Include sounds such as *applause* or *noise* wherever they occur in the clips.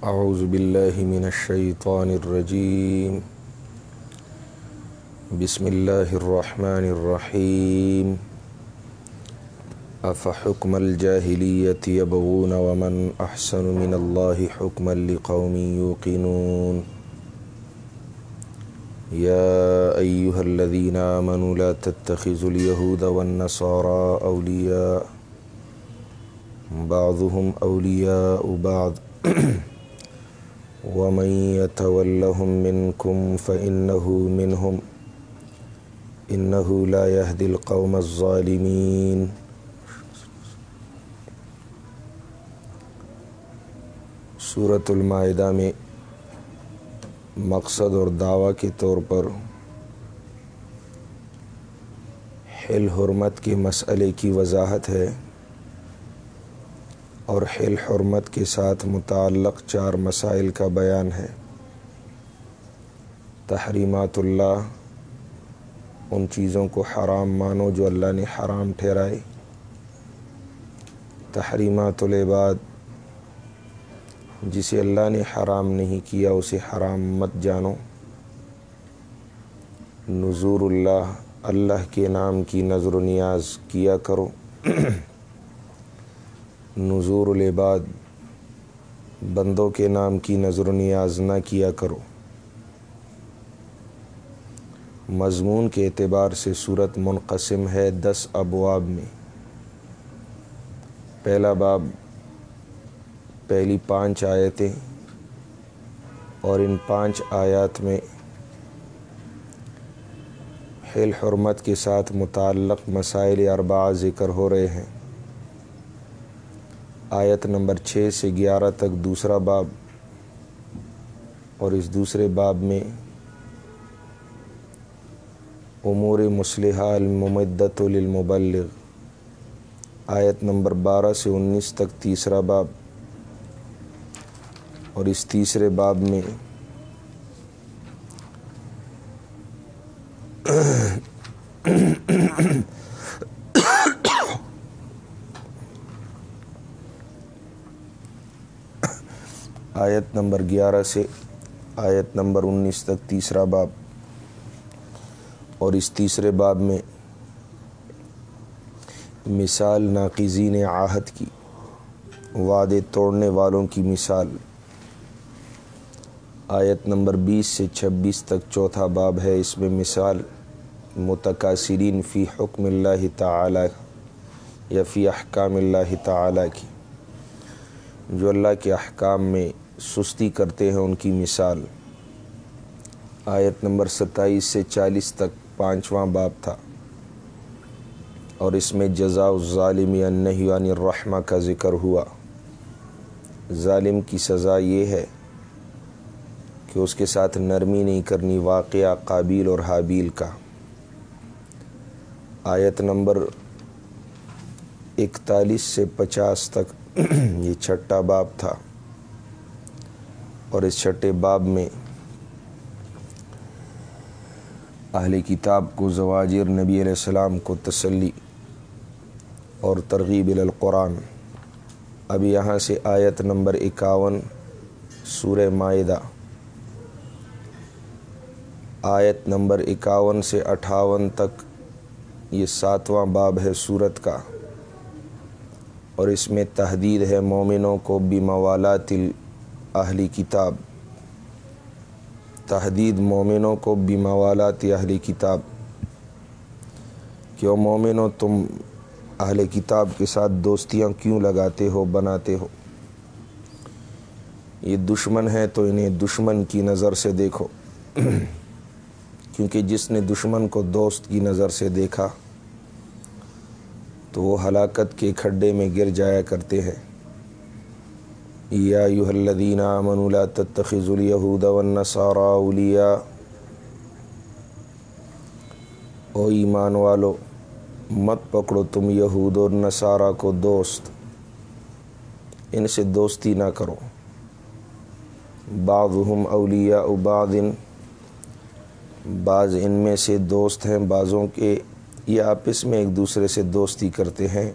أعوذ بالله من الشيطان الرجيم. بسم الله الرحمن الرحيم. أفحكم الجاهلية يبغون ومن أحسن من الله حكما لقوم يوقنون. يا أيها الذين آمنوا لا تتخذوا اليهود والنصارى أولياء. بعضهم أولياء بعض. *clears throat* ومن يتولهم منكم فإنه منهم إنه لا يهدي القوم الظالمين صورت المائدہ میں مقصد اور دعویٰ کے طور پر حل حرمت کے مسئلے کی وضاحت ہے۔ اور حل حرمت کے ساتھ متعلق چار مسائل کا بیان ہے۔ تحریمات اللہ، ان چیزوں کو حرام مانو جو اللہ نے حرام ٹھہرائے۔ تحریمات العباد، جسے اللہ نے حرام نہیں کیا اسے حرام مت جانو۔ نظور اللہ اللہ کے نام کی نظر و نیاز کیا کرو۔ *clears throat* نظور العباد بندوں کے نام کی نظر و نیاز نہ کیا کرو۔ مضمون کے اعتبار سے صورت منقسم ہے دس ابواب میں۔ پہلا باب، پہلی پانچ آیتیں اور ان پانچ آیات میں حل حرمت کے ساتھ متعلق مسائل اربع ذکر ہو رہے ہیں۔ آیت نمبر چھ سے گیارہ تک دوسرا باب اور اس دوسرے باب میں امور مسلحہ الممدت للمبلغ، آیت نمبر بارہ سے انیس تک تیسرا باب اور اس تیسرے باب میں آیت نمبر گیارہ سے آیت نمبر انیس تک تیسرا باب۔ اور اس تیسرے باب میں مثال ناقزین آہت کی، وعدے توڑنے والوں کی مثال۔ آیت نمبر بیس سے چھبیس تک چوتھا باب ہے، اس میں مثال متقاصرین فی حکم اللہ تعالی یا فی احکام اللہ تعالی کی۔ جو اللہ کے احکام میں سستی کرتے ہیں، ان کی مثال۔ آیت نمبر ستائیس سے چالیس تک پانچواں باب تھا۔ اور اس میں جزاء الظالم النحی عن الرحمہ کا ذکر ہوا۔ ظالم کی سزا یہ ہے کہ اس کے ساتھ نرمی نہیں کرنی، واقعہ قابیل اور حابیل کا۔ آیت نمبر اکتالیس سے پچاس تک *clears throat* یہ چھٹا باب تھا۔ اور اس چھٹے باب میں اہل کتاب کو زواجر نبی علیہ السلام کو تسلی اور ترغیب القرآن۔ اب یہاں سے آیت نمبر اکاون، سورہ معدہ آیت نمبر اکاون سے اٹھاون تک یہ ساتواں باب ہے صورت کا۔ اور اس میں تحدید ہے مومنوں کو بموالات اہلی کتاب۔ تحدید مومنوں کو بموالات اہلی کتاب۔ کیوں مومنوں تم اہل کتاب کے ساتھ دوستیاں کیوں لگاتے ہو، بناتے ہو؟ یہ دشمن ہے تو انہیں دشمن کی نظر سے دیکھو۔ *clears throat* کیونکہ جس نے دشمن کو دوست کی نظر سے دیکھا تو وہ ہلاکت کے کھڈے میں گر جایا کرتے ہیں۔ یا ایھا الذین آمنوا لا تتخذوا الیہود والنصارى اولیاء۔ او ایمان والو، مت پکڑو تم یہود اور نصارہ کو دوست۔ ان سے دوستی نہ کرو۔ بعضهم اولیاء بعض۔ بعض ان میں سے دوست ہیں، بعضوں کے یہ آپس میں ایک دوسرے سے دوستی کرتے ہیں۔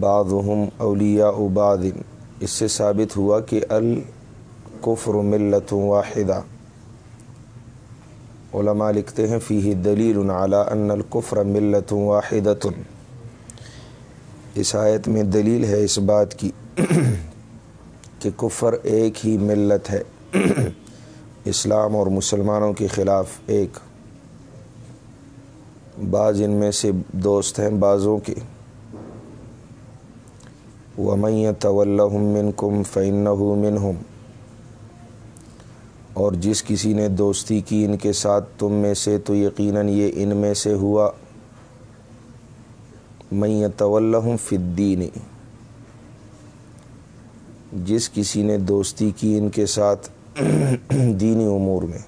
بعضهم اولیاء بعض۔ اس سے ثابت ہوا کہ الکفر ملت واحدہ۔ علماء لکھتے ہیں فی دلیل علی ان الکفر ملت واحدۃ۔ اس آیت میں دلیل ہے اس بات کی کہ کفر ایک ہی ملت ہے۔ اسلام اور مسلمانوں کے خلاف ایک۔ بعض ان میں سے دوست ہیں بعضوں کے۔ ومن طلّہ من کم فعن منہم اور جس کسی نے دوستی کی ان کے ساتھ، تم میں سے تو یقیناً یہ ان میں سے ہوا۔ میں طلّہ فدین جس کسی نے دوستی کی ان کے ساتھ دینی امور میں۔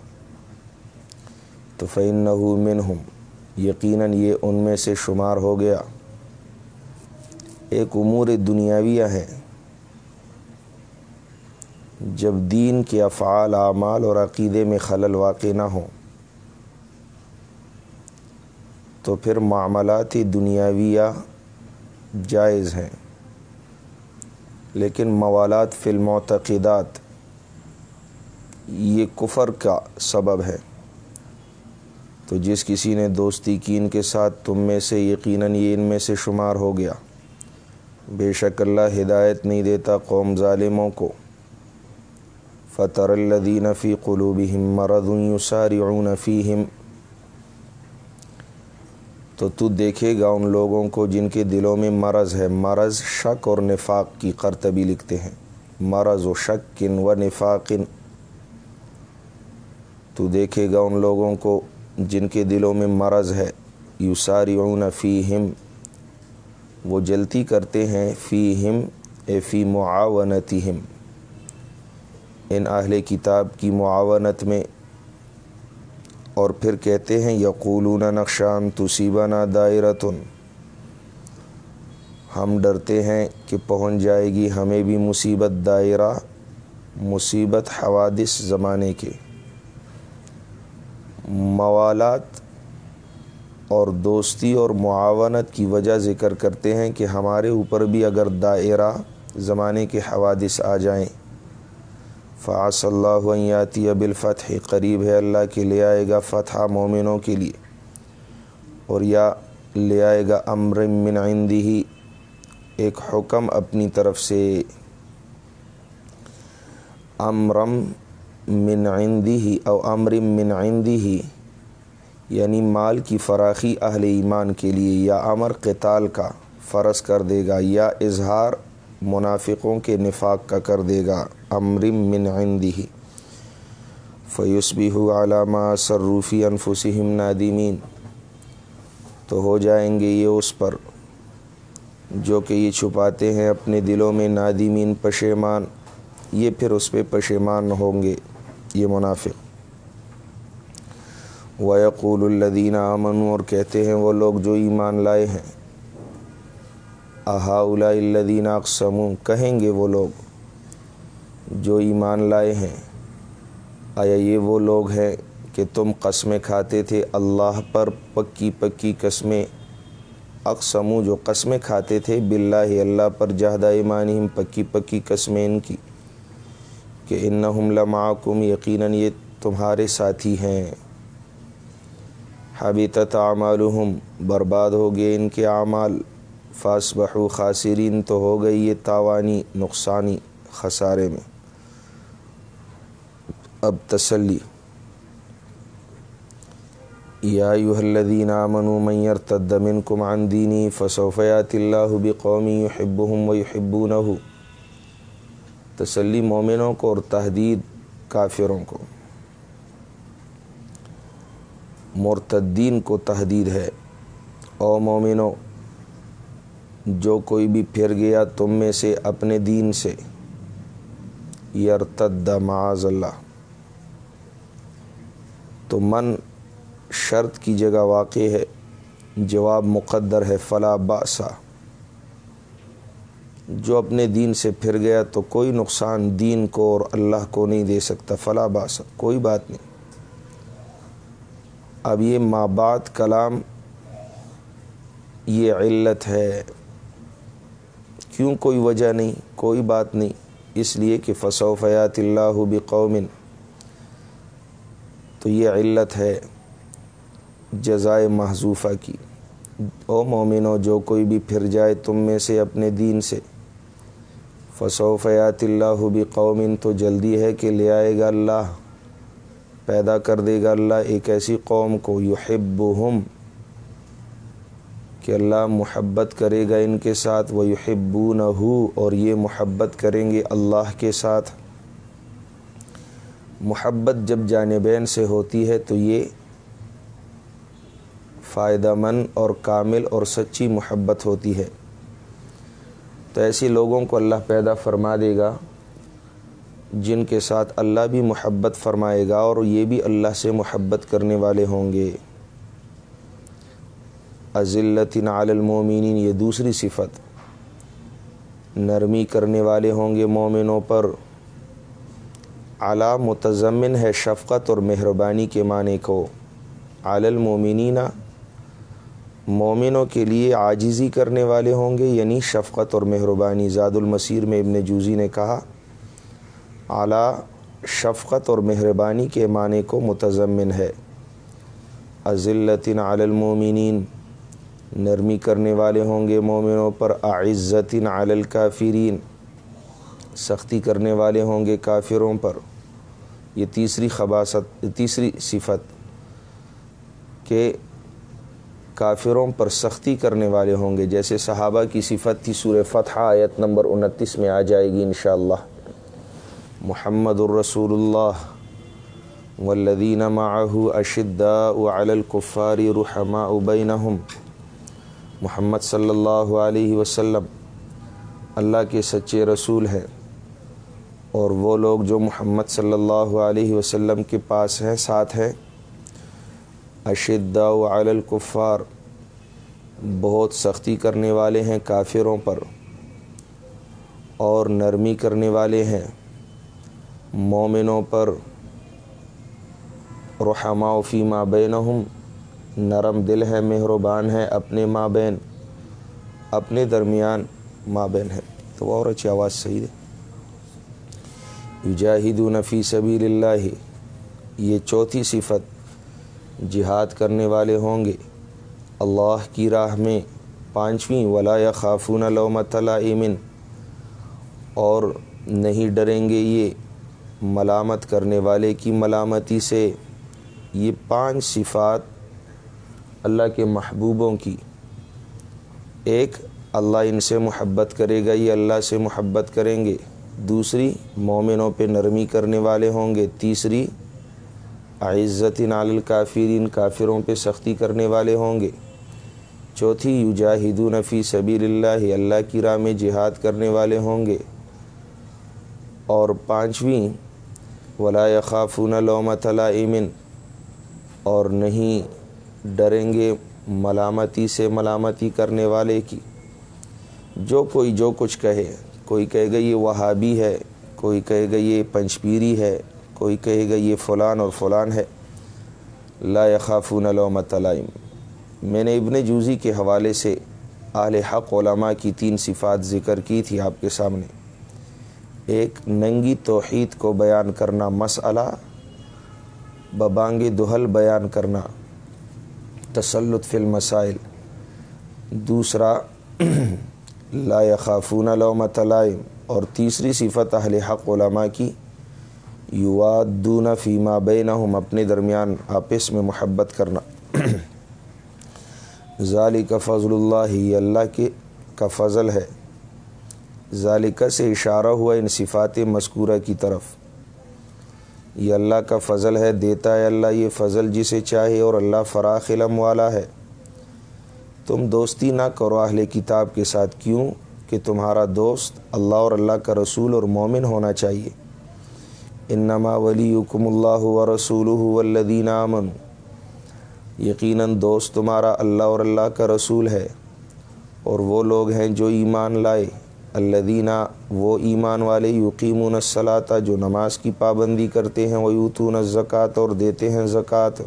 تو فعن منہم یقیناً یہ ان میں سے شمار ہو گیا۔ ایک امور دنیاویہ ہے۔ جب دین کے افعال، اعمال اور عقیدے میں خلل واقع نہ ہوں، تو پھر معاملاتی دنیاویہ جائز ہیں۔ لیکن موالات فی المعتقدات یہ کفر کا سبب ہے۔ تو جس کسی نے دوستی کی ان کے ساتھ، تم میں سے یقیناً یہ ان میں سے شمار ہو گیا۔ بے شک اللہ ہدایت نہیں دیتا قوم ظالموں کو۔ فطر الدین فی قلوبہم مرض یسارعون فیہم تو تو دیکھے گا ان لوگوں کو جن کے دلوں میں مرض ہے۔ مرض شک اور نفاق کی قرطبی لکھتے ہیں۔ مرض و شک و نفاقن تو دیکھے گا ان لوگوں کو جن کے دلوں میں مرض ہے، یسارعون فیہم، وہ جلتی کرتے ہیں فی ہم اے فی معاونتہم۔ ان اہل کتاب کی معاونت میں، اور پھر کہتے ہیں، یقولون نقشان تصیبنا دائرتن۔ ہم ڈرتے ہیں کہ پہنچ جائے گی ہمیں بھی مصیبت دائرہ، مصیبت حوادث زمانے کے۔ موالات اور دوستی اور معاونت کی وجہ ذکر کرتے ہیں کہ ہمارے اوپر بھی اگر دائرہ زمانے کے حوادث آ جائیں۔ فاص اللہ عیاتی اب الفتح قریب ہے اللہ کے لے آئے گا فتح مومنوں کے لیے۔ اور یا لے آئے گا امر من عندی ایک حکم اپنی طرف سے۔ امرم من عندی او امر من عندی یعنی مال کی فراخی اہل ایمان کے لیے یا امر قتال کا فرض کر دے گا یا اظہار منافقوں کے نفاق کا کر دے گا امرم من عندی فیوسبی ہو علامہ سروفی انفسم نادمین۔ تو ہو جائیں گے یہ اس پر جو کہ یہ چھپاتے ہیں اپنے دلوں میں نادمین پشیمان، یہ پھر اس پہ پشیمان ہوں گے۔ یہ منافق۔ ویقول الدین امن اور کہتے ہیں وہ لوگ جو ایمان لائے ہیں۔ احا الدین اقسم کہیں گے وہ لوگ جو ایمان لائے ہیں۔ آیا یہ وہ لوگ ہیں کہ تم قسمیں کھاتے تھے؟ اللہ پر پکی پکی قسمیں۔ اقسموں جو قسمیں کھاتے تھے؟ بلّہ اللہ پر جہدہ ایمانہم، پکی پکی قسمیں ان کی۔ کہ انہم لمعکم یقیناً یہ تمہارے ساتھی ہیں۔ حبیطت اعمالہم، برباد ہو گئے ان کے اعمال۔ فاسبحو خاسرین، تو ہو گئی یہ تاوانی، نقصانی، خسارے میں۔ اب تسلی۔ یا الذین آمنوا، من یرتد منکم عن دینی فسوف یات اللہ بقومی یحبهم ویحبونہ تسلی مومنوں کو اور تحدید کافروں کو۔ مرتدین کو تحدید ہے۔ او مومنو جو کوئی بھی پھر گیا تم میں سے اپنے دین سے۔ یرتد معاذ اللہ۔ تو من شرط کی جگہ واقع ہے۔ جواب مقدر ہے، فلا باسا جو اپنے دین سے پھر گیا تو کوئی نقصان دین کو اور اللہ کو نہیں دے سکتا، فلا باسا کوئی بات نہیں۔ اب یہ ماں بات کلام، یہ علت ہے۔ کیوں کوئی وجہ نہیں، کوئی بات نہیں۔ اس لیے کہ فیات اللہ بقومن تو یہ علت ہے جزائے محضوفہ کی۔ او مومنو، جو کوئی بھی پھر جائے تم میں سے اپنے دین سے فیات اللہ بقومن تو جلدی ہے کہ لے آئے گا اللہ، پیدا کر دے گا اللہ ایک ایسی قوم کو، یحبہم، کہ اللہ محبت کرے گا ان کے ساتھ وہ یحبون اور یہ محبت کریں گے اللہ کے ساتھ۔ محبت جب جانبین سے ہوتی ہے، تو یہ فائدہ مند اور کامل اور سچی محبت ہوتی ہے۔ تو ایسے لوگوں کو اللہ پیدا فرما دے گا جن کے ساتھ اللہ بھی محبت فرمائے گا اور یہ بھی اللہ سے محبت کرنے والے ہوں گے۔ عزلطن عال المومنین یہ دوسری صفت۔ نرمی کرنے والے ہوں گے مومنوں پر۔ اعلیٰ متضمن ہے شفقت اور مہربانی کے معنی کو۔ عال المومنین مومنوں کے لیے عاجزی کرنے والے ہوں گے یعنی شفقت اور مہربانی۔ زاد المسیر میں ابن جوزی نے کہا، اعلیٰ شفقت اور مہربانی کے معنی کو متضمن ہے۔ عزلطن عال المومنین نرمی کرنے والے ہوں گے مومنوں پر۔ عزتن عال الکافرین، سختی کرنے والے ہوں گے کافروں پر۔ یہ تیسری خباصت تیسری صفت کہ کافروں پر سختی کرنے والے ہوں گے، جیسے صحابہ کی صفت تھی سور فتح، آیت نمبر انتیس میں آ جائے گی انشاءاللہ۔ محمد الرسول اللہ والذین معه اشداء علی الكفار رحماء بینہم۔ محمد صلی اللہ علیہ وسلم اللہ کے سچے رسول ہیں۔ اور وہ لوگ جو محمد صلی اللہ علیہ وسلم کے پاس ہیں، ساتھ ہیں۔ اشداء علی الکفار، بہت سختی کرنے والے ہیں کافروں پر اور نرمی کرنے والے ہیں مومنوں پر۔ رحماء فیما بینہم، نرم دل ہے، مہربان ہے اپنے ماں بہن اپنے درمیان ماں بہن ہے۔ تو وہ اور اچھی آواز صحیح ہے۔ یجاہدون فی سبیل اللہ، یہ چوتھی صفت جہاد کرنے والے ہوں گے۔ اللہ کی راہ میں پانچویں، ولا خافون لومت لائمن اور نہیں ڈریں گے یہ ملامت کرنے والے کی ملامتی سے۔ یہ پانچ صفات اللہ کے محبوبوں کی۔ ایک، اللہ ان سے محبت کرے گا، یہ اللہ سے محبت کریں گے۔ دوسری، مومنوں پہ نرمی کرنے والے ہوں گے۔ تیسری عزت نال الکافرین کافروں پہ سختی کرنے والے ہوں گے۔ چوتھی، یجاہدون فی سبیل اللہ اللہ کی راہ میں جہاد کرنے والے ہوں گے۔ اور پانچویں، ولا خافون لومت لائمن اور نہیں ڈریں گے ملامتی سے ملامتی کرنے والے کی۔ جو کوئی جو کچھ کہے، کوئی کہے گا یہ وہابی ہے، کوئی کہے گا یہ پنچپیری ہے۔ کوئی کہے گا یہ فلان اور فلان ہے۔ لا خافون لومت لائم میں نے ابن جوزی کے حوالے سے اعل حق علماء کی تین صفات ذکر کی تھی آپ کے سامنے۔ ایک، ننگی توحید کو بیان کرنا مسئلہ۔ ببانگ دہل بیان کرنا تسلط فی المسائل۔ دوسرا، *clears throat* لا خافون لومت لائم اور تیسری صفت اہل حق علماء کی یوادون فیما بینہم، اپنے درمیان آپس میں محبت کرنا۔ ذالک فضل اللہ اللہ کے کا فضل ہے۔ ذالکہ سے اشارہ ہوا ان صفات مذکورہ کی طرف۔ یہ اللہ کا فضل ہے، دیتا ہے اللہ یہ فضل جسے چاہے اور اللہ فراخ علم والا ہے۔ تم دوستی نہ کرو اہل کتاب کے ساتھ، کیوں کہ تمہارا دوست اللہ اور اللہ کا رسول اور مومن ہونا چاہیے۔ انما ولی حکم اللہ و رسول والذین امن یقیناً دوست تمہارا اللہ اور اللہ کا رسول ہے اور وہ لوگ ہیں جو ایمان لائے. الدینہ وہ ایمان والے یقیمون الصلاۃ، جو نماز کی پابندی کرتے ہیں وہ یوتون الزکوٰۃ اور دیتے ہیں زکوٰۃ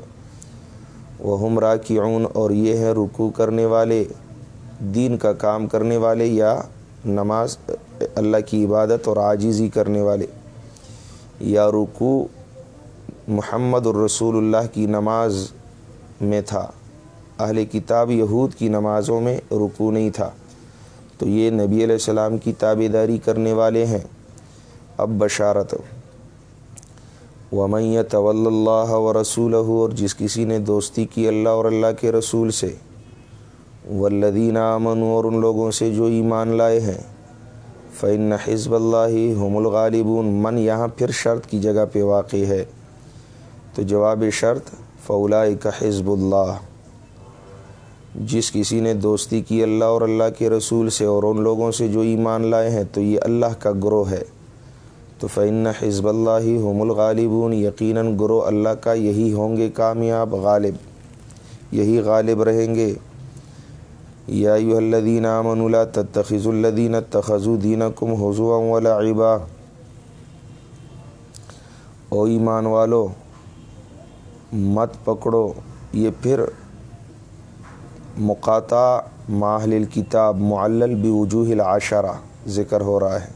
وہ ہمراہ کی اور یہ ہیں رکوع کرنے والے، دین کا کام کرنے والے یا نماز، اللہ کی عبادت اور عاجزی کرنے والے. یا رکو محمد الرسول اللہ کی نماز میں تھا۔ اہل کتاب یہود کی نمازوں میں رکو نہیں تھا۔ تو یہ نبی علیہ السلام کی تابے داری کرنے والے ہیں۔ اب بشارت۔ ومن طول اللہ و رسول اور جس کسی نے دوستی کی اللہ اور اللہ کے رسول سے والذین امن اور ان لوگوں سے جو ایمان لائے ہیں فعن حزب اللہ ہم الغالبون من یہاں پھر شرط کی جگہ پہ واقع ہے؟ تو جواب شرط فولا کا حزب اللہ جس کسی نے دوستی کی اللہ اور اللہ کے رسول سے اور ان لوگوں سے جو ایمان لائے ہیں، تو یہ اللہ کا گروہ ہے۔ تو فعن حزب اللہ ہم الغالبون۔ یقیناً گروہ اللہ کا یہی ہوں گے کامیاب، غالب۔ یہی غالب رہیں گے۔ یا الذین آمنوا لا تتخذوا الذین اتخذوا دینکم حضوا ولعبا او ایمان والو، مت پکڑو، یہ پھر مقاطع ماہل الکتاب معلل بوجوہ العشرہ ذکر ہو رہا ہے۔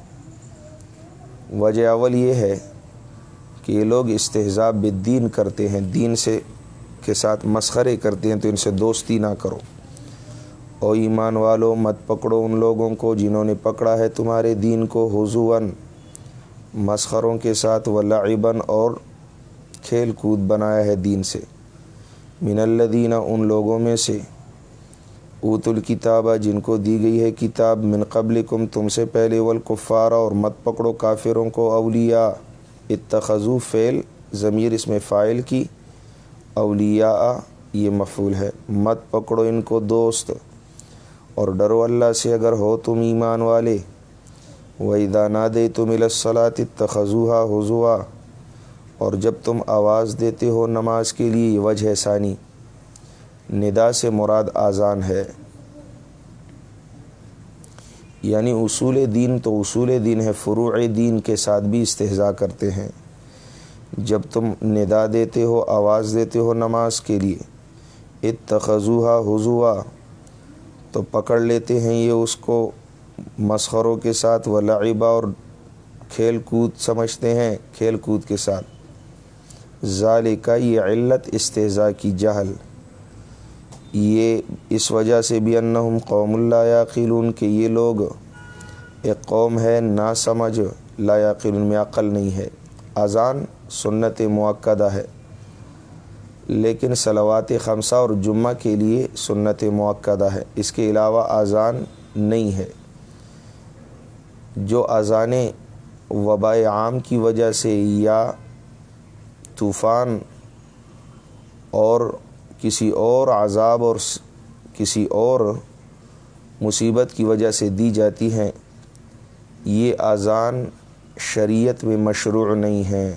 وجہ اول یہ ہے کہ یہ لوگ استحضاب بالدین کرتے ہیں، دین سے کے ساتھ مسخرے کرتے ہیں تو ان سے دوستی نہ کرو۔ او ایمان والو، مت پکڑو ان لوگوں کو جنہوں نے پکڑا ہے تمہارے دین کو حضون مسخروں کے ساتھ ولعبن اور کھیل کود بنایا ہے دین سے۔ من الدین ان لوگوں میں سے۔ اوت الکتابہ، جن کو دی گئی ہے کتاب، من قبل کم تم سے پہلے والکفارہ اور مت پکڑو کافروں کو، اولیاء۔ اتخذو فعل، ضمیر اس میں فائل کی۔ اولیاء، یہ مفول ہے۔ مت پکڑو ان کو، دوست۔ اور ڈرو اللہ سے اگر ہو تم ایمان والے۔ وہی دانا دے تم الصلاۃ تخضوحا حضوا اور جب تم آواز دیتے ہو نماز کے لیے، وجہ ثانی۔ ندا سے مراد آزان ہے۔ یعنی اصول دین تو اصول دین ہے، فروع دین کے ساتھ بھی استحضاء کرتے ہیں۔ جب تم ندا دیتے ہو، آواز دیتے ہو نماز کے لیے اتخذوہا حضوا تو پکڑ لیتے ہیں یہ اس کو مسخروں کے ساتھ ولعبہ اور کھیل کود سمجھتے ہیں کھیل کود کے ساتھ۔ ظال کا یہ علت استضاء کی جہل۔ یہ اس وجہ سے بھی انہم قوم اللہ یاقلون کہ یہ لوگ ایک قوم ہے نا سمجھ لا یاقلون میں عقل نہیں ہے۔ اذان سنت موقعہ ہے۔ لیکن صلوات خمسہ اور جمعہ کے لیے سنت موقعہ ہے۔ اس کے علاوہ اذان نہیں ہے۔ جو اذانیں وبائے عام کی وجہ سے یا طوفان اور کسی اور عذاب اور کسی اور مصیبت کی وجہ سے دی جاتی ہیں، یہ اذان شریعت میں مشروع نہیں ہیں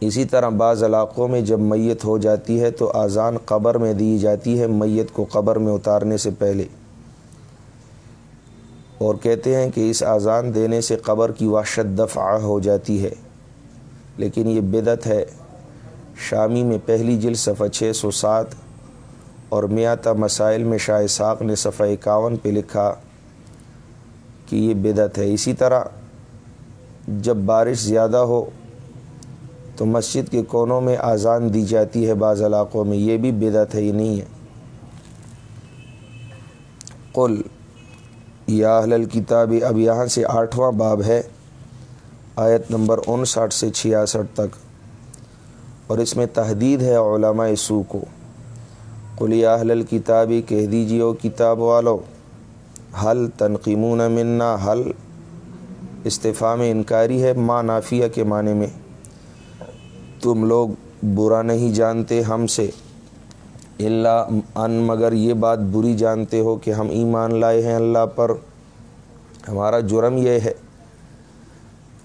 اسی طرح بعض علاقوں میں جب میت ہو جاتی ہے تو اذان قبر میں دی جاتی ہے، میت کو قبر میں اتارنے سے پہلے۔ اور کہتے ہیں کہ اس اذان دینے سے قبر کی وحشت دفع ہو جاتی ہے۔ لیکن یہ بدت ہے۔ شامی میں پہلی جل صفحہ چھ سو سات اور میاتا مسائل میں شاہ ساق نے صفحہ اکاون پہ لکھا کہ یہ بدت ہے۔ اسی طرح جب بارش زیادہ ہو تو مسجد کے کونوں میں آزان دی جاتی ہے، بعض علاقوں میں یہ بھی بدعت ہے، یہ نہیں ہے۔ قل، یا اہل الکتاب، اب یہاں سے آٹھواں باب ہے، آیت نمبر انسٹھ سے چھیاسٹھ تک۔ اور اس میں تحدید ہے علماء سو کو۔ قل، یا اہل الکتابی کہہ دیجیے او کتاب والو حل تنقیمون منا حل استفام انکاری ہے ما نافیہ کے معنی میں۔ تم لوگ برا نہیں جانتے ہم سے۔ اللہ، ان، مگر یہ بات بری جانتے ہو کہ ہم ایمان لائے ہیں اللہ پر۔ ہمارا جرم یہ ہے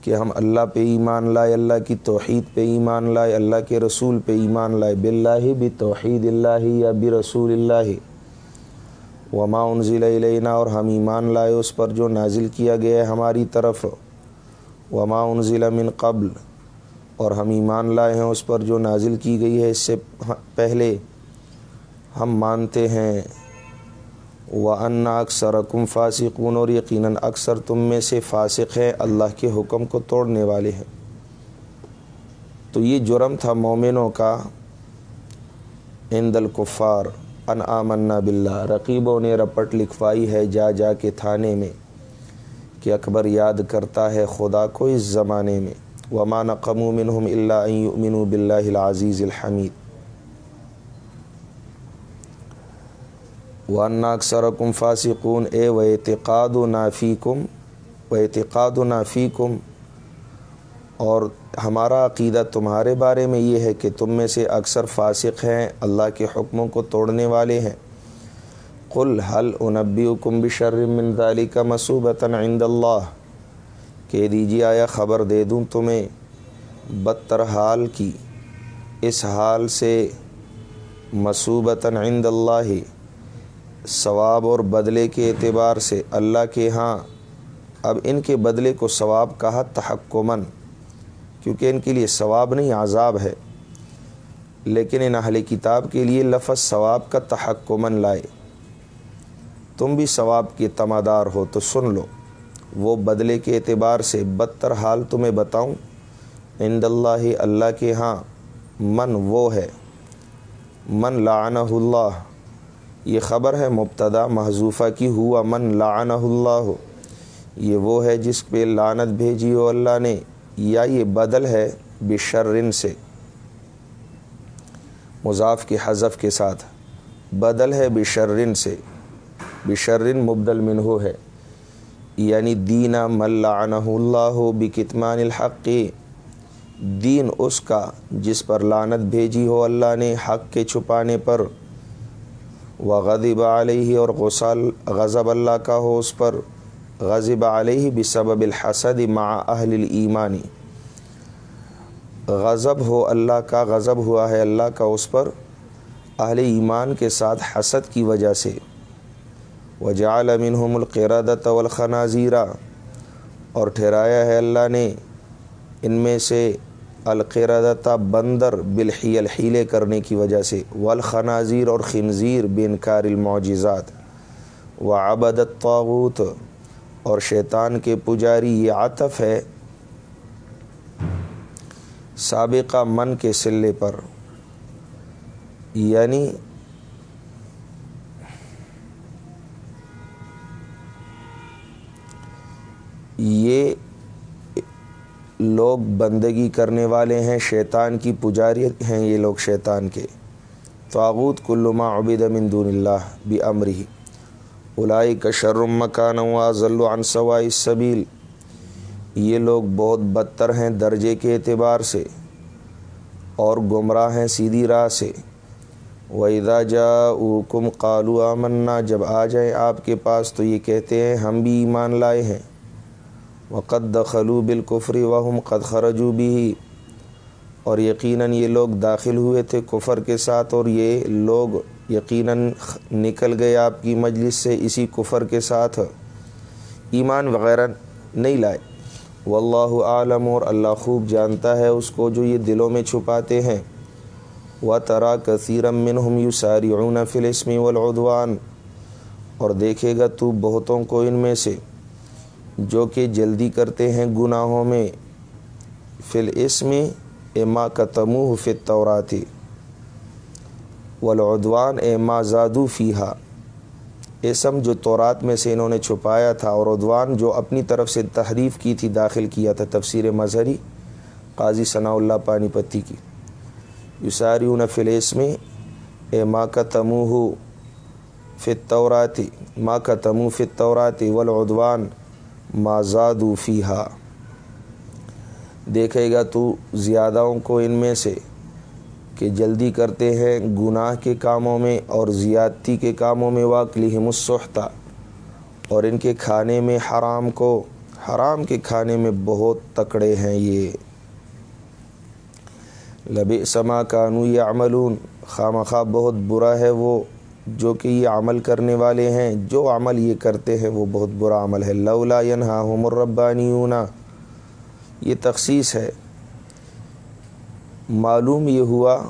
کہ ہم اللہ پہ ایمان لائے، اللہ کی توحید پہ ایمان لائے، اللہ کے رسول پہ ایمان لائے۔ بلّہ بھی توحید اللہ یا بھی رسول اللہ وما انزل علینا اور ہم ایمان لائے، اس پر جو نازل کیا گیا ہے ہماری طرف۔ وما انزل من قبل۔ اور ہم ایمان لائے ہیں، اس پر جو نازل کی گئی ہے، اس سے پہلے ہم مانتے ہیں و انا اکثر کم فاسقون اور یقیناً اکثر تم میں سے فاسق ہیں، اللہ کے حکم کو توڑنے والے ہیں۔ تو یہ جرم تھا مومنوں کا۔ الکفار ان آمنا باللہ۔ رقیبوں نے رپٹ لکھوائی ہے جا جا کے تھانے میں کہ اکبر یاد کرتا ہے خدا کو اس زمانے میں۔ ومان قمو منہم اللہ یؤمنوا باللہ العزیز الحمید وانا اکثرکم فاسقون، اے و اعتقاد و نافیکم و اعتقاد و اور ہمارا عقیدہ تمہارے بارے میں یہ ہے کہ تم میں سے اکثر فاسق ہیں، اللہ کے حکموں کو توڑنے والے ہیں۔ قل حل انبی کم بشر من ذالک کا عند اللہ کہہ دیجیے آیا خبر دے دوں تمہیں بدتر حال کی۔ اس حال سے مصوبتاً عند اللہ، ثواب اور بدلے کے اعتبار سے اللہ کے ہاں۔ اب ان کے بدلے کو ثواب کہا تحکمن کیونکہ ان کے لیے ثواب نہیں، عذاب ہے۔ لیکن ان اہل کتاب کے لیے لفظ ثواب کا تحکمن لائے۔ تم بھی ثواب کے تمادار ہو تو سن لو۔ وہ بدلے کے اعتبار سے بدتر حال تمہیں بتاؤں۔ عند اللہ اللہ کے ہاں من وہ ہے۔ من لعنہ اللہ۔ یہ خبر ہے مبتدا محضوفہ کی۔ ہوا من لعنہ اللہ۔ یہ وہ ہے جس پہ لعنت بھیجی ہو اللہ نے۔ یا یہ بدل ہے بشرن سے۔ مضاف کے حذف کے ساتھ۔ بدل ہے بشرن سے۔ بشرن مبدل منہ ہے۔ یعنی دینا ملعنہ اللہ بکتمان الحق، دین اس کا جس پر لانت بھیجی ہو اللہ نے حق کے چھپانے پر و غضب علیہ اور غسل غضب اللہ کا ہو اس پر، غضب علیہ بسبب الحسد مع اہل الایمانی غضب ہو اللہ کا، غضب ہوا ہے اللہ کا اس پر، اہل ایمان کے ساتھ حسد کی وجہ سے۔ وجعل منہم القردت والخنازیرہ اور ٹھہرایا ہے اللہ نے ان میں سے القردتا بندر بالحی الحیلے کرنے کی وجہ سے، والخنازیر اور خنزیر بینکار المعجزات. و عبدت طاغوت اور شیطان کے پجاری یہ عطف ہے سابقہ من کے سلے پر یعنی یہ لوگ بندگی کرنے والے ہیں، شیطان کی پجاری ہیں یہ لوگ شیطان کے۔ تعوت کلما عبید من دون اللہ بھی امری الائی کا شرم مکان و ضلع عنصوا صبیل یہ لوگ بہت بدتر ہیں درجے کے اعتبار سے اور گمراہ ہیں سیدھی راہ سے۔ ویدا جا کم قالو آمنا، جب آ جائیں آپ کے پاس تو یہ کہتے ہیں، ہم بھی ایمان لائے ہیں۔ وقد دخلو بالکفری وہم قد خرجو بھی اور یقیناً یہ لوگ داخل ہوئے تھے کفر کے ساتھ اور یہ لوگ یقیناً نکل گئے آپ کی مجلس سے اسی کفر کے ساتھ۔ ایمان وغیرہ نہیں لائے۔ واللہ عالم اور اللہ خوب جانتا ہے اس کو جو یہ دلوں میں چھپاتے ہیں۔ و ترا کثیرم منہم یو ساری فلسمی والعدوان۔ اور دیکھے گا تو بہتوں کو ان میں سے۔ جو کہ جلدی کرتے ہیں گناہوں میں۔ فل اسم اما کا تموہ فتوراتی ولادوان اے زادو فیحا اسم جو تورات میں سے انہوں نے چھپایا تھا اور ادوان جو اپنی طرف سے تحریف کی تھی، داخل کیا تھا تفسیر مظہری قاضی ثناء اللہ پانی پتی کی۔ یساریون فلیس میں اے ماں کا تموہ فتوراتی ماں کا تمو فتوراتی ولادوان مازادو فیحا دیکھے گا تو زیادہوں کو ان میں سے کہ جلدی کرتے ہیں گناہ کے کاموں میں اور زیادتی کے کاموں میں واقعی مسحتا اور ان کے کھانے میں حرام کو، حرام کے کھانے میں بہت تکڑے ہیں یہ۔ لب سما کانو یا عملون خام خواہ بہت برا ہے وہ۔ جو کہ یہ عمل کرنے والے ہیں، جو عمل یہ کرتے ہیں، وہ بہت برا عمل ہے۔ لولا ینہاہم الربانیون۔ یہ تخصیص ہے۔ معلوم یہ ہوا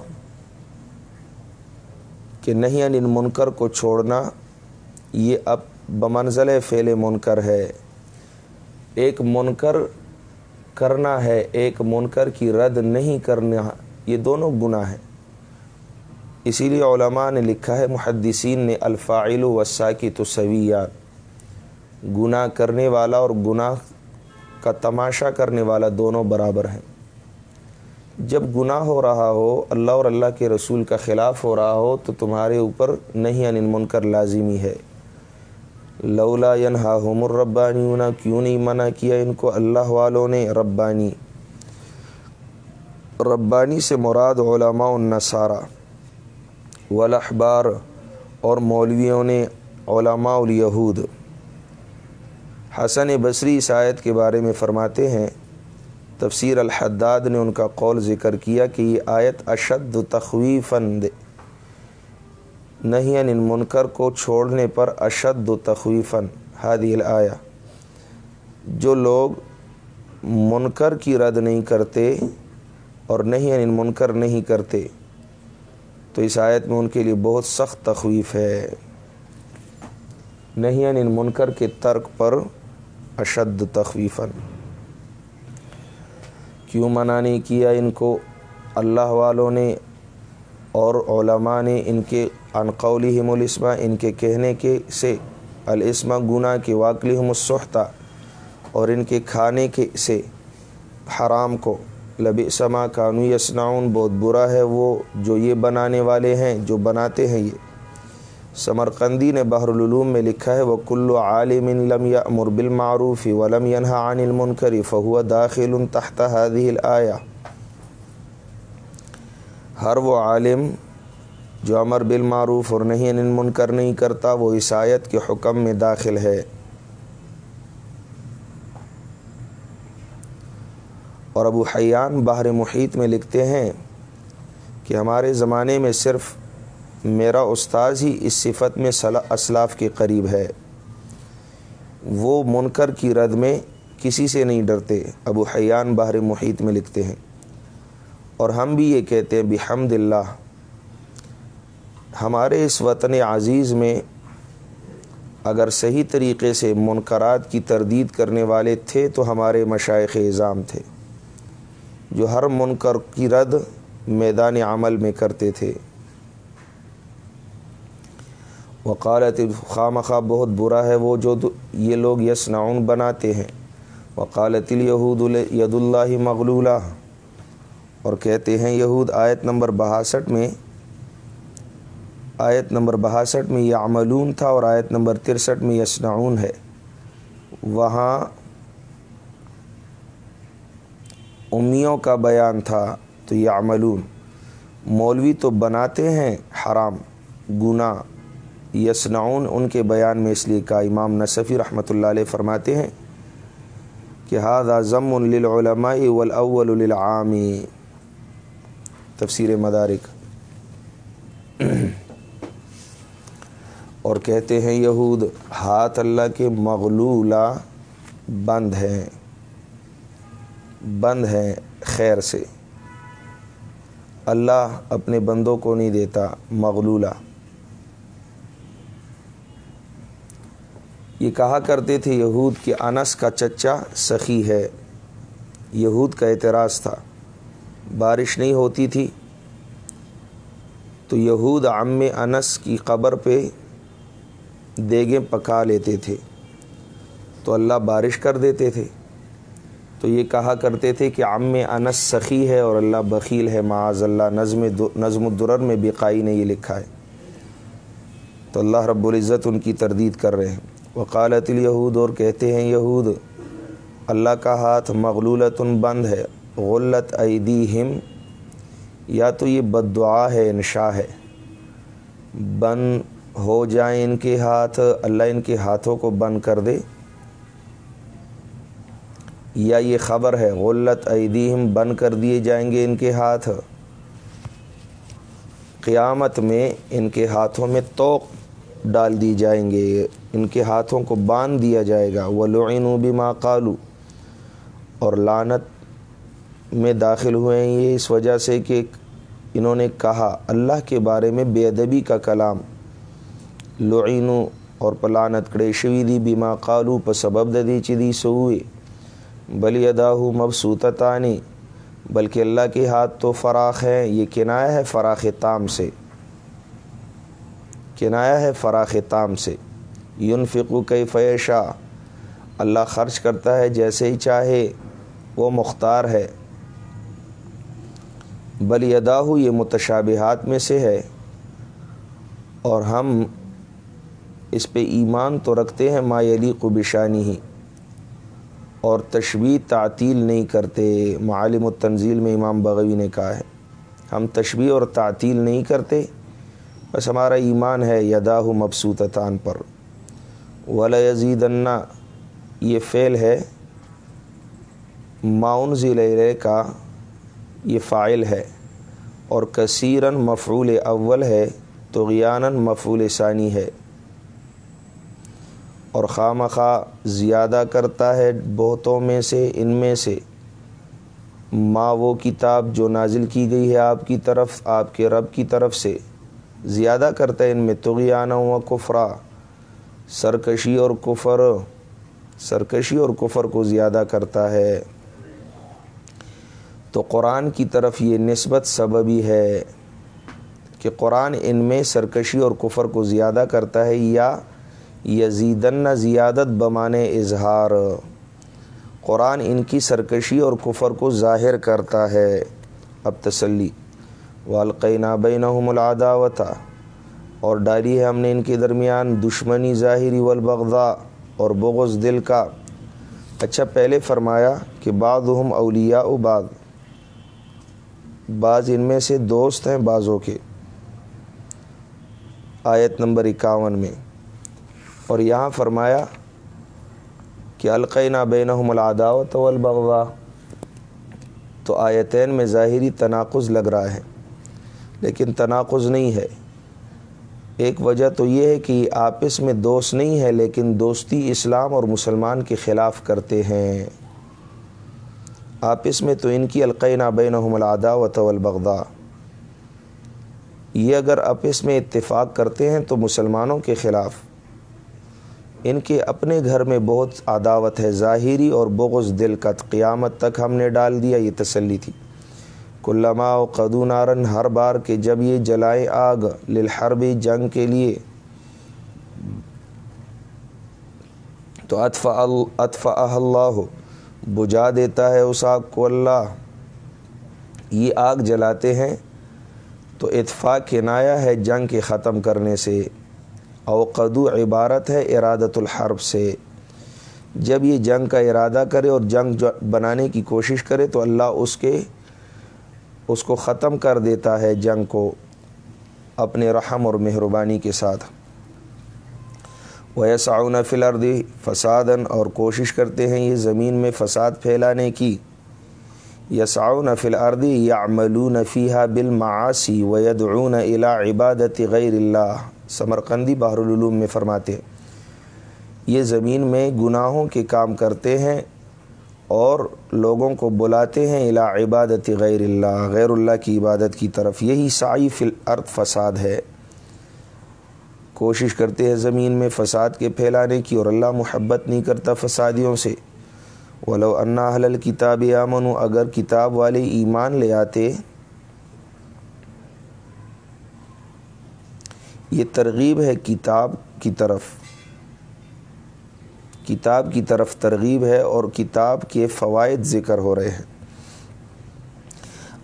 کہ نہیں ان منکر کو چھوڑنا، یہ اب بمنزل فعل منکر ہے۔ ایک منکر کرنا ہے، ایک منکر کی رد نہیں کرنا، یہ دونوں گناہ ہیں۔ اسی لیے علماء نے لکھا ہے، محدثین نے الفاعل وسا کی تو گناہ کرنے والا اور گناہ کا تماشا کرنے والا دونوں برابر ہیں۔ جب گناہ ہو رہا ہو، اللہ اور اللہ کے رسول کا خلاف ہو رہا ہو، تو تمہارے اوپر نہیں ان منکر لازمی ہے۔ لولا ینہا ہوم الربانی کیوں نہیں منع کیا ان کو اللہ والوں نے؟ ربانی۔ ربانی سے مراد علماء النصارہ۔ والاحبار اور مولویوں نے علماء الیہود۔ حسن بصری اس آیت کے بارے میں فرماتے ہیں، تفسیر الحداد نے ان کا قول ذکر کیا کہ یہ آیت اشد تخویفند نہیں ان منکر کو چھوڑنے پر اشد و تخویفن ہادی الآیا جو لوگ منکر کی رد نہیں کرتے اور نہیں ان منکر نہیں کرتے تو اس آیت میں ان کے لیے بہت سخت تخویف ہے۔ نہیں ان منکر کے ترک پر اشد تخویفاً۔ کیوں منع نہیں کیا ان کو؟ اللہ والوں نے اور علماء نے ان کے انقولی الاسما ان کے کہنے کے سے الاسما گناہ کے واقعی السحتہ، اور ان کے کھانے کے سے، حرام کو۔ لب سما کانو یسناؤن بہت برا ہے وہ جو یہ بنانے والے ہیں، جو بناتے ہیں یہ۔ سمرقندی نے بحر العلوم میں لکھا ہے وہ کلو عالم لم یا بالمعروف ولم ینہا عن المنکر فہو داخل تحت هذه ہر وہ عالم جو امر بالمعروف اور نہیں ان منکر نہیں کرتا، وہ عیسائیت کے حکم میں داخل ہے۔ اور ابو حیان باہر محیط میں لکھتے ہیں کہ ہمارے زمانے میں صرف میرا استاذ ہی اس صفت میں اسلاف کے قریب ہے۔ وہ منکر کی رد میں کسی سے نہیں ڈرتے، ابو حیان باہر محیط میں لکھتے ہیں۔ اور ہم بھی یہ کہتے ہیں، بحمد اللہ۔ ہمارے اس وطن عزیز میں اگر صحیح طریقے سے منقرات کی تردید کرنے والے تھے تو ہمارے مشائق اظام تھے۔ جو ہر منکر کی رد میدان عمل میں کرتے تھے۔ وقالت خواہ مخواہ بہت برا ہے وہ جو یہ لوگ یسنعون بناتے ہیں۔ وقالت الیہود ید اللہ مغلولہ۔ اور کہتے ہیں یہود آیت نمبر بہاسٹھ میں، آیت نمبر بہاسٹھ میں یہ عملون تھا اور آیت نمبر ترسٹھ میں یسنعون ہے۔ وہاں امیوں کا بیان تھا، تو یہ عملون مولوی تو بناتے ہیں حرام، گناہ یسنعون ان کے بیان میں اس لیے کا امام نصفی رحمۃ اللہ علیہ فرماتے ہیں کہ ہاد ضم للعلماء والاول للعامی تفسیر مدارک۔ اور کہتے ہیں یہود، ہاتھ اللہ کے مغلولہ بند ہیں۔ بند ہیں خیر سے۔ اللہ اپنے بندوں کو نہیں دیتا، مغلولہ۔ یہ کہا کرتے تھے یہود کہ انس کا چچا سخی ہے۔ یہود کا اعتراض تھا۔ بارش نہیں ہوتی تھی۔ تو یہود عم انس کی قبر پہ دیگیں پکا لیتے تھے۔ تو اللہ بارش کر دیتے تھے۔ تو یہ کہا کرتے تھے کہ عم انس سخی ہے اور اللہ بخیل ہے، معاذ اللہ، نظم نظم الدرر میں بقائی نے یہ لکھا ہے۔ تو اللہ رب العزت ان کی تردید کر رہے ہیں۔ وقالت الیہود اور کہتے ہیں یہود، اللہ کا ہاتھ مغلولت بند ہے غلط ایدیہم، یا تو یہ بد دعا ہے انشا ہے۔ بند ہو جائیں ان کے ہاتھ، اللہ ان کے ہاتھوں کو بند کر دے۔ یا یہ خبر ہے غلط ایدیہم بند کر دیے جائیں گے ان کے ہاتھ۔ قیامت میں ان کے ہاتھوں میں توق ڈال دی جائیں گے، ان کے ہاتھوں کو باندھ دیا جائے گا۔ وہ لعین بھی قالو اور لانت میں داخل ہوئے ہیں یہ اس وجہ سے کہ انہوں نے کہا، اللہ کے بارے میں بے ادبی کا کلام۔ لعین اور پلانت کڑے شوی دی بیما قالو په سبب د دې چې دی سوې بل یداہو مبسوطتانی، بلکہ اللہ کے ہاتھ تو فراخ ہے یہ کنایا ہے فراخ تام سے۔ کنایا ہے فراخ تام سے۔ یون فکو کئی فیشا اللہ خرچ کرتا ہے جیسے ہی چاہے، وہ مختار ہے۔ بل یداہو، یہ متشابہات میں سے ہے۔ اور ہم اس پہ ایمان تو رکھتے ہیں، ما علی بشانی ہی اور تشبیح تعطیل نہیں کرتے، معالم التنزیل میں امام بغوی نے کہا ہے۔ ہم تشبیح اور تعطیل نہیں کرتے، بس ہمارا ایمان ہے، یداہ مبسوطتان پر۔ ولا یزید یہ فعل ہے معاون ضلع کا یہ فائل ہے۔ اور کثیراً مفعول اول ہے تو غیاناً مفعول ثانی ہے۔ اور خواہ مخواہ زیادہ کرتا ہے بہتوں میں سے، ان میں سے۔ ماں وہ کتاب جو نازل کی گئی ہے آپ کی طرف، آپ کے رب کی طرف سے۔ زیادہ کرتا ہے ان میں تغیانہ و کفرا۔ سرکشی اور کفر، سرکشی اور کفر کو زیادہ کرتا ہے۔ تو قرآن کی طرف یہ نسبت سببی ہے کہ قرآن ان میں سرکشی اور کفر کو زیادہ کرتا ہے یا یزیدن زیادت بمانے اظہار۔ قرآن ان کی سرکشی اور کفر کو ظاہر کرتا ہے۔ اب تسلی۔ والقینہ بینہم العداوتا اور ڈالی ہے ہم نے ان کے درمیان دشمنی ظاہری والبغضا اور بغض دل کا۔ اچھا پہلے فرمایا کہ بعض ہم اولیاء و بعض۔ بعض ان میں سے دوست ہیں بعضوں کے۔ آیت نمبر اکاون میں۔ اور یہاں فرمایا کہ القینہ بینہم العداوت والبغضا تو آیتین میں ظاہری تناقض لگ رہا ہے، لیکن تناقض نہیں ہے۔ ایک وجہ تو یہ ہے کہ آپس میں دوست نہیں ہے، لیکن دوستی اسلام اور مسلمان کے خلاف کرتے ہیں۔ آپس میں تو ان کی القینہ بینہم العداوت والبغضا یہ اگر آپس میں اتفاق کرتے ہیں تو مسلمانوں کے خلاف۔ ان کے اپنے گھر میں بہت عداوت ہے، ظاہری اور بغض دل کا قیامت تک ہم نے ڈال دیا، یہ تسلی تھی۔ کلما و قدو نارن، ہر بار کہ جب یہ جلائے آگ للحرب جنگ کے لیے۔ تو اطفا اطفا اللہ بجھا دیتا ہے اس آگ کو اللہ۔ یہ آگ جلاتے ہیں تو اتفاق کنایا ہے جنگ کے ختم کرنے سے۔ اوقدو عبارت ہے ارادت الحرب سے۔ جب یہ جنگ کا ارادہ کرے اور جنگ بنانے کی کوشش کرے تو اللہ اس کے، اس کو ختم کر دیتا ہے جنگ کو اپنے رحم اور مہربانی کے ساتھ۔ وہ سعاون فلاردی فسادن اور کوشش کرتے ہیں یہ زمین میں فساد پھیلانے کی۔ یسعون فی الارضی یعملون فیہا بالمعاصی ویدعون الى عبادت غیر اللہ سمرقندی بحر العلوم میں فرماتے ہیں، یہ زمین میں گناہوں کے کام کرتے ہیں اور لوگوں کو بلاتے ہیں الا عبادت غیر اللہ غیر اللہ کی عبادت کی طرف۔ یہی سائی فی الارض فساد ہے۔ کوشش کرتے ہیں زمین میں فساد کے پھیلانے کی اور اللہ محبت نہیں کرتا فسادیوں سے۔ ولو انا حل کتاب امن اگر کتاب والے ایمان لے آتے یہ ترغیب ہے کتاب کی طرف۔ کتاب کی طرف ترغیب ہے اور کتاب کے فوائد ذکر ہو رہے ہیں۔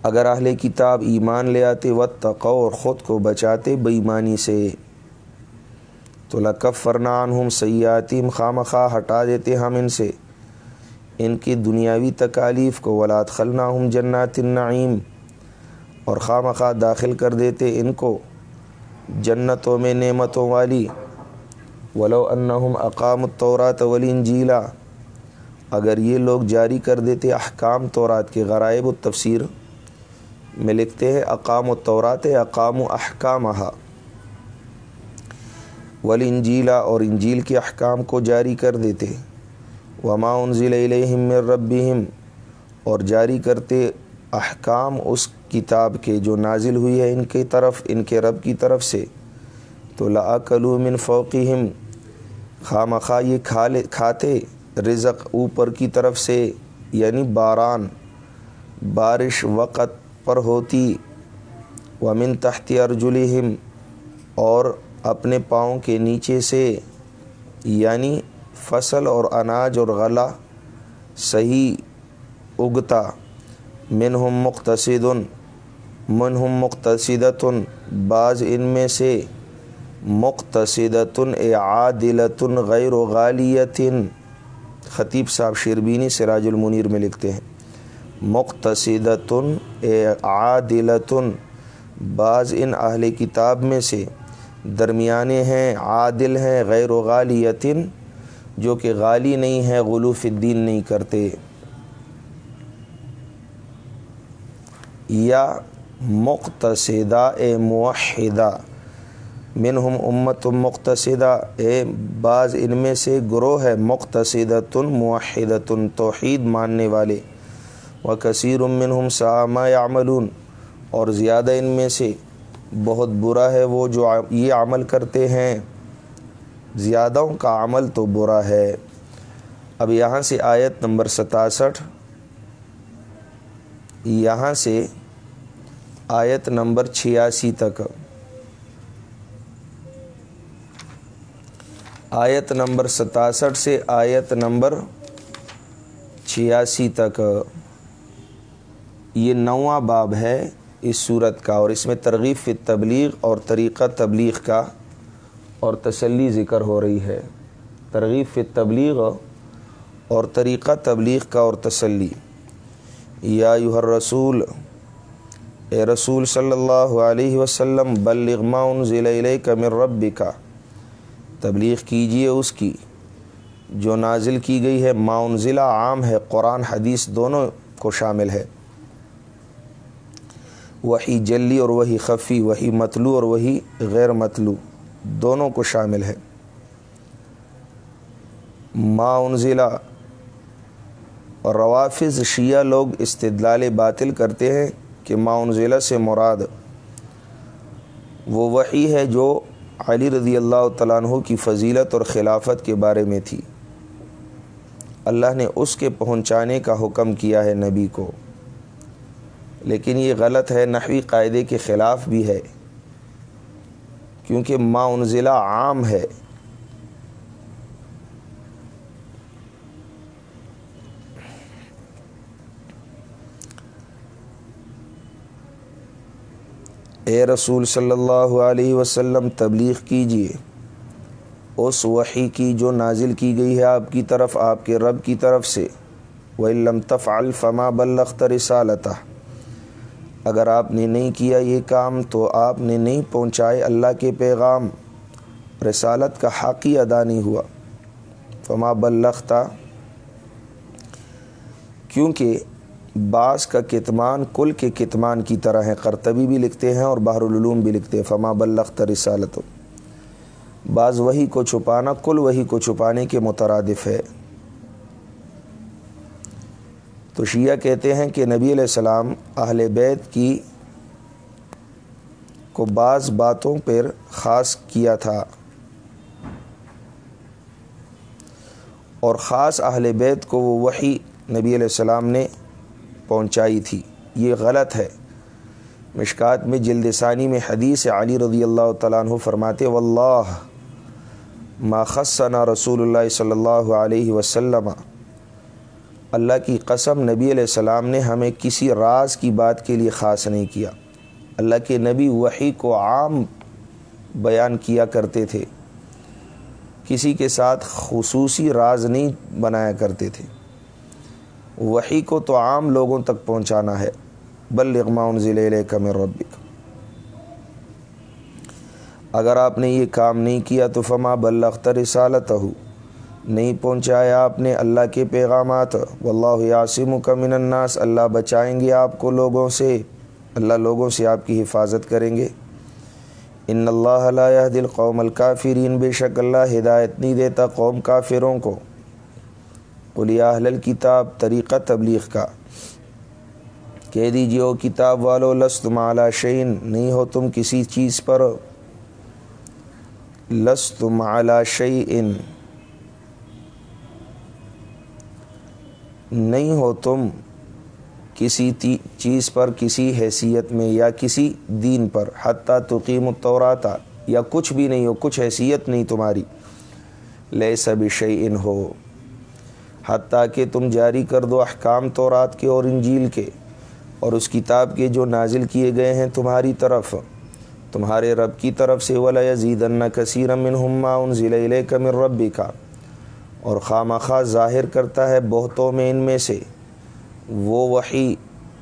اگر اہل کتاب ایمان لے آتے و تقو اور خود کو بچاتے بے ایمانی سے، تو لکف فرنان ہم سیاتیم خام خواہ ہٹا دیتے ہم ان سے۔ ان کی دنیاوی تکالیف کو ولاد خلنا ہم جنات النعیم، اور خام خواہ داخل کر دیتے ان کو۔ جنتوں میں نعمتوں والی۔ ولو انہم اقام التورات والانجیلا اگر یہ لوگ جاری کر دیتے احکام تورات کے غرائب التفسیر میں لکھتے ہیں اقام التورات اقام و احکام ولانجیلا اور انجیل کے احکام کو جاری کر دیتے۔ وما انزل الیہم من ربہم۔ اور جاری کرتے احکام اس کتاب کے جو نازل ہوئی ہے ان کی طرف، ان کے رب کی طرف سے۔ تو لاقلو من فوقہم خواہ یہ کھا لے کھاتے رزق اوپر کی طرف سے یعنی باران، بارش وقت پر ہوتی۔ ومن تحت ارجلہم، اور اپنے پاؤں کے نیچے سے یعنی فصل اور اناج اور غلہ صحیح اگتا۔ منہم مختصد منہم مختصدتن بعض ان میں سے مختصدتن عادلتن غیر و غالیتن۔ خطیب صاحب شیربینی سراج المنیر میں لکھتے ہیں مختصدتن عادلتن۔ بعض ان اہل کتاب میں سے درمیانے ہیں، عادل ہیں، غیر و غالیتن، جو کہ غالی نہیں ہے غلوف الدین نہیں کرتے۔ یا مختصدہ اے موحدہ۔ منہم امت مختصدہ اے بعض ان میں سے گروہ ہے مختصدۃ موحدۃ توحید ماننے والے۔ و کثیر منہم سامہ یعملون۔ اور زیادہ ان میں سے بہت برا ہے وہ جو یہ عمل کرتے ہیں۔ زیادہوں کا عمل تو برا ہے۔ اب یہاں سے آیت نمبر ستاسٹھ۔ یہاں سے آیت نمبر چھیاسی تک۔ آیت نمبر ستاسٹھ سے آیت نمبر چھیاسی تک۔ یہ نواں باب ہے اس صورت کا اور اس میں ترغیب فی تبلیغ اور طریقہ تبلیغ کا اور تسلی ذکر ہو رہی ہے۔ ترغیب فی تبلیغ اور طریقہ تبلیغ کا اور تسلی۔ یا یوہر رسول اے رسول صلی اللہ علیہ وسلم، بلغ ما انزل الیک من ربک، تبلیغ کیجیے اس کی۔ جو نازل کی گئی ہے، ما انزلہ عام ہے، قرآن، حدیث دونوں کو شامل ہے۔ وہی جلی اور وہی خفی وہی مطلوع اور وہی غیر مطلوع دونوں کو شامل ہے۔ ما انزلہ اور روافظ شیعہ لوگ استدلال باطل کرتے ہیں۔ کہ ما انزلہ سے مراد وہ وہی ہے جو علی رضی اللہ تعالیٰ عنہ کی فضیلت اور خلافت کے بارے میں تھی۔ اللہ نے اس کے پہنچانے کا حکم کیا ہے نبی کو۔ لیکن یہ غلط ہے، نحوی قاعدے کے خلاف بھی ہے۔ کیونکہ ما انزلہ عام ہے۔ اے رسول صلی اللہ علیہ وسلم، تبلیغ کیجیے اس وحی کی جو نازل کی گئی ہے آپ کی طرف، آپ کے رب کی طرف سے۔ وہ لمطف الفما بلخت رسالتہ اگر آپ نے نہیں کیا یہ کام، تو آپ نے نہیں پہنچائے اللہ کے پیغام۔ رسالت کا حقی ادا نہیں ہوا۔ فما بلختہ کیونکہ بعض کا کتمان، کل کے کتمان کی طرح ہے قرطبی بھی لکھتے ہیں اور بحر العلوم بھی لکھتے ہیں۔ فما بلخت رسالت بعض وہی کو چھپانا، کل وہی کو چھپانے کے مترادف ہے۔ تو شیعہ کہتے ہیں کہ نبی علیہ السلام اہل بیت کی کو بعض باتوں پر خاص کیا تھا۔ اور خاص اہل بیت کو وہ وہی نبی علیہ السلام نے پہنچائی تھی۔ یہ غلط ہے۔ مشکات میں جلد ثانی میں حدیث علی رضی اللہ تعالیٰ عنہ فرماتے واللہ ما خصنا رسول اللہ صلی اللہ علیہ وسلم۔ اللہ کی قسم، نبی علیہ السلام نے ہمیں کسی راز کی بات کے لیے خاص نہیں کیا۔ اللہ کے نبی وہی کو عام بیان کیا کرتے تھے۔ کسی کے ساتھ خصوصی راز نہیں بنایا کرتے تھے۔ وہی کو تو عام لوگوں تک پہنچانا ہے۔ بل اغماؤن ضلع کم ربک۔ اگر آپ نے یہ کام نہیں کیا تو فما بلختر رسالت ہو نہیں پہنچایا آپ نے اللہ کے پیغامات۔ واللہ یاسم کا من الناس۔ اللہ بچائیں گے آپ کو لوگوں سے۔ اللہ لوگوں سے آپ کی حفاظت کریں گے۔ ان اللہ علیہ دل قوم الکافرین۔ بے شک اللہ ہدایت نہیں دیتا قوم کافروں کو۔ اولیاء اہل کتاب طریقہ تبلیغ کا۔ کہہ دیجیے او کتاب والو لست مالا شعین نہیں ہو تم کسی چیز پر۔ لست مالا شعین نہیں ہو تم کسی چیز پر، کسی حیثیت میں یا کسی دین پر۔ حتیٰ تقیم و یا کچھ بھی نہیں ہو، کچھ حیثیت نہیں تمہاری۔ لے سب شعین ہو۔ حتیٰ کہ تم جاری کر دو احکام تورات کے اور انجیل کے اور اس کتاب کے جو نازل کیے گئے ہیں تمہاری طرف۔ تمہارے رب کی طرف سے ولا یزید کثیر من ہما ان ضلع کمر ربی کا اور خواہ خواہ ظاہر کرتا ہے بہتوں میں ان میں سے۔ وہ وہی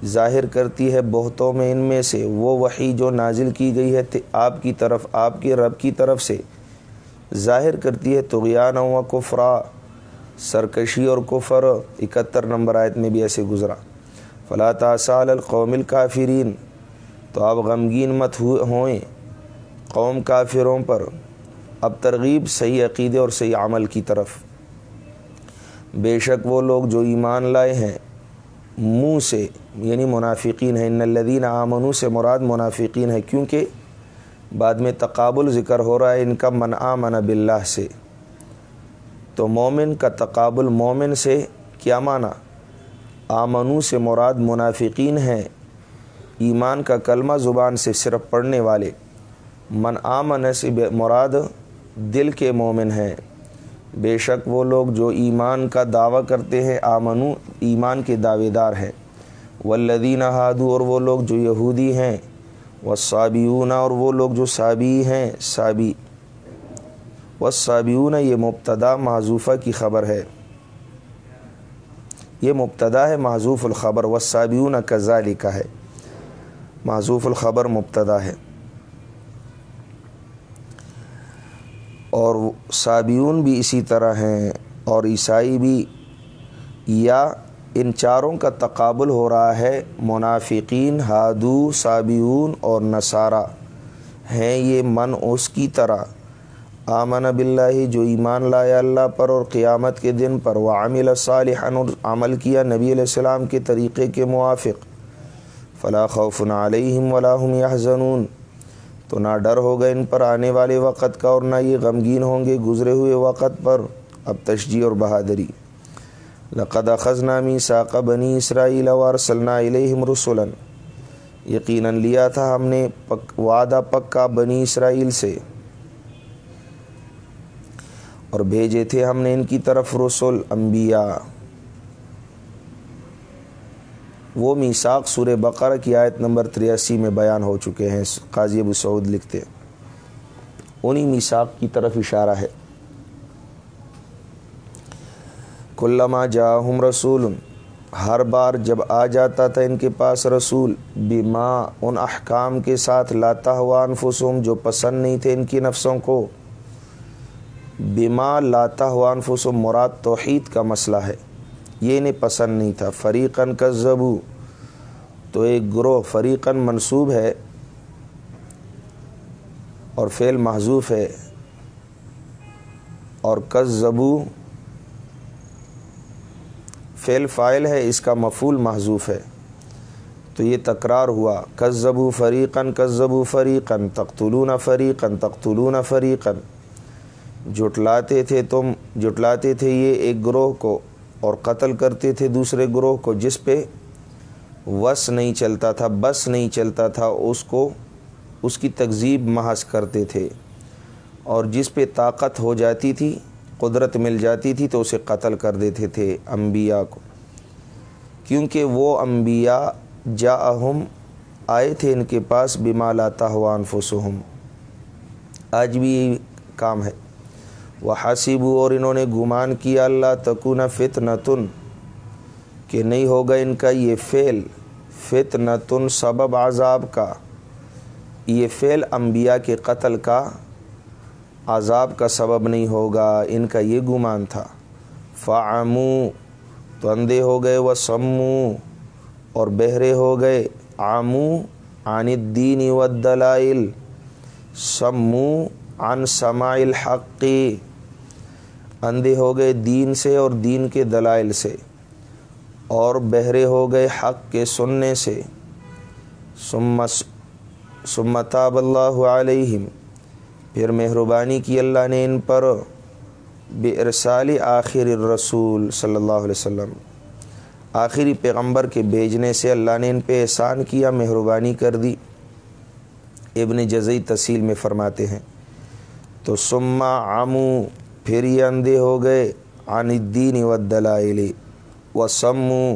ظاہر کرتی ہے بہتوں میں ان میں سے۔ وہ وہی جو نازل کی گئی ہے آپ کی طرف، آپ کے رب کی طرف سے ظاہر کرتی ہے تغیان و کفرا۔ سرکشی اور کفر، اکہتر نمبر آیت میں بھی ایسے گزرا۔ فلا تاسال القوم الکافرین تو آپ غمگین مت ہوئیں قوم کافروں پر۔ اب ترغیب، صحیح عقیدے اور صحیح عمل کی طرف۔ بے شک وہ لوگ جو ایمان لائے ہیں، منہ سے یعنی منافقین ہیں۔ ان الدین آمنو سے مراد منافقین ہے کیونکہ بعد میں تقابل ذکر ہو رہا ہے، ان کا من آمن باللہ سے۔ تو مومن کا تقابل مومن سے کیا معنی؟ آمنو سے مراد منافقین ہیں۔ ایمان کا کلمہ زبان سے صرف پڑھنے والے۔ من آمن سے مراد دل کے مومن ہیں۔ بے شک وہ لوگ جو ایمان کا دعویٰ کرتے ہیں، آمنو ایمان کے دعوے دار ہیں۔ والذین ہادو اور وہ لوگ جو یہودی ہیں۔ وہ اور وہ لوگ جو صابی ہیں۔ صابی و یہ مبتدا معذوفہ کی خبر ہے۔ یہ مبتدا ہے معذوف الخبر و صابیون کزا لکھا ہے۔ معذوف الخبر مبتدا ہے۔ اور صابیون بھی اسی طرح ہیں، اور عیسائی بھی۔ یا ان چاروں کا تقابل ہو رہا ہے، منافقین، ہادو صابیون اور نصارہ۔ ہیں یہ من اس کی طرح۔ آمن باللہ جو ایمان لایا اللہ پر اور قیامت کے دن پر وہ عامل صالحن اور عمل کیا نبی علیہ السلام کے طریقے کے موافق، فلا خوف علیہم ولا هم يحزنون تو نہ ڈر ہوگا ان پر آنے والے وقت کا اور نہ یہ غمگین ہوں گے گزرے ہوئے وقت پر۔ اب تشجیح اور بہادری۔ لقد خزنہ میساق بنی اسرائیل وارسلنا علیہم رسولا یقیناً لیا تھا ہم نے پک وعدہ پکا بنی اسرائیل سے۔ اور بھیجے تھے ہم نے ان کی طرف رسول انبیاء۔ وہ میساق سور بقرہ کی آیت نمبر تریاسی میں بیان ہو چکے ہیں۔ قاضی ابو سعود لکھتے انہی میساق کی طرف اشارہ ہے۔ کلما جاہم رسول، ہر بار جب آ جاتا تھا ان کے پاس رسول بیما ان احکام کے ساتھ لاتا ہوا انفسوم جو پسند نہیں تھے ان کی نفسوں کو۔ بیما لاتا ہوا انفسوم مراد توحید کا مسئلہ ہے۔ یہ انہیں پسند نہیں تھا۔ فریقاً کا زبو تو ایک گروہ فریقاً منصوب ہے اور فعل محضوف ہے۔ اور کز فعل فائل ہے، اس کا مفول محضوف ہے۔ تو یہ تکرار ہوا۔ Cause زبو فریقاً cause فریقاً۔ تختلون فریقاً تختلون فریقاً۔ جٹلاتے تھے تم جٹلاتے تھے یہ ایک گروہ کو اور قتل کرتے تھے دوسرے گروہ کو، جس پہ وس نہیں چلتا تھا، بس نہیں چلتا تھا، اس کو، اس کی تکذیب محض کرتے تھے۔ اور جس پہ طاقت ہو جاتی تھی، قدرت مل جاتی تھی، تو اسے قتل کر دیتے تھے انبیاء کو۔ کیونکہ وہ انبیاء جا اہم آئے تھے ان کے پاس لاتا ہوا انفسہم آج بھی یہی کام ہے۔ وہ حاسب اور انہوں نے گمان کیا اللہ تکون فتنتن۔ کہ نہیں ہوگا ان کا یہ فعل۔ فتنتن سبب عذاب کا۔ یہ فعل انبیاء کے قتل کا عذاب کا سبب نہیں ہوگا۔ ان کا یہ گمان تھا۔ فعمو، تو اندھے ہو گئے۔ وہ سمو اور بہرے ہو گئے۔ آمو عن الدین والدلائل۔ سمو، عن سماع الحقی اندھے ہو گئے دین سے اور دین کے دلائل سے، اور بہرے ہو گئے حق کے سننے سے۔ سمتاب اللہ علیہم۔ پھر مہربانی کی اللہ نے ان پر بے ارسال آخر الرسول صلی اللہ علیہ وسلم۔ آخری پیغمبر کے بھیجنے سے اللہ نے ان پہ احسان کیا، مہربانی کر دی۔ ابن جزئی تحصیل میں فرماتے ہیں۔ تو سما آمو پھر یہ اندھے ہو گئے۔ عن الدین و دلائل و سمو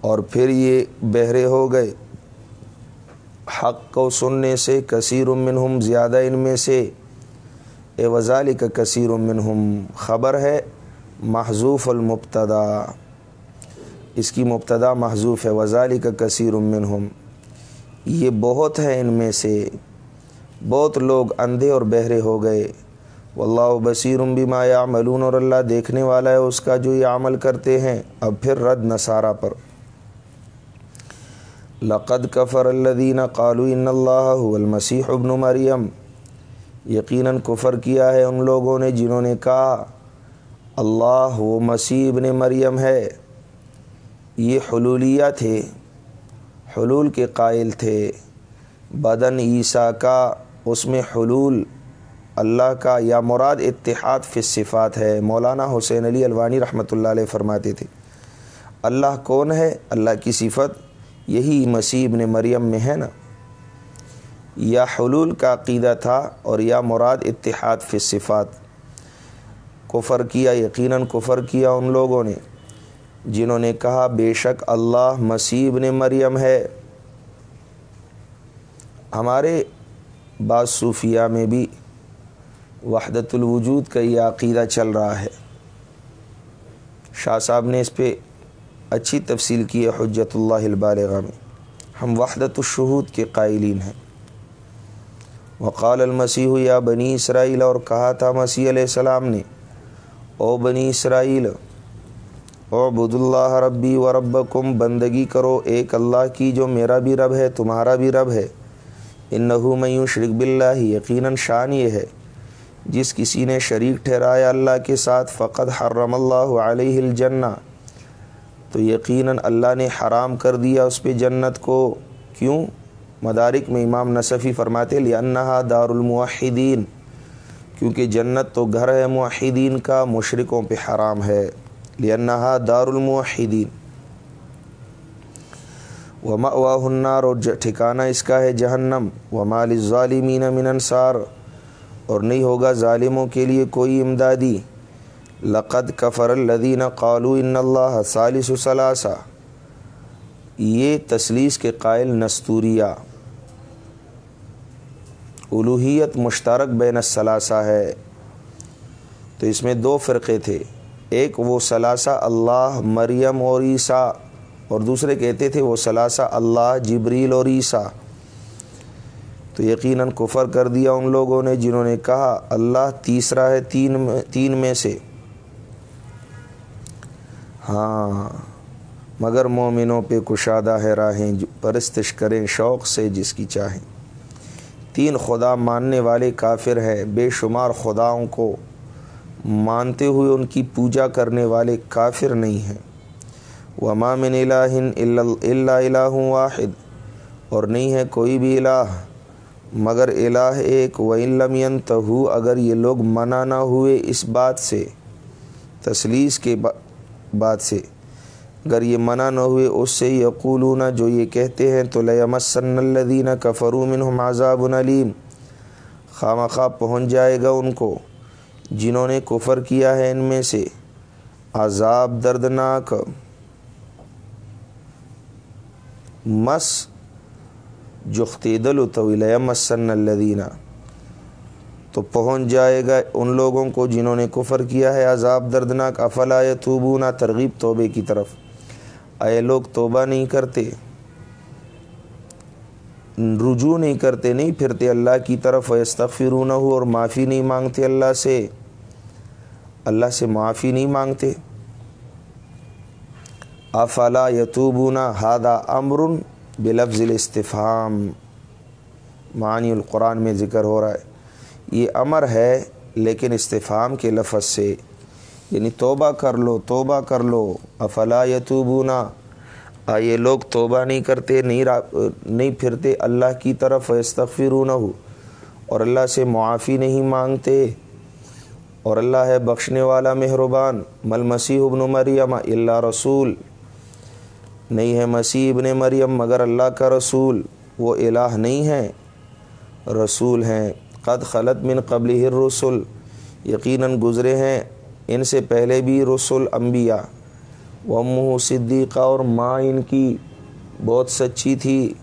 اور پھر یہ بہرے ہو گئے۔ حق کو سننے سے کثیر منہم، زیادہ ان میں سے۔ اے وزال کا کثیر منہم۔ خبر ہے محضوف المبتدا۔ اس کی مبتدا محضوف ہے۔ وزال کا کثیر منہم۔ یہ بہت ہے ان میں سے۔ بہت لوگ اندھے اور بہرے ہو گئے۔ واللہ بصیر بما یعملون اور اللہ دیکھنے والا ہے اس کا جو یہ عمل کرتے ہیں۔ اب پھر رد نصارہ پر۔ لقد کفر الذین قالوا ان اللہ المسیح ابن مریم۔ یقیناً کفر کیا ہے ان لوگوں نے جنہوں نے کہا، اللہ وہ مسیح ابن مریم ہے۔ یہ حلولیہ تھے، حلول کے قائل تھے۔ بدن عیسیٰ کا، اس میں حلول اللہ کا یا مراد اتحاد فی صفات ہے، مولانا حسین علی الوانی رحمۃ اللہ علیہ فرماتے تھے۔ اللہ کون ہے؟ اللہ کی صفت یہی مسیح ابن مریم میں ہے نا۔ یا حلول کا عقیدہ تھا اور یا مراد اتحاد فی صفات۔ کفر کیا، یقیناً کفر کیا ان لوگوں نے۔ جنہوں نے کہا، بے شک اللہ مسیح ابن مریم ہے۔ ہمارے بعض صوفیہ میں بھی وحدت الوجود کا یہ عقیدہ چل رہا ہے۔ شاہ صاحب نے اس پہ اچھی تفصیل کی ہے حجت اللہ البالغہ میں۔ ہم وحدت الشہود کے قائلین ہیں۔ وقال المسیح یا بنی اسرائیل، اور کہا تھا مسیح علیہ السلام نے، او بنی اسرائیل او بد اللہ ربی و ربکم، بندگی کرو ایک اللہ کی جو میرا بھی رب ہے، تمہارا بھی رب ہے۔ ان نحو میوں شرک بلّہ یقیناً شان یہ ہے جس کسی نے شریک ٹھہرایا اللہ کے ساتھ فقط حرم اللہ علیہ الجنہ، تو یقیناً اللہ نے حرام کر دیا اس پہ جنت کو۔ کیوں؟ مدارک میں امام نصفی فرماتے لنحا دار الموحدین کیونکہ جنت تو گھر ہے معاہدین کا مشرقوں پہ حرام ہے۔ لنحا دار الموحدین وما النار، اور ٹھکانہ اس کا ہے جہنم۔ ومال ظالمین من انصار۔ اور نہیں ہوگا ظالموں کے لیے کوئی امدادی۔ لقد کفر الدین قالو ان اللہ ثالث ثلاثہ۔ یہ تسلیس کے قائل نستوریہ۔ الوحیت مشترک بین الثلاثہ ہے۔ تو اس میں دو فرقے تھے۔ ایک وہ ثلاثہ اللہ، مریم اور عیسیٰ۔ اور دوسرے کہتے تھے وہ ثلاثہ اللہ، جبریل اور عیسیٰ۔ تو یقیناً کفر کر دیا ان لوگوں نے جنہوں نے کہا، اللہ تیسرا ہے تین میں تین میں سے۔ ہاں مگر مومنوں پہ کشادہ ہے راہیں، جو پرستش کریں شوق سے جس کی چاہیں۔ تین خدا ماننے والے کافر ہیں، بے شمار خداؤں کو مانتے ہوئے ان کی پوجا کرنے والے کافر نہیں ہیں۔ من الہ اللہ الہ واحد۔ اور نہیں ہے کوئی بھی الہ۔ مگر الہ ایک و علم تہو اگر یہ لوگ منع نہ ہوئے اس بات سے، تسلیس کے بات سے، اگر یہ منع نہ ہوئے اس سے یقولون، جو یہ کہتے ہیں، تو لیمسن الدین کفروم عذاب علیم خام خواہ پہنچ جائے گا ان کو، جنہوں نے کفر کیا ہے ان میں سے۔ عذاب دردناک۔ مس جختیدل و مسن الدینہ تو پہنچ جائے گا ان لوگوں کو جنہوں نے کفر کیا ہے، عذاب دردناک۔ افلا توبونا ترغیب توبے کی طرف۔ اے لوگ توبہ نہیں کرتے، رجوع نہیں کرتے، نہیں پھرتے اللہ کی طرف۔ استغفرون ہو اور معافی نہیں مانگتے اللہ سے۔ اللہ سے معافی نہیں مانگتے۔ افلا یتوبونا ہادہ امرن۔ بلفظ الاستفام معنی القرآن میں ذکر ہو رہا ہے۔ یہ امر ہے، لیکن استفام کے لفظ سے یعنی توبہ کر لو، توبہ کر لو، افلا یتوبونا۔ یہ لوگ توبہ نہیں کرتے، نہیں نہیں پھرتے، اللہ کی طرف استغفرون ہو اور اللہ سے معافی نہیں مانگتے۔ اور اللہ ہے بخشنے والا مہربان، مل مسیح ابن مریم اللہ رسول۔ نہیں ہے مسیح ابن مریم، مگر اللہ کا رسول، وہ الہ نہیں ہے۔ رسول ہیں۔ قد خلط من قبل رسول یقیناً گزرے ہیں۔ ان سے پہلے بھی رسول انبیاء۔ و منہ صدیقہ اور ماں ان کی بہت سچی تھی۔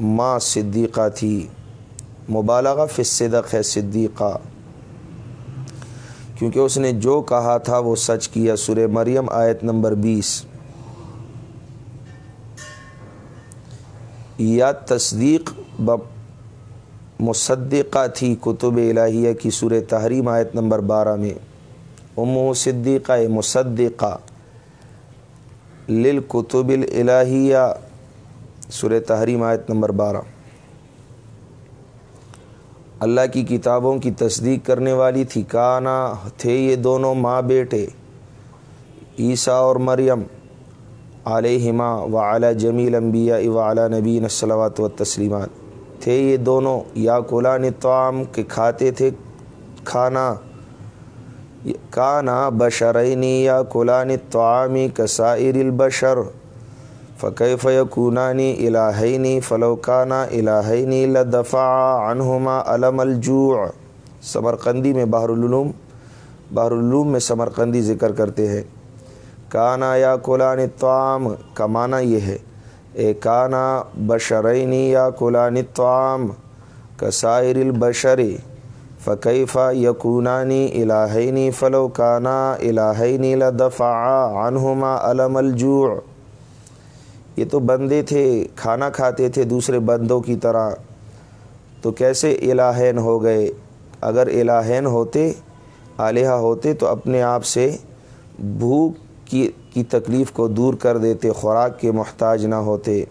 ماں صدیقہ تھی۔ مبالغہ فصدق ہے صدیقہ۔ کیونکہ اس نے جو کہا تھا وہ سچ کیا سر مریم آیت نمبر بیس۔ یا تصدیق مصدقہ تھی کتب الہیہ کی سور تحریم آیت نمبر بارہ میں۔ ام صدیقہ مصدقہ للکتب الہیہ سور تحریم آیت نمبر بارہ۔ اللہ کی کتابوں کی تصدیق کرنے والی تھی، کانا تھے یہ دونوں ماں بیٹے، عیسیٰ اور مریم۔ علیہما و اعلیٰ جمیل انبیاء و اعلیٰ نبی صلوات و تسلیمات تھے یہ دونوں یا قلان توام کے کھاتے تھے، کھانا، کانا بشرینی یا قلان توعامی کسائر البشر۔ فقیف یکونانی الہینی فلوکانہ الہینی لدفع عنہما علم الجوع۔ سمرقندی میں بحر العلوم بحر العلوم میں سمرقندی ذکر کرتے ہیں۔ کانا یا قلان توام کا معنی یہ ہے، اے کانا بشرینی یا قلان توام کسائر البشری فقیفہ یقونانی الہینی فلو کانا الہینی لدفع عنہما علم الجوع۔ یہ تو بندے تھے، کھانا کھاتے تھے دوسرے بندوں کی طرح۔ تو کیسے الہین ہو گئے؟ اگر الہین ہوتے، آلیہ ہوتے تو اپنے آپ سے بھوک کی کی تکلیف کو دور کر دیتے، خوراک کے محتاج نہ ہوتے۔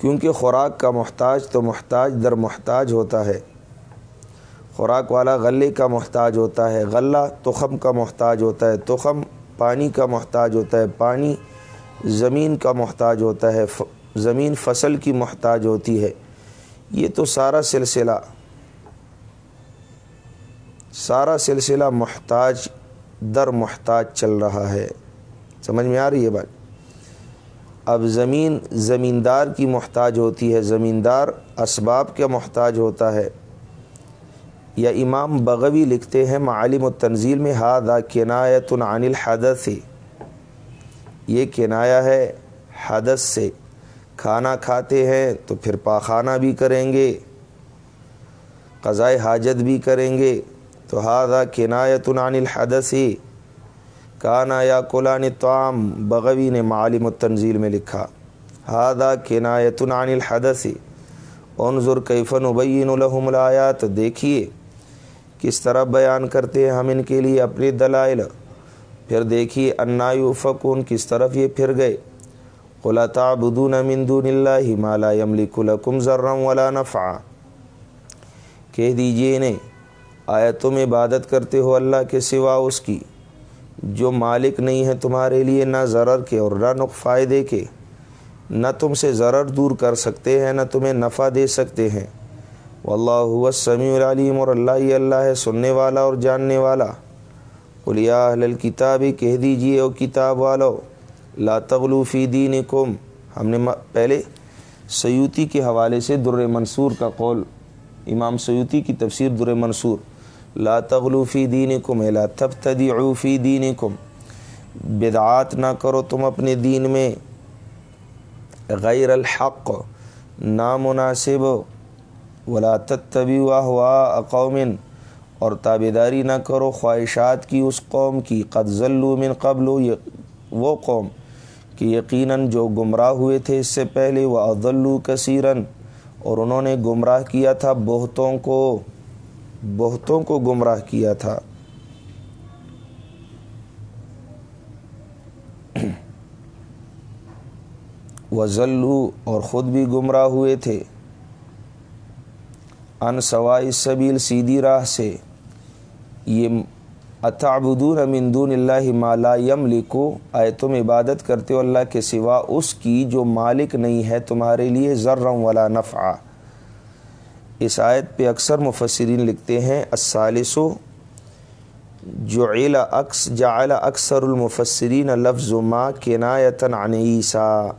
کیونکہ خوراک کا محتاج تو محتاج در محتاج ہوتا ہے۔ خوراک والا غلے کا محتاج ہوتا ہے، غلہ تخم کا محتاج ہوتا ہے، تخم پانی کا محتاج ہوتا ہے، پانی زمین کا محتاج ہوتا ہے زمین فصل کی محتاج ہوتی ہے۔ یہ تو سارا سلسلہ سارا سلسلہ محتاج در محتاج چل رہا ہے۔ سمجھ میں آ رہی ہے بات؟ اب زمین زمیندار کی محتاج ہوتی ہے، زمیندار اسباب کے محتاج ہوتا ہے۔ یا امام بغوی لکھتے ہیں، معالم و تنزیل میں ہادہ کنایت عن الحدث۔ یہ کنایا ہے حدث سے۔ کھانا کھاتے ہیں تو پھر پاخانہ بھی کریں گے، قضائے حاجت بھی کریں گے۔ تو ہادہ کنایت عن الحدثی کانا یا قلان توام بغوی نے معالم التنزیل میں لکھا. ہادہ کنایت عن الحدثی انظر کیفن ابین الحم الایات دیکھیے کس طرح بیان کرتے ہیں ہم ان کے لیے اپنے دلائل. پھر دیکھیے انایو فکون کس طرف یہ پھر گئے؟ قلطا بدون دون اللہ مالا یملک لکم ذرم ولا نفع کہہ دیجیے انہیں آیا تم عبادت کرتے ہو اللہ کے سوا اس کی۔ جو مالک نہیں ہے تمہارے لیے نہ ضرر کے اور نہ فائدے کے۔ نہ تم سے ضرر دور کر سکتے ہیں، نہ تمہیں نفع دے سکتے ہیں۔ واللہ سمیع العلیم اور اللہ ہی اللہ ہے، سننے والا اور جاننے والا۔ قلیا الکتابی کہہ دیجیے او کتاب والو، لا تغلو فی دینکم۔ ہم نے پہلے سیوتی کے حوالے سے در منصور کا قول، امام سیوتی کی تفسیر در منصور۔ لا تغلو فی دینکم لا تبتدعو فی دینکم۔ بدعات نہ کرو تم اپنے دین میں۔ غیر الحق، نامناسب، ولا تتبعوا احواء قوم۔ اور تابیداری نہ کرو خواہشات کی اس قوم کی۔ قد ذلوا من قبل، وہ قوم کہ یقیناً جو گمراہ ہوئے تھے اس سے پہلے وہ اضلو کثیرن اور انہوں نے گمراہ کیا تھا بہتوں کو۔ بہتوں کو گمراہ کیا تھا۔ *clears throat* وزلو اور خود بھی گمراہ ہوئے تھے۔ ان سوائی سبیل سیدھی راہ سے۔ یہ اتعبدون من دون اللہ مالا یم لکھو آئے تم عبادت کرتے ہو اللہ کے سوا اس کی جو مالک نہیں ہے تمہارے لیے ذرم ولا نفع اس آیت پہ اکثر مفسرین لکھتے ہیں اسالث جو اکس، جعل اکثر المفسرین لفظ ما کنایتن عن عیسیٰ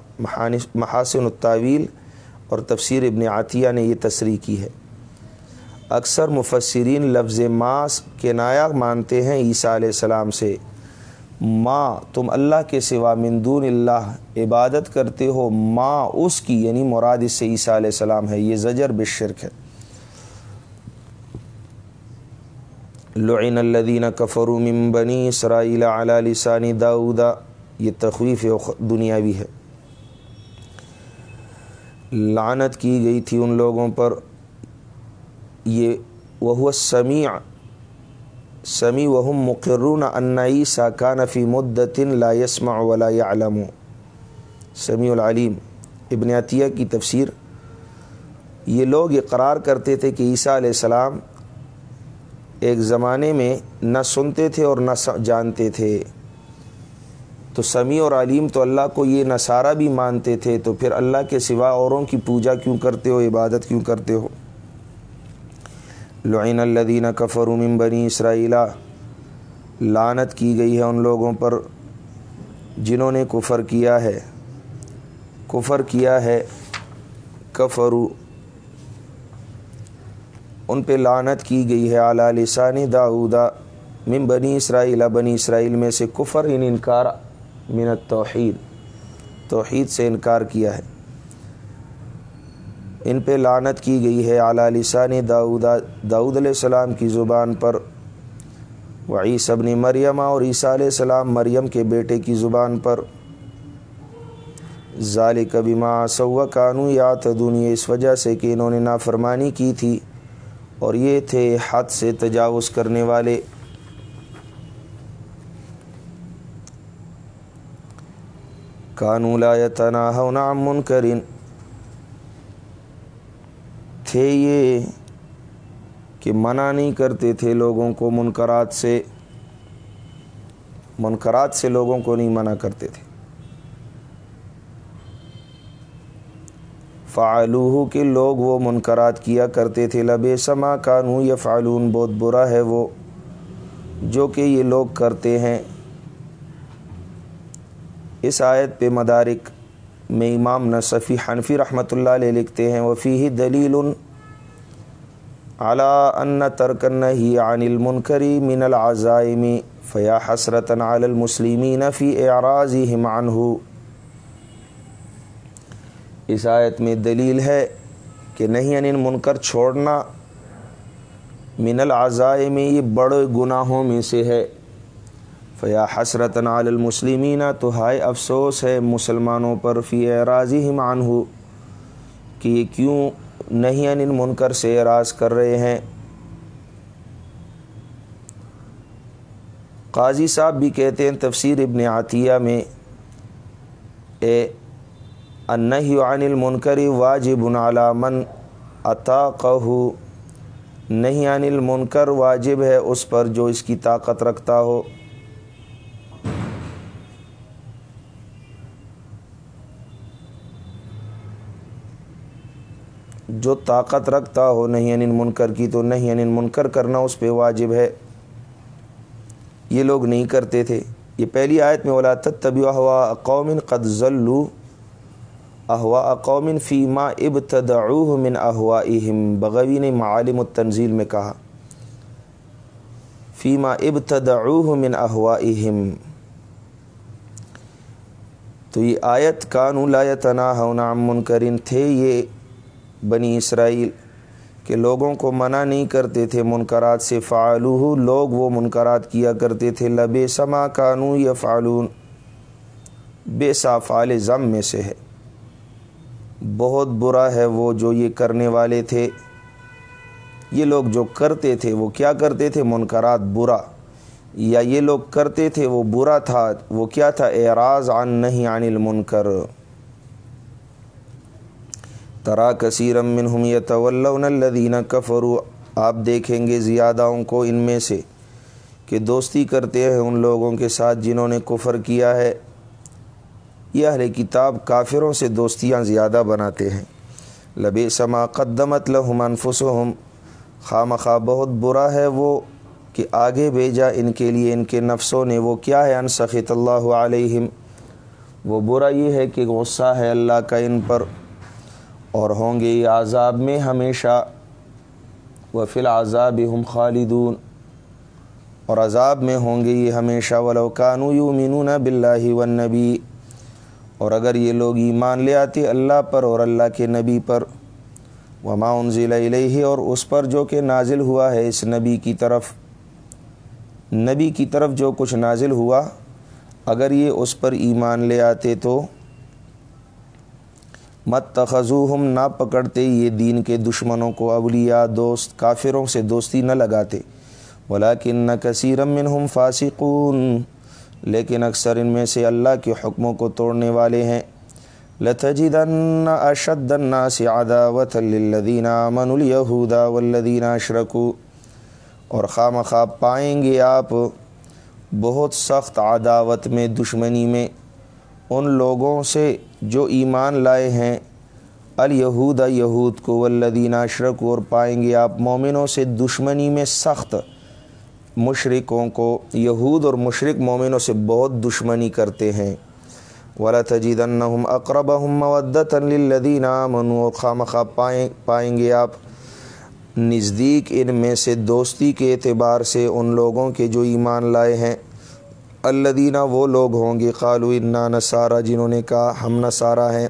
محاسن الطاویل اور تفسیر ابن عطیہ نے یہ تصریح کی ہے۔ اکثر مفسرین لفظ ما کنایا مانتے ہیں عیسیٰ علیہ السلام سے۔ ماں تم اللہ کے سوا مندون اللہ عبادت کرتے ہو ماں اس کی یعنی مراد اس سے عیسیٰ علیہ السلام ہے، یہ زجر بشرک ہے۔ لعن الدین کفر من بنی اسرائیل علی لسانی داؤدا یہ تخویف دنیاوی ہے۔ لعنت کی گئی تھی ان لوگوں پر۔ یہ وہ سمیع سمی وہم مقرون انعی ساکان فی مدتن لا يسمع ولا يعلم۔ سمیع العلیم ابن عطیہ کی تفسیر۔ یہ لوگ اقرار کرتے تھے کہ عیسیٰ علیہ السلام ایک زمانے میں نہ سنتے تھے اور نہ جانتے تھے۔ تو سمیع اور علیم تو اللہ کو یہ نصارہ بھی مانتے تھے، تو پھر اللہ کے سوا اوروں کی پوجا کیوں کرتے ہو، عبادت کیوں کرتے ہو؟ لعین الدین کفر من بنی اسرائیلہ لانت کی گئی ہے ان لوگوں پر جنہوں نے کفر کیا ہے۔ کفر کیا ہے؟ کفرو ان پہ لانت کی گئی ہے اعلیٰ لسانی داؤدا من بنی اسرائیل بنی اسرائیل میں سے کفر ان انکار من التوحید۔ توحید سے انکار کیا ہے۔ ان پہ لانت کی گئی ہے اعلیٰ لسانی داؤدا، داؤد علیہ السلام کی زبان پر۔ وعی ابن مریم اور عیسیٰ علیہ السلام مریم کے بیٹے کی زبان پر۔ ظال کبھی ماں سوا قانو یا تدنی اس وجہ سے کہ انہوں نے نافرمانی کی تھی۔ اور یہ تھے حد سے تجاوز کرنے والے۔ قانولا تنا منکرین تھے یہ کہ منع نہیں کرتے تھے لوگوں کو منکرات سے۔ منکرات سے لوگوں کو نہیں منع کرتے تھے۔ فعلوہ کے لوگ وہ منکرات کیا کرتے تھے۔ لب سما کانو یا فعلون بہت برا ہے وہ جو کہ یہ لوگ کرتے ہیں۔ اس آیت پہ مدارک میں امام نصفی حنفی رحمۃ اللہ علیہ لکھتے ہیں وفی ہی دلیل اعلیٰ ان ترکن ہی عن المنکری من العزائمی فیا حسرتن علی المسلمین فی اعراضی عنہ۔ اس آیت میں دلیل ہے کہ نہیں ان منکر چھوڑنا من العضائے میں یہ بڑے گناہوں میں سے ہے۔ فیا حسرت علی المسلمین، تو ہائے افسوس ہے مسلمانوں پر، فی اعراضی ہی مان ہو کہ یہ کیوں نہیں ان منکر سے اعراض کر رہے ہیں۔ قاضی صاحب بھی کہتے ہیں تفسیر ابن عطیہ میں، اے انہی عن المنکری واجب علامن عطا نہیں عن المنکر واجب ہے اس پر جو اس کی طاقت رکھتا ہو۔ جو طاقت رکھتا ہو نہیں ان منکر کی تو نہیں ان منکر کرنا اس پہ واجب ہے۔ یہ لوگ نہیں کرتے تھے۔ یہ پہلی آیت میں اولا طبی ہوا قوم قد ذلو احوا اقومن فیما ابتدعوہ من احوا بغوی نے معالم التنزیل میں کہا فیما ابتدعوہ من احوا تو یہ آیت، کانو لا يتناہون عن منکرین تھے یہ بنی اسرائیل، کہ لوگوں کو منع نہیں کرتے تھے منکرات سے، فعلوہ، لوگ وہ منکرات کیا کرتے تھے لبے سما کانو یا فعلون بے صافال ضم میں سے ہے۔ بہت برا ہے وہ جو یہ کرنے والے تھے۔ یہ لوگ جو کرتے تھے وہ کیا کرتے تھے؟ منکرات، برا۔ یا یہ لوگ کرتے تھے وہ برا تھا، وہ کیا تھا؟ اعراض عن نہیں عن المنکر۔ ترا کثیر منہم یتولون الذین کفروا۔ آپ دیکھیں گے زیادہوں کو ان میں سے کہ دوستی کرتے ہیں ان لوگوں کے ساتھ جنہوں نے کفر کیا ہے۔ یہ اہل کتاب کافروں سے دوستیاں زیادہ بناتے ہیں۔ لب سما قدمت لہم انفسہم۔ خواہ مخواہ بہت برا ہے وہ کہ آگے بھیجا ان کے لیے، ان کے نفسوں نے۔ وہ کیا ہے؟ انسخت اللہ علیہم۔ وہ برا یہ ہے کہ غصہ ہے اللہ کا ان پر۔ اور ہوں گے یہ عذاب میں ہمیشہ۔ و فی العذاب ہم خالدون۔ اور عذاب میں ہوں گے یہ ہمیشہ۔ ولوکانو یؤمنون باللہ والنبی۔ اور اگر یہ لوگ ایمان لے آتے اللہ پر اور اللہ کے نبی پر، وما انزل الیہ، اور اس پر جو کہ نازل ہوا ہے اس نبی کی طرف، نبی کی طرف جو کچھ نازل ہوا، اگر یہ اس پر ایمان لے آتے تو مت تخذو ہم نہ پکڑتے یہ دین کے دشمنوں کو، اولیاء، دوست، کافروں سے دوستی نہ لگاتے۔ ولاکن نہ کثیر منہم فاسقون۔ لیکن اکثر ان میں سے اللہ کے حکموں کو توڑنے والے ہیں۔ لتجدن اشد الناس عداوت للذین آمنوا اليہود والذین اشرکوا۔ اور خام خواب پائیں گے آپ بہت سخت عداوت میں، دشمنی میں۔ ان لوگوں سے جو ایمان لائے ہیں۔ الیہود یہود کو والذین اشرکوا۔ اور پائیں گے آپ مومنوں سے دشمنی میں سخت۔ مشرقوں کو یہود اور مشرق مومنوں سے بہت دشمنی کرتے ہیں۔ ولا تجیدنہم اقربہم مودتا للذین آمنوا خام خواب پائیں پائیں گے آپ۔ نزدیک ان میں سے دوستی کے اعتبار سے ان لوگوں کے جو ایمان لائے ہیں۔ الدینہ وہ لوگ ہوں گے قالو انا نصارہ جنہوں نے کہا ہم نصارہ ہیں۔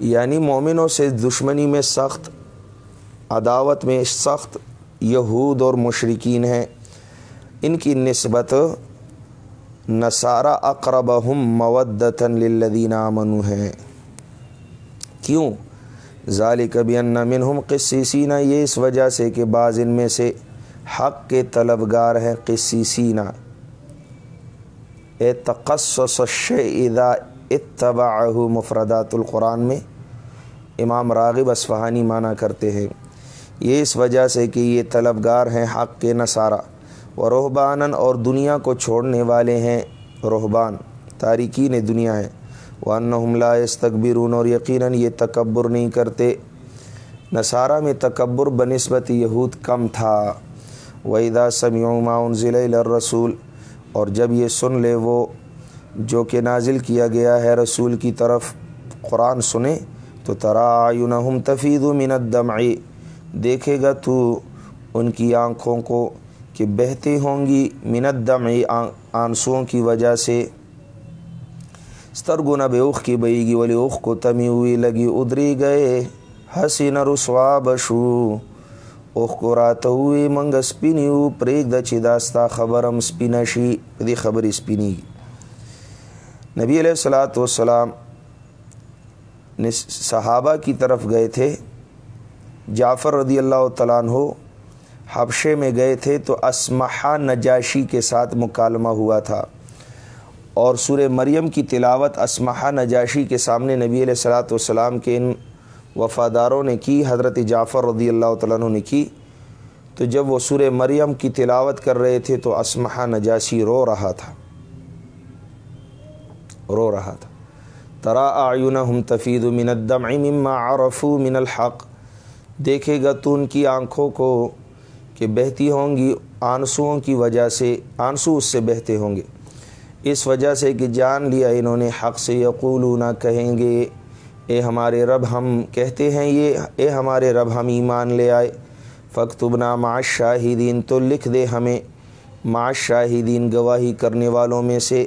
یعنی مومنوں سے دشمنی میں سخت، عداوت میں سخت یہود اور مشرقین ہیں۔ ان کی نسبت نصارہ اقربہم مودتاً للذین آمنوا ہیں۔ کیوں؟ ذالک بین منہم قصیسینہ یہ اس وجہ سے کہ بعض ان میں سے حق کے طلبگار ہیں قصیسینہ اے تقصص اذا اتبعہ مفردات القرآن میں امام راغب اصفہانی معنی کرتے ہیں۔ یہ اس وجہ سے کہ یہ طلبگار ہیں حق کے نصارہ و رحبان اور دنیا کو چھوڑنے والے ہیں رحبان تارکین دنیا ہیں۔ وانہم لا استقبرون اور یقیناً یہ تکبر نہیں کرتے۔ نصارہ میں تکبر بنسبت یہود کم تھا۔ وَإِذَا سَمِعُوا مَا أُنزِلَ إِلَى اور جب یہ سن لے وہ جو کہ نازل کیا گیا ہے رسول کی طرف قرآن سنے تو ترا آئینہم تفید من الدمع۔ دیکھے گا تو ان کی آنکھوں کو کہ بہتے ہوں گی من الدمع آنسوؤں کی وجہ سے۔ سترگو بے اخ کی بئی گی، ولی اخ کو تمی ہوئی لگی۔ ادری گئے، حسین رسوا بشو۔ اخ کو رات ہوئی منگ سپینی ہو۔ پریگ دا چی داستا خبرم سپینشی۔ دی خبر سپینی۔ نبی علیہ السلاۃ والسلام صحابہ کی طرف گئے تھے۔ جعفر رضی اللہ تعالیٰ عنہ حبشے میں گئے تھے تو اسمحہ نجاشی کے ساتھ مکالمہ ہوا تھا۔ اور سور مریم کی تلاوت اسمحہ نجاشی کے سامنے نبی علیہ السلاۃ والسلام کے ان وفاداروں نے کی، حضرت جعفر رضی اللہ تعالیٰ عنہ نے کی۔ تو جب وہ سور مریم کی تلاوت کر رہے تھے تو اسمحہ نجاشی رو رہا تھا۔ رو رہا تھا۔ ترا آئین ہم تفید من الدمع مما عرفو من الحق۔ دیکھے گا تو ان کی آنکھوں کو کہ بہتی ہوں گی، آنسوؤں کی وجہ سے، آنسو اس سے بہتے ہوں گے۔ اس وجہ سے کہ جان لیا انہوں نے حق سے یقولو نہ کہیں گے، اے ہمارے رب ہم کہتے ہیں یہ، اے ہمارے رب ہم ایمان لے آئے۔ فقتبنا معاش شاہدین تو لکھ دے ہمیں معاش شاہدین گواہی کرنے والوں میں سے۔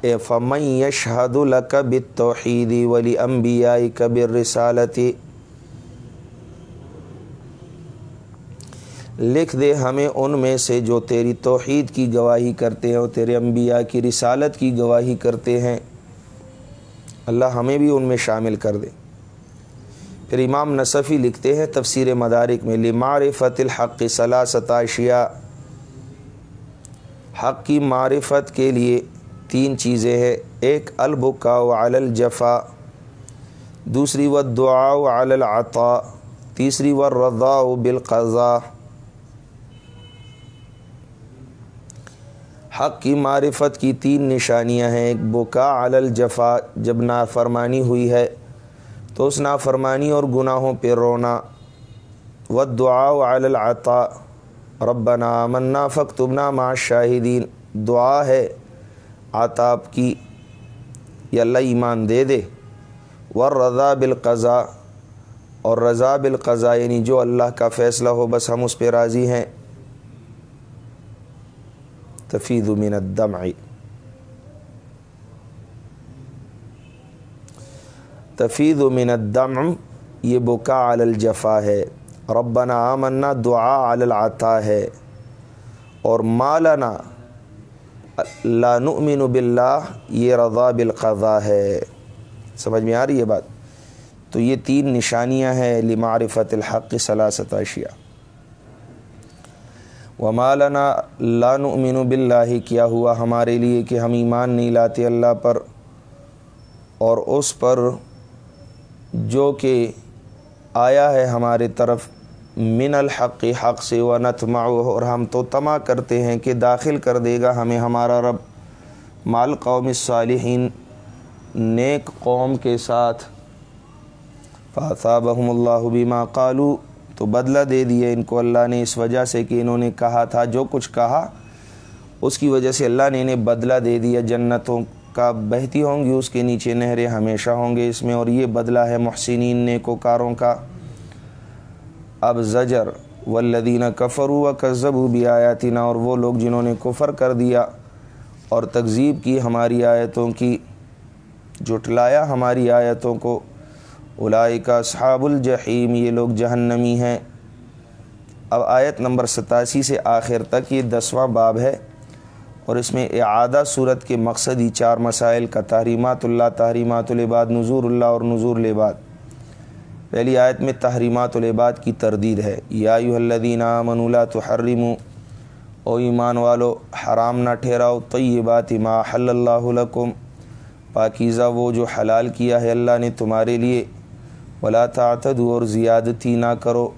اے فمن یشہد لک بالتوحید ولی انبیاء کبر رسالتی لکھ دے ہمیں ان میں سے جو تیری توحید کی گواہی کرتے ہیں اور تیرے انبیاء کی رسالت کی گواہی کرتے ہیں۔ اللہ ہمیں بھی ان میں شامل کر دے۔ پھر امام نصفی لکھتے ہیں تفسیر مدارک میں، لمعرفت الحق ثلاثت اشیاء۔ حق کی معرفت کے لیے تین چیزیں ہیں، ایک البکا و الجفا دوسری و دعا و العطا تیسری و رضا و بالقضا حق کی معرفت کی تین نشانیاں ہیں، ایک بکا علی الجفا جب نافرمانی ہوئی ہے تو اس نافرمانی اور گناہوں پہ رونا۔ و دعا و العطا ربنا منا فقتبنا مع شاہدین دعا ہے آتاب کی یا اللہ ایمان دے دے۔ ور رضا بالقضا اور رضا بالقضا یعنی جو اللہ کا فیصلہ ہو، بس ہم اس پہ راضی ہیں۔ تفید من الدمع. تفید من الدمع، یہ بکا علی الجفا ہے. ربنا آمنا دعا علی العطا ہے. اور مالنا، لا نؤمن باللہ، یہ رضا بالقضا ہے. سمجھ میں آ رہی ہے بات؟ تو یہ تین نشانیاں ہیں لمعرفت الحق ثلاثت اشیاء. ومالنا لا نؤمن باللہ کیا ہوا ہمارے لیے کہ ہم ایمان نہیں لاتے اللہ پر اور اس پر جو کہ آیا ہے ہمارے طرف من الحق، حق سے و نتما اور ہم تو تما کرتے ہیں کہ داخل کر دے گا ہمیں ہمارا رب۔ مال قوم صالحین نیک قوم کے ساتھ۔ فاطا بحم اللہ بیما قالو تو بدلہ دے دیے ان کو اللہ نے اس وجہ سے کہ انہوں نے کہا تھا جو کچھ کہا، اس کی وجہ سے اللہ نے انہیں بدلہ دے دیا، جنتوں کا بہتی ہوں گی، اس کے نیچے نہریں ہمیشہ ہوں گے اس میں، اور یہ بدلہ ہے محسنین نیک و کاروں کا۔ اب زجر، والذین کفروا و کذبوا اور وہ لوگ جنہوں نے کفر کر دیا اور تکذیب کی ہماری آیتوں کی جٹلایا ہماری آیتوں کو الائی کا صحاب الجحیم، یہ لوگ جہنمی ہیں۔ اب آیت نمبر ستاسی سے آخر تک یہ دسواں باب ہے اور اس میں اعادہ صورت کے مقصدی چار مسائل کا تحریمات اللہ، تحریمات العباد نظور اللہ اور نظور العباد۔ پہلی آیت میں تحریمات العباد کی تردید ہے۔ یا الدین من اللہ تحرم او ایمان والو، حرام نہ ٹھہراؤ، طیبات ما حل اللہ لکم۔ پاکیزہ وہ جو حلال کیا ہے اللہ نے تمہارے لیے ولا تعتدوا اور زیادتی نہ کرو،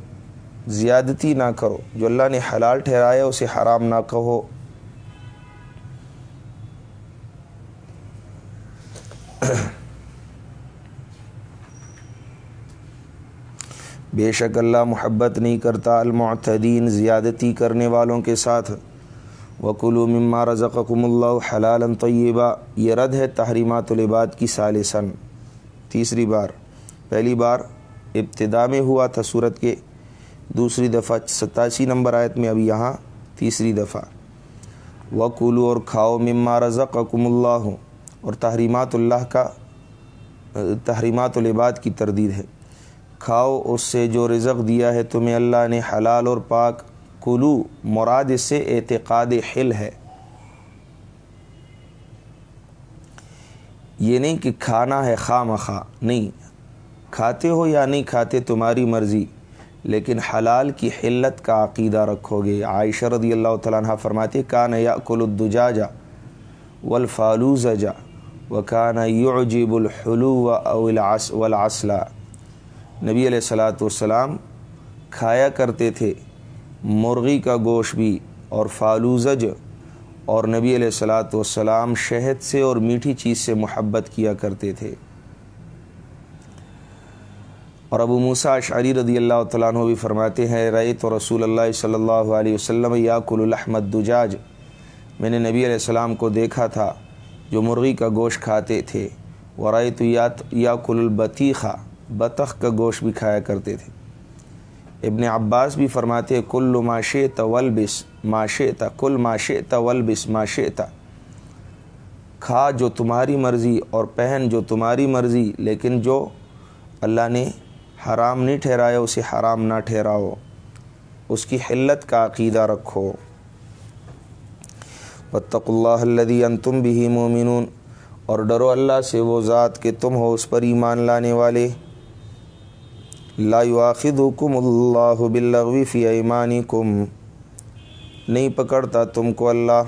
زیادتی نہ کرو۔ جو اللہ نے حلال ٹھہرایا اسے حرام نہ کہو۔ *coughs* بے شک اللہ محبت نہیں کرتا المعتدین زیادتی کرنے والوں کے ساتھ۔ وکلو مما رزقکم اللہ حلال طیبہ یہ رد ہے تحریمات العباد کی سالسن تیسری بار۔ پہلی بار ابتدا میں ہوا تھا صورت کے، دوسری دفعہ ستاسی نمبر آیت میں، ابھی یہاں تیسری دفعہ۔ وکلو اور کھاؤ مما رزقکم اللہ اور تحریمات اللہ کا، تحریمات العباد کی تردید ہے۔ کھاؤ اس سے جو رزق دیا ہے تمہیں اللہ نے حلال اور پاک۔ کلو مراد اس سے اعتقاد حل ہے۔ یہ نہیں کہ کھانا ہے خواہ مخواہ نہیں۔ کھاتے ہو یا نہیں کھاتے، تمہاری مرضی۔ لیکن حلال کی حلت کا عقیدہ رکھو گے عائشہ رضی اللہ تعالیٰ عنہ فرماتے کان یا کل الدجا جا ولفالوز جا و کان یعجب الحلو ولاصلہ نبی علیہ السلاۃ والسلام کھایا کرتے تھے، مرغی کا گوشت بھی اور فالوزج۔ اور نبی علیہ السلاۃ والسلام شہد سے اور میٹھی چیز سے محبت کیا کرتے تھے۔ اور ابو موسا شعری رضی اللہ تعالیٰ عنہ بھی فرماتے ہیں رئے تو رسول اللہ صلی اللہ علیہ وسلم یا الحمد دجاج میں نے نبی علیہ السلام کو دیکھا تھا جو مرغی کا گوشت کھاتے تھے۔ ورائے تو یا کل البتیخہ بطخ کا گوشت بھی کھایا کرتے تھے۔ ابن عباس بھی فرماتے، کل ماشے تولبس ماشیتا کل ماشے تولبس ماشیتا کھا جو تمہاری مرضی اور پہن جو تمہاری مرضی، لیکن جو اللہ نے حرام نہیں ٹھہرایا اسے حرام نہ ٹھہراؤ۔ اس کی حلت کا عقیدہ رکھو۔ بطق اللہ الدی ان تم بھی مومنون۔ اور ڈرو اللہ سے وہ ذات کہ تم ہو اس پر ایمان لانے والے۔ لا یواخذکم اللہ باللغو فی ایمانکم۔ نہیں پکڑتا تم کو اللہ۔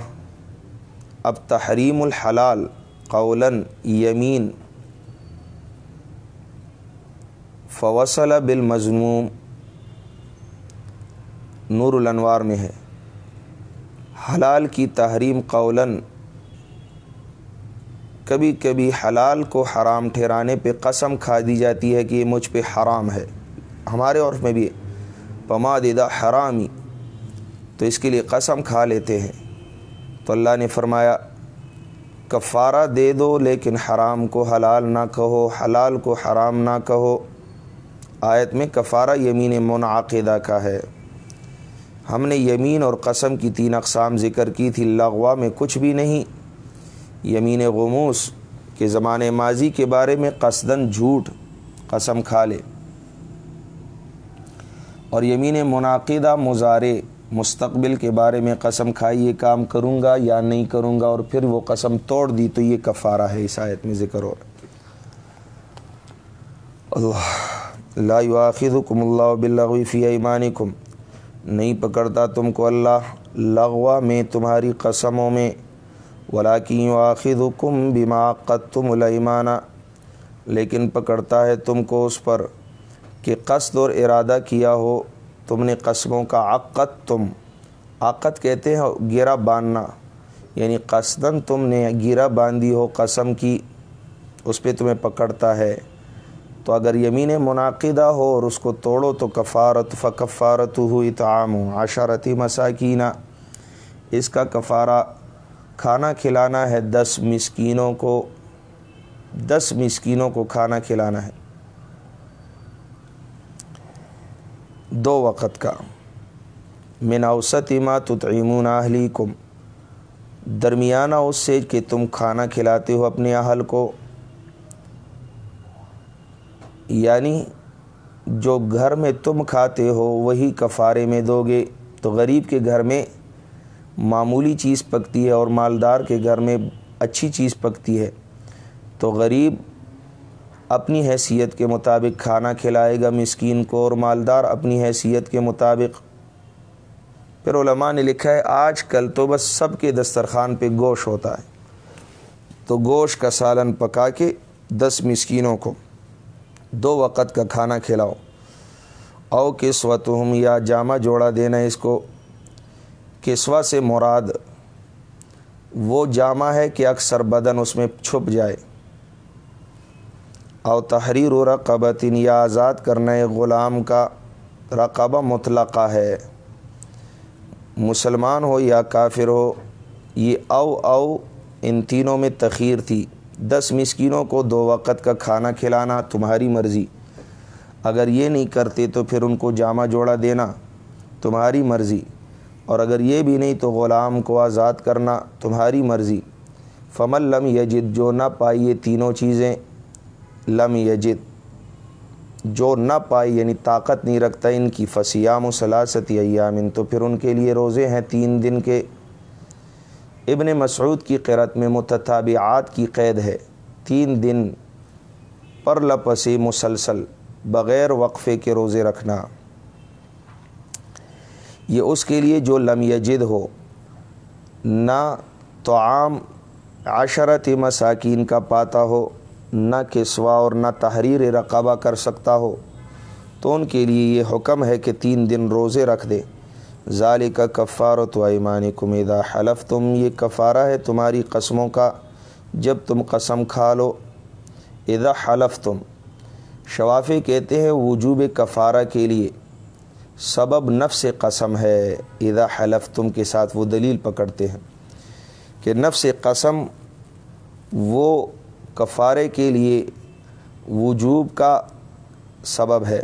اب تحریم الحلال قولا، یمین۔ فوصل بالمضموم نور الانوار میں ہے۔ حلال کی تحریم قولا۔ کبھی کبھی حلال کو حرام ٹھہرانے پہ قسم کھا دی جاتی ہے کہ یہ مجھ پہ حرام ہے۔ ہمارے عرف میں بھی پما دیدہ حرامی۔ تو اس کے لیے قسم کھا لیتے ہیں۔ تو اللہ نے فرمایا، کفارہ دے دو، لیکن حرام کو حلال نہ کہو، حلال کو حرام نہ کہو۔ آیت میں کفارہ یمین منعقدہ کا ہے۔ ہم نے یمین اور قسم کی تین اقسام ذکر کی تھی لغوا میں کچھ بھی نہیں۔ یمین غموس کے زمانے ماضی کے بارے میں قصدن جھوٹ قسم کھا لے۔ اور یمین منعقدہ مظاہرے مستقبل کے بارے میں قسم کھائی، یہ کام کروں گا یا نہیں کروں گا؟ اور پھر وہ قسم توڑ دی، تو یہ کفارہ ہے اس آیت میں ذکر ہو۔ اللہ۔ لا یواخذکم اللہ باللغو فی ایمانکم نہیں پکڑتا تم کو اللہ لغوا میں تمہاری قسموں میں ولاکن یواخذکم بما قدتم الایمانہ لیکن پکڑتا ہے تم کو اس پر کہ قصد اور ارادہ کیا ہو، تم نے قسموں کا عقد تم عقد کہتے ہیں گرا باندھنا یعنی قصدن تم نے گرا باندھی ہو قسم کی، اس پہ تمہیں پکڑتا ہے۔ تو اگر یمین منعقدہ ہو اور اس کو توڑو تو کفارت فکفارت ہوئی تعام عشارتی مساکینہ۔ اس کا کفارہ کھانا کھلانا ہے، دس مسکینوں کو، دس مسکینوں کو کھانا کھلانا ہے۔ دو وقت کا۔ من اوسط ما تطعمون اہلیکم۔ درمیانہ اس سے کہ تم کھانا کھلاتے ہو اپنے اہل کو۔ یعنی جو گھر میں تم کھاتے ہو وہی کفارے میں دو گے۔ تو غریب کے گھر میں معمولی چیز پکتی ہے اور مالدار کے گھر میں اچھی چیز پکتی ہے۔ تو غریب اپنی حیثیت کے مطابق کھانا کھلائے گا مسکین کو اور مالدار اپنی حیثیت کے مطابق۔ پھر علماء نے لکھا ہے، آج کل تو بس سب کے دسترخوان پہ گوشت ہوتا ہے۔ تو گوشت کا سالن پکا کے دس مسکینوں کو دو وقت کا کھانا کھلاؤ۔ او کسوت ہم یا جامع جوڑا دینا اس کو۔ کسوا سے مراد، وہ جامع ہے کہ اکثر بدن اس میں چھپ جائے۔ او تحریر و رقبتن، یا آزاد کرنا غلام کا رقبہ مطلقہ ہے۔ مسلمان ہو یا کافر ہو، یہ او او ان تینوں میں تخیر تھی۔ دس مسکینوں کو دو وقت کا کھانا کھلانا، تمہاری مرضی۔ اگر یہ نہیں کرتے تو پھر ان کو جامع جوڑا دینا، تمہاری مرضی۔ اور اگر یہ بھی نہیں تو غلام کو آزاد کرنا، تمہاری مرضی۔ فمل لم یجد، جو نہ پائیے تینوں چیزیں، لم یجد۔ جو نہ پائی یعنی طاقت نہیں رکھتا ان کی فسیام و سلاست ایام۔ تو پھر ان کے لیے روزے ہیں تین دن کے۔ ابن مسعود کی قرت میں متطابعات کی قید ہے۔ تین دن پر لپسی مسلسل بغیر وقفے کے روزے رکھنا۔ یہ اس کے لیے جو لم یجد ہو۔ نہ تو عام عشرت مساکین کا پاتا ہو، نہ کسوا اور نہ تحریر رقبہ کر سکتا ہو۔ تو ان کے لیے یہ حکم ہے کہ تین دن روزے رکھ دے۔ ظال کا کفار و تو ایمان کمیدا حلف تم یہ کفارہ ہے تمہاری قسموں کا جب تم قسم کھا لو۔ ادا حلف تم شوافی کہتے ہیں وجوب کفارہ کے لیے۔ سبب نفس قسم ہے ادا حلف تم کے ساتھ وہ دلیل پکڑتے ہیں کہ نفس قسم وہ کفارے کے لیے وجوب کا سبب ہے۔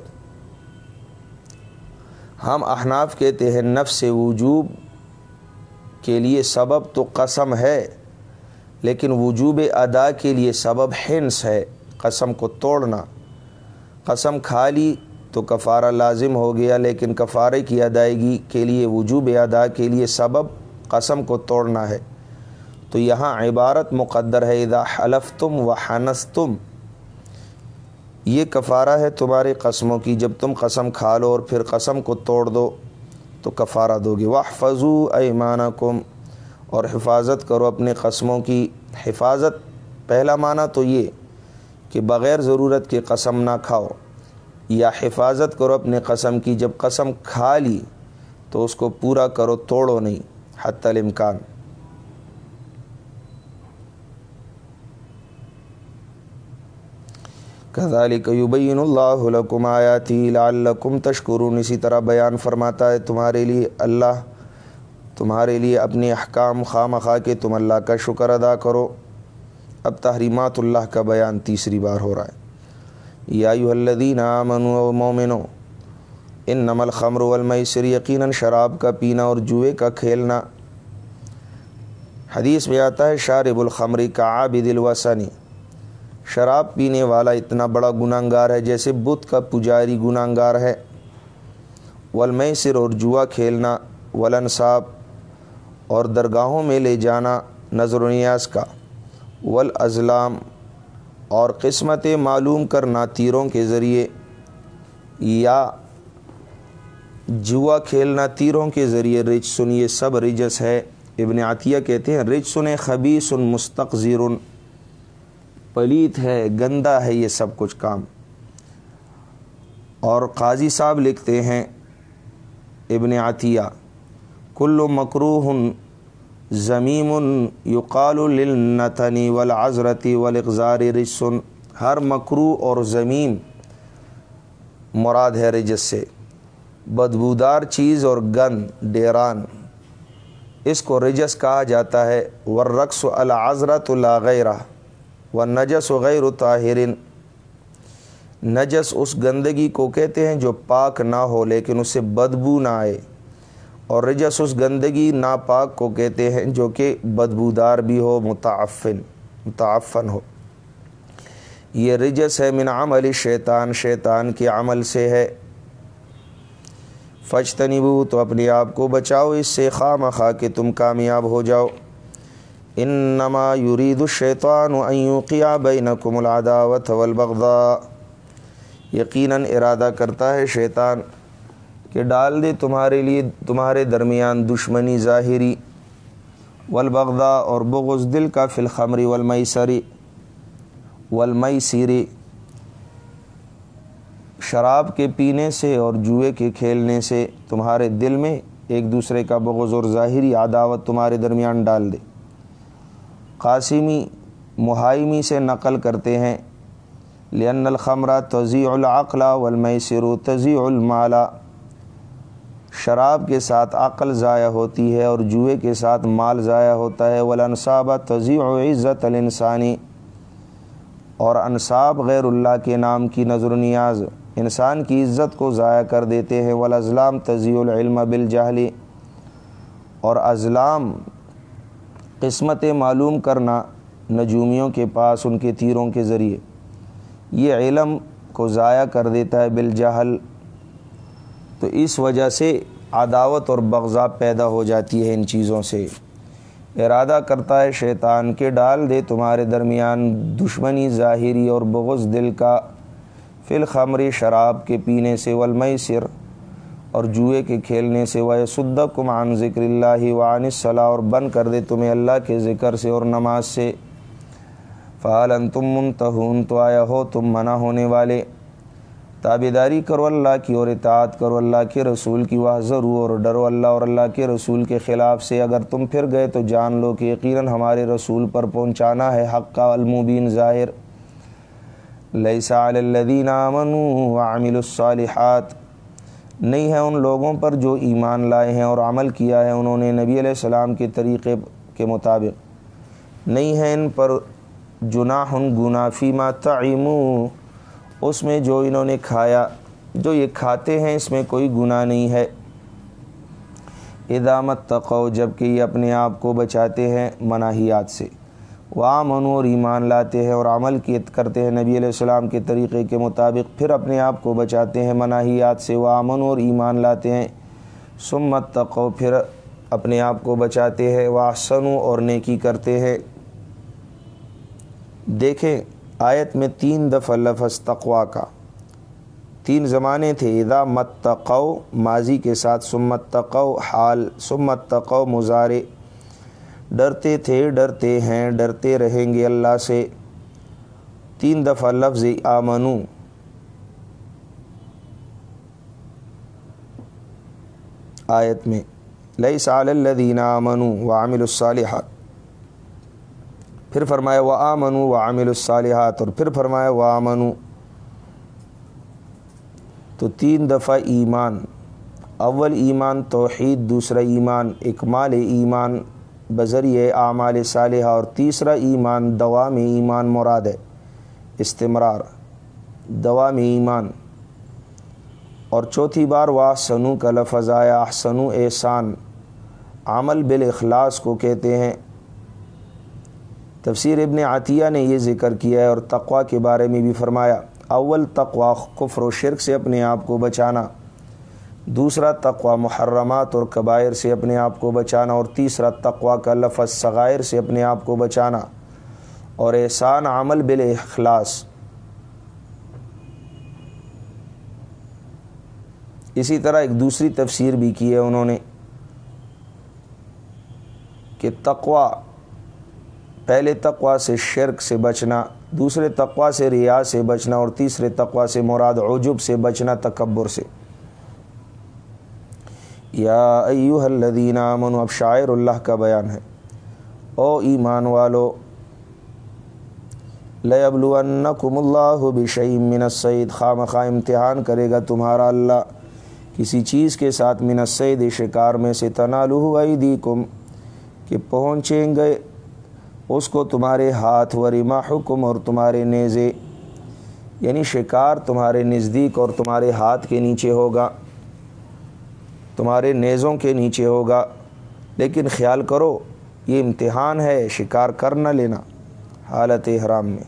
ہم احناف کہتے ہیں نفس وجوب کے لیے سبب تو قسم ہے، لیکن وجوب ادا کے لیے سبب ہنس ہے، قسم کو توڑنا۔ قسم کھا لی تو کفارہ لازم ہو گیا، لیکن کفارے کی ادائیگی کے لیے وجوب ادا کے لیے سبب قسم کو توڑنا ہے۔ تو یہاں عبارت مقدر ہے، اذا حلف تم و حنس تم یہ کفارہ ہے تمہارے قسموں کی، جب تم قسم کھا لو اور پھر قسم کو توڑ دو، تو کفارہ دو گی وہ فضو ایمانہ اور حفاظت کرو اپنے قسموں کی۔ حفاظت، پہلا معنی تو یہ کہ بغیر ضرورت کے قسم نہ کھاؤ، یا حفاظت کرو اپنے قسم کی۔ جب قسم کھا لی تو اس کو پورا کرو، توڑو نہیں، حتی الامکان۔ کذالک یبین اللہ لکم آیاتی لعلکم تشکرون. اسی طرح بیان فرماتا ہے تمہارے لیے اللہ، تمہارے لیے اپنے احکام خواہ کے تم اللہ کا شکر ادا کرو۔ اب تحریمات اللہ کا بیان تیسری بار ہو رہا ہے۔ یا الدین امن و مومنو ان نمل خمر والمیسر یقیناً شراب کا پینا اور جوئے کا کھیلنا۔ حدیث میں آتا ہے، شارب الخمری کا عابد الوسنی شراب پینے والا اتنا بڑا گناہ گار ہے جیسے بت کا پجاری گناہ گار ہے۔ والمیسر اور جوا کھیلنا ولنصاب اور درگاہوں میں لے جانا نظر و نیاز کا۔ ولازلام اور قسمت معلوم کرنا تیروں کے ذریعے۔ یا جوا کھیلنا تیروں کے ذریعے رج سن یہ سب رجس ہے۔ ابن عطیہ کہتے ہیں رج سن خبی سن مستقزیر پلیت ہے، گندا ہے یہ سب کچھ کام۔ اور قاضی صاحب لکھتے ہیں، ابن عطیہ، کل مکروح ضمیم یقال للنتنی والعذرتی والاغزار رجسن ہر مکرو اور ضمیم مراد ہے رجس سے۔ بدبودار چیز اور گن، ڈیران۔ اس کو رجس کہا جاتا ہے ورقص العذرت الغیرہ و نجس و غیر طاہرن نجس اس گندگی کو کہتے ہیں جو پاک نہ ہو لیکن اسے بدبو نہ آئے۔ اور رجس اس گندگی ناپاک کو کہتے ہیں جو کہ بدبودار بھی ہو، متعفن متعفن ہو۔ یہ رجس ہے من عمل شیطان شیطان کے عمل سے ہے۔ فج تو اپنے آپ کو بچاؤ، اس سے خواہ مخواہ کہ تم کامیاب ہو جاؤ۔ ان نما یرید الشیطان ایوقیا بینکم العداوت والبغضاء. یقیناً ارادہ کرتا ہے شیطان کہ ڈال دے تمہارے لیے تمہارے درمیان دشمنی ظاہری والبغضاء اور بغض دل کا فی الخمری والمیسری والمیسری شراب کے پینے سے اور جوئے کے کھیلنے سے تمہارے دل میں ایک دوسرے کا بغض اور ظاہری عداوت تمہارے درمیان ڈال دے. قاسمی محائمی سے نقل کرتے ہیں۔ لن الخمرہ تضیع العقلہ والمیسر تضیع المالا شراب کے ساتھ عقل ضائع ہوتی ہے اور جوئے کے ساتھ مال ضائع ہوتا ہے۔ ولانصابہ تضیع عزت الانسانی اور انصاب غیر اللہ کے نام کی نظر و نیاز۔ انسان کی عزت کو ضائع کر دیتے ہیں۔ ولازلام تضیع العلم بالجہلی اور ازلام قسمت معلوم کرنا نجومیوں کے پاس ان کے تیروں کے ذریعے۔ یہ علم کو ضائع کر دیتا ہے بالجہل۔ تو اس وجہ سے عداوت اور بغضا پیدا ہو جاتی ہے ان چیزوں سے۔ ارادہ کرتا ہے شیطان کے ڈال دے تمہارے درمیان دشمنی ظاہری اور بغض دل کا۔ فی الخمری شراب کے پینے سے ولمئی سر اور جوئے کے کھیلنے سے وہ سدکم عن ذکر اللہ وعن صلاح اور بند کر دے تمہیں اللہ کے ذکر سے اور نماز سے۔ فعالن تم منتہون تو آیا ہو تم منع ہونے والے۔ تابیداری کرو اللہ کی اور اطاعت کرو اللہ کے رسول کی، واہ ضرور اور ڈرو اللہ اور اللہ کے رسول کے خلاف سے۔ اگر تم پھر گئے تو جان لو کہ یقیناً ہمارے رسول پر پہنچانا ہے حق کا المبین ظاہر۔ الذین آمنوا وعملوا الصالحات۔ نہیں ہے ان لوگوں پر جو ایمان لائے ہیں اور عمل کیا ہے، انہوں نے نبی علیہ السلام کے طریقے کے مطابق۔ نہیں ہے ان پر جناح گنافی ما تعیمو اس میں جو انہوں نے کھایا، جو یہ کھاتے ہیں، اس میں کوئی گناہ نہیں ہے۔ ادامت تقو جبکہ یہ اپنے آپ کو بچاتے ہیں مناہیات سے۔ وامن اور ایمان لاتے ہیں اور عمل کی کرتے ہیں نبی علیہ السلام کے طریقے کے مطابق، پھر اپنے آپ کو بچاتے ہیں مناہیات سے وامن اور ایمان لاتے ہیں۔ سمت تقو پھر اپنے آپ کو بچاتے ہیں۔ واسنو اور نیکی کرتے ہیں۔ دیکھیں، آیت میں تین دفعہ لفظ تقوا کا۔ تین زمانے تھے۔ ادا متقو ماضی کے ساتھ سمت تقو حال سمت تقو مظاہرے ڈرتے تھے، ڈرتے ہیں، ڈرتے رہیں گے اللہ سے۔ تین دفعہ لفظ آمنو۔ آیت میں لئی سال الدین آمنو و عامل الصالحات۔ پھر فرمایا و آمنو و عامل الصالحات۔ اور پھر فرمایا و آمنو تو تین دفعہ ایمان۔ اول ایمان توحید، دوسرا ایمان اکمال ایمان۔ بذریعہ اعمال صالحہ اور تیسرا ایمان دوا میں ایمان مراد ہے، استمرار دوا میں ایمان۔ اور چوتھی بار واہ سنو کا لفظ آیا سنو احسان۔ عمل بالاخلاص کو کہتے ہیں۔ تفسیر ابن عطیہ نے یہ ذکر کیا ہے اور تقوا کے بارے میں بھی فرمایا، اول تقوا کفر و شرک سے اپنے آپ کو بچانا۔ دوسرا تقوا محرمات اور قبائر سے اپنے آپ کو بچانا اور تیسرا تقوا کا لفظ، صغائر سے اپنے آپ کو بچانا اور احسان عمل بال اخلاص۔ اسی طرح ایک دوسری تفسیر بھی کی ہے انہوں نے کہ تقوا پہلے تقوا سے شرک سے بچنا، دوسرے تقوا سے ریا سے بچنا اور تیسرے تقوا سے مراد عجب سے بچنا، تکبر سے۔ یا ایوہ الذین آمنوا، اب شاعر اللہ کا بیان ہے۔ او ایمان والو لَيَبْلُوَنَّكُمُ اللَّهُ بِشَيْءٍ مِّنَ السَّيْدِ خام امتحان کرے گا تمہارا اللہ۔ کسی چیز کے ساتھ من السید، شکار میں سے تنالو ایدیکم، کہ پہنچیں گے اس کو تمہارے ہاتھ و رما حکم اور تمہارے نیزے۔ یعنی شکار تمہارے نزدیک اور تمہارے ہاتھ کے نیچے ہوگا۔ تمہارے نیزوں کے نیچے ہوگا۔ لیکن خیال کرو، یہ امتحان ہے، شکار کر نہ لینا۔ حالت حرام میں۔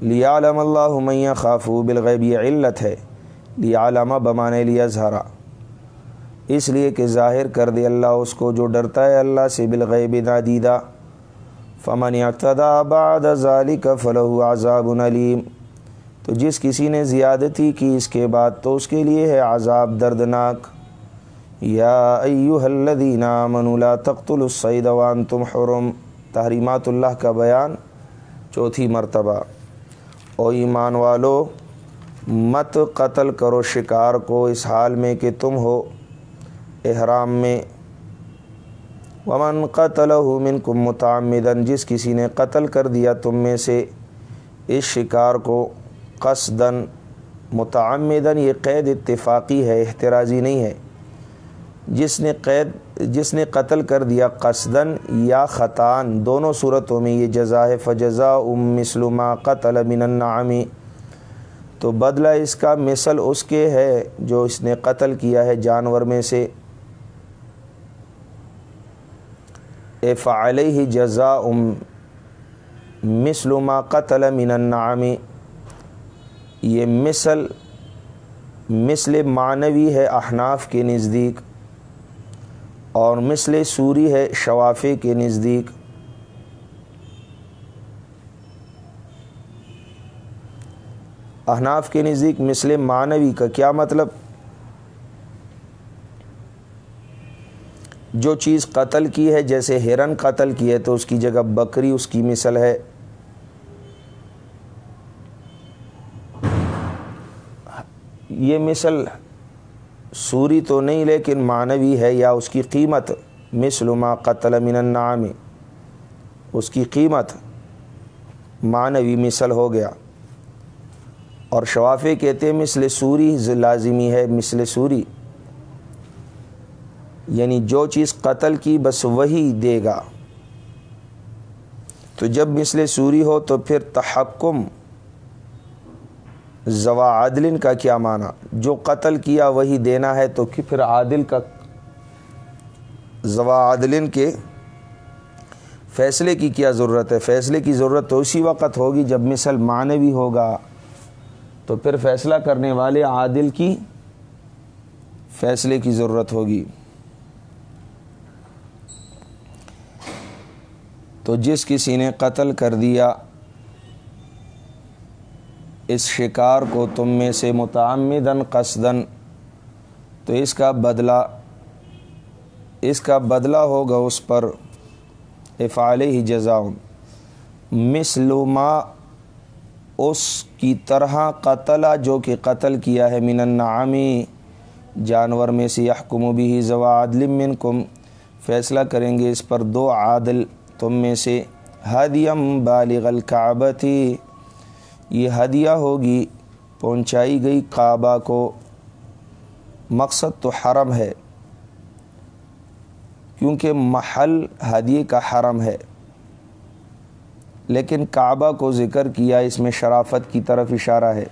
لیا علم اللہ میاں خافو بالغیب یہ علت ہے۔ لیا علامہ بمانے لیا زہرا اس لیے کہ ظاہر کر دے اللہ اس کو جو ڈرتا ہے اللہ سے بالغیب نادیدہ۔ فمن اقتدا بعد ذالک فلح عذاب علیم تو جس کسی نے زیادتی کی اس کے بعد تو اس کے لیے ہے عذاب دردناک۔ یا ایوہ الذین آمنوا لا تقتلوا الصید وانتم حرم۔ تحریمات اللہ کا بیان۔ چوتھی مرتبہ۔ او ایمان والو، مت قتل کرو شکار کو اس حال میں کہ تم ہو احرام میں۔ ومن قتل من کم متعمدن جس کسی نے قتل کر دیا تم میں سے اس شکار کو۔ قصدن متعمدن یہ قید اتفاقی ہے احتراضی نہیں ہے۔ جس نے قید، جس نے قتل کر دیا قصدن یا خطان، دونوں صورتوں میں یہ جزا ہے۔ فجزا ام مسلمہ قتل من النعمی تو بدلہ اس کا مثل اس کے ہے جو اس نے قتل کیا ہے جانور میں سے۔ فعل ہی جزا ام مسلما قتل من النعمی یہ مثل مثل معنوی ہے احناف کے نزدیک اور مثل سوری ہے شوافے کے نزدیک۔ احناف کے نزدیک مثل معنوی کا کیا مطلب؟ جو چیز قتل کی ہے، جیسے ہرن قتل کی ہے تو اس کی جگہ بکری اس کی مثل ہے۔ یہ مثل سوری تو نہیں لیکن معنوی ہے یا اس کی قیمت، مثل ما قتل من النعام اس کی قیمت معنوی مثل ہو گیا۔ اور شوافے کہتے ہیں مثل سوری لازمی ہے، مثل سوری۔ یعنی جو چیز قتل کی بس وہی دے گا۔ تو جب مثل سوری ہو تو پھر تحکم۔ زوا عادلن کا کیا معنی؟ جو قتل کیا وہی دینا ہے تو پھر عادل کا زوا عادلن کے فیصلے کی کیا ضرورت ہے؟ فیصلے کی ضرورت تو اسی وقت ہوگی جب مثل معنوی ہوگا۔ تو پھر فیصلہ کرنے والے عادل کی فیصلے کی ضرورت ہوگی۔ تو جس کسی نے قتل کر دیا اس شکار کو تم میں سے متعمدن قصدن تو اس کا بدلہ، اس کا بدلہ ہوگا اس پر افعال ہی جزاؤن مسلما اس کی طرح قتل جو کہ قتل کیا ہے من النعامی جانور میں سے یحکم بھی زوا عدل منکم۔ فیصلہ کریں گے اس پر دو عادل تم میں سے۔ ہدیم بالغ الکعبتی یہ ہدیہ ہوگی، پہنچائی گئی کعبہ کو۔ مقصد تو حرم ہے، کیونکہ محل ہدیے کا حرم ہے۔ لیکن کعبہ کو ذکر کیا، اس میں شرافت کی طرف اشارہ ہے۔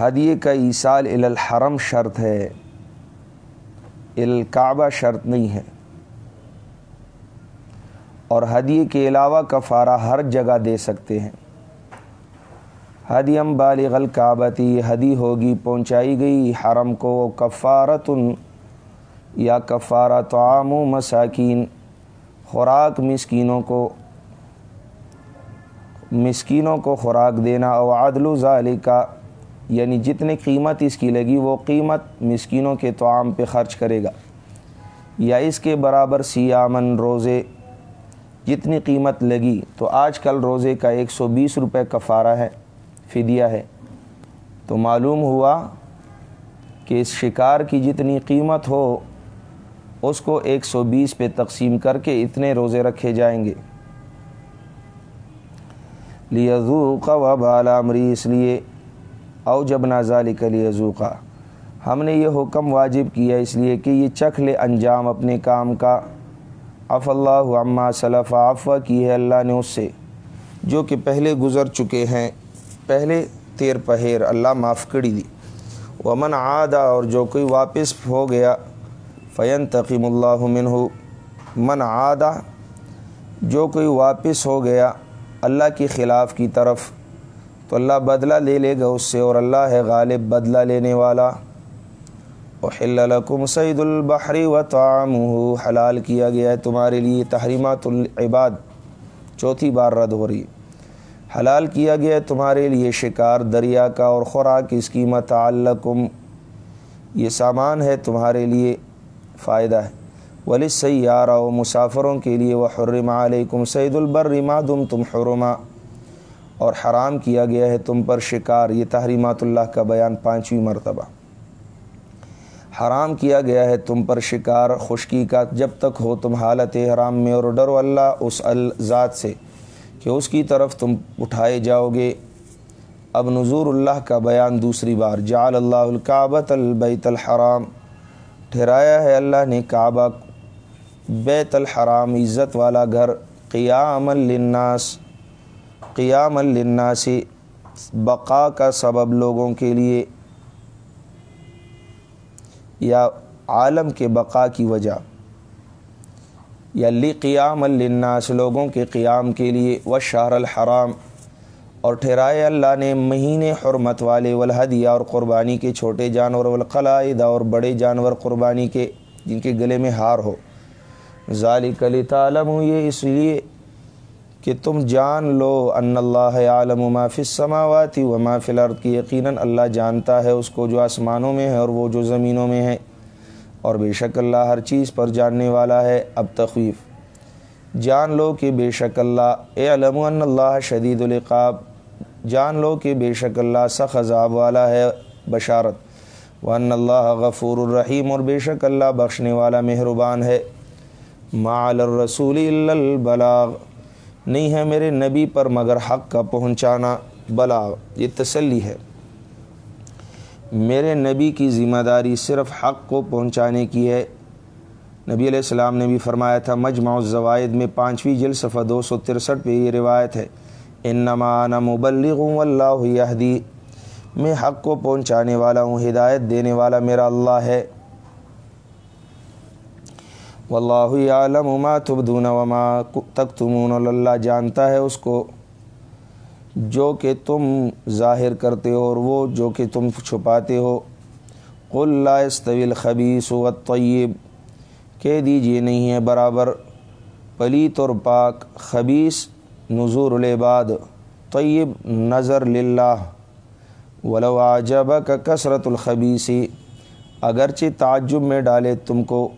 ہدیے کا ایسال الحرم شرط ہے۔ الکعبہ شرط نہیں ہے۔ اور ہدیے کے علاوہ کفارہ ہر جگہ دے سکتے ہیں۔ ہدیم بالغ الکعبتی ہدی ہوگی، پہنچائی گئی حرم کو کفارتن، یا کفارہ تعام و مساکین، خوراک مسکینوں کو مسکینوں کو خوراک دینا، او عدل و کا یعنی جتنے قیمت اس کی لگی وہ قیمت مسکینوں کے تعام پہ خرچ کرے گا۔ یا اس کے برابر سیامن روزے جتنی قیمت لگی تو آج کل روزے کا ایک سو بیس روپے کفارہ ہے، فدیہ ہے۔ تو معلوم ہوا کہ اس شکار کی جتنی قیمت ہو، اس کو ایک سو بیس پہ تقسیم کر کے اتنے روزے رکھے جائیں گے۔ لیزوقا و بالامری اس لیے او جب نازال کلی ذوقا ہم نے یہ حکم واجب کیا، اس لیے کہ یہ چکھ لے انجام اپنے کام کا۔ اف اللہ عما صلف عفو کی ہے اللہ نے اس سے، جو کہ پہلے گزر چکے ہیں، پہلے تیر پہیر، اللہ معاف کری دی۔ ومن عادہ اور جو کوئی واپس ہو گیا فین تقیم اللہ منہ۔ من عادہ جو کوئی واپس ہو گیا اللہ کی خلاف کی طرف، تو اللہ بدلہ لے لے گا اس سے اور اللہ ہے غالب بدلہ لینے والا۔ لکم سعید البحری و تعام حلال کیا گیا ہے تمہارے لیے تحریمات العباد، چوتھی بار رد ہو رہی۔ حلال کیا گیا ہے تمہارے لیے شکار دریا کا اور خوراک، اس کی متعلقم یہ سامان ہے تمہارے لیے فائدہ ہے۔ ولی سیارہ و مسافروں کے لیے وہ حرم علیکم سعید البرما دم تم حرما۔ اور حرام کیا گیا ہے تم پر شکار، یہ تحریمات اللہ کا بیان پانچویں مرتبہ۔ حرام کیا گیا ہے تم پر شکار خشکی کا جب تک ہو تم حالت حرام میں اور ڈرو اللہ اس الذات سے کہ اس کی طرف تم اٹھائے جاؤ گے۔ اب نظور اللہ کا بیان دوسری بار۔ جعل اللہ الکعبۃ البیت الحرام۔ ٹھہرایا ہے اللہ نے کعبہ، بیت الحرام، عزت والا گھر۔ قیام للناس قیام للناس بقا کا سبب لوگوں کے لیے۔ یا عالم کے بقا کی وجہ۔ یا لی قیام الناس لوگوں کے قیام کے لیے۔ و شہر الحرام۔ اور ٹھہرائے اللہ نے مہینے حرمت والے، والہدیہ اور قربانی کے چھوٹے جانور، والقلائد اور بڑے جانور قربانی کے، جن کے گلے میں ہار ہو۔ ذالک لتعلم یہ اس لیے کہ تم جان لو ان اللہ عالم و ما فی السماوات و ما فی الارض کی یقیناً اللہ جانتا ہے اس کو جو آسمانوں میں ہے اور وہ جو زمینوں میں ہے۔ اور بے شک اللہ ہر چیز پر جاننے والا ہے۔ اب تخویف۔ جان لو کہ بے شک اللہ، اے علم ان اللہ شدید القاب جان لو کہ بے شک اللہ سخ عذاب والا ہے۔ بشارت۔ ون اللہ غفور الرحیم، اور بے شک اللہ بخشنے والا مہربان ہے۔ مال الرسول البلاغ۔ نہیں ہے میرے نبی پر مگر حق کا پہنچانا، بلا، یہ تسلی ہے۔ میرے نبی کی ذمہ داری صرف حق کو پہنچانے کی ہے۔ نبی علیہ السلام نے بھی فرمایا تھا، مجمع الزوائد میں پانچویں جل صفحہ دو سو ترسٹھ پہ یہ روایت ہے۔ ان انا مبلغ اللہ یہدی، میں حق کو پہنچانے والا ہوں، ہدایت دینے والا میرا اللہ ہے۔ واللہ عالم ما تبدون وما تکتمون اللہ جانتا ہے اس کو جو کہ تم ظاہر کرتے ہو اور وہ جو کہ تم چھپاتے ہو۔ قل لا استوی الخبیث والطیب، کہہ دیجیے نہیں ہے برابر، پلیت اور پاک، خبیث نظور العباد، طیب نظر للہ۔ ولو عجبک کثرت الخبیثی اگرچہ تعجب میں ڈالے تم کو۔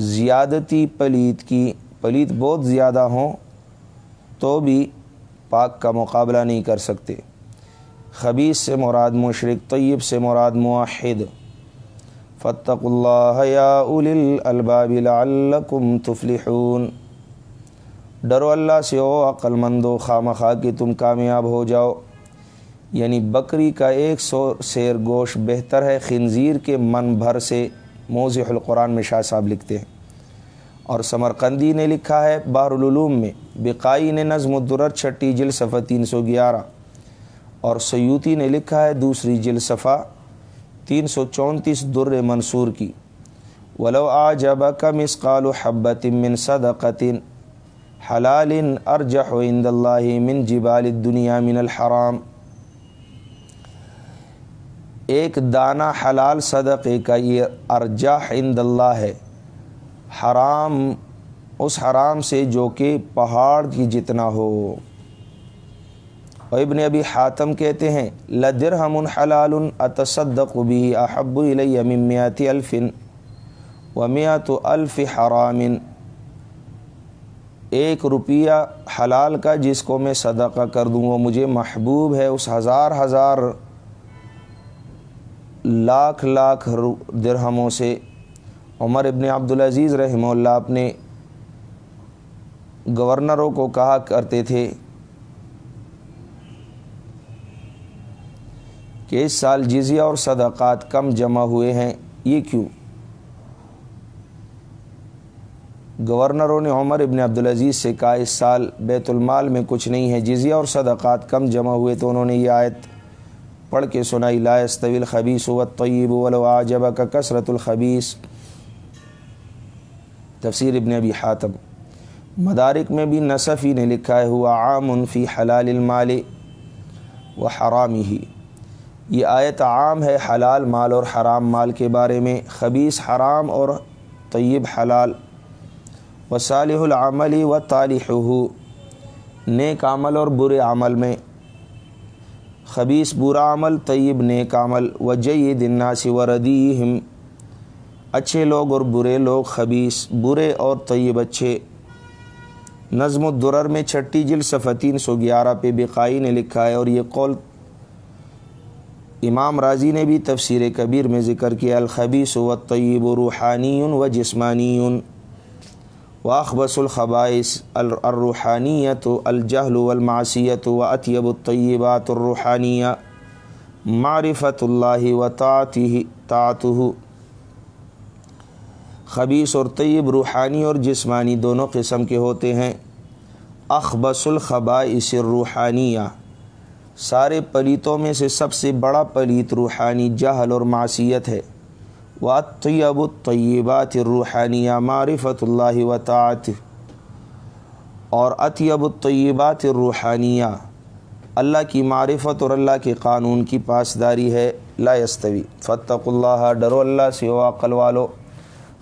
زیادتی پلیت کی پلیت بہت زیادہ ہوں تو بھی پاک کا مقابلہ نہیں کر سکتے۔ خبیص سے مراد مشرق طیب سے مراد معاہد فتق اللہ یا الباب لعلکم تفلحون۔ ڈرو اللہ سے او عقل مند و خواہ کہ تم کامیاب ہو جاؤ۔ یعنی بکری کا ایک سو سیر گوشت بہتر ہے خنزیر کے من بھر سے۔ موضح القرآن میں شاہ صاحب لکھتے ہیں۔ اور سمرقندی نے لکھا ہے بحر العلوم میں بقائی نے نظم الدرر چھٹی جل صفحہ تین سو گیارہ۔ اور سیوتی نے لکھا ہے، دوسری جل صفحہ تین سو چونتیس در منصور کی۔ ولو آ جب کم اسقال و حبت من صدقتن حلال ارجح عند اللہ من جبال دنیا من الحرام۔ ایک دانہ حلال صدقے کا یہ ارجح عند اللہ ہے۔ حرام، اس حرام سے جو کہ پہاڑ کی جتنا ہو۔ ابن ابی حاتم کہتے ہیں لدرہم حلال اتصدق بھی احب الی من میات الف و میات الف حرام۔ ایک روپیہ حلال کا جس کو میں صدقہ کر دوں، وہ مجھے محبوب ہے۔ اس ہزار ہزار لاکھ لاکھ درہموں سے عمر ابن عبدالعزیز رحمہ اللہ اپنے گورنروں کو کہا کرتے تھے کہ اس سال جزیہ اور صدقات کم جمع ہوئے ہیں۔ یہ کیوں؟ گورنروں نے عمر ابن عبدالعزیز سے کہا، اس سال بیت المال میں کچھ نہیں ہے، جزیہ اور صدقات کم جمع ہوئے تو انہوں نے یہ آیت پڑھ کے سنائی، لا طویل خبیص و طیب ولو عجب کا کثرت الخبیس تفسیر ابن ابی حاتم۔ مدارک میں بھی نصفی نے لکھا ہے، ہوا عام فی حلال المال و حرام ہی یہ آیت عام ہے حلال مال اور حرام مال کے بارے میں۔ خبیص حرام اور طیب حلال۔ و صالح العملی و طالح نیک عمل اور برے عمل میں۔ خبیص برا عمل، طیب نیک عمل. و جید الناس و ردیم اچھے لوگ اور برے لوگ خبیص برے اور طیب اچھے. نظم الدرر میں چھٹی جل صفحہ تین سو گیارہ پہ بقائی نے لکھا ہے اور یہ قول امام راضی نے بھی تفسیر کبیر میں ذکر کیا الخبیص و طیب و روحانی و جسمانی واخبص الخبائص الروحانیت الجہل والمعصیت و اطیب الطیبات الروحانیہ معرفت اللہ و تعتہ خبیص اور طیب روحانی اور جسمانی دونوں قسم کے ہوتے ہیں. اخبص الخبائص الروحانیہ سارے پلیتوں میں سے سب سے بڑا پلیت روحانی جہل اور معصیت ہے۔ و طیب الطیبات الروحانیہ معرفت اللہ و اور اطیب الطیبات الروحانیہ اللہ کی معرفت اور اللہ کے قانون کی پاسداری ہے، لا یستوی۔ فتق اللہ ڈرو اللہ سے عقل والو۔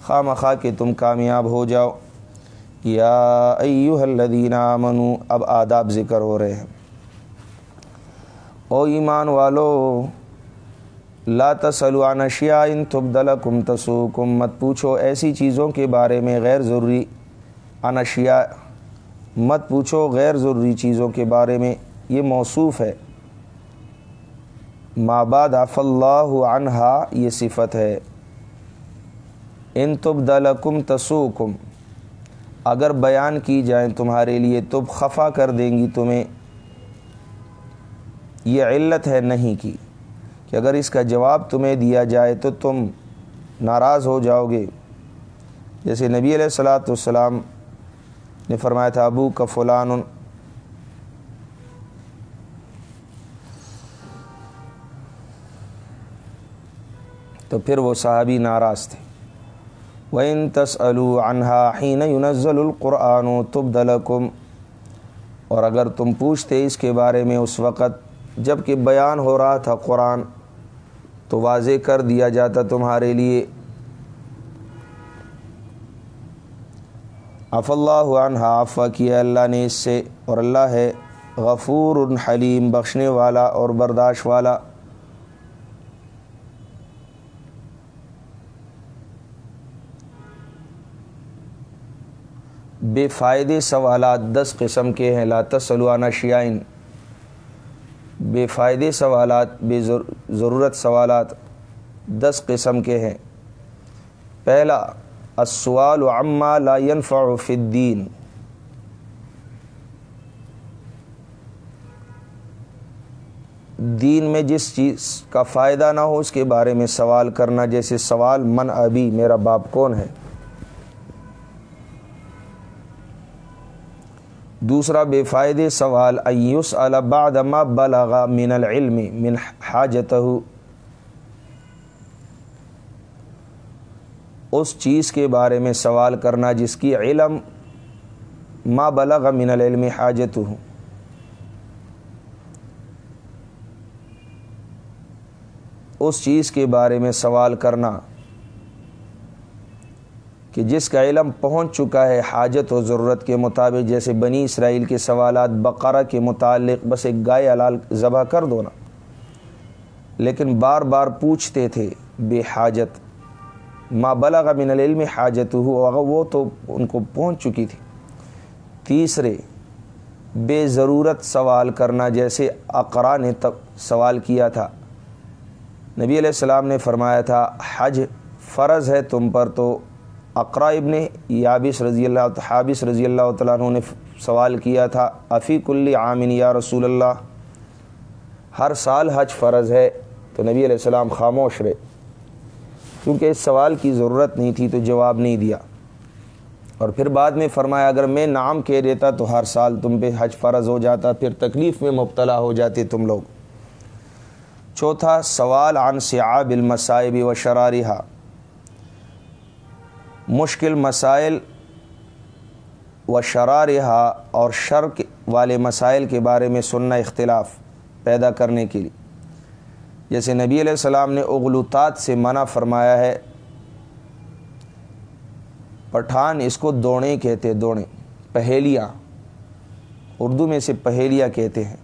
خواہ مخواہ کہ تم کامیاب ہو جاؤ۔ یا ایوہ الذین آمنو، اب آداب ذکر ہو رہے ہیں۔ او ایمان والو لا عن اشیاء ان تبدلکم تسوکم مت پوچھو ایسی چیزوں کے بارے میں غیر ضروری اشیاء مت پوچھو غیر ضروری چیزوں کے بارے میں، یہ موصوف ہے۔ ماباد آف اللہ عنہا یہ صفت ہے۔ ان تبدلکم تسوکم اگر بیان کی جائیں تمہارے لیے تب خفا کر دیں گی تمہیں۔ یہ علت ہے نہیں کی۔ کہ اگر اس کا جواب تمہیں دیا جائے تو تم ناراض ہو جاؤ گے۔ جیسے نبی علیہ السلاۃ والسلام نے فرمایا تھا، ابو کا فلان۔ تو پھر وہ صحابی ناراض تھے۔ وہ ان تس حین يُنَزَّلُ القرآن تب دلکم اور اگر تم پوچھتے اس کے بارے میں اس وقت، جبکہ بیان ہو رہا تھا قرآن تو واضح کر دیا جاتا تمہارے لیے۔ اف اللہ عنہ آفا کیا اللہ نے اس سے۔ اور اللہ ہے غفور حلیم، بخشنے والا اور برداشت والا۔ بے فائدے سوالات دس قسم کے ہیں۔ لا تسلوانہ شیائن بے فائدے سوالات، بے ضرورت سوالات دس قسم کے ہیں۔ پہلا، السوال عما لا ينفع فی الدین۔ دین میں جس چیز کا فائدہ نہ ہو، اس کے بارے میں سوال کرنا جیسے سوال، من ابھی میرا باپ کون ہے؟ دوسرا بے فائدے سوال ایس الباد ما بلغ من العلم من حاجت اس چیز کے بارے میں سوال کرنا جس کی علم ما بلغ من العلم حاجت ہوں اس چیز کے بارے میں سوال کرنا۔ کہ جس کا علم پہنچ چکا ہے، حاجت و ضرورت کے مطابق، جیسے بنی اسرائیل کے سوالات بقرہ کے متعلق بس ایک گائے علال ذبح کر دو نا۔ لیکن بار بار پوچھتے تھے، بے حاجت، ما بلغ من العلم حاجت ہو وہ تو ان کو پہنچ چکی تھی۔ تیسرے، بے ضرورت سوال کرنا، جیسے اقرا نے تب سوال کیا تھا۔ نبی علیہ السلام نے فرمایا تھا، حج فرض ہے تم پر تو اقرا ابن یابس رضی اللہ حابث رضی اللہ تعالیٰ عنہ نے سوال کیا تھا افیق عامن یا رسول اللہ؟ ہر سال حج فرض ہے تو نبی علیہ السلام خاموش رہے۔ کیونکہ اس سوال کی ضرورت نہیں تھی تو جواب نہیں دیا۔ اور پھر بعد میں فرمایا، اگر میں نام کہہ دیتا تو ہر سال تم پہ حج فرض ہو جاتا، پھر تکلیف میں مبتلا ہو جاتے تم لوگ۔ چوتھا سوال عن سعاب المصائب و شرارحہ مشکل مسائل و شرارحا اور شرک والے مسائل کے بارے میں سننا اختلاف پیدا کرنے کے لیے۔ جیسے نبی علیہ السلام نے اغلوطات سے منع فرمایا ہے، پٹھان اس کو دوڑے کہتے دوڑے پہیلیاں، اردو میں سے پہیلیاں کہتے ہیں۔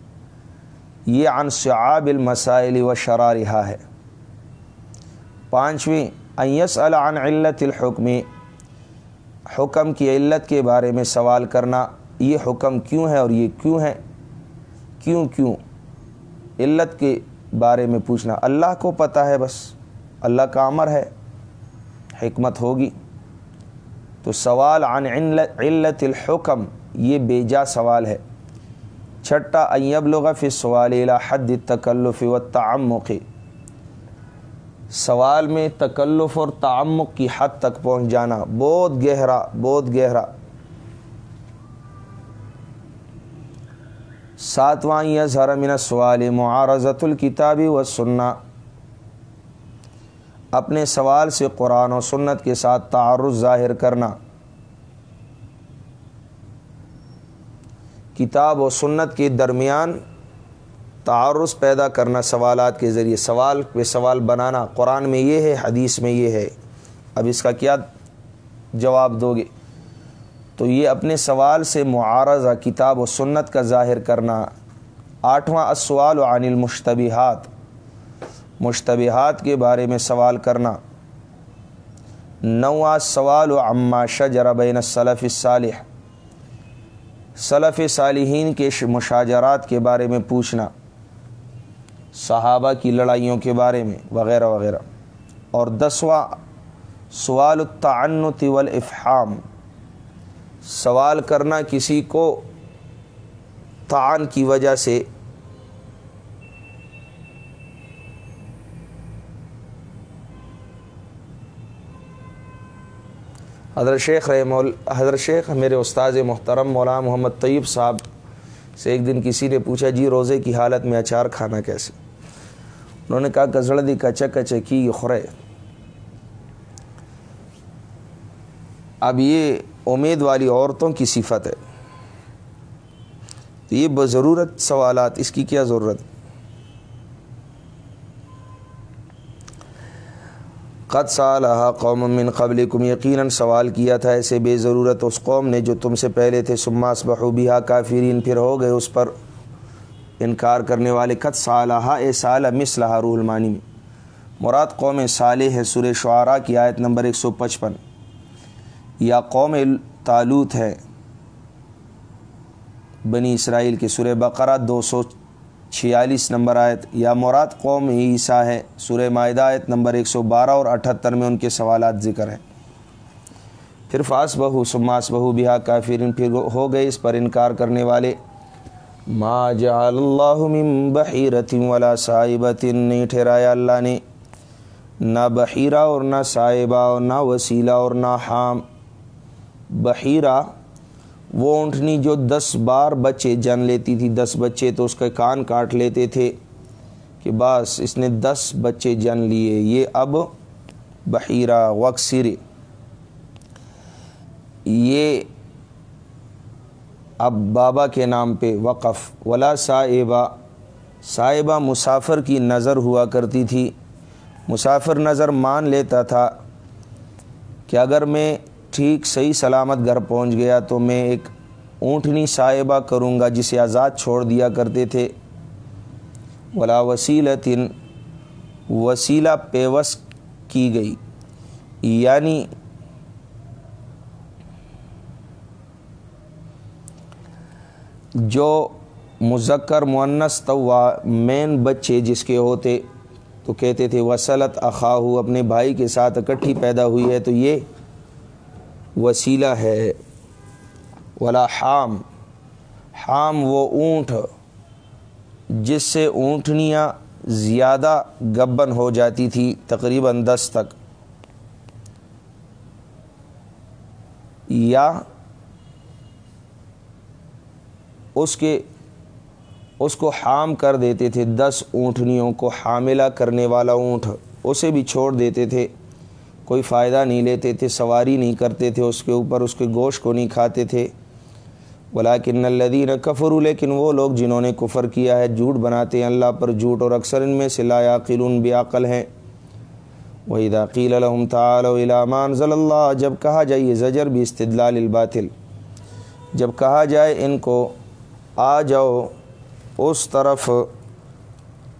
یہ عن شعاب المسائل و شرارحا ہے۔ پانچویں ایس عن علت الحکمی حکم کی علت کے بارے میں سوال کرنا، یہ حکم کیوں ہے اور یہ کیوں ہے؟ کیوں کیوں؟ علت کے بارے میں پوچھنا۔ اللہ کو پتہ ہے بس، اللہ کا امر ہے، حکمت ہوگی۔ تو سوال عن علت الحکم، یہ بے جا سوال ہے۔ چھٹا ایب لغف سوال حد تکلف و تعمق سوال میں تکلف اور تعمق کی حد تک پہنچ جانا بہت گہرا بہت گہرا۔ ساتواں یظہر من سوال معارضت الکتابی و سننا اپنے سوال سے قرآن و سنت کے ساتھ تعارض ظاہر کرنا۔ کتاب و سنت کے درمیان تعارض پیدا کرنا سوالات کے ذریعے، سوال پہ سوال بنانا قرآن میں یہ ہے، حدیث میں یہ ہے۔ اب اس کا کیا جواب دو گے؟ تو یہ اپنے سوال سے معارضہ، کتاب و سنت کا ظاہر کرنا۔ آٹھواں اسوال و عن المشتبہات۔ مشتبہات کے بارے میں سوال کرنا۔ نواں سوال و عما شجر بین الصلف الصالح۔ صلف صالحین کے مشاجرات کے بارے میں پوچھنا۔ صحابہ کی لڑائیوں کے بارے میں، وغیرہ وغیرہ۔ اور دسواں، سوال التعنت والافحام۔ سوال کرنا کسی کو تعان کی وجہ سے حضرت شیخ رحم حضرت شیخ میرے استاذ محترم مولانا محمد طیب صاحب سے ایک دن کسی نے پوچھا جی روزے کی حالت میں اچار کھانا کیسے؟ انہوں نے کہا کزڑ دی کچا کی خورے اب یہ امید والی عورتوں کی صفت ہے. تو یہ بضرورت سوالات، اس کی کیا ضرورت؟ قد سال قوم من قبل کم یقیناً سوال کیا تھا، ایسے بے ضرورت اس قوم نے جو تم سے پہلے تھے سماس بحوبیہ کافرین، پھر ہو گئے اس پر۔ انکار کرنے والے قد صالحہ اے سال مسلح روح المانی میں۔ مراد قوم صالح ہے سر شعراء کی آیت نمبر ایک سو پچپن۔ یا قوم تالوت ہے، بنی اسرائیل کے سر بقرہ دو سو چھیالیس نمبر آیت۔ یا مراد قوم عیسیٰ ہے سر معدہ آیت نمبر ایک سو بارہ اور اٹھتر میں ان کے سوالات ذکر ہیں۔ پھر فاس بہو سماس بہو بہا کافرین، پھر ہو گئے اس پر انکار کرنے والے۔ ما جعل اللہ من بحیرت ولا صاحبت نہیں ٹھہرایا اللہ نے. نہ بحیرہ اور نہ صاحبہ اور نہ وسیلہ اور نہ حام. بحیرہ، وہ اونٹنی جو دس بار بچے جن لیتی تھی، دس بچے تو اس کا کان کاٹ لیتے تھے کہ بس اس نے دس بچے جن لیے. یہ اب بحیرہ وکسر یہ اب بابا کے نام پہ وقف، ولا صاحبہ صاحبہ مسافر کی نظر ہوا کرتی تھی۔ مسافر نظر مان لیتا تھا کہ اگر میں ٹھیک صحیح سلامت گھر پہنچ گیا تو میں ایک اونٹنی صاحبہ کروں گا جسے آزاد چھوڑ دیا کرتے تھے۔ ولا وسیلتن، وسیلہ پیوس کی گئی۔ یعنی جو مذکر معنس توا مین بچے جس کے ہوتے تو کہتے تھے وسلت اخاہو اپنے بھائی کے ساتھ اکٹھی پیدا ہوئی ہے تو یہ وسیلہ ہے۔ ولا حام حام وہ اونٹ جس سے اونٹنیاں زیادہ گبن ہو جاتی تھی تقریباً دس تک۔ یا اس کے اس کو حام کر دیتے تھے، دس اونٹنیوں کو حاملہ کرنے والا اونٹ، اسے بھی چھوڑ دیتے تھے۔ کوئی فائدہ نہیں لیتے تھے، سواری نہیں کرتے تھے، اس کے اوپر اس کے گوشت کو نہیں کھاتے تھے۔ ولاکن الدین کفر لیکن وہ لوگ جنہوں نے کفر کیا ہے، جھوٹ بناتے ہیں۔ اللہ پر جھوٹ، اور اکثر ان میں سے لا قلون بیاقل ہیں۔ وہی داقیل الحم تعلیٰ ضل اللہ جب کہا جائے یہ زجر بھی استدلال الباطل۔ جب کہا جائے ان کو آ جاؤ اس طرف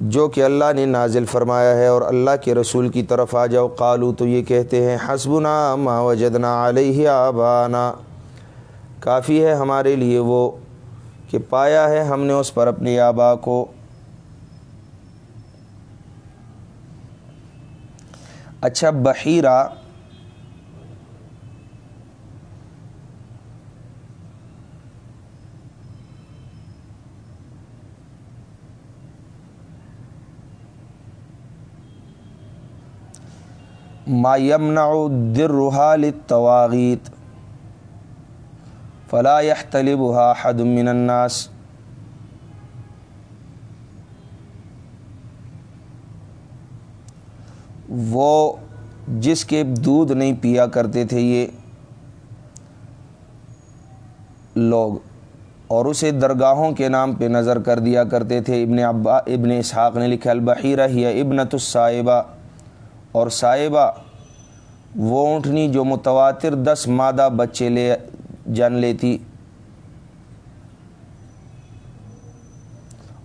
جو کہ اللہ نے نازل فرمایا ہے اور اللہ کے رسول کی طرف آ جاؤ۔ قالو تو یہ کہتے ہیں، حسبنا ما وجدنا علیہ آبانا۔ کافی ہے ہمارے لیے وہ کہ پایا ہے ہم نے اس پر اپنے آبا کو۔ اچھا بحیرہ ما یمنع درها للتواغیت، فلا يحتلبها حد من الناس. وہ جس کے دودھ نہیں پیا کرتے تھے یہ لوگ، اور اسے درگاہوں کے نام پہ نظر کر دیا کرتے تھے۔ ابن ابا ابن اسحاق نے لکھا، البحیرہ ہی ابنت الصائبہ۔ اور صاحبہ، وہ اونٹنی جو متواتر دس مادہ بچے لے جن لیتی۔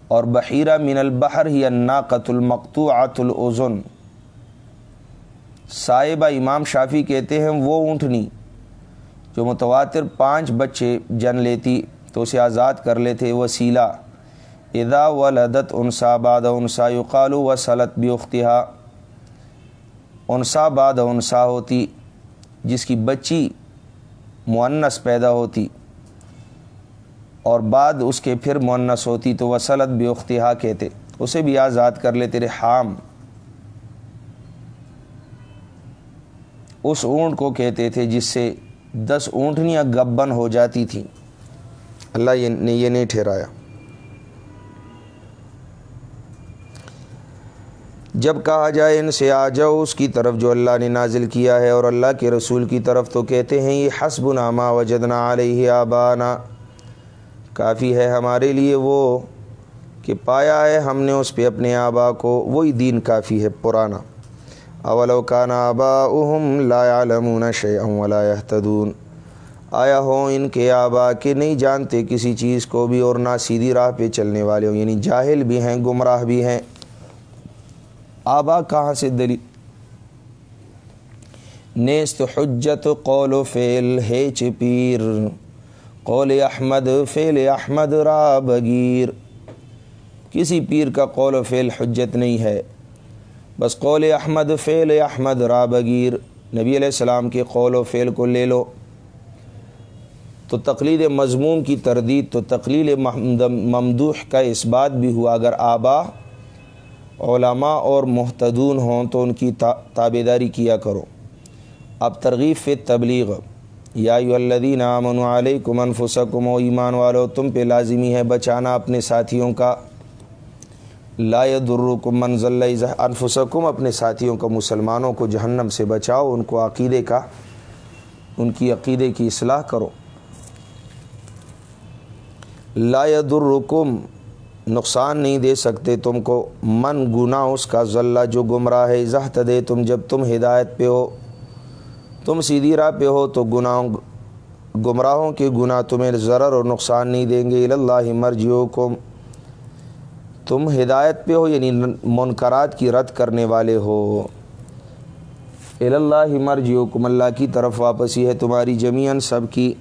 اور بحیرہ من البحر ہی الناقت المقتوعات العزن صاحبہ امام شافی کہتے ہیں، وہ اونٹنی جو متواتر پانچ بچے جن لیتی تو اسے آزاد کر لیتے، وسیلہ۔ ادا ولدت انسا باد انسا یقال و صلط بختہ انسا بعد انسا ہوتی، جس کی بچی معنس پیدا ہوتی اور بعد اس کے پھر معنس ہوتی تو وسلت بھی اختہا کہتے۔ اسے بھی آزاد کر لیتے رہے حام۔ اس اونٹ کو کہتے تھے جس سے دس اونٹنیاں گبن ہو جاتی تھیں۔ اللہ نے یہ نہیں ٹھہرایا۔ جب کہا جائے ان سے آ جاؤ، اس کی طرف جو اللہ نے نازل کیا ہے اور اللہ کے رسول کی طرف تو کہتے ہیں، یہ حسب نامہ وجدنا علیہ آبانا۔ کافی ہے ہمارے لیے وہ کہ پایا ہے ہم نے اس پہ اپنے آبا کو، وہی دین کافی ہے، پرانا۔ اولو کانا آبا اہم لا علمون شیئا ولا آیا ہو ان کے آبا کہ نہیں جانتے کسی چیز کو بھی اور نہ سیدھی راہ پہ چلنے والے ہوں یعنی جاہل بھی ہیں، گمراہ بھی ہیں۔ آبا کہاں سے دلی؟ نیست حجت قول و فیل ہیچ پیر۔ قول احمد فیل احمد را بگیر کسی پیر کا قول و فیل حجت نہیں ہے۔ بس قول احمد فیل احمد را بگیر نبی علیہ السلام کے قول و فیل کو لے لو۔ تو تقلید مضموم کی تردید، تو تقلیل ممدوح کا اس بات بھی ہوا، اگر آبا علماء اور محتدون ہوں تو ان کی تابے داری کیا کرو۔ اب ترغیب فی تبلیغ یا الدین امن علیکم انفسکم و ایمان والو، تم پہ لازمی ہے بچانا اپنے ساتھیوں کا۔ لا درکم منزل انفسکم اپنے ساتھیوں کا، مسلمانوں کو جہنم سے بچاؤ، ان کو عقیدے کا، ان کی عقیدے کی اصلاح کرو۔ لا درکم نقصان نہیں دے سکتے، تم کو من گناہ اس کا ذلہ جو گمراہ ہے زہت دے تم جب تم ہدایت پہ ہو، تم سیدھی راہ پہ ہو تو گناہ گمراہوں کے گناہ تمہیں ضرر اور نقصان نہیں دیں گے۔ اللہ مرجیو کم تم ہدایت پہ ہو یعنی منکرات کی رد کرنے والے ہو۔ اللہ مرجیو کم اللہ کی طرف واپسی ہے، تمہاری جمیان سب کی۔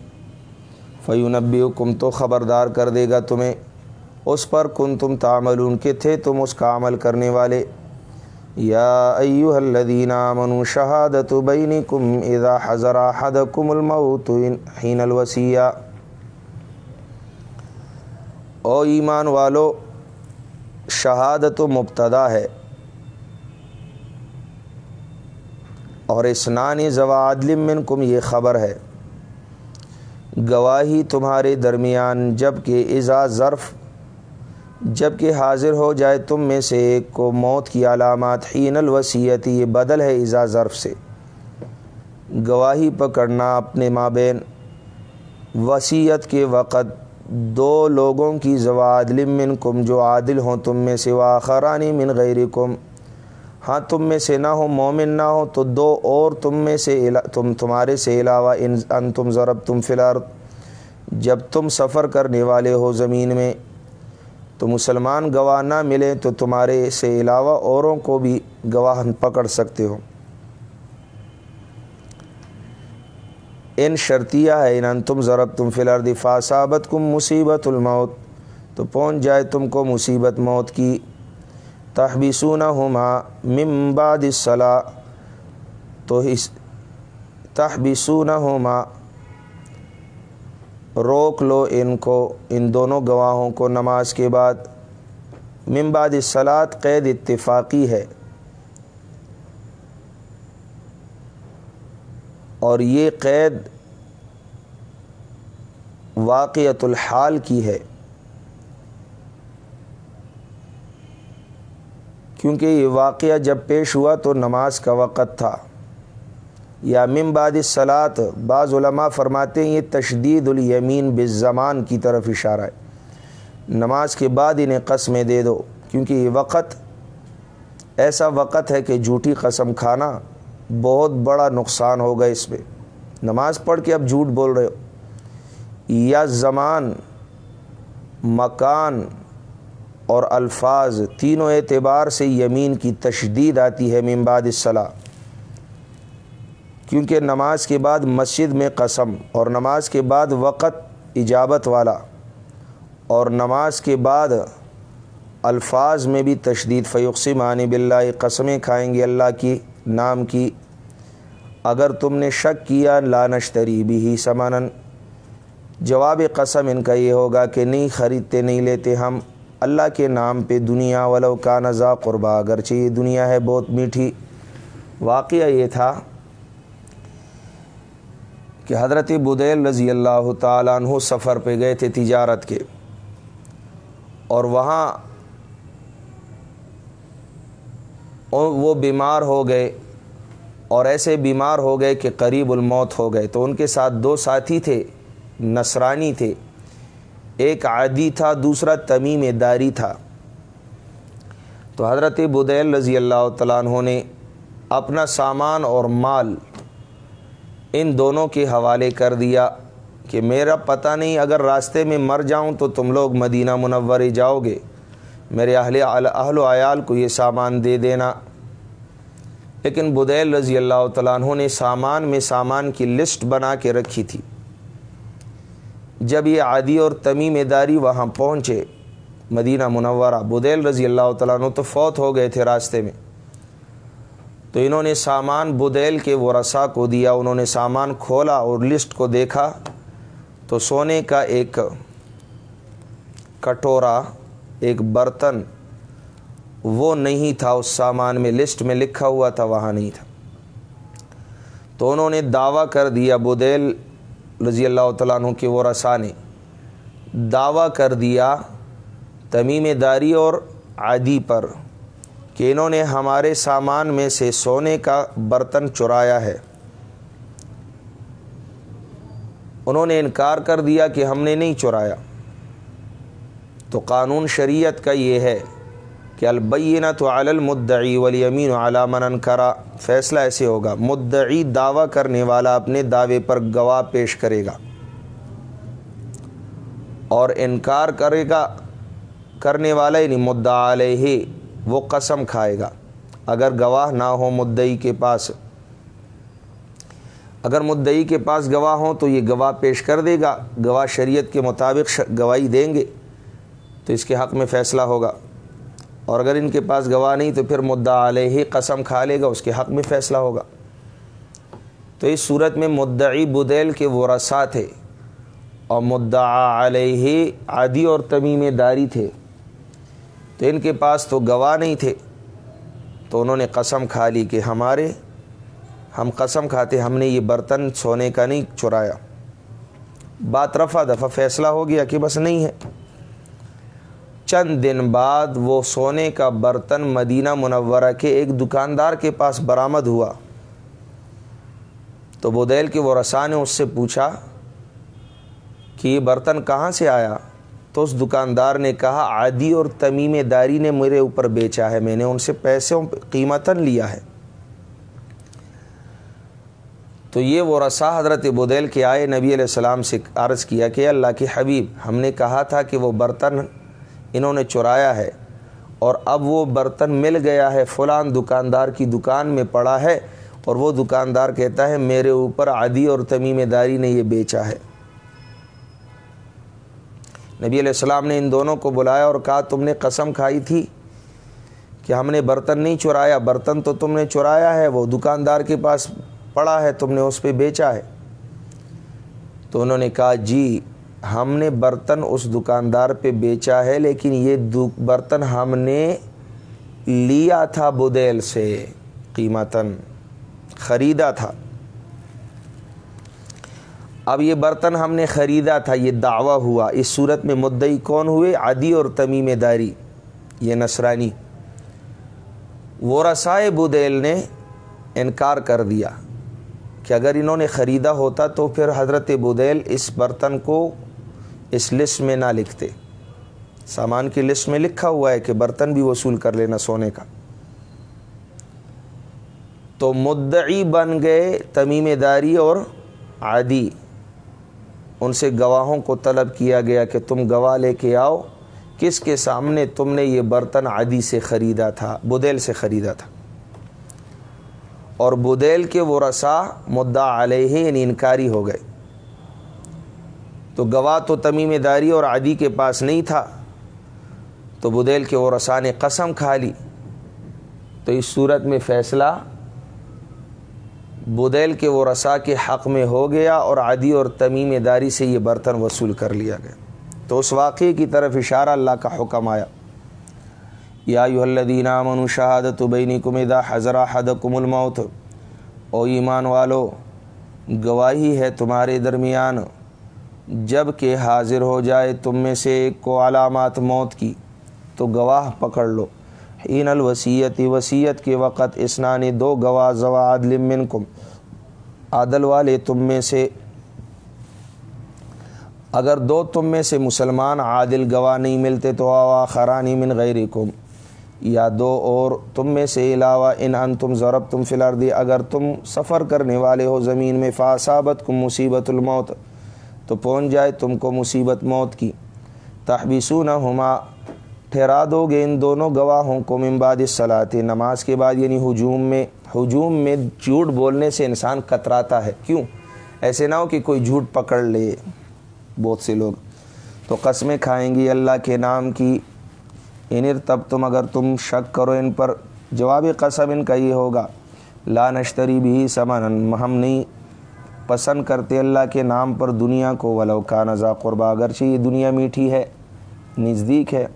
فیونبی کم تو خبردار کر دے گا تمہیں۔ اس پر کن تم تعمل کے تھے تم اس کا عمل کرنے والے۔ یا ایوہ الذین آمنوا، شہادت بینکم اذا حضر احدکم الموت حین الوسیہ او ایمان والو، شہادت و مبتدا ہے۔ اور اسنان زوادل منکم یہ خبر ہے۔ گواہی تمہارے درمیان جبکہ ازا ظرف جبکہ حاضر ہو جائے تم میں سے ایک کو موت کی علامات حین الوسیت یہ بدل ہے ازا ظرف سے۔ گواہی پکڑنا اپنے مابین۔ وسیعت کے وقت دو لوگوں کی زواد من کم جو عادل ہوں تم میں سے واخرانی من غیر کم ہاں تم میں سے نہ ہو مومن، نہ ہو تو دو اور تم میں سے تم، تمہارے سے علاوہ ان تم ضرب تم فلار جب تم سفر کرنے والے ہو زمین میں تو مسلمان گواہ نہ ملے تو تمہارے سے علاوہ اوروں کو بھی گواہ پکڑ سکتے ہو ان شرطیہ ہے، ان تم ضرب تم فلار فاصابت کم مصیبت الموت۔ تو پہنچ جائے تم کو مصیبت موت کی۔ تحبیسون ہما ممباد صلاح تو اس تحبیسون ہما روک لو ان کو، ان دونوں گواہوں کو نماز کے بعد۔ ممباد صلاط قید اتفاقی ہے۔ اور یہ قید واقعت الحال کی ہے۔ کیونکہ یہ واقعہ جب پیش ہوا تو نماز کا وقت تھا۔ یا ممباد صلاط بعض علماء فرماتے ہیں یہ تشدید الیمین بالزمان کی طرف اشارہ ہے۔ نماز کے بعد انہیں قسمیں دے دو، کیونکہ یہ وقت، ایسا وقت ہے کہ جھوٹی قسم کھانا بہت بڑا نقصان ہوگا اس میں۔ نماز پڑھ کے اب جھوٹ بول رہے ہو۔ یا زمان، مکان اور الفاظ، تینوں اعتبار سے یمین کی تشدید آتی ہے ممباد الصلاح کیونکہ نماز کے بعد مسجد میں قسم اور نماز کے بعد وقت اجابت والا اور نماز کے بعد الفاظ میں بھی تشدید فیقسی معنی بلّہ قسمیں کھائیں گے اللہ کی نام کی۔ اگر تم نے شک کیا لانشتری بھی ہی سمانن جواب قسم ان کا یہ ہوگا کہ نہیں خریدتے، نہیں لیتے ہم۔ اللہ کے نام پہ دنیا ولو کا نزا قربا، اگرچہ یہ دنیا ہے بہت میٹھی۔ واقعہ یہ تھا کہ حضرت بدیل رضی اللہ تعالیٰ عنہ سفر پہ گئے تھے تجارت کے۔ اور وہاں وہ بیمار ہو گئے۔ اور ایسے بیمار ہو گئے کہ قریب الموت ہو گئے۔ تو ان کے ساتھ دو ساتھی تھے، نصرانی تھے۔ ایک عادی تھا، دوسرا تمیم داری تھا۔ تو حضرت بدیل رضی اللہ تعالیٰ عنہ نے اپنا سامان اور مال ان دونوں کے حوالے کر دیا کہ میرا پتہ نہیں اگر راستے میں مر جاؤں تو تم لوگ مدینہ منور جاؤ گے۔ میرے اہل اہل و عیال کو یہ سامان دے دینا۔ لیکن بدیل رضی اللہ تعالیٰ عنہ نے سامان میں سامان کی لسٹ بنا کے رکھی تھی۔ جب یہ عادی اور تمیم داری وہاں پہنچے مدینہ منورہ، بدیل رضی اللہ تعالیٰ عنہ تو فوت ہو گئے تھے راستے میں۔ تو انہوں نے سامان بدیل کے وہ رسا کو دیا، انہوں نے سامان کھولا اور لسٹ کو دیکھا تو سونے کا ایک کٹورا، ایک برتن، وہ نہیں تھا اس سامان میں، لسٹ میں لکھا ہوا تھا، وہاں نہیں تھا۔ تو انہوں نے دعویٰ کر دیا بدیل رضی اللہ تعالیٰ عنہ کے وہ رسا نے۔ دعویٰ کر دیا تمیم داری اور عادی پر۔ کہ انہوں نے ہمارے سامان میں سے سونے کا برتن چرایا ہے۔ انہوں نے انکار کر دیا کہ ہم نے نہیں چرایا۔ تو قانون شریعت کا یہ ہے کہ البینہ تو المدعی ولی امین علامن کرا فیصلہ ایسے ہوگا، مدعی دعویٰ کرنے والا اپنے دعوے پر گواہ پیش کرے گا۔ اور انکار کرے گا، کرنے والا یعنی مدعا علیہ۔ وہ قسم کھائے گا۔ اگر گواہ نہ ہو مدعی کے پاس۔ اگر مدعی کے پاس گواہ ہوں تو یہ گواہ پیش کر دے گا۔ گواہ شریعت کے مطابق گواہی دیں گے۔ تو اس کے حق میں فیصلہ ہوگا۔ اور اگر ان کے پاس گواہ نہیں تو پھر مدعا علیہ قسم کھا لے گا، اس کے حق میں فیصلہ ہوگا۔ تو اس صورت میں مدعی بدیل کے وہ تھے اور مدعا علیہ عادی اور تمیم داری تھے۔ تو ان کے پاس تو گواہ نہیں تھے۔ تو انہوں نے قسم کھا لی کہ ہمارے، ہم قسم کھاتے، ہم نے یہ برتن سونے کا نہیں چرایا۔ بات رفع دفع فیصلہ ہو گیا کہ بس نہیں ہے۔ چند دن بعد وہ سونے کا برتن مدینہ منورہ کے ایک دکاندار کے پاس برآمد ہوا۔ تو بدیل کے وہ رسا نے اس سے پوچھا کہ یہ برتن کہاں سے آیا؟ تو اس دکاندار نے کہا، عادی اور تمیم داری نے میرے اوپر بیچا ہے، میں نے ان سے پیسوں قیمتاً لیا ہے۔ تو یہ وہ رسا حضرت بدیل کے آئے نبی علیہ السلام سے عرض کیا کہ اللہ کے حبیب، ہم نے کہا تھا کہ وہ برتن انہوں نے چرایا ہے اور اب وہ برتن مل گیا ہے، فلان دکاندار کی دکان میں پڑا ہے اور وہ دکاندار کہتا ہے، میرے اوپر عادی اور تمیم داری نے یہ بیچا ہے۔ نبی علیہ السلام نے ان دونوں کو بلایا اور کہا، تم نے قسم کھائی تھی کہ ہم نے برتن نہیں چرایا، برتن تو تم نے چرایا ہے، وہ دکاندار کے پاس پڑا ہے، تم نے اس پہ بیچا ہے۔ تو انہوں نے کہا جی ہم نے برتن اس دکاندار پہ بیچا ہے، لیکن یہ برتن ہم نے لیا تھا بدیل سے، قیمتاً خریدا تھا۔ اب یہ برتن ہم نے خریدا تھا، یہ دعویٰ ہوا۔ اس صورت میں مدعی کون ہوئے؟ عدی اور تمیم داری۔ یہ نصرانی۔ وہ رسائے بدیل نے انکار کر دیا کہ اگر انہوں نے خریدا ہوتا تو پھر حضرت بدیل اس برتن کو اس لسٹ میں نہ لکھتے۔ سامان کی لسٹ میں لکھا ہوا ہے کہ برتن بھی وصول کر لینا سونے کا۔ تو مدعی بن گئے تمیم داری اور عادی ان سے گواہوں کو طلب کیا گیا کہ تم گواہ لے کے آؤ۔ کس کے سامنے تم نے یہ برتن عادی سے خریدا تھا بدیل سے خریدا تھا۔ اور بدیل کے وہ رسا مدعا علیہ یعنی انکاری ہو گئے۔ تو گواہ تو تمیم داری اور عادی کے پاس نہیں تھا۔ تو بدیل کے وہ رسا نے قسم کھا لی۔ تو اس صورت میں فیصلہ بدیل کے وہ رسا کے حق میں ہو گیا اور عادی اور تمیم داری سے یہ برتن وصول کر لیا گیا۔ تو اس واقعے کی طرف اشارہ اللہ کا حکم آیا۔ یا یو الدینہ من شہادت بینی کمدا حضرہ حد کم الموت۔ او ایمان والو، گواہی ہے تمہارے درمیان۔ جبکہ حاضر ہو جائے تم میں سے ایک کو علامات موت کی، تو گواہ پکڑ لو۔ این الوسیت وسیعت کے وقت اسنانی دو گواہ زوا عدل منکم عادل والے تم میں سے، اگر دو تم میں سے مسلمان عادل گواہ نہیں ملتے تو آوا خرانی من غیرکم، یا دو اور تم میں سے علاوہ ان ان تم ضرب تم فلر دی اگر تم سفر کرنے والے ہو زمین میں فاصابت کم مصیبت الموت، تو پہنچ جائے تم کو مصیبت موت کی۔ تحبیسو نہ ہما ٹھہرا دو گے ان دونوں گواہوں کو ممباد صلاحت نماز کے بعد یعنی ہجوم میں ہجوم میں جھوٹ بولنے سے انسان کتراتا ہے۔ کیوں؟ ایسے نہ ہو کہ کوئی جھوٹ پکڑ لے بہت سے لوگ۔ تو قسمیں کھائیں گی اللہ کے نام کی۔ انر تب تم، اگر تم شک کرو ان پر، جواب قسم ان کا یہ ہوگا، لا نشتری بھی سمن ہم نہیں پسند کرتے اللہ کے نام پر دنیا کو، ولو کا نزا قربا اگرچہ یہ دنیا میٹھی ہے، نزدیک ہے۔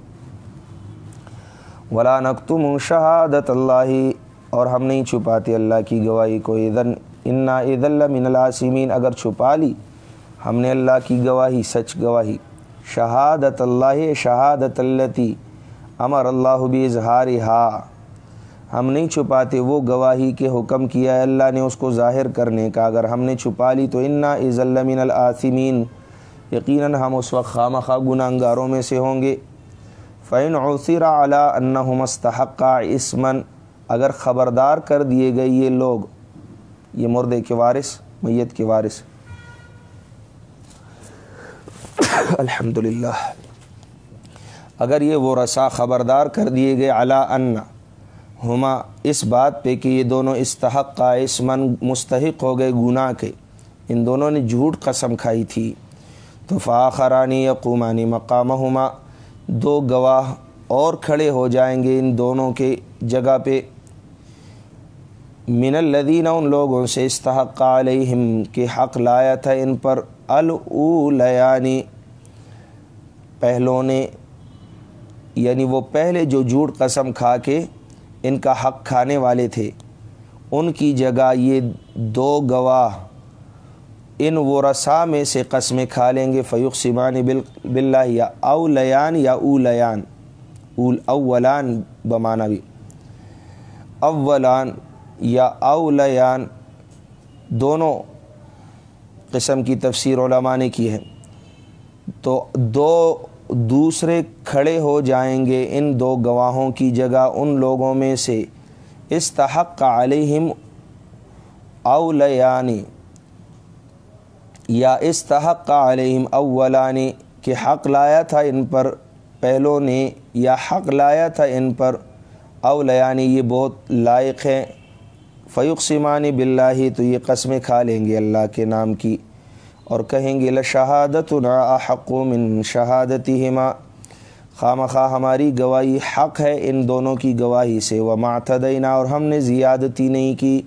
ولا نقتم شہادت اللہ اور ہم نہیں چھپاتے اللہ کی گواہی کو۔ ادن انا عید من العاصمین اگر چھپا لی، ہم نے اللہ کی گواہی، سچ گواہی۔ شہادت اللہ، شہادت اللتی امر اللہ بھی اظہار ہا ہم نہیں چھپاتے وہ گواہی کے حکم کیا ہے۔ اللہ نے اس کو ظاہر کرنے کا۔ اگر ہم نے چھپا لی تو انا عز من العاصمین یقیناً ہم اس وقت خام خواہ گناہ گاروں میں سے ہوں گے۔ فعین اوسیر علا انّ مستحق اسمن اگر خبردار کر دیے گئے یہ لوگ، یہ مردے کے وارث، میت کے وارث۔ الحمد اگر یہ وہ رسا خبردار کر دیے گئے علا ان ہما، اس بات پہ کہ یہ دونوں استحق کا اسمن مستحق ہو گئے گناہ کے، ان دونوں نے جھوٹ قسم کھائی تھی۔ تو فاخرانی یقومانی مقام ہما دو گواہ اور کھڑے ہو جائیں گے ان دونوں کے جگہ پہ۔ من الدین ان لوگوں سے استحق علیہم کے حق لایا تھا ان پر۔ الاولیانی پہلوں نے یعنی وہ پہلے جو جھوٹ قسم کھا کے ان کا حق کھانے والے تھے۔ ان کی جگہ یہ دو گواہ ان و رسا میں سے قسمیں کھا لیں گے فیوق سمان بلّہ یا اولیان یا اولیان اول، اولان بمانا بھی اولان یا اولیان دونوں قسم کی تفسیر علماء نے کی ہے تو دو دوسرے کھڑے ہو جائیں گے ان دو گواہوں کی جگہ، ان لوگوں میں سے۔ استحق کا علیہم اولیانی یا استحق کا علیہم اولانی کہ حق لایا تھا ان پر پہلوں نے، یا حق لایا تھا ان پر اولیانی یہ بہت لائق ہیں۔ فیوق سمانی بلّہ تو یہ قسمیں کھا لیں گے اللہ کے نام کی۔ اور کہیں گے لشہادت نا احق من شہادتی ہما خام خواہ ہماری گواہی حق ہے ان دونوں کی گواہی سے۔ وہ ماتدینہ اور ہم نے زیادتی نہیں کی۔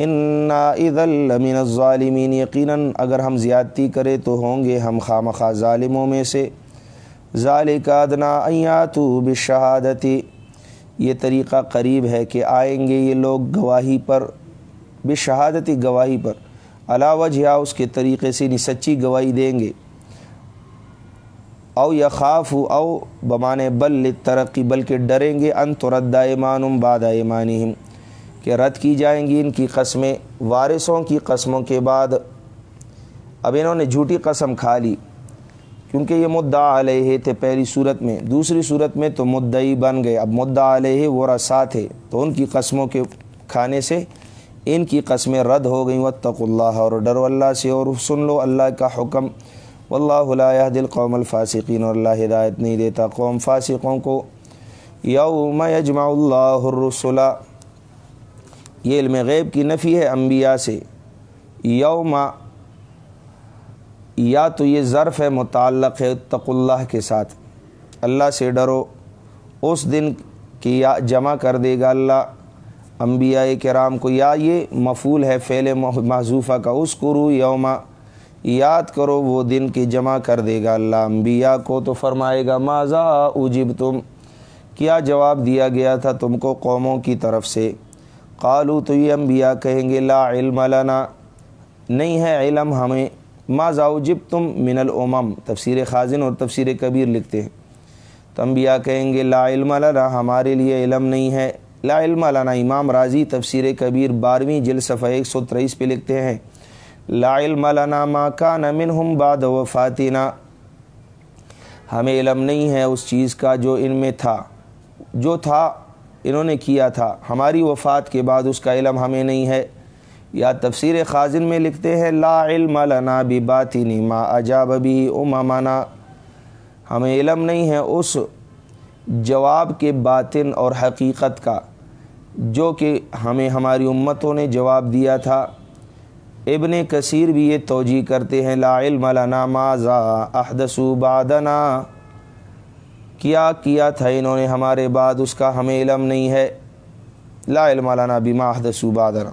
ان عید المین الظالمین یقیناً، اگر ہم زیادتی کرے تو ہوں گے ہم خام ظالموں میں سے۔ ظالق ادنا ایاتو بشہادتی یہ طریقہ قریب ہے کہ آئیں گے یہ لوگ گواہی پر بشہادتی گواہی پر۔ علاوہ یا اس کے طریقے سے نہیں سچی گواہی دیں گے۔ او یا خاف او بمان بل ترقی بلکہ ڈریں گے، ان ترد ایمان باد ایمانہم۔ کہ رد کی جائیں گی ان کی قسمیں، وارثوں کی قسموں کے بعد۔ اب انہوں نے جھوٹی قسم کھا لی، کیونکہ یہ مدعا علیہ تھے پہلی صورت میں۔ دوسری صورت میں تو مدعی بن گئے۔ اب مدعا علیہ وہ رسا تھے، تو ان کی قسموں کے کھانے سے ان کی قسمیں رد ہو گئیں۔ وطق اللہ اور ڈرو اللہ سے اور سن لو اللہ کا حکم۔ واللہ دل قوم الفاسقین۔ اور اللہ ہدایت نہیں دیتا قوم فاسقوں کو۔ یوم یجمع اللہ الرسول یہ علم غیب کی نفی ہے انبیاء سے۔ یوم یا تو یہ ظرف ہے متعلق ہے تق اللہ کے ساتھ۔ اللہ سے ڈرو۔ اس دن کی یا جمع کر دے گا اللہ۔ انبیاء کرام کو یا یہ مفول ہے فعل محضوفہ کا اس کرو یوما یاد کرو وہ دن کی جمع کر دے گا اللہ۔ انبیاء کو تو فرمائے گا ماضا اجب تم کیا جواب دیا گیا تھا تم کو قوموں کی طرف سے؟ قالو تو یہ انبیاء کہیں گے، لا علم لنا۔ نہیں ہے علم ہمیں۔ ماضا اجب تم من العمم تفسیر خازن اور تفسیر کبیر لکھتے ہیں۔ تو انبیاء کہیں گے، لا علم لنا، ہمارے لیے علم نہیں ہے۔ لا علم لانا امام راضی تفسیر کبیر بارہویں جل صفحہ ایک سو تریس پہ لکھتے ہیں۔ لا علم لنا ما کان منہم بعد وفاتنا۔ ہمیں علم نہیں ہے اس چیز کا جو ان میں تھا۔ جو تھا انہوں نے کیا تھا۔ ہماری وفات کے بعد اس کا علم ہمیں نہیں ہے۔ یا تفسیر خازن میں لکھتے ہیں، لا علم لنا بباطنی ما اجاب بھی امامنا ہمیں علم نہیں ہے اس جواب کے باطن اور حقیقت کا، جو کہ ہمیں ہماری امتوں نے جواب دیا تھا۔ ابن کثیر بھی یہ توجہ کرتے ہیں، لا علم لنا ماذا احدثو بعدنا۔ کیا کیا تھا انہوں نے ہمارے بعد، اس کا ہمیں علم نہیں ہے۔ لا علم لنا بما احدثو بعدنا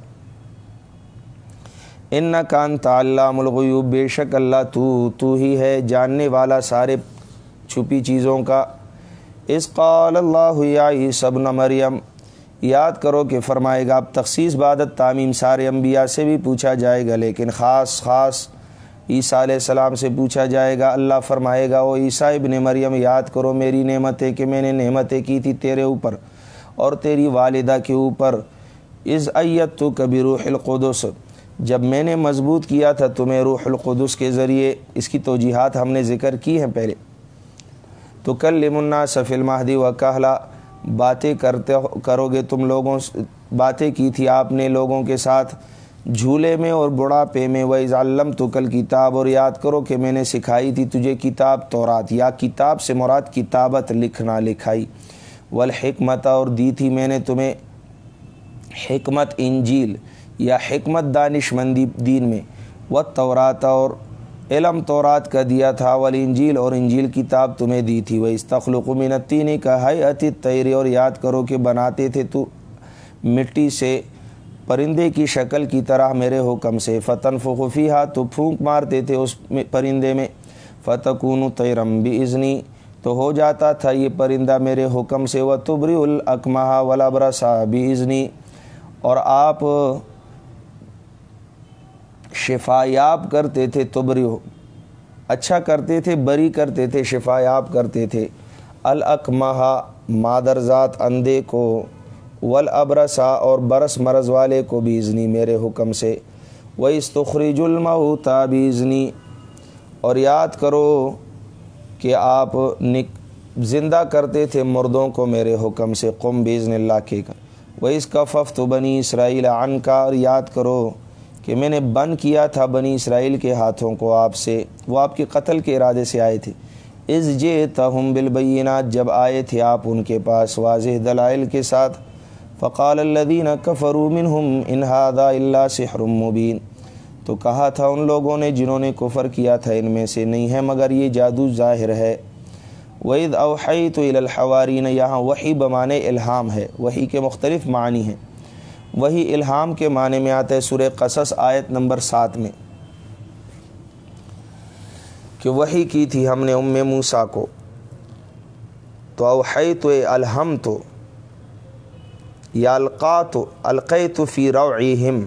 ان کان تعلام الغیوب، بے شک اللہ تو تو ہی ہے جاننے والا سارے چھپی چیزوں کا۔ اس قال اللہ یا سب نہ مریم، یاد کرو کہ فرمائے گا، اب تخصیص بادت تعمیم سارے انبیاء سے بھی پوچھا جائے گا، لیکن خاص خاص عیسیٰ علیہ السلام سے پوچھا جائے گا، اللہ فرمائے گا وہ عیسیٰ ابن مریم، یاد کرو میری نعمتیں کہ میں نے نعمتیں کی تھی تیرے اوپر اور تیری والدہ کے اوپر۔ از ایت تو کبھی روح القدس، جب میں نے مضبوط کیا تھا تمہیں روح القدس کے ذریعے اس کی توجیحات ہم نے ذکر کی ہیں پہلے۔ تو کل لمنا سفل مہدی و کہلا باتیں کرتے کرو گے تم لوگوں باتیں کی تھی آپ نے لوگوں کے ساتھ۔ جھولے میں اور بڑھاپے میں وہ ظالم تو کل کتاب اور یاد کرو کہ میں نے سکھائی تھی تجھے کتاب تورات یا کتاب سے مراد کتابت لکھنا لکھائی۔ والحکمت اور دی تھی میں نے تمہیں حکمت انجیل یا حکمت دانش مندی دین میں۔ و تورات اور علم تورات کا دیا تھا ولی انجیل اور انجیل کتاب تمہیں دی تھی۔ وہ استخلق منتی نے کہا ہے تیری اور یاد کرو کہ بناتے تھے تو مٹی سے پرندے کی شکل کی طرح میرے حکم سے فتن فقفی ہاتھ تو پھونک مارتے تھے اس پرندے میں۔ فتقون تیرم بھی ازنی تو ہو جاتا تھا یہ پرندہ میرے حکم سے۔ وہ تبری الاکمہ ولا برسا بھی ازنی اور آپ شفایاب کرتے تھے تبری اچھا کرتے تھے، بری کرتے تھے، شفایاب کرتے تھے۔ الاکمہ مادر ذات اندھے کو۔ ولابرسا اور برس مرض والے کو بھی ازنی میرے حکم سے۔ وہ استخری ظلم ہوتا بھی ازنی اور یاد کرو کہ آپ نک، زندہ کرتے تھے مردوں کو، میرے حکم سے۔ قم بیزن اللہ کے۔ کر وہ اس کا ففت بنی اسرائیل عن کا اور یاد کرو کہ میں نے بن کیا تھا بنی اسرائیل کے ہاتھوں کو آپ سے۔ وہ آپ کے قتل کے ارادے سے آئے تھے۔ از جے تہم بالبینات، جب آئے تھے آپ ان کے پاس، واضح دلائل کے ساتھ۔ فقال الدین کفروا منہم ان هذا اللہ سحر مبین تو کہا تھا ان لوگوں نے جنہوں نے کفر کیا تھا ان میں سے نہیں ہے مگر یہ جادو ظاہر ہے۔ وعید اوحی تو الحوارین یہاں وہی بمانے الہام ہے وہی کے مختلف معنی ہیں۔ وہی الہام کے معنی میں آتا ہے سور قصص آیت نمبر سات میں۔ کہ وہی کی تھی ہم نے ام موسا کو۔ تو اوحی تو الہم تو یا القا تو القع تو فی روعہم۔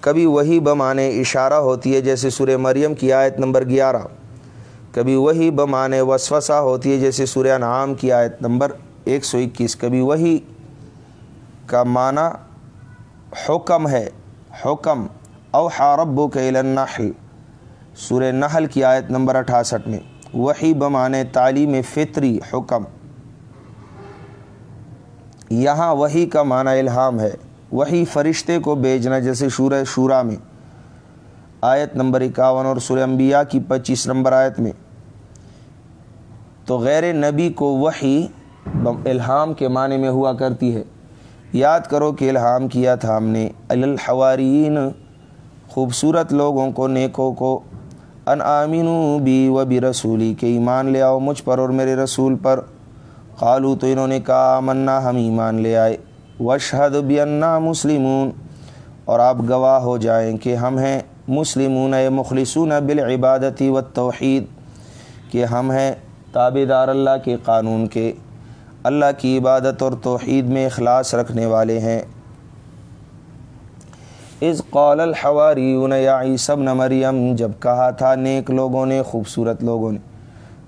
کبھی وہی بمانے اشارہ ہوتی ہے جیسے سورہ مریم کی آیت نمبر گیارہ۔ کبھی وہی بمانے وسوسہ ہوتی ہے جیسے سورہ انعام کی آیت نمبر ایک سو اکیس۔ کبھی وہی کا معنی حکم ہے، حکم او حارب کے النحل۔ سورہ نحل کی آیت نمبر اٹھاسٹھ میں، وہی بمانے تعلیم فطری، حکم۔ یہاں وہی کا معنی الہام ہے۔ وہی فرشتے کو بیچنا جیسے شورہ شورا میں۔ آیت نمبر اکاون اور سورہ انبیاء کی پچیس نمبر آیت میں۔ تو غیر نبی کو وہی الہام کے معنی میں ہوا کرتی ہے۔ یاد کرو کہ الہام کیا تھا ہم نے۔ الحوارین خوبصورت لوگوں کو، نیکوں کو۔ ان آمین بی و بی رسولی کہ ایمان لے آؤ مجھ پر اور میرے رسول پر۔ قالو تو انہوں نے کہا منا ہم ایمان لے آئے۔ وشحد بینا مسلمون۔ اور آپ گواہ ہو جائیں کہ ہم ہیں مسلمون مخلصون بالعبادتی و توحید کہ ہم ہیں تابے دار اللہ کے قانون کے۔ اللہ کی عبادت اور توحید میں اخلاص رکھنے والے ہیں۔ از قول الحواریون، یا عیسب مریم، جب کہا تھا، نیک لوگوں نے، خوبصورت لوگوں نے۔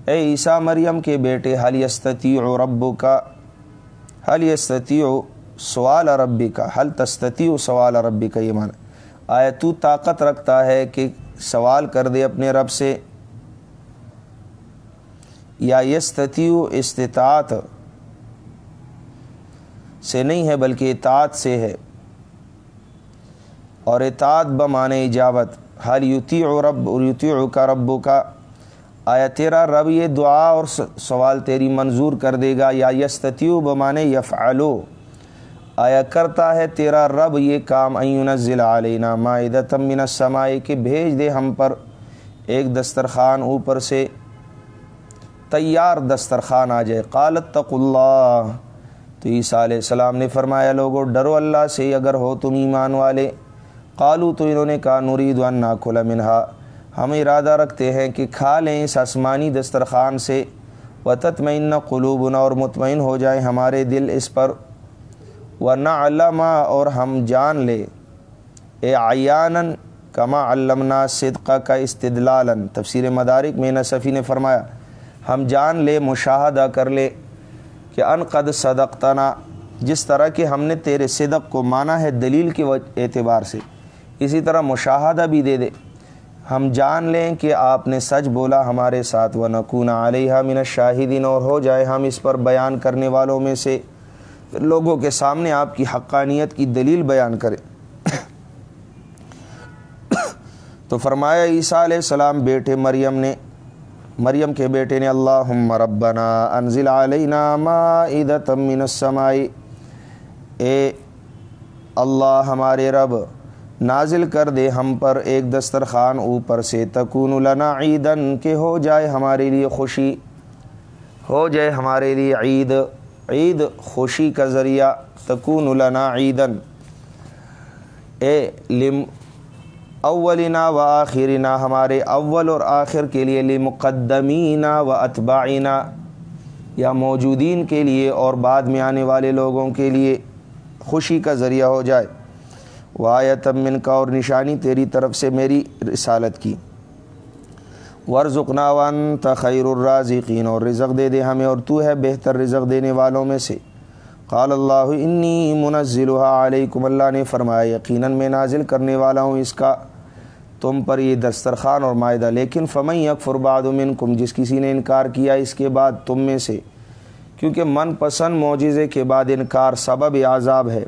اے عیسیٰ مریم کے بیٹے حل یستطیع ربو کا حل یستطیع سوال ربی کا حل تستتی و سوال ربی کا یہ معنی آیا تو طاقت رکھتا ہے کہ سوال کر دے اپنے رب سے؟ یا یستتی و استطاعت سے نہیں ہے بلکہ اطاعت سے ہے؟ اور اطاعت بمانے اجابت حل یوتی و رب یوتی کا ربو کا آیا تیرا رب یہ دعا اور سوال تیری منظور کر دے گا؟ یا یستتیو بمانے یفعلو۔ آیا کرتا ہے تیرا رب یہ کام اینزل علینا معدتم من السماء کہ بھیج دے ہم پر ایک دسترخوان اوپر سے۔ تیار دسترخوان آ جائے۔ قالت تق اللہ۔ تو عیسیٰ علیہ السلام نے فرمایا، لوگو، ڈرو اللہ سے، اگر ہو تم ایمان والے۔ قالو تو انہوں نے کہا نورید ان ناکھلا منہا۔ ہم ارادہ رکھتے ہیں کہ کھا لیں اس آسمانی دسترخوان سے۔ و تطمئن قلوبنا اور مطمئن ہو جائیں ہمارے دل اس پر۔ و نہ علامہ اور ہم جان لے اے آیانن کما علمنا صدقہ کا استدلالن تفسیر مدارک میں نصفی نے فرمایا، ہم جان لے مشاہدہ کر لے کہ ان قد صدقتنا۔ جس طرح کہ ہم نے تیرے صدق کو مانا ہے دلیل کے اعتبار سے۔ اسی طرح مشاہدہ بھی دے دے۔ ہم جان لیں کہ آپ نے سچ بولا ہمارے ساتھ و نقون علیہ من شاہدین اور ہو جائے ہم اس پر بیان کرنے والوں میں سے لوگوں کے سامنے آپ کی حقانیت کی دلیل بیان کریں۔ *coughs* تو فرمایا، عیسیٰ علیہ السلام بیٹے مریم نے، مریم کے بیٹے نے اللہ ربنا انزل علینا مائدتا من السمائی اے اللہ، ہمارے رب نازل کر دے ہم پر ایک دسترخوان اوپر سے، تکون لنا عیدن کہ ہو جائے ہمارے لیے خوشی۔ ہو جائے ہمارے لیے عید۔ عید خوشی کا ذریعہ، تکون لنا عیدن اے لم اولنا و آخرنا، ہمارے اول اور آخر کے لیے لمقدمینہ و اتباعینہ یا موجودین کے لیے اور بعد میں آنے والے لوگوں کے لیے خوشی کا ذریعہ ہو جائے۔ وایت من کا اور نشانی تیری طرف سے میری رسالت کی۔ ورژنا ون تخیر الرازقین، اور رزق دے دے ہمیں، اور تو ہے بہتر رزق دینے والوں میں سے۔ قال اللہ، انی منزل علیکم، اللہ نے فرمایا، یقیناً میں نازل کرنے والا ہوں اس کا، تم پر یہ دسترخوان اور معاہدہ۔ لیکن فمئی اکفر بعد منکم، جس کسی نے انکار کیا اس کے بعد تم میں سے۔ کیونکہ من پسند معجزے کے بعد انکار سبب عذاب ہے۔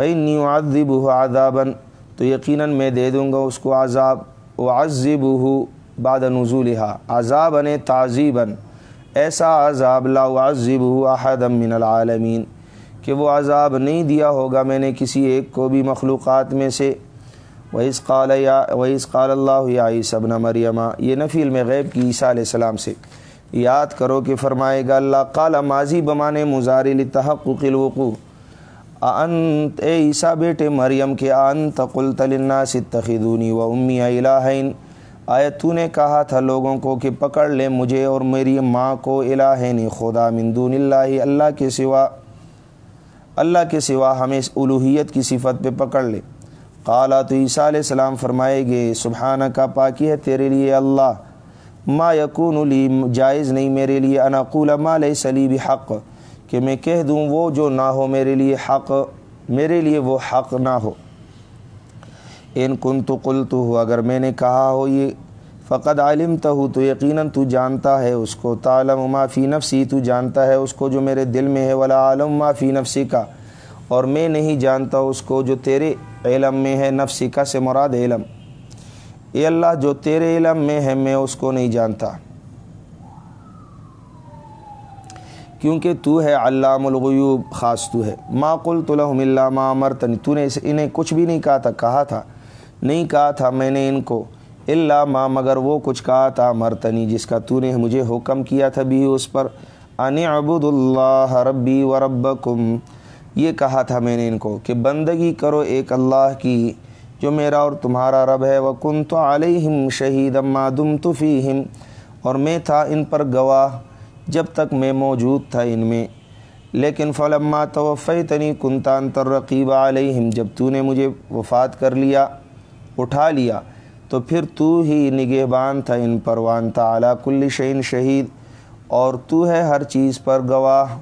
فعی نیو عذب عذابً تو یقیناً میں دے دوں گا اس کو عذاب۔ و عذب ہو باد نزولہ عذاب نے ایسا عذاب، لا عذب ہو احدم من العالمین کہ وہ عذاب نہیں دیا ہوگا میں نے کسی ایک کو بھی مخلوقات میں سے۔ وعیس قال یا وعیس قال اللہ یا صبن مریمہ یہ نفی علم غیب کی عیسیٰ علیہ السلام سے۔ یاد کرو کہ فرمائے گا، اللہ قال ماضی بمان مزارل تحقق الوقوع۔ انت اے عیسیٰ بیٹے مریم کے ان تقل تلنا ستخدونی و امی الہین آیا تو نے کہا تھا لوگوں کو کہ پکڑ لے مجھے اور میری ماں کو الہین، خدا من دون اللہ اللہ کے سوا، اللہ کے سوا ہمیں اس الوحیت کی صفت پہ پکڑ لے۔ قالا تو عیسیٰ علیہ السلام فرمائے گے سبحانہ کا پاکی ہے تیرے لیے اللہ۔ ما یکون لی، جائز نہیں میرے لیے انقول ما لیس لی بحق۔ کہ میں کہہ دوں وہ جو نہ ہو میرے لیے حق، میرے لیے وہ حق نہ ہو۔ ان کن تو قلت ہو اگر میں نے کہا ہو یہ فقط عالم تو ہو تو یقیناً تو جانتا ہے اس کو۔ تعلم ما فی نفسی، تو جانتا ہے اس کو جو میرے دل میں ہے۔ ولا عالم ما فی نفسی کا۔ اور میں نہیں جانتا اس کو جو تیرے علم میں ہے، نفسی کا سے مراد علم۔ اے اللہ، جو تیرے علم میں ہے، میں اس کو نہیں جانتا۔ کیونکہ تو ہے علام الغیوب، خاص تو ہے۔ ما قلت لهم الا ما امرتنی، تو نے انہیں کچھ بھی نہیں کہا تھا کہا تھا۔ نہیں کہا تھا میں نے ان کو۔ اللہ ما، مگر وہ کچھ کہا تھا مرتنی جس کا تو نے مجھے حکم کیا تھا بھی اس پر۔ ان عبد اللہ ربی و ربکم، یہ کہا تھا میں نے ان کو کہ بندگی کرو ایک اللہ کی، جو میرا اور تمہارا رب ہے۔ وہ کن تو علیہم شہید اما دم تو فیم اور میں تھا ان پر گواہ۔ جب تک میں موجود تھا ان میں۔ لیکن فلما توفی تنی کنتان ترقیب علیہم، جب تو نے مجھے وفات کر لیا، اٹھا لیا، تو پھر تو ہی نگہبان تھا ان پر وان تعلیٰ کل شعین شہید، اور تو ہے ہر چیز پر گواہ۔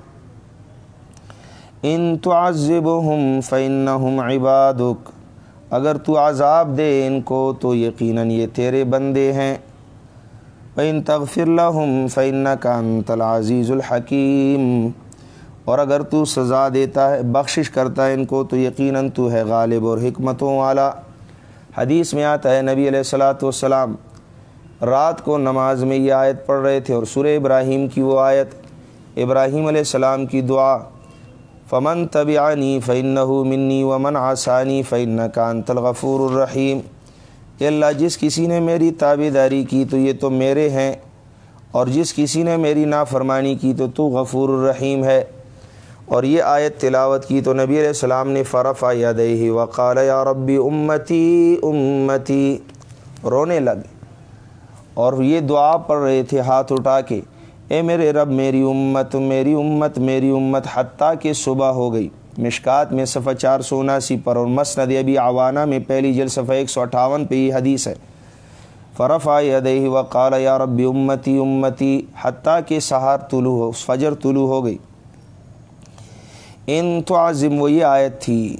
ان تعذبہم فإنہم عبادک، اگر تو عذاب دے ان کو، تو یقیناً یہ تیرے بندے ہیں۔ فَإِن تَغْفِرْ لَهُمْ فَإِنَّكَ أَنْتَ الْعَزِيزُ الْحَكِيمُ۔ اور اگر تو سزا دیتا ہے، بخشش کرتا ہے ان کو، تو یقیناً تو ہے غالب اور حکمتوں والا۔ حدیث میں آتا ہے، نبی علیہ السلاۃ والسلام رات کو نماز میں یہ آیت پڑھ رہے تھے اور سورہ ابراہیم کی وہ آیت۔ ابراہیم علیہ السلام کی دعا، فمن طبعانی فعن منی ومن آسانی فعن کان تلغفور الرحیم اللہ جس کسی نے میری تابے داری کی تو یہ تو میرے ہیں، اور جس کسی نے میری نافرمانی کی تو تو غفور الرحیم ہے۔ اور یہ آیت تلاوت کی تو نبی علیہ السلام نے فرف یدیہ وقال، یا ربی امتی امتی۔ رونے لگے اور یہ دعا پڑھ رہے تھے ہاتھ اٹھا کے، اے میرے رب، میری امت میری امت میری امت، حتیٰ کہ صبح ہو گئی۔ مشکات میں صفحہ چار سو اناسی پر اور مسند ابی عوانہ میں پہلی جل صفحہ ایک سو اٹھاون پہ یہ حدیث ہے۔ فرف آئی وقال یا رب امتی امتی، حتیٰ کہ سہار طلوع ہو، فجر طلوع ہو گئی۔ ان تو عظم وہ یہ آیت تھی،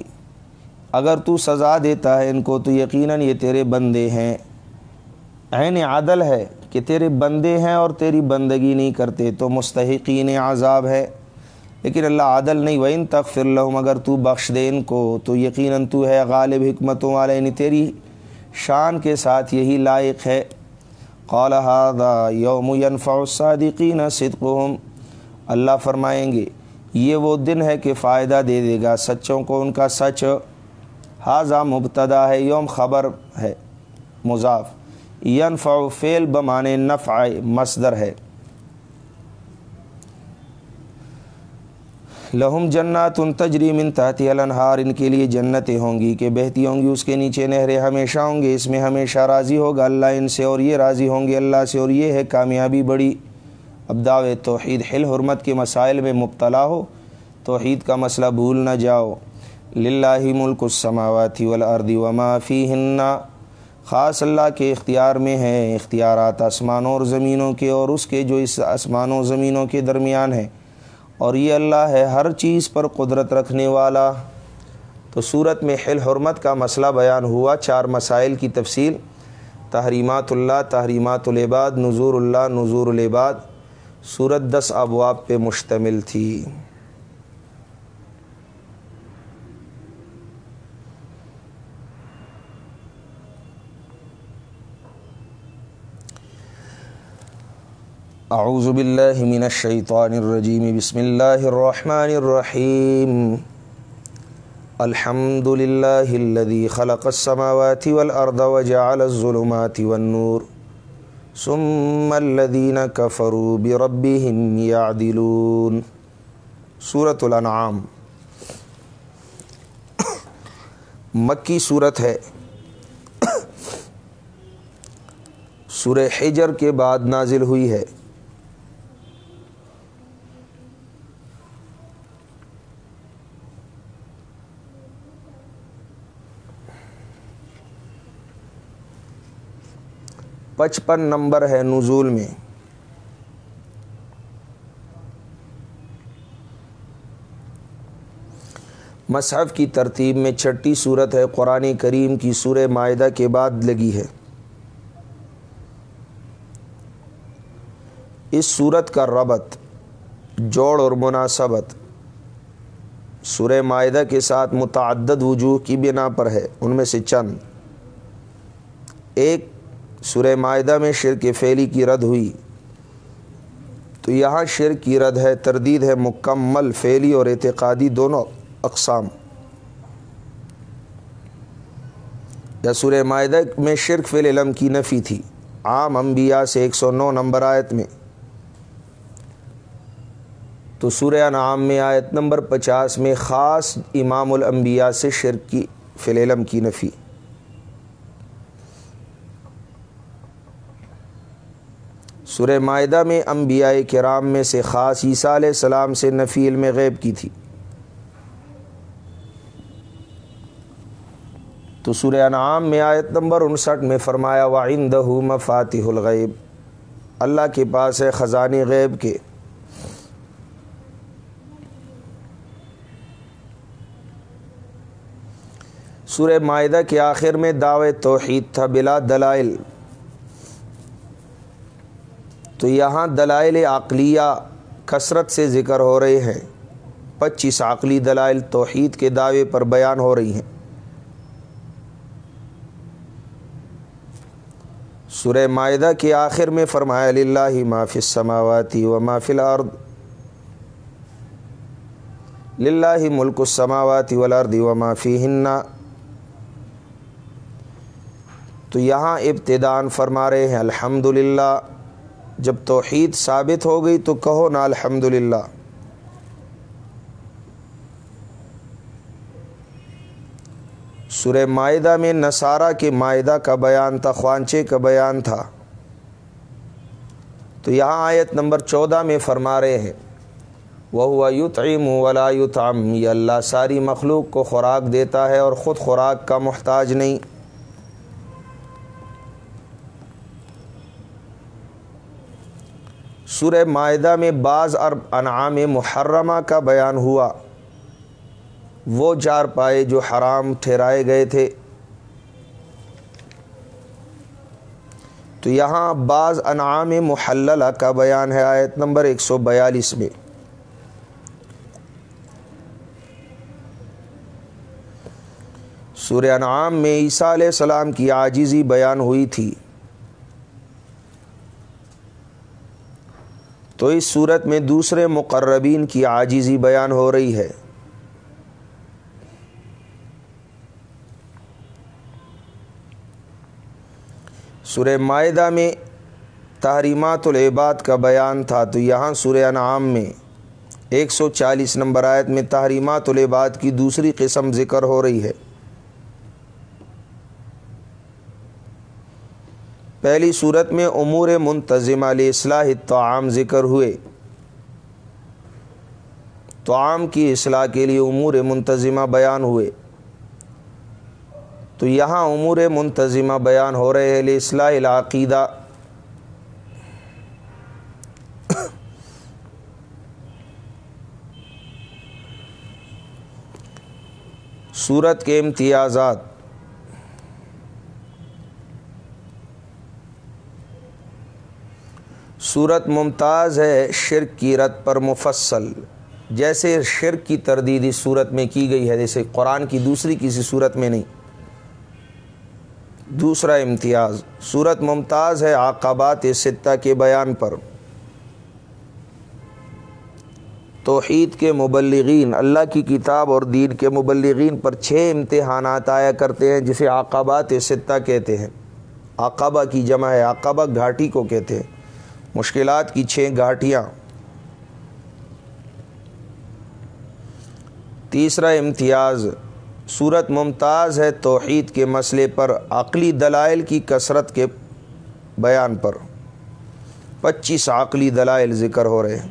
اگر تو سزا دیتا ہے ان کو تو یقیناً یہ تیرے بندے ہیں۔ عین عدل ہے کہ تیرے بندے ہیں اور تیری بندگی نہیں کرتے تو مستحقین عذاب ہے۔ لیکن اللہ عادل نہیں وین تک فر لہم اگر تو بخش دے ان کو، تو یقیناً تو ہے غالب حکمتوں والے یعنی تیری شان کے ساتھ یہی لائق ہے۔ قال هذا یوم ينفع الصادقین صدقهم۔ اللہ فرمائیں گے، یہ وہ دن ہے کہ فائدہ دے دے گا، سچوں کو ان کا سچ۔ حاضہ مبتدا ہے، یوم خبر ہے، مضاف۔ ینفع فعل بمانے نفع مصدر ہے۔ لہم جنات ان تجری من تحتی الانہار ان کے لیے جنتیں ہوں گی کہ بہتی ہوں گی اس کے نیچے نہریں ہمیشہ ہوں گے اس میں ہمیشہ راضی ہوگا اللہ ان سے اور یہ راضی ہوں گے اللہ سے اور یہ ہے کامیابی بڑی اب دعوے توحید حل حرمت کے مسائل میں مبتلا ہو توحید کا مسئلہ بھول نہ جاؤ للہ ملک السماوات والارض وما فیہن خاص اللہ کے اختیار میں ہے اختیارات آسمانوں اور زمینوں کے اور اس کے جو اس آسمانوں زمینوں کے درمیان ہیں اور یہ اللہ ہے ہر چیز پر قدرت رکھنے والا۔ تو صورت میں حل حرمت کا مسئلہ بیان ہوا، چار مسائل کی تفصیل۔ تحریمات اللہ، تحریمات العباد نظور اللہ نظور العباد۔ صورت دس ابواب پہ مشتمل تھی۔ اعوذ باللہ من الشیطان الرجیم بسم اللہ الرحمن الرحیم الحمد للہ الذي خلق السماوات والارض وجعل الظلمات والنور. ثم الذين كفروا بربهم يعدلون. سورة الانعام مکی صورت ہے. سورہ حجر کے بعد نازل ہوئی ہے. پچپن نمبر ہے نزول میں۔ مصحف کی ترتیب میں چھٹی صورت ہے، قرآن کریم کی سورہ معاہدہ کے بعد لگی ہے۔ اس صورت کا ربط، جوڑ اور مناسبت سورہ معاہدہ کے ساتھ متعدد وجوہ کی بنا پر ہے۔ ان میں سے چند۔ ایک سورہ معاہدہ میں شرک فعلی کی رد ہوئی۔ تو یہاں شرک کی رد ہے، تردید ہے، مکمل فعلی اور اعتقادی دونوں اقسام۔ یا سورہ معاہدہ میں شرک فعل علم کی نفی تھی۔ عام انبیاء سے ایک سو نو نمبر آیت میں۔ تو سورہ انعام میں آیت نمبر پچاس میں خاص امام الانبیاء سے شرک کی فعل علم کی نفی۔ سورہ معاہدہ میں انبیاء کرام میں سے خاص عیسیٰ علیہ السلام سے نفی علم غیب کی تھی۔ تو سورہ انعام میں آیت نمبر انسٹھ میں فرمایا وعندہ مفاتح الغیب اللہ کے پاس ہے خزانی غیب کے۔ سورہ معاہدہ کے آخر میں دعوے توحید تھا بلا دلائل۔ تو یہاں دلائل عقلیہ کثرت سے ذکر ہو رہے ہیں۔ پچیس عقلی دلائل توحید کے دعوے پر بیان ہو رہی ہیں۔ سورہ معاہدہ کے آخر میں فرمایا اللہ معاف السماواتی و معاف الارض۔ للہ ملک السماواتی والارض و معافی ہننا تو یہاں ابتدان فرما رہے ہیں الحمد جب توحید ثابت ہو گئی تو کہو نا الحمد للہ سورہ معدہ میں نصارہ کے معدہ کا بیان تھا، خوانچے کا بیان تھا۔ تو یہاں آیت نمبر چودہ میں فرما رہے ہیں وہ یوتعیم ولا یوتعم یہ اللہ ساری مخلوق کو خوراک دیتا ہے اور خود خوراک کا محتاج نہیں۔ سورہ معدہ میں بعض ارب انعام محرمہ کا بیان ہوا۔ وہ چار پائے جو حرام ٹھہرائے گئے تھے۔ تو یہاں بعض انعام محللہ کا بیان ہے، آیت نمبر ایک سو بیالیس میں۔ سورہ انعام میں عیسیٰ علیہ السلام کی عاجزی بیان ہوئی تھی۔ تو اس صورت میں دوسرے مقربین کی عاجزی بیان ہو رہی ہے۔ سورہ معدہ میں تحریمات العباد کا بیان تھا، تو یہاں سورہ انعام میں ایک سو چالیس نمبر آیت میں تحریمات العباد کی دوسری قسم ذکر ہو رہی ہے۔ پہلی صورت میں امور منتظمہ علیہ اصلاح تعام ذکر ہوئے۔ تعام کی اصلاح کے لیے امور منتظمہ بیان ہوئے۔ تو یہاں امور منتظمہ بیان ہو رہے ہیں اصلاح العقیدہ۔ صورت کے امتیازات۔ صورت ممتاز ہے شرک کی رت پر مفصل۔ جیسے شرک کی تردید اس صورت میں کی گئی ہے، جیسے قرآن کی دوسری کسی صورت میں نہیں۔ دوسرا امتیاز، صورت ممتاز ہے عقبات ستہ کے بیان پر۔ توحید کے مبلغین، اللہ کی کتاب اور دین کے مبلغین پر چھ امتحانات آیا کرتے ہیں، جسے عقبات ستہ کہتے ہیں۔ عقبہ کی جمع ہے عقبہ گھاٹی کو کہتے ہیں۔ مشکلات کی چھ گھاٹیاں۔ تیسرا امتیاز، صورت ممتاز ہے توحید کے مسئلے پر، عقلی دلائل کی کثرت کے بیان پر۔ پچیس عقلی دلائل ذکر ہو رہے ہیں۔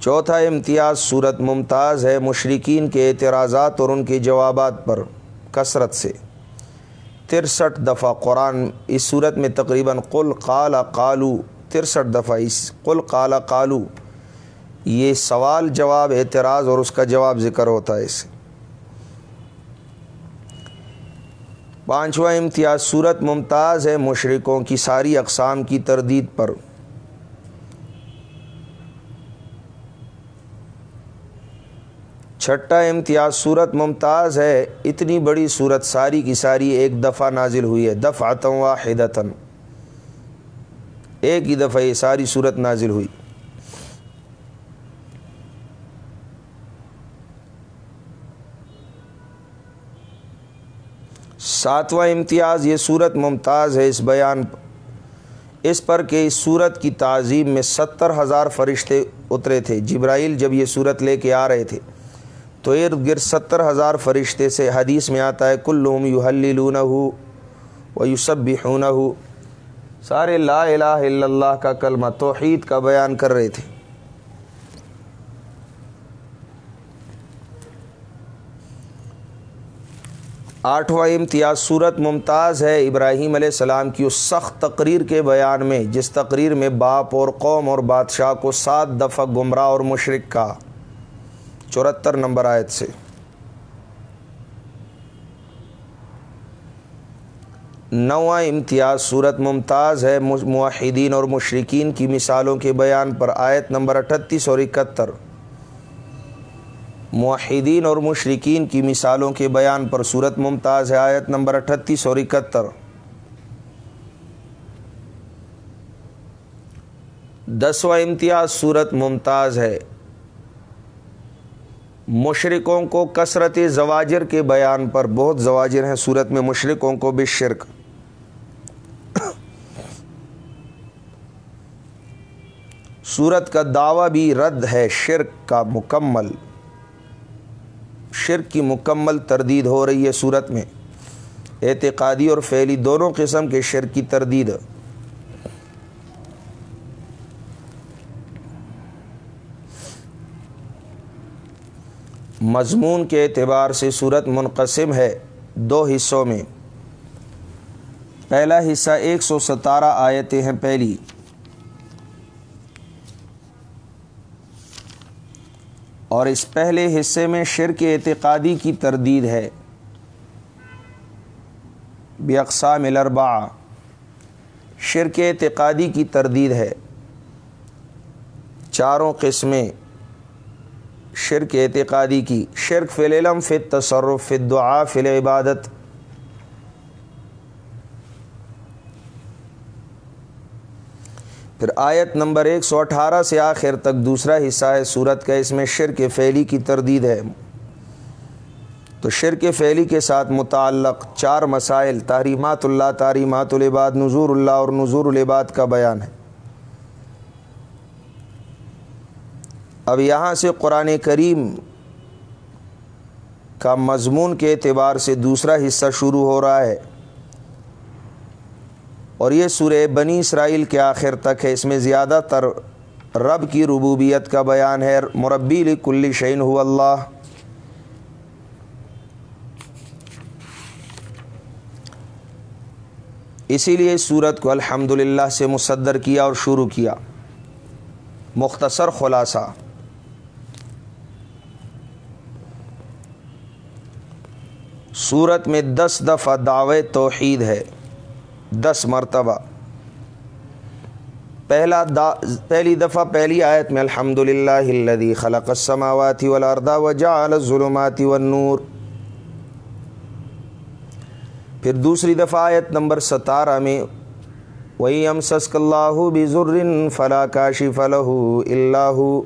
چوتھا امتیاز، صورت ممتاز ہے مشرقین کے اعتراضات اور ان کے جوابات پر، کثرت سے۔ ترسٹھ دفعہ قرآن اس صورت میں تقریباً قل قال قالو، ترسٹھ دفعہ اس قل قال قالو۔ یہ سوال جواب اعتراض اور اس کا جواب ذکر ہوتا ہے اس پانچواں امتیاز، صورت ممتاز ہے مشرقوں کی ساری اقسام کی تردید پر۔ چھٹا امتیاز صورت ممتاز ہے، اتنی بڑی صورت ساری کی ساری ایک دفعہ نازل ہوئی ہے دفعہ واحدتاً۔ ایک ہی دفعہ یہ ساری صورت نازل ہوئی۔ ساتواں امتیاز یہ صورت ممتاز ہے اس بیان اس پر کہ اس صورت کی تعظیم میں ستر ہزار فرشتے اترے تھے۔ جبرائیل جب یہ صورت لے کے آ رہے تھے۔ تو ارد گرد ستر ہزار فرشتے سے حدیث میں آتا ہے کلوم یو حلون ہو و یوسب بھی ہو سارے لا الہ الا اللہ کا کلمہ توحید کا بیان کر رہے تھے۔ آٹھواں امتیاز صورت ممتاز ہے، ابراہیم علیہ السلام کی اس سخت تقریر کے بیان میں، جس تقریر میں باپ اور قوم اور بادشاہ کو سات دفعہ گمراہ اور مشرق کا چورہتر نمبر آیت سے۔ نواں امتیاز صورت ممتاز ہے معاہدین اور مشرقین کی مثالوں کے بیان پر آیت نمبر اٹھتیس اور اکہتر۔ معاہدین اور مشرقین کی مثالوں کے بیان پر صورت ممتاز ہے، آیت نمبر اٹھتیس اور اکہتر۔ دسواں امتیاز صورت ممتاز ہے مشرقوں کو کثرت زواجر کے بیان پر بہت زواجر ہیں، صورت میں مشرقوں کو بھی شرک۔ صورت کا دعویٰ بھی رد ہے، شرک کا مکمل۔ شرک کی مکمل تردید ہو رہی ہے صورت میں۔ اعتقادی اور فعلی دونوں قسم کے شرک کی تردید۔ مضمون کے اعتبار سے صورت منقسم ہے دو حصوں میں۔ پہلا حصہ ایک سو ستارہ آیتیں ہیں پہلی۔ اور اس پہلے حصے میں شرک اعتقادی کی تردید ہے۔ بے اقسام الربا شرک اعتقادی کی تردید ہے۔ چاروں قسمیں۔ شرک اعتقادی کی۔ شرک فی العلم، فی تصرف فی دعا فی عبادت پھر آیت نمبر ایک سو اٹھارہ سے آخر تک دوسرا حصہ ہے صورت کا، اس میں شرک فعلی کی تردید ہے۔ تو شرک فعلی کے ساتھ متعلق چار مسائل، تحریمات اللہ تعریمات العباد نظور اللہ اور نظور العباد کا بیان ہے۔ اب یہاں سے قرآن کریم کا مضمون کے اعتبار سے دوسرا حصہ شروع ہو رہا ہے۔ اور یہ سورہ بنی اسرائیل کے آخر تک ہے۔ اس میں زیادہ تر رب کی ربوبیت کا بیان ہے۔ مربی کلی شعین ہو اللہ۔ اسی لیے اس صورت کو الحمد سے مصدر کیا اور شروع کیا۔ مختصر خلاصہ۔ صورت میں دس دفعہ دعوے توحید ہے۔ دس مرتبہ۔ پہلا دا، پہلی دفعہ، پہلی آیت میں الحمد للہ خلق السماوات والارض وجعل الظلمات والنور۔ پھر دوسری دفعہ آیت نمبر ستارہ میں وہی ام سسک اللہ بزر فلا کاشی فلح اللہ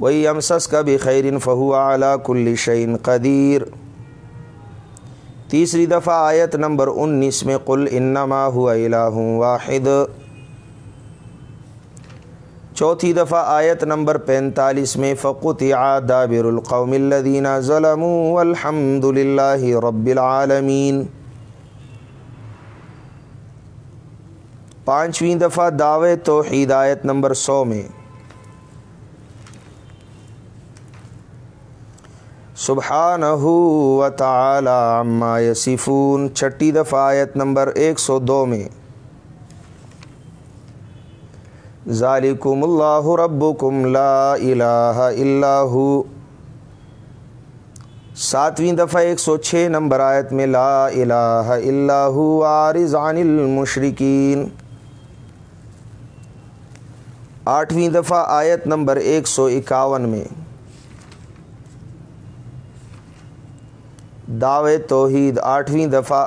وہی ام سس کا خیرن فہو اعلیٰ کل شعین قدیر تیسری دفعہ آیت نمبر انیس میں قل انما ہوا الہ واحد۔ چوتھی دفعہ آیت نمبر پینتالیس میں فقط دابر القوم الدین ظلم الحمد للہ رب العالمین۔ پانچویں دفعہ دعوے توحید آیت نمبر سو میں سبحانہ و تعالی عما یصفون، چھٹی دفعہ آیت نمبر ایک سو دو میں۔ ذالکم اللہ ربکم لا الہ الا ہو۔ ساتویں دفعہ ایک سو چھ نمبر آیت میں لا الہ الا ہو عارض عن المشرکین۔ آٹھویں دفعہ آیت نمبر ایک سو اکاون میں۔ دعوے توحید آٹھویں دفعہ۔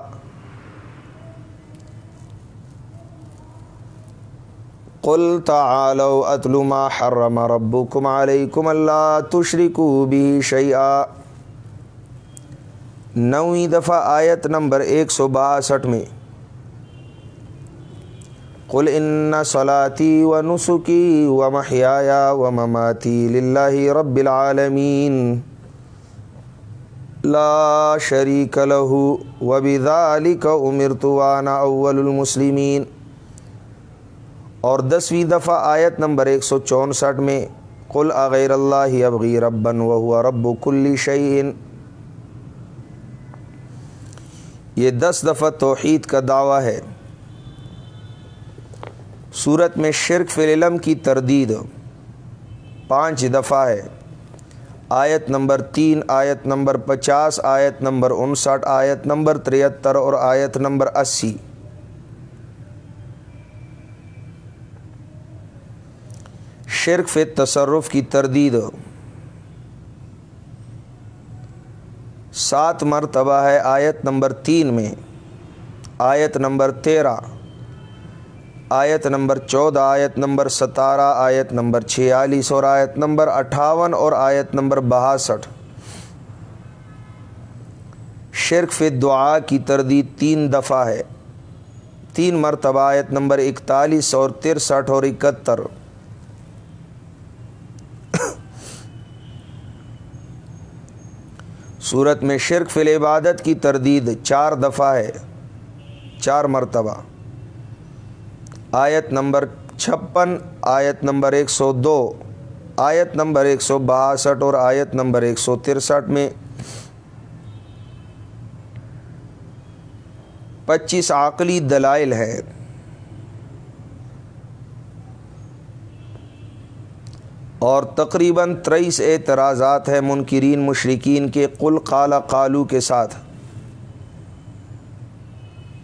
قل تعالوا اتل ما حرم ربكم عليكم اللہ تشركوا به شيئا۔ نویں دفعہ آیت نمبر ایک سو باسٹھ میں۔ قل ان صلاتی و نسخی و محیا و مماتی للہ رب العالمین لا شریک له وبذالک امرت وانا اول المسلمین اور دسویں دفعہ آیت نمبر ایک سو چونسٹھ میں، قل اغیر اللہ ابغی ربن وهو رب کل شعین یہ دس دفعہ توحید کا دعویٰ ہے۔ صورت میں شرک فی العلم کی تردید پانچ دفعہ ہے۔ آیت نمبر تین، آیت نمبر پچاس، آیت نمبر انسٹھ، آیت نمبر تریہتر اور آیت نمبر اسی۔ شرک فی تصرف کی تردید۔ سات مرتبہ ہے آیت نمبر تین میں۔ آیت نمبر تیرہ۔ آیت نمبر چودہ، آیت نمبر ستارہ، آیت نمبر چھیالیس اور آیت نمبر اٹھاون اور آیت نمبر بہاسٹھ۔ شرک فی دعا کی تردید تین دفعہ ہے۔ تین مرتبہ آیت نمبر اکتالیس اور ترسٹھ اور اکہتر۔ صورت میں شرک فل عبادت کی تردید چار دفعہ ہے۔ چار مرتبہ۔ آیت نمبر چھپن، آیت نمبر ایک سو دو، آیت نمبر ایک سو باسٹھ اور آیت نمبر ایک سو ترسٹھ میں پچیس عقلی دلائل ہے اور تقریباً تریس اعتراضات ہیں منکرین مشرقین کے قل قالا قالو کے ساتھ۔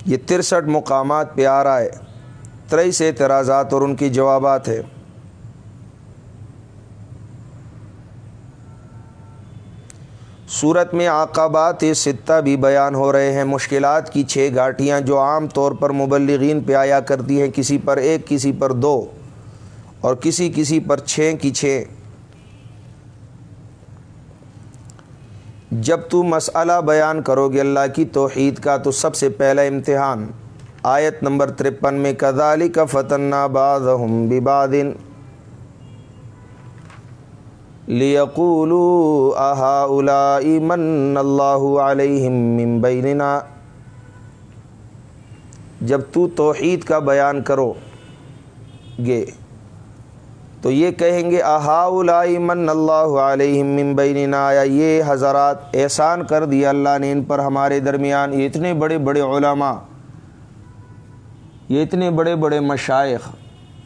یہ ترسٹھ مقامات پہ آ رہا ہے۔ تریس اعتراضات اور ان کی جوابات ہے صورت میں عقابات ستہ بھی بیان ہو رہے ہیں۔ مشکلات کی چھ گھاٹیاں جو عام طور پر مبلغین پہ آیا کرتی ہیں، کسی پر ایک، کسی پر دو، اور کسی کسی پر چھ کی چھ۔ جب تو مسئلہ بیان کرو گے اللہ کی توحید کا تو سب سے پہلا امتحان۔ آیت نمبر ترپن میں کدالی کا فتن باد ہم بادن لیقولوا اہا من اللہ علیہم بیننا جب تو توحید کا بیان کرو گے تو یہ کہیں گے اہا من اللہ علیہم بیننا یا یہ حضرات احسان کر دیا اللہ نے ان پر ہمارے درمیان یہ اتنے بڑے بڑے علماء یہ اتنے بڑے بڑے مشائق،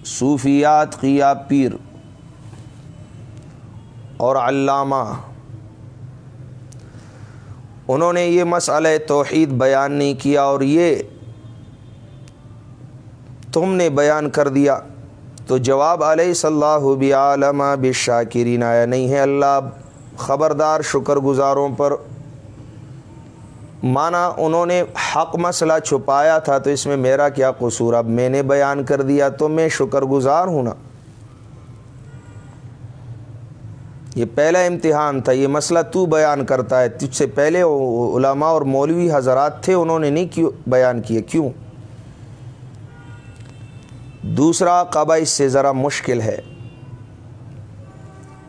صوفیات قیا پیر اور علامہ، انہوں نے یہ مسئلہ توحید بیان نہیں کیا اور یہ تم نے بیان کر دیا، تو جواب علیہ صلی اللہ علامہ بشاکرین آیا، نہیں ہے اللہ، خبردار شکر گزاروں پر مانا انہوں نے حق مسئلہ چھپایا تھا تو اس میں میرا کیا قصور؟ اب میں نے بیان کر دیا تو میں شکر گزار ہوں نا۔ یہ پہلا امتحان تھا، یہ مسئلہ تو بیان کرتا ہے۔ تجھ سے پہلے علماء اور مولوی حضرات تھے، انہوں نے نہیں کیوں بیان کیے؟ کیوں؟ دوسرا قبا اس سے ذرا مشکل ہے۔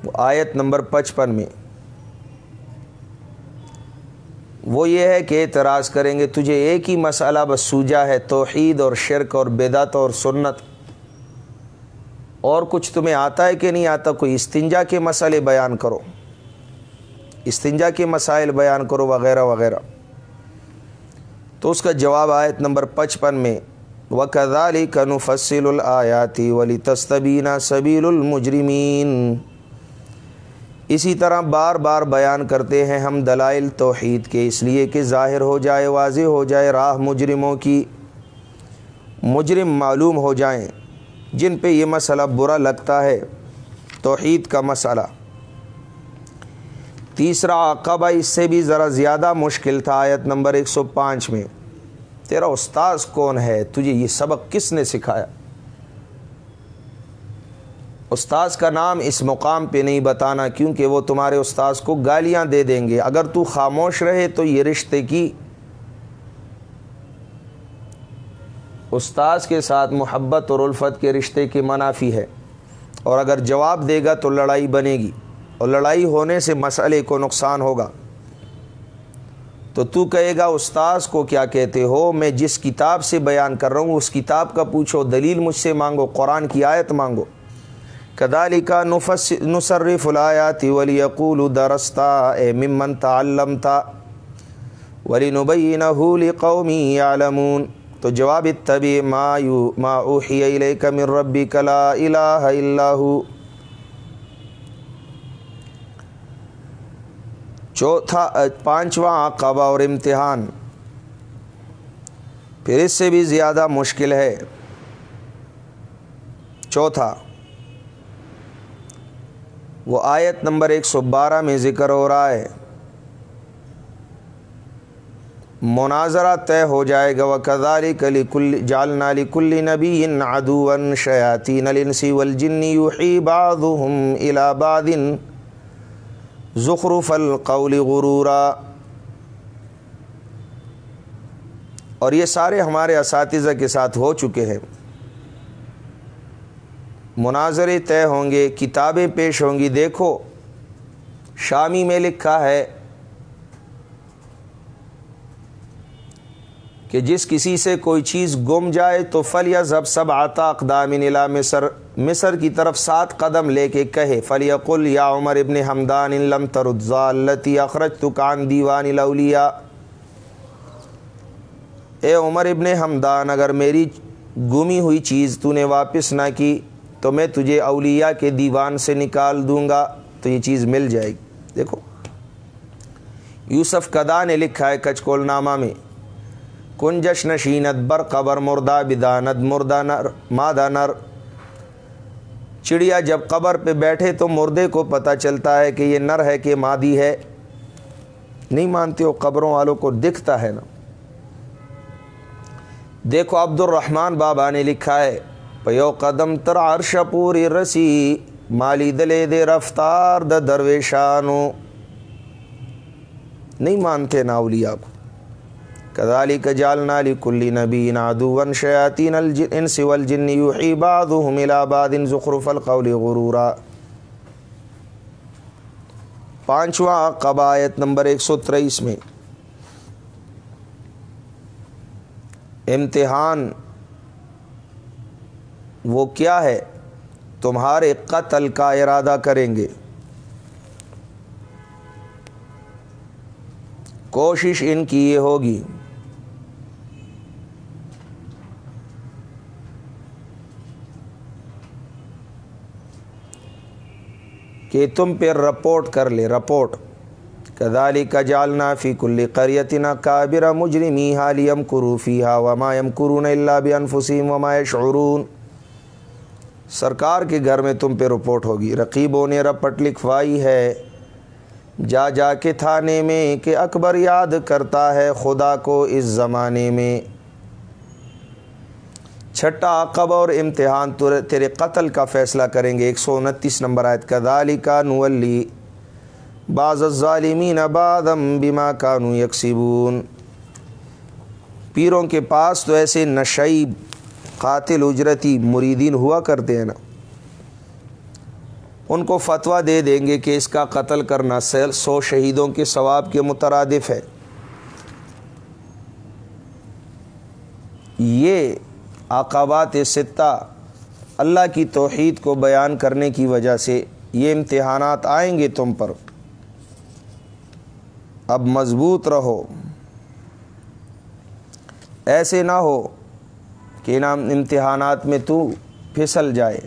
وہ آیت نمبر پچپن میں وہ یہ ہے کہ اعتراض کریں گے، تجھے ایک ہی مسئلہ بس سوجا ہے، توحید اور شرک اور بدعت اور سنت۔ اور کچھ تمہیں آتا ہے کہ نہیں آتا، کوئی استنجا کے مسئلے بیان کرو۔ استنجا کے مسائل بیان کرو، وغیرہ وغیرہ۔ تو اس کا جواب آیت نمبر پچپن میں و کدالی کنو فصل ولی تستبینہ سبیل المجرمین اسی طرح بار بار بیان کرتے ہیں ہم دلائل توحید کے، اس لیے کہ ظاہر ہو جائے، واضح ہو جائے، راہ مجرموں کی مجرم معلوم ہو جائیں، جن پہ یہ مسئلہ برا لگتا ہے، توحید کا مسئلہ۔ تیسرا عقبہ، اس سے بھی ذرا زیادہ مشکل تھا، آیت نمبر ایک سو پانچ میں۔ تیرا استاذ کون ہے؟ تجھے یہ سبق کس نے سکھایا؟ استاذ کا نام اس مقام پہ نہیں بتانا کیونکہ وہ تمہارے استاذ کو گالیاں دے دیں گے۔ اگر تو خاموش رہے تو یہ رشتے کی استاذ کے ساتھ محبت اور الفت کے رشتے کی منافی ہے۔ اور اگر جواب دے گا تو لڑائی بنے گی۔ اور لڑائی ہونے سے مسئلے کو نقصان ہوگا۔ تو تو کہے گا، استاذ کو کیا کہتے ہو؟ میں جس کتاب سے بیان کر رہا ہوں، اس کتاب کا پوچھو، دلیل مجھ سے مانگو، قرآن کی آیت مانگو۔ کدالی کا نفس، نصرف الایاتی ولی اقول درستہ اے ممن تعلم تھا ولی نبئی نہ قومی عالمون تو جواب طبی ما یو، ما اوحی الیک من ربک لا الہ الا ہو. چوتھا، پانچواں عقبہ اور امتحان. پھر اس سے بھی زیادہ مشکل ہے. چوتھا وہ آیت نمبر ایک سو بارہ میں ذکر ہو رہا ہے۔ مناظرہ طے ہو جائے گا۔ وہ کداری کلی کل جال نالی کلی نبی ان ادو شیاتی نلنسی ولجنی یوحی بعضهم الى بعض۔ زخرف القول غرورا۔ اور یہ سارے ہمارے اساتذہ کے ساتھ ہو چکے ہیں۔ مناظرے طے ہوں گے، کتابیں پیش ہوں گی۔ دیکھو، شامی میں لکھا ہے کہ جس کسی سے کوئی چیز گم جائے تو فل یا ضب سب آتا اقدام نلا مصر۔ مصر کی طرف سات قدم لے کے کہے فل کل یا عمر ابن حمدان علم ترزا التی اخرج کان دیوان الاولیاء اے عمر ابن حمدان، اگر میری گمی ہوئی چیز تو نے واپس نہ کی تو میں تجھے اولیاء کے دیوان سے نکال دوں گا، تو یہ چیز مل جائے گی۔ دیکھو، یوسف کدا نے لکھا ہے کچکول نامہ میں، کنجش نشینت بر قبر مردہ بدانت مردہ نر، مادہ نر۔ چڑیا جب قبر پہ بیٹھے تو مردے کو پتہ چلتا ہے کہ یہ نر ہے کہ مادی ہے۔ نہیں مانتے ہو، قبروں والوں کو دکھتا ہے نا۔ دیکھو عبد الرحمن بابا نے لکھا ہے پیو قدم تر عرش پوری رسی، مالی دلے دے رفتار د درویشانو۔ نہیں مانتے نا اولیاء کو۔ کدالی کجالنا لی کلی نبی نادو ون شیاطین الانس والجن یوحی بعضهم الى بعض زخرف القول غرورا۔ پانچواں قبایت نمبر ایک سو تریس میں۔ امتحان وہ کیا ہے؟ تمہارے قتل کا ارادہ کریں گے۔ کوشش ان کی یہ ہوگی۔ کہ تم پہ رپورٹ کر لے، رپورٹ۔ کدالی کا جالنا فی کل قریتنا کابر مجرمی حالیم کروفی ہا وما یم قرون اللہ بنفسیم وما شعرون سرکار کے گھر میں تم پہ رپورٹ ہوگی۔ رقیبوں نے رپٹ لکھوائی ہے۔ جا جا کے تھانے میں کہ اکبر یاد کرتا ہے خدا کو اس زمانے میں۔ چھٹا عقب اور امتحان تیرے قتل کا فیصلہ کریں گے۔ ایک سو انتیس نمبر آیت کدالی کا نولی بعض الظالمین بادم بما کانو یکسیبون پیروں کے پاس تو ایسے نشیب قاتل اجرتی مریدین ہوا کرتے ہیں نا۔ ان کو فتویٰ دے دیں گے کہ اس کا قتل کرنا سو شہیدوں کے ثواب کے مترادف ہے۔ یہ عقابات ستہ اللہ کی توحید کو بیان کرنے کی وجہ سے یہ امتحانات آئیں گے تم پر۔ اب مضبوط رہو۔ ایسے نہ ہو کہ ان امتحانات میں تو پھسل جائے۔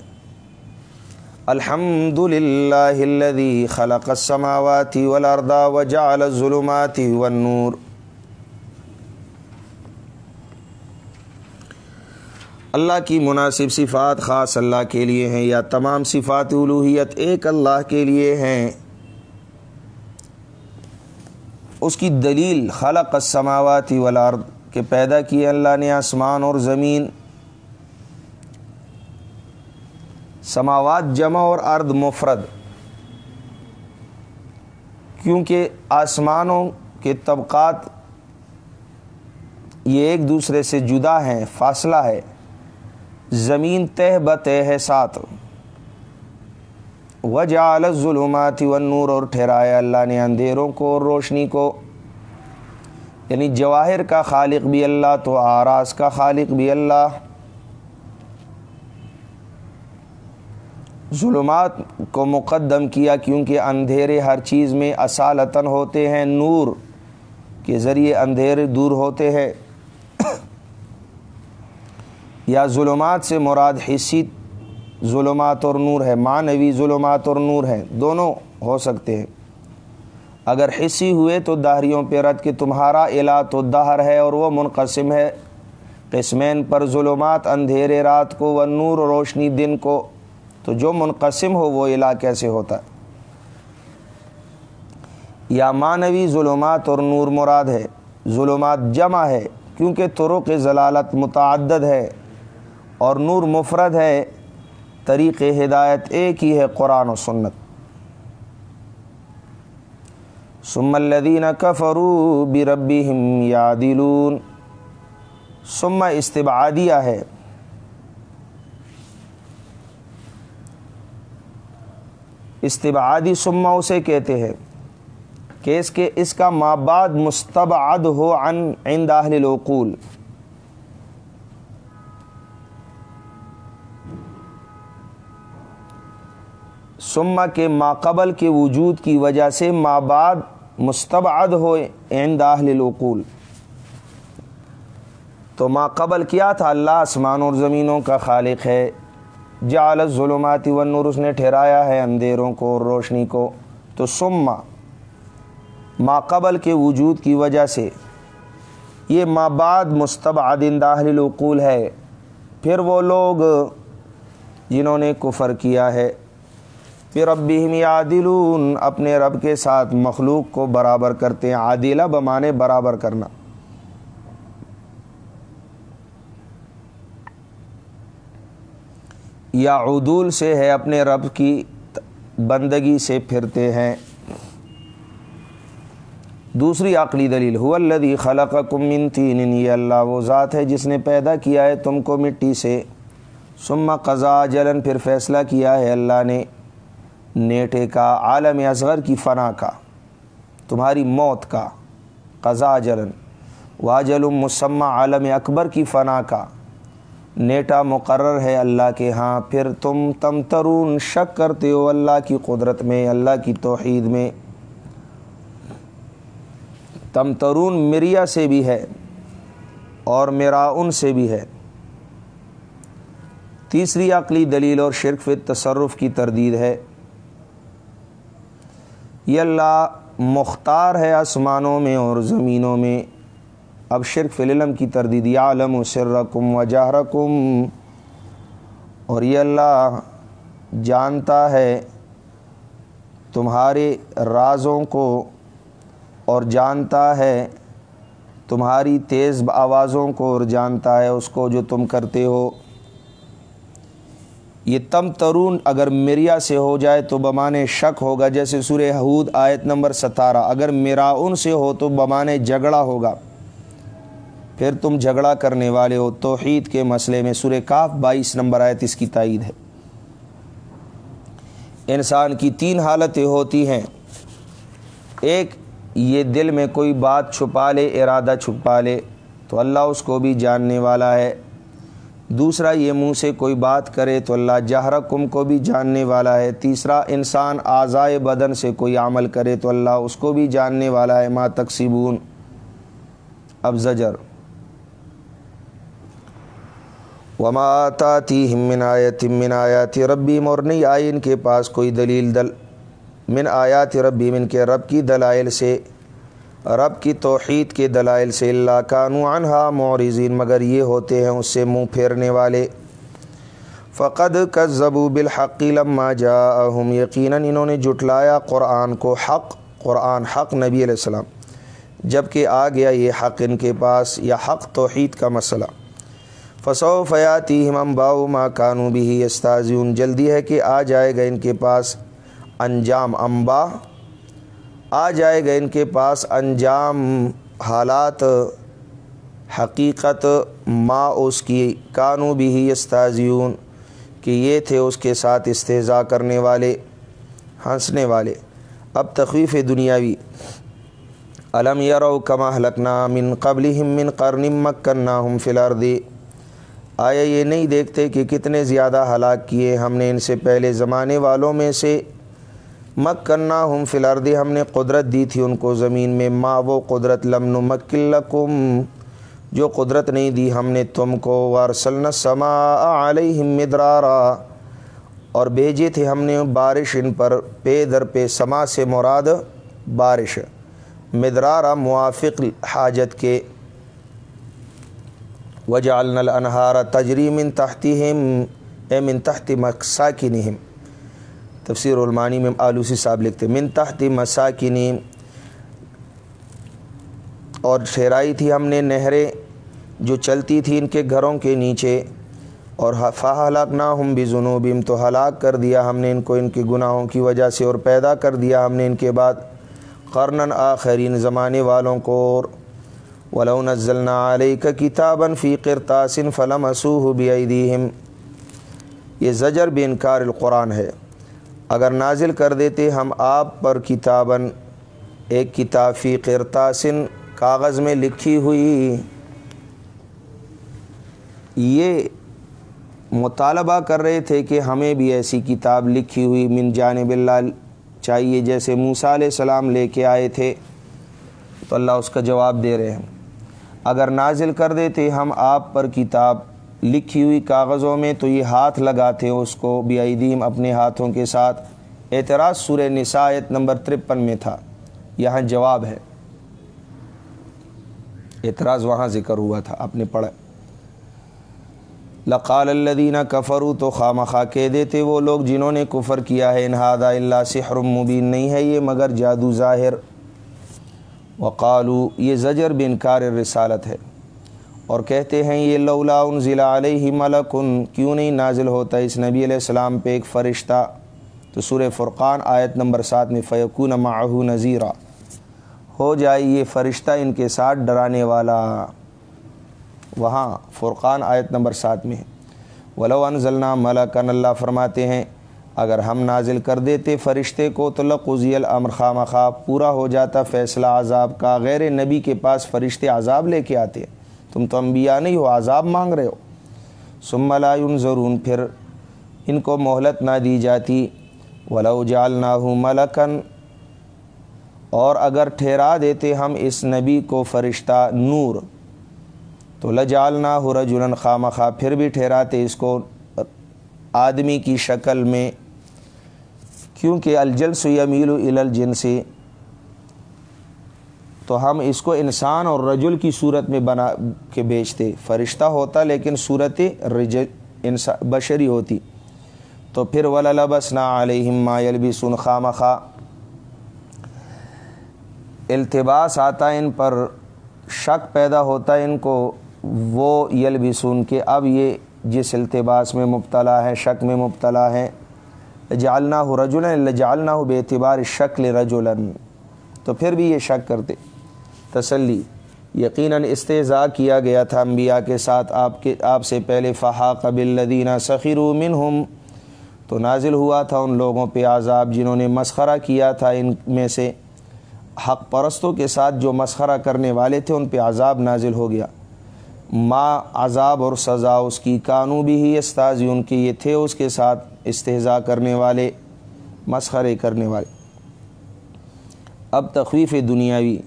الحمد للہ الذي خلق السماوات والارض وجعل الظلمات والنور۔ اللہ کی مناسب صفات خاص اللہ کے لیے ہیں یا تمام صفات الوحیت ایک اللہ کے لیے ہیں۔ اس کی دلیل خلق السماوات والارض۔ کہ پیدا کیے اللہ نے آسمان اور زمین، سماوات جمع اور ارد مفرد۔ کیونکہ آسمانوں کے طبقات یہ ایک دوسرے سے جدا ہیں، فاصلہ ہے۔ زمین تہ بتہ ہے ساتھ۔ وجہ ظلمات و نور اور ٹھہرایا اللہ نے اندھیروں کو اور روشنی کو۔ یعنی جواہر کا خالق بھی اللہ تو آراز کا خالق بھی اللہ۔ ظلمات کو مقدم کیا کیونکہ اندھیرے ہر چیز میں اصالتاً ہوتے ہیں۔ نور کے ذریعے اندھیرے دور ہوتے ہیں۔ یا ظلمات سے مراد حصی ظلمات اور نور ہے۔ معنوی ظلمات اور نور ہیں۔ دونوں ہو سکتے ہیں۔ اگر حصی ہوئے تو دہریوں پہ رد کہ تمہارا علا تو دہر ہے اور وہ منقسم ہے۔ قسمین پر ظلمات اندھیرے رات کو و نور روشنی دن کو۔ تو جو منقسم ہو وہ علا کیسے ہوتا؟ ہے یا معنوی ظلمات اور نور مراد ہے۔ ظلمات جمع ہے کیونکہ طرق ضلالت متعدد ہے اور نور مفرد ہے۔ طریق ہدایت ایک ہی ہے قرآن و سنت۔ سم الدین کفرو بربہم یادلون سم استبعادیہ ہے. استبعادی سما اسے کہتے ہیں کہ اس کے، اس کا مابعد مستبعد ہو عن، عند اہل العقول. سما کے ماقبل کے وجود کی وجہ سے مابعد مستبعد ہو عند اہل العقول۔ تو ماقبل کیا تھا؟ اللہ آسمان اور زمینوں کا خالق ہے۔ جعل الظلمات والنور، اس نے ٹھہرایا ہے اندھیروں کو اور روشنی کو۔ تو سما ماقبل کے وجود کی وجہ سے یہ مابعد مستبعد عند اہل العقول ہے۔ پھر وہ لوگ جنہوں نے کفر کیا ہے۔ پھر ربہم یعدلون، اپنے رب کے ساتھ مخلوق کو برابر کرتے ہیں، عادلہ بمانے برابر کرنا۔ یا عدول سے ہے، اپنے رب کی بندگی سے پھرتے ہیں۔ دوسری عقلی دلیل ہو الذی خلقکم من تین یہ اللہ وہ ذات ہے جس نے پیدا کیا ہے تم کو مٹی سے۔ ثم قضا، جلن پھر فیصلہ کیا ہے، اللہ نے نیٹے کا، عالم اصغر کی فنا کا، تمہاری موت کا، قضا جلن، واجل مسمہ عالم اکبر کی فنا کا۔ نیٹا مقرر ہے اللہ کے ہاں پھر تم تم ترون شک کرتے ہو اللہ کی قدرت میں، اللہ کی توحید میں۔ تم ترون مریا سے بھی ہے اور میرا ان سے بھی ہے۔ تیسری عقلی دلیل اور شرک فی تصرف کی تردید ہے۔ یہ اللہ مختار ہے آسمانوں میں اور زمینوں میں۔ اب شرک فی العلم کی تردید یا علم و سرکم و جہرکم۔ اور یہ اللہ جانتا ہے تمہارے رازوں کو اور جانتا ہے تمہاری تیز آوازوں کو اور جانتا ہے اس کو جو تم کرتے ہو۔ یہ تم ترون اگر مریا سے ہو جائے تو بمانے شک ہوگا، جیسے سورہ حود آیت نمبر ستارہ۔ اگر میرا ان سے ہو تو بمانے جھگڑا ہوگا۔ پھر تم جھگڑا کرنے والے ہو۔ توحید کے مسئلے میں سورہ کاف بائیس نمبر آیت اس کی تائید ہے۔ انسان کی تین حالتیں ہوتی ہیں۔ ایک، یہ دل میں کوئی بات چھپا لے، ارادہ چھپا لے، تو اللہ اس کو بھی جاننے والا ہے۔ دوسرا، یہ منہ سے کوئی بات کرے تو اللہ جہر کم کو بھی جاننے والا ہے۔ تیسرا، انسان اعضائے بدن سے کوئی عمل کرے تو اللہ اس کو بھی جاننے والا ہے۔ ما تقسیبون اب زجر۔ وما آتاتیہم من آیت من آیات ربی اور نہیں آئی ان کے پاس کوئی دلیل دل من آیات ربی من کے رب کی دلائل سے۔ رب کی توحید کے دلائل سے اللہ کانو عنہا معرضین، مگر یہ ہوتے ہیں اس سے منہ پھیرنے والے۔ فقد کذبوا بالحق لما جاءہم، یقیناً انہوں نے جٹلایا قرآن کو حق، قرآن حق نبی علیہ السلام۔ جبکہ آ گیا یہ حق ان کے پاس، یا حق توحید کا مسئلہ۔ فصو فیاتی ہم باؤ ماں کانو بھی استاذیون جلدی ہے کہ آ جائے گا ان کے پاس انجام امبا آ جائے گا ان کے پاس انجام حالات، حقیقت، ما اس کی کانو بھی ہی استاذیون کہ یہ تھے اس کے ساتھ استضاء کرنے والے، ہنسنے والے۔ اب تخویف دنیاوی۔ علم یرو کما حلقنا من قبل من قرن مکنا ہم الارض۔ آیا یہ نہیں دیکھتے کہ کتنے زیادہ ہلاک کیے ہم نے ان سے پہلے زمانے والوں میں سے۔ مک کرنا ہم فلاردی ہم نے قدرت دی تھی ان کو زمین میں، ما وہ قدرت لمن مکلکم جو قدرت نہیں دی ہم نے تم کو وارسلن سما علیہم مدرارا۔ اور بھیجے تھے ہم نے بارش ان پر، پے در پہ سما سے مراد بارش۔ مدرارا، موافق حاجت کے۔ وجعلنا الانہار تجری من تحتہم، اے من تحت مساکنہم تفسیر علمانی میں آلوسی صاحب لکھتے من تحت مساکنی اور ٹھہرائی تھی ہم نے نہریں جو چلتی تھی ان کے گھروں کے نیچے، اور فہلاک نہ ہم بھی جنوبیم تو ہلاک کر دیا ہم نے ان کو ان کے گناہوں کی وجہ سے، اور پیدا کر دیا ہم نے ان کے بعد قرن آخرین زمانے والوں کو، اور ولو نزلنا علیک کتابا فی قرطاسن فلم اسوہ بیدیہم یہ زجر بے انکار القرآن ہے۔ اگر نازل کر دیتے ہم آپ پر کتاباً، ایک کتاب فی قرطاسن کاغذ میں لکھی ہوئی۔ یہ مطالبہ کر رہے تھے کہ ہمیں بھی ایسی کتاب لکھی ہوئی من جانب اللہ چاہیے، جیسے موسیٰ علیہ السلام لے کے آئے تھے۔ تو اللہ اس کا جواب دے رہے ہیں۔ اگر نازل کر دیتے ہم آپ پر کتاب لکھی ہوئی کاغذوں میں تو یہ ہاتھ لگاتے اس کو بیدیم اپنے ہاتھوں کے ساتھ۔ اعتراض سورہ نسایت نمبر ترپن میں تھا۔ یہاں جواب ہے۔ اعتراض وہاں ذکر ہوا تھا۔ آپ نے پڑھا۔ لقال الدینہ کفرو تو خام خواہ کہہ دیتے وہ لوگ جنہوں نے کفر کیا ہے انہادا اللہ سحر مبین نہیں ہے یہ، مگر جادو ظاہر۔ وقالو یہ زجر بنکار رسالت ہے۔ اور کہتے ہیں، یہ لولا ضلع علیہ ملکن کیوں نہیں نازل ہوتا اس نبی علیہ السلام پہ ایک فرشتہ؟ تو سورہ فرقان آیت نمبر سات میں فیقون معہ نذیرہ ہو جائے یہ فرشتہ ان کے ساتھ ڈرانے والا۔ وہاں فرقان آیت نمبر سات میں ہے۔ ولو انزلنا ملکن اللہ فرماتے ہیں، اگر ہم نازل کر دیتے فرشتے کو تو لقضی الامر خام خواب پورا ہو جاتا فیصلہ عذاب کا۔ غیر نبی کے پاس فرشتے عذاب لے کے آتے۔ تم تو انبیاء نہیں ہو، عذاب مانگ رہے ہو۔ ثم لا ضرون پھر ان کو مہلت نہ دی جاتی۔ ولو جالنا ہوں ملکن اور اگر ٹھہرا دیتے ہم اس نبی کو فرشتہ نور۔ تو لجالنا ہو رجولن خام خواہ پھر بھی ٹھہراتے اس کو آدمی کی شکل میں۔ کیونکہ الجلس یمیل الجن سے تو ہم اس کو انسان اور رجل کی صورت میں بنا کے بیچتے۔ فرشتہ ہوتا لیکن صورت رجل بشری ہوتی۔ تو پھر ولابس نا علیہم ما یلبسون خام خواہ التباس آتا ان پر، شک پیدا ہوتا ان کو، وہ یلبسون کے۔ اب یہ جس التباس میں مبتلا ہے، شک میں مبتلا ہے۔ جالنا ہو رجولن جالنا ہو بے اعتبار شکل رجولن تو پھر بھی یہ شک کرتے۔ تسلی۔ یقیناً استضاء کیا گیا تھا انبیاء کے ساتھ آپ کے آپ سے پہلے فہا قبل لدینہ سخیر منہم تو نازل ہوا تھا ان لوگوں پہ عذاب جنہوں نے مسخرہ کیا تھا ان میں سے۔ حق پرستوں کے ساتھ جو مسخرہ کرنے والے تھے، ان پہ عذاب نازل ہو گیا۔ ما عذاب اور سزا اس کی، کانو بھی ہی استاذی، ان کے یہ تھے اس کے ساتھ استحضاء کرنے والے، مسخرے کرنے والے۔ اب تخویف دنیاوی۔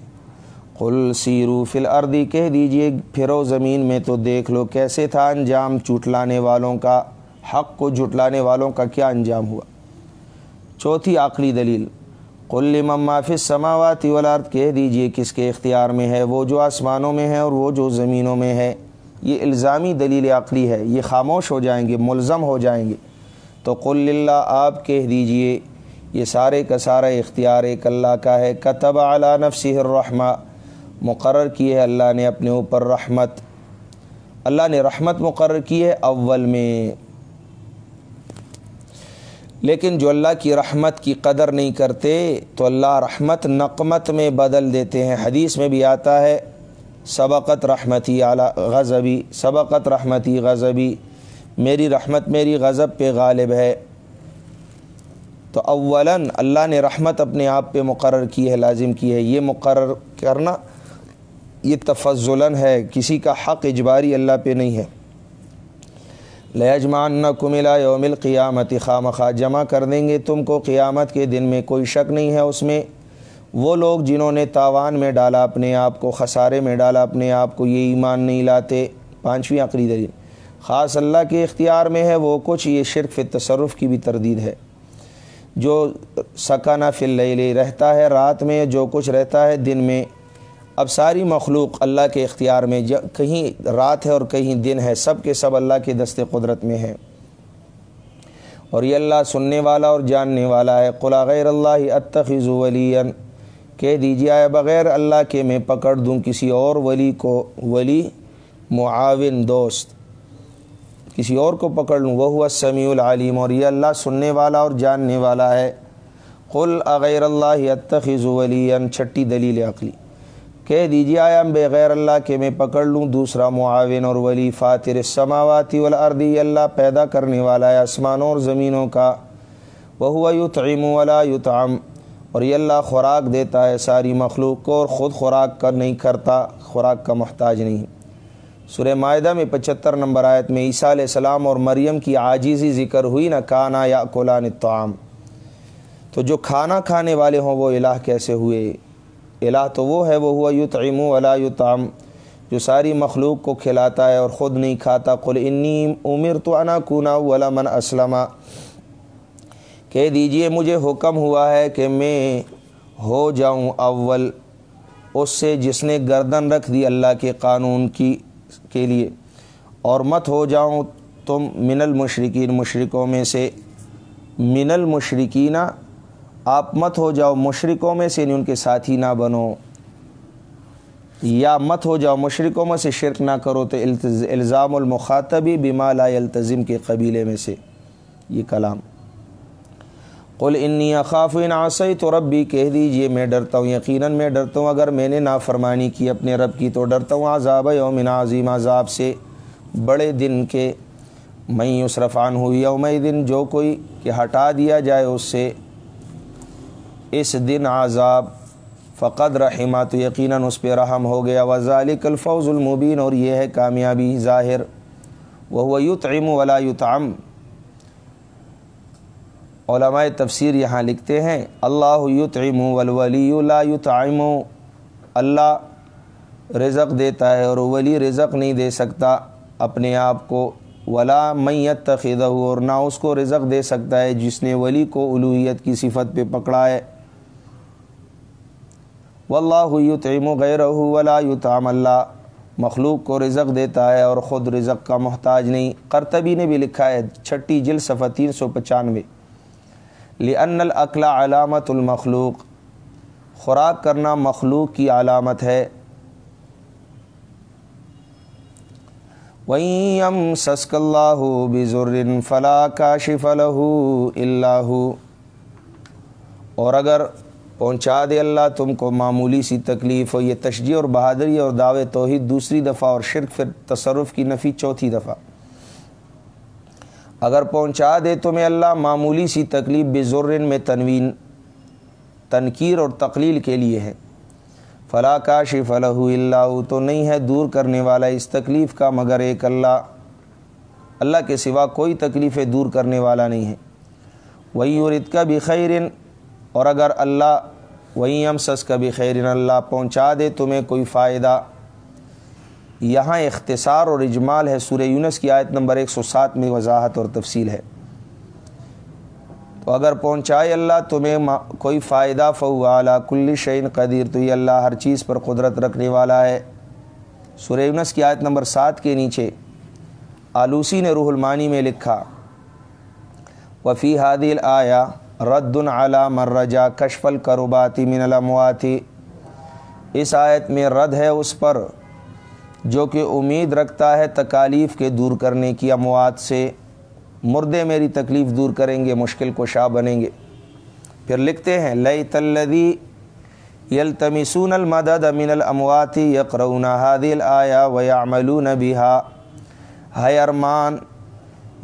قل سیرو فی الارضی کہہ دیجیے پھرو زمین میں تو دیکھ لو کیسے تھا انجام چوٹلانے والوں کا، حق کو جھٹلانے والوں کا کیا انجام ہوا۔ چوتھی عقلی دلیل، قل فی سماواتی والارض، کہہ دیجیے کس کے اختیار میں ہے، وہ جو آسمانوں میں ہے اور وہ جو زمینوں میں ہے۔ یہ الزامی دلیل عقلی ہے، یہ خاموش ہو جائیں گے، ملزم ہو جائیں گے۔ تو قل اللہ آپ کہہ دیجیے، یہ سارے کا سارا اختیار ایک اللہ کا ہے۔ کتب علی نفسی الرحمہ مقرر کی ہے، اللہ نے اپنے اوپر رحمت۔ اللہ نے رحمت مقرر کی ہے اول میں۔ لیکن جو اللہ کی رحمت کی قدر نہیں کرتے، تو اللہ رحمت نقمت میں بدل دیتے ہیں۔ حدیث میں بھی آتا ہے، سبقت رحمتی اعلیٰ غضبی، سبقت رحمتی غضبی۔ میری رحمت میری غضب پہ غالب ہے۔ تو اولاً اللہ نے رحمت اپنے آپ پہ مقرر کی ہے، لازم کی ہے۔ یہ مقرر کرنا یہ تفضلاً ہے، کسی کا حق اجباری اللہ پہ نہیں ہے۔ لجمان کملا یوم القیامت خام خواہ جمع کر دیں گے تم کو، قیامت کے دن میں کوئی شک نہیں ہے اس میں۔ وہ لوگ جنہوں نے تاوان میں ڈالا اپنے آپ کو، خسارے میں ڈالا اپنے آپ کو، یہ ایمان نہیں لاتے۔ پانچویں عقلی جی۔ دلیل خاص اللہ کے اختیار میں ہے، وہ کچھ، یہ شرک فی تصرف کی بھی تردید ہے۔ جو سکانہ فی اللیل رہتا ہے رات میں، جو کچھ رہتا ہے دن میں اب ساری مخلوق اللہ کے اختیار میں کہیں رات ہے اور کہیں دن ہے، سب کے سب اللہ کے دست قدرت میں ہے اور یہ اللہ سننے والا اور جاننے والا ہے۔ قلا غیر اللہ اتخذ ولی کہہ دیجیے آئے بغیر اللہ کے میں پکڑ دوں کسی اور ولی کو، ولی معاون دوست۔ کسی اور کو پکڑ لوں۔ وہ ہوا سمیع العلیم۔ اور یہ اللہ سننے والا اور جاننے والا ہے۔ قل اغیر اللہ اتخذ ولی چھٹی دلیل عقلی۔ کہہ دیجیے آیا بغیر اللہ کے میں پکڑ لوں؟ دوسرا معاون اور ولی فاتر السماواتی والارضی اللہ پیدا کرنے والا ہے آسمانوں اور زمینوں کا. وہ ہوا یو ولا یتعم اور یہ اللہ خوراک دیتا ہے ساری مخلوق کو اور خود خوراک کا نہیں کرتا، خوراک کا محتاج نہیں. سورہ معاہدہ میں پچہتر نمبر آیت میں عیسیٰ علیہ السلام اور مریم کی عاجزی ذکر ہوئی، نہ کانا یا کولان تو جو کھانا کھانے والے ہوں وہ الہ کیسے ہوئے؟ الہ تو وہ ہے، وہ ہوا یتعم ولا یتعم جو ساری مخلوق کو کھلاتا ہے اور خود نہیں کھاتا۔ قل انی عمر تو انا کونا ولا من اسلم۔ کہہ دیجیے، مجھے حکم ہوا ہے کہ میں ہو جاؤں اول، اس سے جس نے گردن رکھ دی اللہ کے قانون کی، کے لیے۔ اور مت ہو جاؤں تم من المشرقین مشرقوں میں سے۔ من المشرقینہ آپ مت ہو جاؤ مشرقوں میں سے ان کے ساتھی نہ بنو۔ یا مت ہو جاؤ مشرقوں میں سے شرک نہ کرو تو الزام المخاطبی بما لا التظم کے قبیلے میں سے۔ یہ کلام۔ قل انی اخاف ان آسئی تو رب بھی کہہ دیجیے، میں ڈرتا ہوں، یقیناً میں ڈرتا ہوں۔ اگر میں نے نافرمانی کی اپنے رب کی تو ڈرتا ہوں۔ عذاب یوم عظیم، عذاب سے بڑے دن کے میں یصرفان ہوئی یوم دن جو کوئی کہ ہٹا دیا جائے اس سے اس دن عذاب فقد رحمہ تو یقیناً اس پہ رحم ہو گیا۔ وزالک الفوز المبین، اور یہ ہے کامیابی ظاہر۔ وہ یتعم ولا یتعم علماء تفسیر یہاں لکھتے ہیں، اللہ یتعم والولی لا یتعم اللہ رزق دیتا ہے اور ولی رزق نہیں دے سکتا اپنے آپ کو۔ ولا میت تخدہ اور نہ اس کو رزق دے سکتا ہے جس نے ولی کو الوحیت کی صفت پہ پکڑا ہے۔ واللہ یطعم غیرہ ولا یطعم اللہ۔ مخلوق کو رزق دیتا ہے اور خود رزق کا محتاج نہیں۔ قرطبی نے بھی لکھا ہے، چھٹی جل صفحہ تین سو پچانوے۔ لأن الاقل علامت المخلوق۔ خوراک کرنا مخلوق کی علامت ہے۔ وَإِن سسک اللہ بِزُرٍ فَلَا كَاشِفَ لَهُ إِلَّا هُ اور اگر پہنچا دے اللہ تم کو معمولی سی تکلیف ہو یہ تشجیع اور بہادری اور دعوے توحید دوسری دفعہ اور شرک پھر تصرف کی نفی چوتھی دفعہ۔ اگر پہنچا دے تمہیں اللہ معمولی سی تکلیف بے میں تنوین تنقیر اور تقلیل کے لیے ہے۔ فلاں کاش فلاح اللہ تو نہیں ہے دور کرنے والا اس تکلیف کا، مگر ایک اللہ اللہ کے سوا کوئی تکلیفیں دور کرنے والا نہیں ہے۔ وہی اور کا بھی خیرن اور اگر اللہ وہیں ہم سس کبھی خیر اللہ پہنچا دے، تمہیں کوئی فائدہ؟ یہاں اختصار اور اجمال ہے، سورہ یونس کی آیت نمبر ایک سو سات میں وضاحت اور تفصیل ہے۔ تو اگر پہنچائے اللہ تمہیں کوئی فائدہ فو اعلیٰ کل شعین قدیر، تو یہ اللہ ہر چیز پر قدرت رکھنے والا ہے۔ سورہ یونس کی آیت نمبر سات کے نیچے آلوسی نے روح المانی میں لکھا، وفی حادل آیا رد علی مرجا کشف الکروباتی من الامواتی اس آیت میں رد ہے اس پر جو کہ امید رکھتا ہے تکالیف کے دور کرنے کی اموات سے۔ مردے میری تکلیف دور کریں گے، مشکل کو شاہ بنیں گے۔ پھر لکھتے ہیں لئی تلدی یلتمسون المدد من الامواتی یقرون حادل آیا و یعملون بها۔ ہے ارمان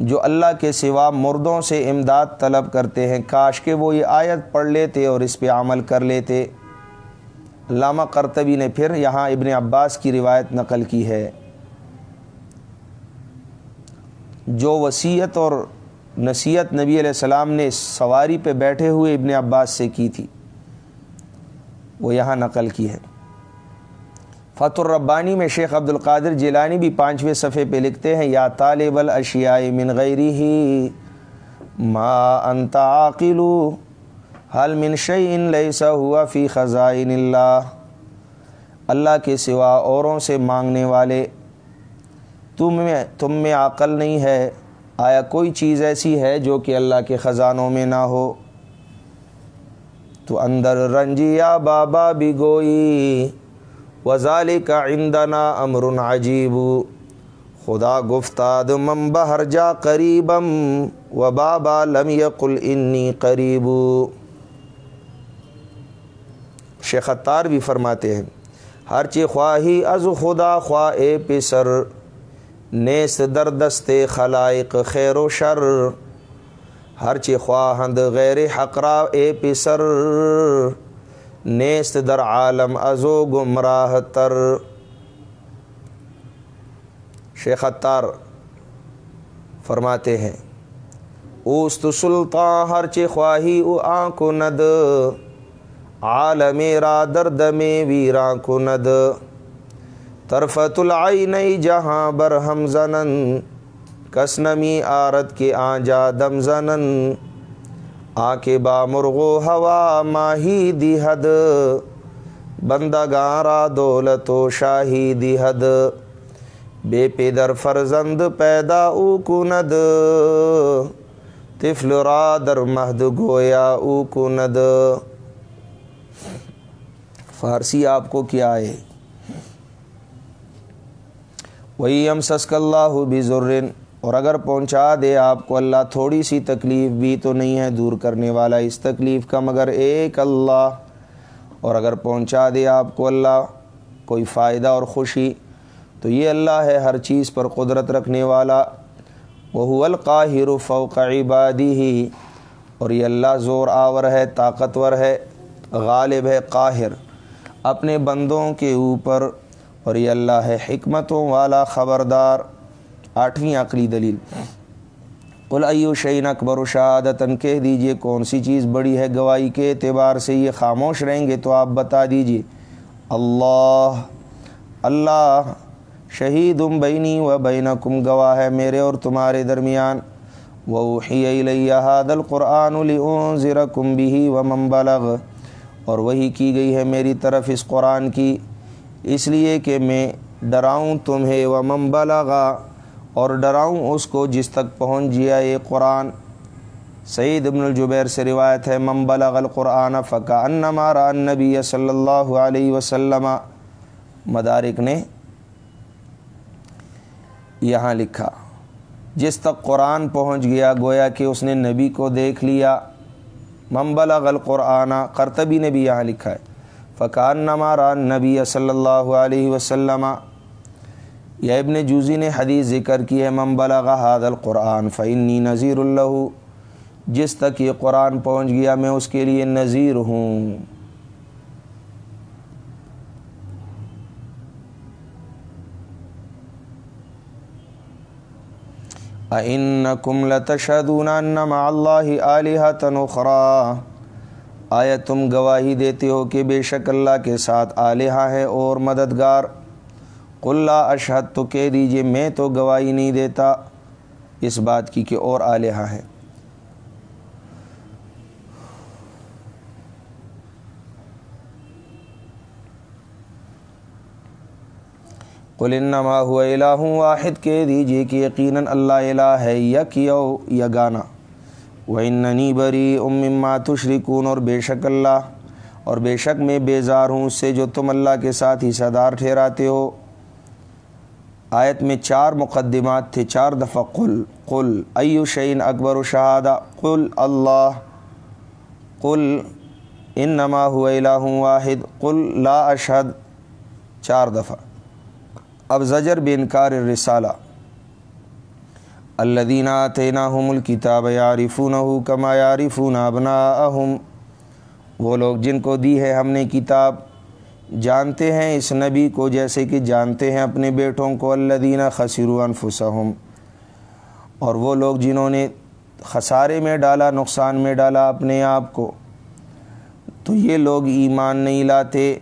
جو اللہ کے سوا مردوں سے امداد طلب کرتے ہیں۔ کاش کہ وہ یہ آیت پڑھ لیتے اور اس پہ عمل کر لیتے۔ علامہ کرتبی نے پھر یہاں ابن عباس کی روایت نقل کی ہے۔ جو وصیت اور نصیحت نبی علیہ السلام نے سواری پہ بیٹھے ہوئے ابن عباس سے کی تھی، وہ یہاں نقل کی ہے۔ فت الربانی میں شیخ عبد القادر جیلانی بھی پانچویں صفحے پہ لکھتے ہیں، یا طالب الاشیاء من غیری ہی ما انت عاقل حل من شعین لیسا ہوا فی خزائن اللہ؟ اللہ کے سوا اوروں سے مانگنے والے تم میں تم میں عقل نہیں ہے۔ آیا کوئی چیز ایسی ہے جو کہ اللہ کے خزانوں میں نہ ہو؟ تو اندر رنجیا بابا بھی گوئی۔ وزال کا عندنا امر عجیب. خدا گفتاد مم بہر جا قریبم و بابا لم یقل انی قریب. شیختار بھی فرماتے ہیں، ہر چی خواہی از خدا خواہ اے پسر نیس دردست خلائق خیر و شر. ہر چی خواہند غیر حقرا اے پسر. نیست در عالم ازو گمراہ تر. شیخ اتار فرماتے ہیں، اوست سلطان ہر چی خواہی او آنکو ند عالم را درد میں ویران کو ند. طرفت العین جہاں برہم زنن کسنمی آرت کے آجا دم زنن. آ کے با مرغو ہوا ماہی دی حد بندہ گارا دولت و شاہی دی حد۔ بے پیدر فرزند پیدا او کند۔ طفل را در مہد گویا او کند۔ فارسی آپ کو کیا ہے؟ وہی ام سسک اللہ بزرن اور اگر پہنچا دے آپ کو اللہ، تھوڑی سی تکلیف بھی تو نہیں ہے دور کرنے والا، اس تکلیف کا مگر ایک اللہ۔ اور اگر پہنچا دے آپ کو اللہ کوئی فائدہ اور خوشی، تو یہ اللہ ہے ہر چیز پر قدرت رکھنے والا۔ وہ القاہر فوق عبادی ہی اور یہ اللہ زور آور ہے، طاقتور ہے، غالب ہے، قاہر۔ اپنے بندوں کے اوپر۔ اور یہ اللہ ہے حکمتوں والا خبردار۔ آٹھویں عقلی دلیل۔ قل ایو شعین اکبر و شہادتاً کہہ دیجیے کون سی چیز بڑی ہے گواہی کے اعتبار سے یہ خاموش رہیں گے تو آپ بتا دیجیے۔ اللہ اللہ، شہید ام بینی و بینکم، گواہ ہے میرے اور تمہارے درمیان۔ ووحی الیہ هذا القرآن لانذرکم به ومن بلغ۔ اور وہی کی گئی ہے میری طرف اس قرآن کی۔ اس لیے کہ میں ڈراؤں تمہیں۔ ومن بلغا اور ڈراؤں اس کو جس تک پہنچ جیا یہ قرآن۔ سعید ابن الجبیر سے روایت ہے، من بلغ القرآن فقا انما را صلی اللہ علیہ وسلم مدارک نے یہاں لکھا، جس تک قرآن پہنچ گیا، گویا کہ اس نے نبی کو دیکھ لیا۔ من بلغ القرآن قرطبی نے بھی یہاں لکھا ہے فقان نمارا نبی صلی اللہ علیہ وسلم یا ابن جوزی نے حدیث ذکر کی ہے، من بلغ حاد القرآن فعنی نذیر اللہ جس تک یہ قرآن پہنچ گیا، میں اس کے لیے نذیر ہوں۔ اَإِنَّكُمْ لَتَشْهَدُونَ أَنَّ مَعَ اللَّهِ آلِهَةً أُخْرَى آیا تم گواہی دیتے ہو کہ بے شک اللہ کے ساتھ آلیہ ہے اور مددگار۔ قلّہ اشہد تو کہہ دیجیے میں تو گواہی نہیں دیتا۔ اس بات کی کہ اور آلیہ ہے۔ قل انما هو الہ واحد، کہہ دیجیے کہ یقیناً اللہ الہ ہے یک یو یگانا وَإِنَّنِي بَرِيءٌ مِّمَّا تُشْرِكُونَ اور بے شک اللہ، اور بے شک میں بیزار ہوں اس سے جو تم اللہ کے ساتھ حصہ دار ٹھہراتے ہو۔ آیت میں چار مقدمات تھے، چار دفعہ قل قل، ایو شعین اکبر و شہادہ، قل اللہ، قل انما هو الہ واحد، قل لا اشہد، چار دفعہ۔ اب زجر بے انکار الرسالہ۔ الدینہ تیناہم الکتاب یارفون کما یارفون ابناءہم۔ وہ لوگ جن کو دی ہے ہم نے کتاب جانتے ہیں اس نبی کو جیسے کہ جانتے ہیں اپنے بیٹوں کو الدینہ خسرو انفسہم۔ اور وہ لوگ جنہوں نے خسارے میں ڈالا، نقصان میں ڈالا اپنے آپ کو۔ تو یہ لوگ ایمان نہیں لاتے۔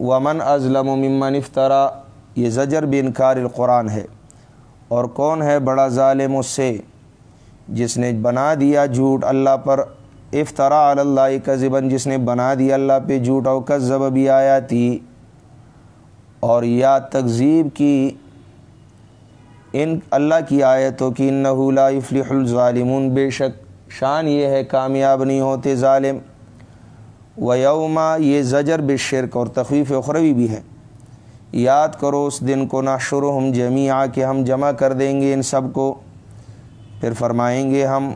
ومن ازلم و ممن افطرا یہ زجر بے انکار القرآن ہے۔ اور کون ہے بڑا ظالم اس سے؟ جس نے بنا دیا جھوٹ اللہ پر۔ افطرا اللہ کا زبن جس نے بنا دیا اللہ پہ جھوٹ او کذب بھی آیا تھی۔ اور یا تقزیب کی ان اللہ کی آیتوں کی لا افلح الظالمون۔ بے شک شان یہ ہے، کامیاب نہیں ہوتے ظالم۔ و یوما یہ زجر بے شرک اور تخفیف اخروی بھی ہے۔ یاد کرو، اس دن کو نہ شروع ہم جمی آ کے ہم جمع کر دیں گے ان سب کو۔ پھر فرمائیں گے ہم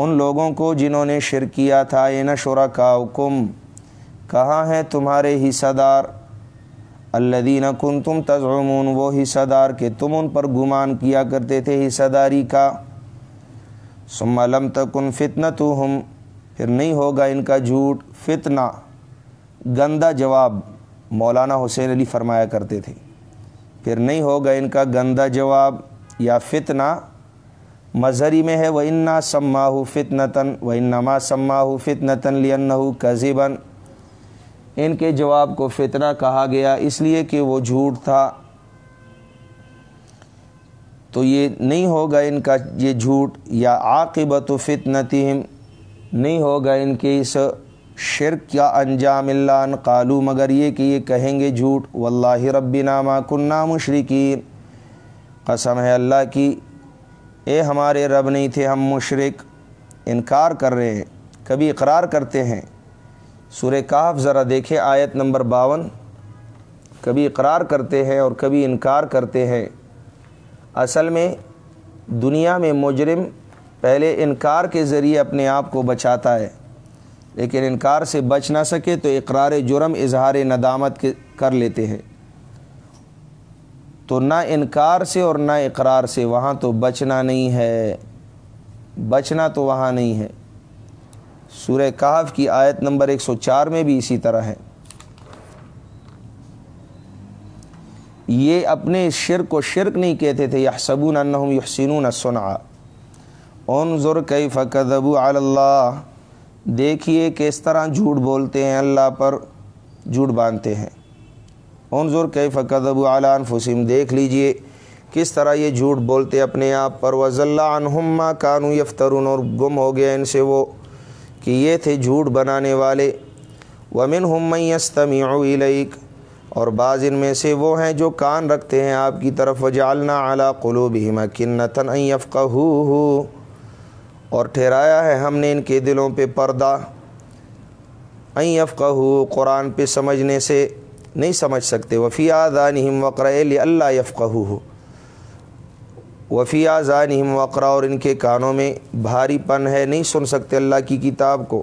ان لوگوں کو جنہوں نے شر کیا تھا یہ نہ شرا کا کہاں ہیں تمہارے حصہ دار الدین کن تم تزعمون، وہ حصہ دار کہ تم ان پر گمان کیا کرتے تھے حصہ داری کا۔ ثم لم تکن فتنہ تو ہم پھر نہیں ہوگا ان کا جھوٹ، فتنہ۔ گندہ جواب مولانا حسین علی فرمایا کرتے تھے۔ پھر نہیں ہوگا ان کا گندہ جواب یا فتنہ۔ مظہری میں ہے وہ انا سماہ فتنتاً و انما سماہ فتنتاً لن کذبن ان کے جواب کو فتنہ کہا گیا، اس لیے کہ وہ جھوٹ تھا۔ تو یہ نہیں ہوگا ان کا یہ جھوٹ، یا عاقبت و فتنتہم۔ نہیں ہوگا ان کے اس شرک کیا انجام اللہ ان قالو، مگر یہ کہ یہ کہیں گے جھوٹ۔ واللہ ربنا ما کننا مشرقین قسم ہے اللہ کی اے ہمارے رب نہیں تھے، ہم مشرق انکار کر رہے ہیں، کبھی اقرار کرتے ہیں۔ سورہ کاف ذرا دیکھیں، آیت نمبر باون۔ کبھی اقرار کرتے ہیں اور کبھی انکار کرتے ہیں۔ اصل میں دنیا میں مجرم پہلے انکار کے ذریعے اپنے آپ کو بچاتا ہے، لیکن انکار سے بچ نہ سکے تو اقرار جرم، اظہار ندامت کر لیتے ہیں۔ تو نہ انکار سے اور نہ اقرار سے وہاں تو بچنا نہیں ہے۔ بچنا تو وہاں نہیں ہے۔ سورہ کہف کی آیت نمبر ایک سو چار میں بھی اسی طرح ہے۔ یہ اپنے شرک کو شرک نہیں کہتے تھے یہ صبون انہم یحسنون سنا انظر کئی فقدبو اللہ۔ دیکھیے کس طرح جھوٹ بولتے ہیں، اللہ پر جھوٹ باندھتے ہیں۔ انظر کئی فقدبو عالان فسم دیکھ لیجیے کس طرح یہ جھوٹ بولتے اپنے آپ پر وض عنہما کانو یفترون اور گم ہو گیا ان سے وہ کہ یہ تھے جھوٹ بنانے والے۔ ومن ہم نہیں سمجھ سکتے۔ وفی آذانہم وقرا اللہ یفقہو وفی آذانہم وقرا اور ان کے کانوں میں بھاری پن ہے، نہیں سن سکتے اللہ کی کتاب کو۔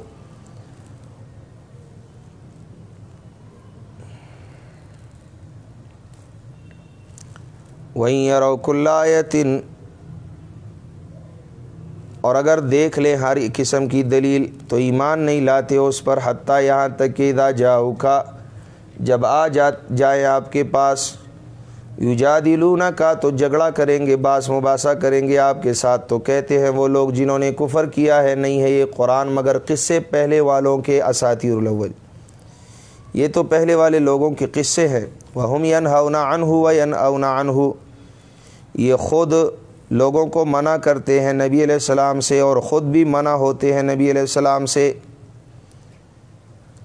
وہیں روک اللہ اور اگر دیکھ لیں ہر قسم کی دلیل، تو ایمان نہیں لاتے اس پر، حتیٰ یہاں تک کہ ادا جاؤ کا جب آ جا جائیں آپ کے پاس۔ یوجادلونا کا تو جھگڑا کریں گے، باس مباسا کریں گے آپ کے ساتھ۔ تو کہتے ہیں وہ لوگ جنہوں نے کفر کیا ہے، نہیں ہے یہ قرآن، مگر قصے پہلے والوں کے اساتیر الاول۔ یہ تو پہلے والے لوگوں کے قصے ہیں۔ وہ ہم ین اونا ان ہو ین اونا ان ہو یہ خود لوگوں کو منع کرتے ہیں نبی علیہ السلام سے اور خود بھی منع ہوتے ہیں نبی علیہ السلام سے۔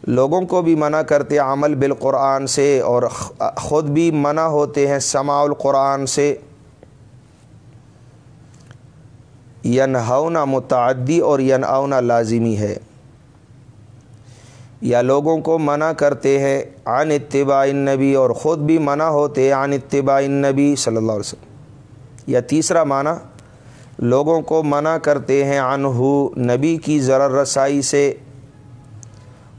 لوگوں کو بھی منع کرتے عمل بالقرآن سے اور خود بھی منع ہوتے ہیں سماع القرآن سے۔ ین ہونا متعدی اور ین اونا لازمی ہے۔ یا لوگوں کو منع کرتے ہیں عن اتباع النبی اور خود بھی منع ہوتے عن اتباع النبی صلی اللہ علیہ وسلم۔ یا تیسرا معنی، لوگوں کو منع کرتے ہیں انہو نبی کی ضرر رسائی سے۔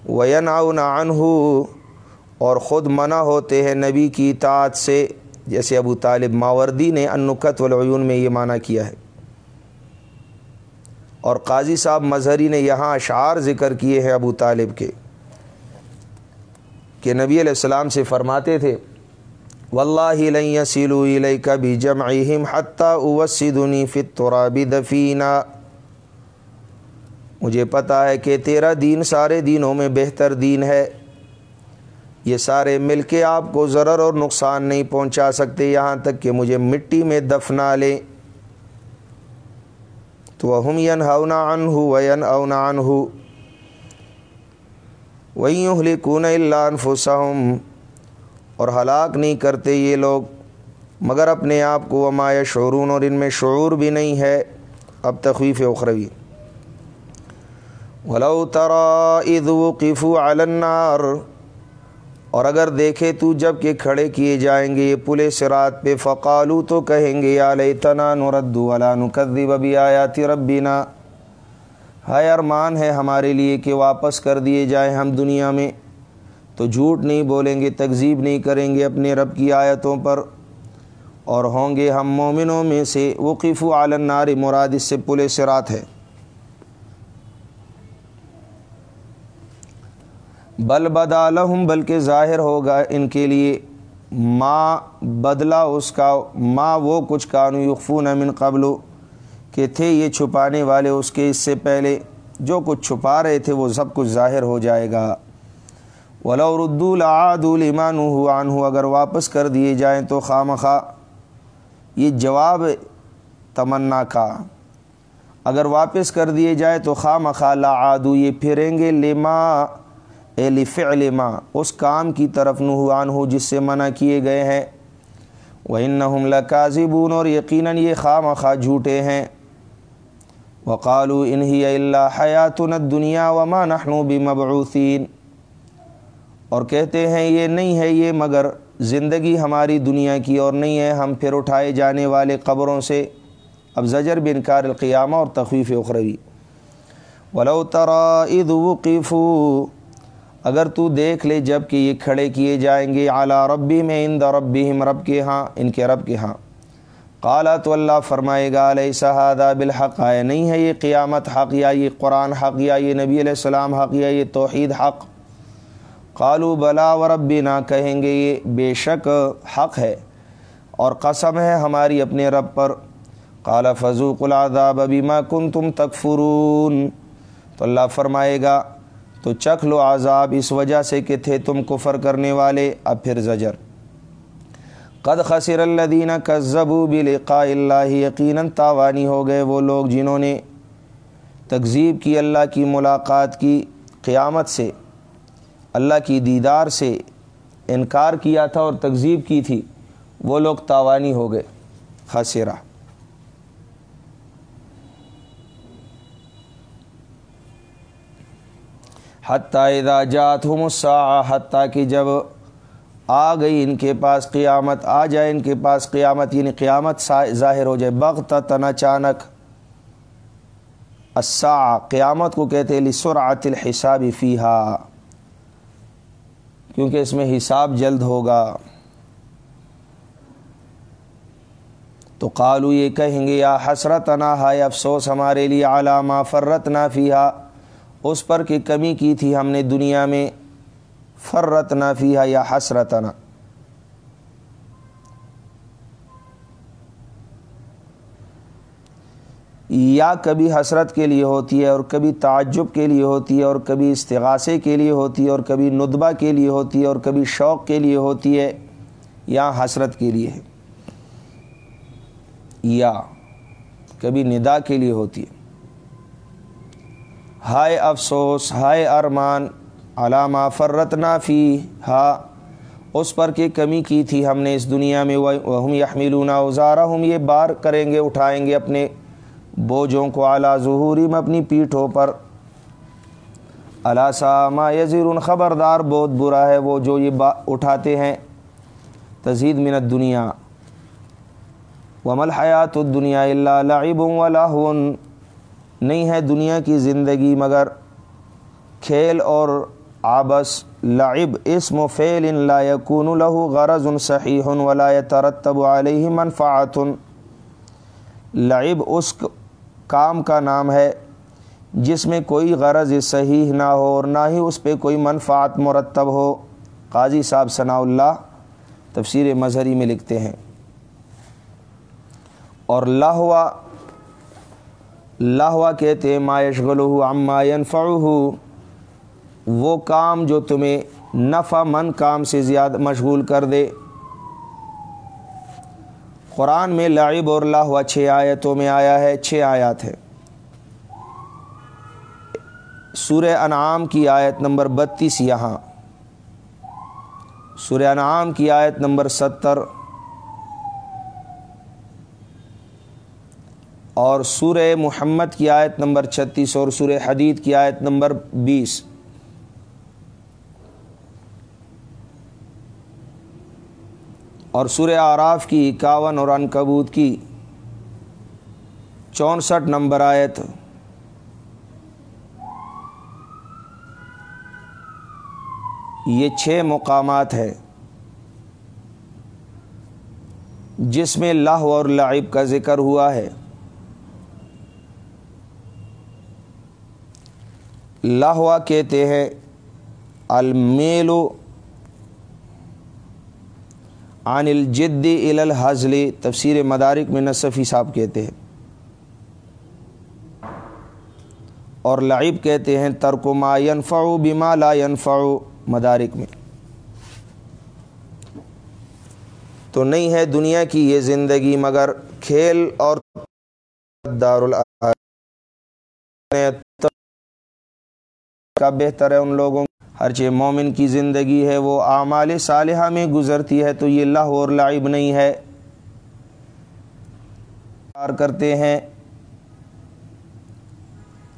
وین انہو اور خود منع ہوتے ہیں نبی کی اطاعت سے، جیسے ابو طالب ماوردی نے انکت والعیون میں یہ معنی کیا ہے۔ اور قاضی صاحب مظہری نے یہاں اشعار ذکر کیے ہیں ابو طالب کے، کہ نبی علیہ السلام سے فرماتے تھے، واللہ لن يسلوا الیک بجمعهم حتى اوسدنی فی التراب دفینا مجھے پتہ ہے کہ تیرا دین سارے دینوں میں بہتر دین ہے۔ یہ سارے مل کے آپ کو ضرر اور نقصان نہیں پہنچا سکتے یہاں تک کہ مجھے مٹی میں دفنا لیں۔ تو وہ ینہونا عنہ وینعون عنہ۔ وَيُهْلِكُونَ إِلَّا أَنفُسَهُمْ۔ اور ہلاک نہیں کرتے یہ لوگ، مگر اپنے آپ کو ومایا شعرون اور ان میں شعور بھی نہیں ہے۔ اب تخویف اخروی۔ ولو ترا اذ وقفوا النار، اور اگر دیکھے تو جبکہ کھڑے کیے جائیں گے یہ پلے سرات پہ، فقالو تو کہیں گے، یا لیتنا نرد ولا نکذب بیاات ربنا۔ ہائے ارمان ہے ہمارے لیے کہ واپس کر دیے جائیں ہم دنیا میں۔ تو جھوٹ نہیں بولیں گے، تکذیب نہیں کریں گے اپنے رب کی آیتوں پر۔ اور ہوں گے ہم مومنوں میں سے وقف عالنار مراد اس سے پل سرات ہے۔ بل بدالحم بلکہ ظاہر ہوگا ان کے لیے ماں بدلا اس کا ماں وہ کچھ کانو یقفون من قبل کہ تھے یہ چھپانے والے اس کے اس سے پہلے، جو کچھ چھپا رہے تھے وہ سب کچھ ظاہر ہو جائے گا۔ ولا ردو العاد المان عنہ اگر واپس کر دیے جائیں تو خواہ مخواہ یہ جواب تمنا کا۔ اگر واپس کر دیے جائے تو خواہ مخواہ لا عادو یہ پھریں گے لما فعل ما، اس کام کی طرف نحوان ہو جس سے منع کیے گئے ہیں۔ وہ ان لکاذبون اور یقیناً یہ خواہ مخواہ جھوٹے ہیں۔ وقالو انہی اللہ حیاتن دنیا وما نحن بمبعوثین اور کہتے ہیں، یہ نہیں ہے یہ مگر زندگی ہماری دنیا کی، اور نہیں ہے ہم پھر اٹھائے جانے والے قبروں سے۔ اب زجر بنکار القیامہ اور تخویف اخروی۔ ولو ترا اذ وقفوا اگر تو دیکھ لے جبکہ یہ کھڑے کیے جائیں گے اعلیٰ ربی میں ان ربہم رب کے ہاں ان کے رب کے ہاں۔ قالا تو اللہ فرمائے گا علیہ صحادہ بالحق؟ آئے نہیں ہے یہ قیامت حق یا یہ قرآن حق یا یہ نبی علیہ السلام حق یا یہ توحید حق؟ قالو بلا و ربی نہ کہیں گے یہ بے شک حق ہے اور قسم ہے ہماری اپنے رب پر۔ قال فضوق العذاب بما کن تم تکفرون تو اللہ فرمائے گا تو چکھ لو عذاب اس وجہ سے کہ تھے تم کفر کرنے والے۔ اب پھر زجر۔ قد خسر الدینہ کذبو بلقاء اللہ یقیناً تاوانی ہو گئے وہ لوگ جنہوں نے تکذیب کی اللہ کی ملاقات کی قیامت سے، اللہ کی دیدار سے انکار کیا تھا اور تکذیب کی تھی۔ وہ لوگ تاوانی ہو گئے۔ خسرہ۔ حتیٰ اذا جات ہم حتیٰ کہ جب آ گئی ان کے پاس قیامت، آ جائے ان کے پاس قیامت یعنی قیامت ظاہر ہو جائے بغت تن اچانک الساعہ، قیامت کو کہتے لسرعت الحساب فیہا، کیونکہ اس میں حساب جلد ہوگا۔ تو قالو یہ کہیں گے، یا حسرت نہ ہائے افسوس ہمارے لیے علامہ فرت نہ فیہا اس پر کہ کمی کی تھی ہم نے دنیا میں فرت نہ فیحا یا حسرت نہ یا کبھی حسرت کے لیے ہوتی ہے اور کبھی تعجب کے لیے ہوتی ہے اور کبھی استغاثے کے لیے ہوتی ہے اور کبھی ندبہ کے لیے ہوتی ہے اور کبھی شوق کے لیے ہوتی ہے یا حسرت کے لیے۔ ہے یا کبھی ندا کے لیے ہوتی ہے۔ ہائے افسوس، ہائے ارمان علامہ فرت فی ہا اس پر کہ کمی کی تھی ہم نے اس دنیا میں وہ یحملون اوزارہ ہم یہ بار کریں گے، اٹھائیں گے اپنے بوجھوں کو اعلیٰ ظہوری میں اپنی پیٹھوں پر۔ اللہ ما یزیر خبردار، بہت برا ہے وہ جو یہ با اٹھاتے ہیں۔ تزید منت دنیا ومل حیات الدنیا اللہ لعب و نہیں ہے دنیا کی زندگی، مگر کھیل اور آبس لعب۔ اسم و فعل لا يكون له غرض صحیح ولا يترتب عليه منفعت۔ لعب اس کام کا نام ہے جس میں کوئی غرض صحیح نہ ہو اور نہ ہی اس پہ کوئی منفعت مرتب ہو۔ قاضی صاحب ثناء اللہ تفسیر مظہری میں لکھتے ہیں۔ اور لاہوا لاہوا کہتے مایش غلو عما ينفعه۔ وہ کام جو تمہیں نفع من کام سے زیادہ مشغول کر دے۔ قرآن میں لعب اور لاہوا چھ آیتوں میں آیا ہے، چھ آیات ہے سورہ انعام کی آیت نمبر بتیس یہاں۔ سورہ انعام کی آیت نمبر ستر۔ اور سورہ محمد کی آیت نمبر چھتیس اور سورہ حدید کی آیت نمبر بیس۔ اور سورہ آراف کی اکاون اور انکبوت کی چونسٹھ نمبر آیت۔ یہ چھ مقامات ہے جس میں لاہ اور لعب کا ذکر ہوا ہے۔ لاہوا کہتے ہیں المیلو عن الجد الى الحضل تفسیر مدارک میں نصفی صاحب کہتے ہیں۔ اور لعب کہتے ہیں، ترک ما ينفع بما لا ينفع مدارک میں۔ تو نہیں ہے دنیا کی یہ زندگی، مگر کھیل اور دار کا بہتر ہے ان لوگوں ہر چیز مومن کی زندگی ہے، وہ اعمال صالحہ میں گزرتی ہے، تو یہ اللہ اور لعب نہیں ہے۔ کرتے ہیں۔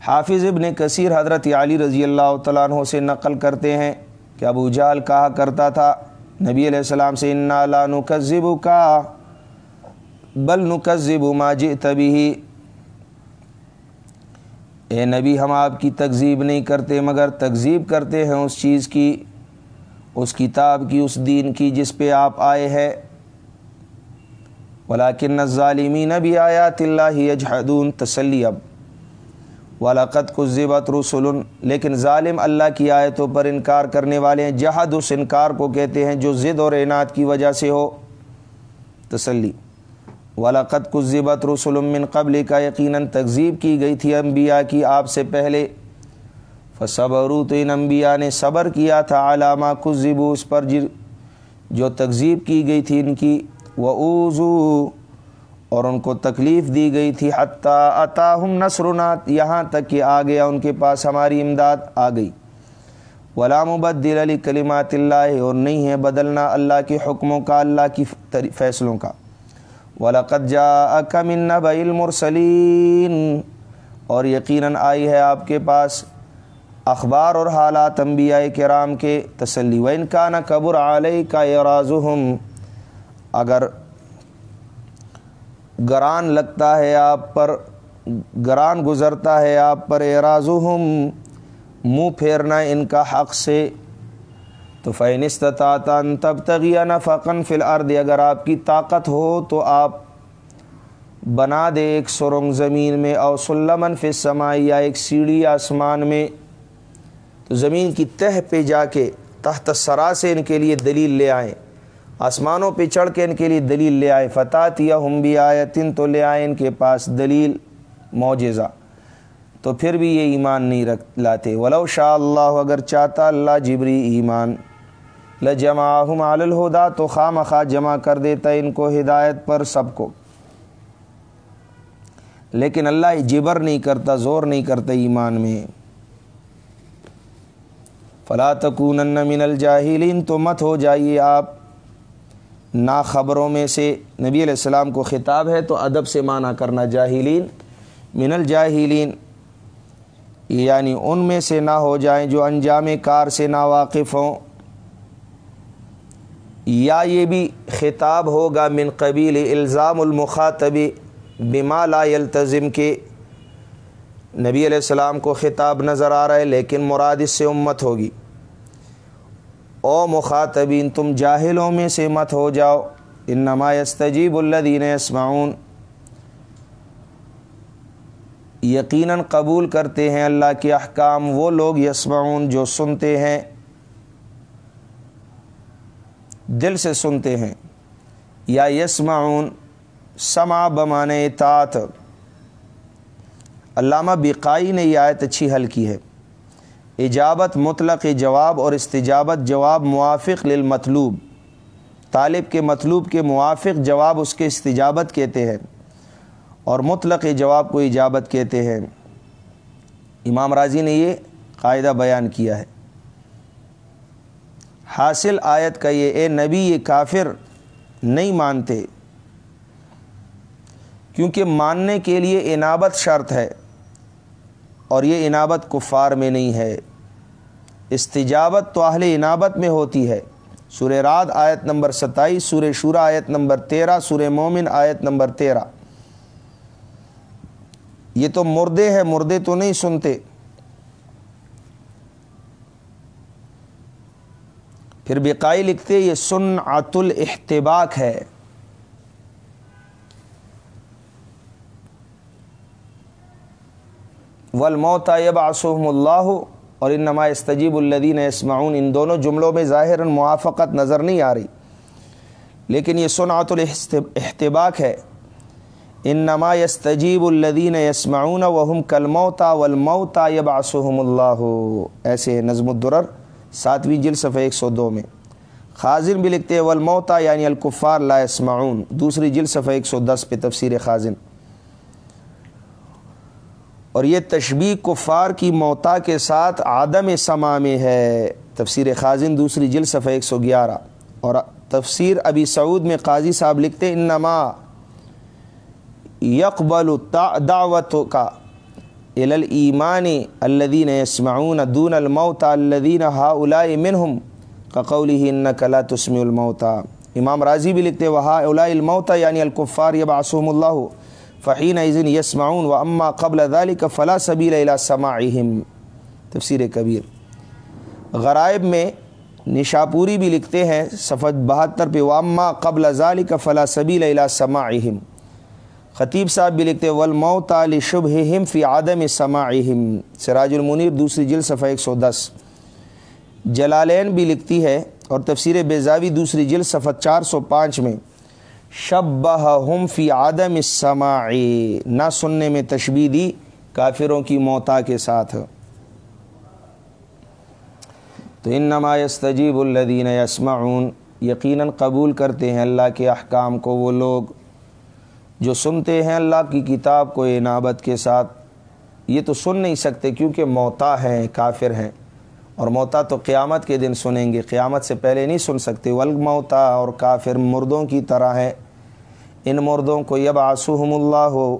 حافظ ابن کثیر حضرت علی رضی اللہ تعالیٰ عنہ سے نقل کرتے ہیں کہ ابو جال کہا کرتا تھا، نبی علیہ السلام سے، انا لا نکذب کا بل نکذب ما جئت به اے نبی، ہم آپ کی تکذیب نہیں کرتے، مگر تکذیب کرتے ہیں اس چیز کی، اس کتاب کی، اس دین کی جس پہ آپ آئے ہیں۔ ولاکن ظالمین نبی آیات اللہ یجحدون تسلی اب۔ ولاقت کو رسول لیکن ظالم اللہ کی آیتوں پر انکار کرنے والے ہیں۔ جہد اس انکار کو کہتے ہیں جو ضد اور اعنات کی وجہ سے ہو۔ تسلی۔ ولاقت کو ضبط رسول من قبل کا یقیناً تقزیب کی گئی تھی انبیاء کی آپ سے پہلے۔ فصبرو تو ان انبیاء نے صبر کیا تھا علامہ کذبو اس پر جو تقزیب کی گئی تھی ان کی۔ وہ اوزو اور ان کو تکلیف دی گئی تھی۔ حتیٰ عطاہم نثرنات یہاں تک کہ آ گیا ان کے پاس ہماری امداد آ گئی۔ ولا مبدل علی کلمات اللہ اور نہیں ہے بدلنا اللہ کے حکموں کا، اللہ کی فیصلوں کا۔ ولاقت جا من نبع المرسلین اور یقیناً آئی ہے آپ کے پاس اخبار اور حالات انبیاء کرام کے۔ تسلی و ان کا نہ قبر علیہ کا اگر گران لگتا ہے آپ پر، گران گزرتا ہے آپ پر اعراضہم منہ پھیرنا ان کا حق سے۔ تو فینستطاطن تب تغیہ فقن فی الارض اگر آپ کی طاقت ہو تو آپ بنا دے ایک سرنگ زمین میں، او سلمن فی السمائی یا ایک سیڑھی آسمان میں۔ تو زمین کی تہ پہ جا کے، تحت سرا سے ان کے لیے دلیل لے آئیں۔ آسمانوں پہ چڑھ کے ان کے لیے دلیل لے آئے فتح یا ہم بھی آئے تن تو لے آئے ان کے پاس دلیل، معجزہ۔ تو پھر بھی یہ ایمان نہیں رکھ لاتے۔ ولو شاء اللہ اگر چاہتا اللہ جبری ایمان لجما ہم الہدا تو خواہ مخواہ جمع کر دیتا ان کو ہدایت پر سب کو۔ لیکن اللہ جبر نہیں کرتا، زور نہیں کرتا ایمان میں۔ فلا تکون من الجاہلین، تو مت ہو جائیے آپ۔ نا خبروں میں سے نبی علیہ السلام کو خطاب ہے، تو ادب سے معنی کرنا جاہلین۔ من الجاہلین یعنی ان میں سے نہ ہو جائیں جو انجام کار سے نا واقف ہوں۔ یا یہ بھی خطاب ہوگا من قبیل الزام المخاطبی بما لا يلتزم کے۔ نبی علیہ السلام کو خطاب نظر آ رہا ہے، لیکن مراد اس سے امت ہوگی۔ او مخاطبین، تم جاہلوں میں سے مت ہو جاؤ۔ ان نما استجیب الدین یقیناً قبول کرتے ہیں اللہ کے احکام، وہ لوگ یسمعون جو سنتے ہیں۔ دل سے سنتے ہیں۔ یا یسمعون سما بمان اطاعت علامہ بقائی نے یہ آیت اچھی حل کی ہے۔ اجابت مطلق جواب اور استجابت جواب موافق للمطلوب۔ طالب کے مطلوب کے موافق جواب اس کے استجابت کہتے ہیں۔ اور مطلق جواب کو اجابت کہتے ہیں۔ امام راضی نے یہ قاعدہ بیان کیا ہے۔ حاصل آیت کا یہ اے نبی، یہ کافر نہیں مانتے۔ کیونکہ ماننے کے لیے انابت شرط ہے اور یہ انابت کفار میں نہیں ہے۔ استجابت تو اہل انابت میں ہوتی ہے۔ سور رات آیت نمبر ستائیس سور شورا آیت نمبر تیرہ سور مومن آیت نمبر تیرہ۔ یہ تو مردے ہیں، مردے تو نہیں سنتے۔ پھر بقائی لکھتے یہ سنعت الحتباق ہے۔ والموت یبعثهم اللہ اور ان نما استجیب الدین اسماعون ان دونوں جملوں میں ظاہر موافقت نظر نہیں آ رہی۔ لیکن یہ سنعت الاحتباک ہے۔ ان نما استجیب الدین موتا ول کلموتا یب یبعثهم اللہ۔ ایسے نظم الدرر۔ ساتویں جل صفحہ ایک سو دو میں۔ خازن بھی لکھتے والموتا یعنی الکفار لا اسمعون دوسری جل صفحہ ایک سو دس پہ تفسیر خازن۔ اور یہ تشبیح کفار کی موتا کے ساتھ عدم سما میں ہے۔ تفسیر خازن دوسری جل صفحہ ایک سو گیارہ۔ اور تفسیر ابی سعود میں قاضی صاحب لکھتے انما یقبل دعوت کا۔ الایمان الذین یسمعون دون الموت الذین ہاؤلاء منہم قولی انک لا تسمع الموتا امام راضی بھی لکھتے وہا اولا الموتا یعنی الکفار یبعثهم اللہ فحین عزن یسمعون و اما قبل ذلك فلا سبیل الى سماعهم. تفسیر کبیر. غرائب میں نشاپوری بھی لکھتے ہیں، صفحہ بہتر پہ واما قبل ذلك فلا سبیل الى سماعهم. خطیب صاحب بھی لکھتے والموت لشبہہم فی عدم سماعهم۔ سراج المنیر دوسری جلد صفحہ ایک سو دس۔ جلالین بھی لکھتی ہے اور تفسیر بیزاوی دوسری جلد صفحہ چار سو پانچ میں شب فی عدم السماعی نہ سننے میں تشبیح دی کافروں کی موتا کے ساتھ۔ تو ان یستجیب الدین یسمعون، یقیناً قبول کرتے ہیں اللہ کے احکام کو وہ لوگ۔ جو سنتے ہیں اللہ کی کتاب کو انابت کے ساتھ، یہ تو سن نہیں سکتے کیونکہ موتا ہیں، کافر ہیں۔ اور موتا تو قیامت کے دن سنیں گے، قیامت سے پہلے نہیں سن سکتے۔ ولگ موتا اور کافر مردوں کی طرح ہے ان مردوں کو یب آسوحم اللہ ہو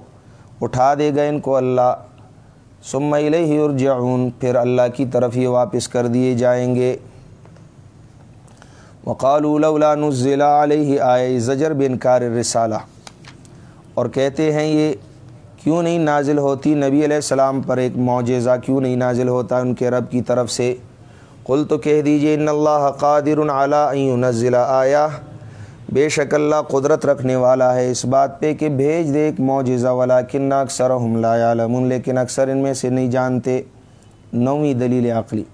اٹھا دے گا ان کو اللہ۔ سم الیہ ارجعون پھر اللہ کی طرف یہ واپس کر دیے جائیں گے۔ وقال اولا نزل علیہ آئے زجر بن کار رسالہ اور کہتے ہیں یہ کیوں نہیں نازل ہوتی؟ نبی علیہ السلام پر ایک معجزہ کیوں نہیں نازل ہوتا ان کے رب کی طرف سے؟ قل تو کہہ دیجیے ان اللہ قادر علی نزلہ آیا بے شک اللہ قدرت رکھنے والا ہے۔ اس بات پہ کہ بھیج دے ایک معجزہ والا کن اکثر ہم لا عالم لیکن اکثر ان میں سے نہیں جانتے۔ نویں دلیل عقلی۔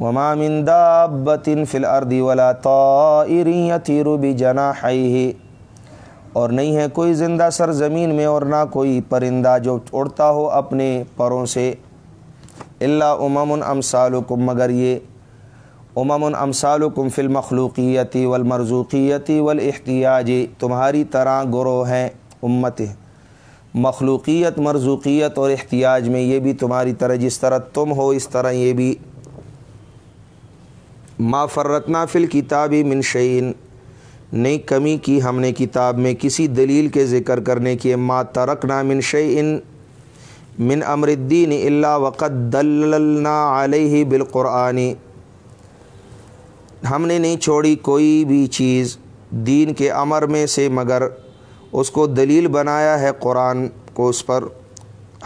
وما من دابت فی الارض ولا طائر یطیر بجناحیہ۔ اور نہیں ہے کوئی زندہ سر زمین میں اور نہ کوئی پرندہ جو اڑتا ہو اپنے پروں سے۔ اللہ امم امثالکم، مگر یہ امم امثالکم فی المخلوقیتی والمرزوقیتی والاحتیاجی تمہاری طرح گروہ ہیں امت۔ مخلوقیت، مرزوقیت اور احتیاج میں یہ بھی تمہاری طرح، جس طرح تم ہو، اس طرح یہ بھی۔ ما فرتنا فی الکتابی من شعین نئی کمی کی ہم نے کتاب میں کسی دلیل کے ذکر کرنے کی ما ترکنا من شعین من امر الدین اللہ وقت دلنا علیہ بالقرآنی ہم نے نہیں چھوڑی کوئی بھی چیز دین کے امر میں سے، مگر اس کو دلیل بنایا ہے قرآن کو اس پر۔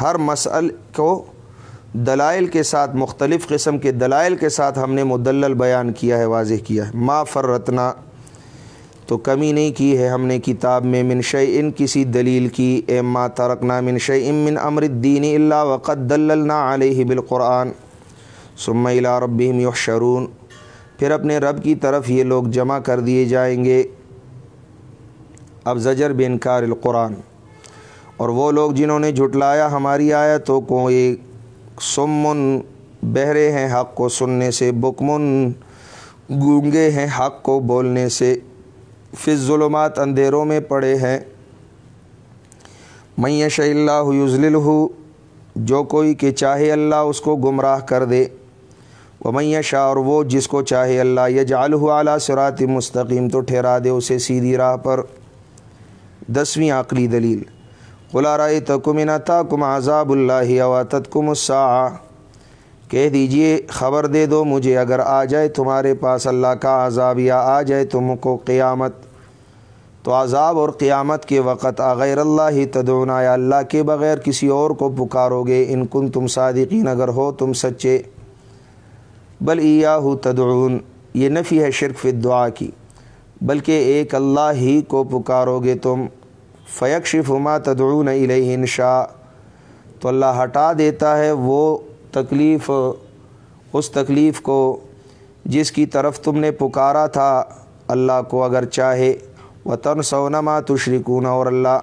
ہر مسئل کو دلائل کے ساتھ، مختلف قسم کے دلائل کے ساتھ ہم نے مدلل بیان کیا ہے، واضح کیا ہے۔ ما فرتنا تو کمی نہیں کی ہے ہم نے کتاب میں من ان کسی دلیل کی۔ اے ما ترکنا من ام من امر الدین اللہ وقت دللنا علیہ بالقرآن۔ ثم الى ربهم یحشرون۔ پھر اپنے رب کی طرف یہ لوگ جمع کر دیے جائیں گے۔ اب زجر بے انکار القرآن۔ اور وہ لوگ جنہوں نے جھٹلایا ہماری آیتوں کو ایک سمن بہرے ہیں حق کو سننے سے، بکمن گونگے ہیں حق کو بولنے سے۔ فض ظلمات اندھیروں میں پڑے ہیں۔ میش اللہ یوزل ہو جو کوئی کہ چاہے اللہ اس کو گمراہ کر دے۔ وہ میشا اور وہ جس کو چاہے اللہ یہ جال اعلیٰ سرات مستقیم، تو ٹھہرا دے اسے سیدھی راہ پر۔ دسویں عقلی دلیل قلا رائے کم عذاب اللہ اواتت کم السا کہہ دیجیے، خبر دے دو مجھے، اگر آ جائے تمہارے پاس اللہ کا عذاب یا آ جائے تم کو قیامت، تو عذاب اور قیامت کے وقت آغیر اللہ ہی تدعونا، یا اللہ کے بغیر کسی اور کو پکارو گے۔ ان کن تم صادقین، اگر ہو تم سچے۔ بل ایاہو تدعون، یہ نفی ہے شرک فی دعا کی۔ بلکہ ایک اللہ ہی کو پکارو گے تم۔ فیکشف ما تدعون الیہ انشاء تو اللہ ہٹا دیتا ہے وہ تکلیف، اس تکلیف کو جس کی طرف تم نے پکارا تھا، اللہ کو اگر چاہے۔ وطن سونما تشریکون اور اللہ،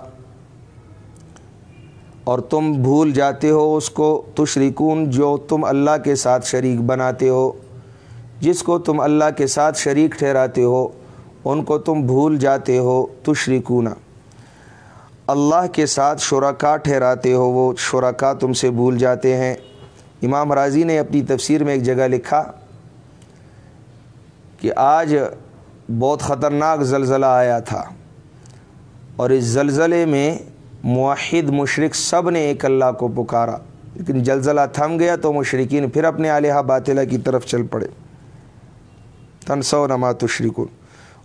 اور تم بھول جاتے ہو اس کو۔ تشریکون جو تم اللہ کے ساتھ شریک بناتے ہو۔ جس کو تم اللہ کے ساتھ شریک ٹھہراتے ہو، ان کو تم بھول جاتے ہو۔ تشریکون اللہ کے ساتھ شرکا ٹھہراتے ہو، وہ شرکا تم سے بھول جاتے ہیں۔ امام راضی نے اپنی تفسیر میں ایک جگہ لکھا کہ آج بہت خطرناک زلزلہ آیا تھا اور اس زلزلے میں معاہد مشرق سب نے ایک اللہ کو پکارا، لیکن زلزلہ تھم گیا تو مشرقین پھر اپنے علیہ باطلہ کی طرف چل پڑے۔ تنسو نما تشریکن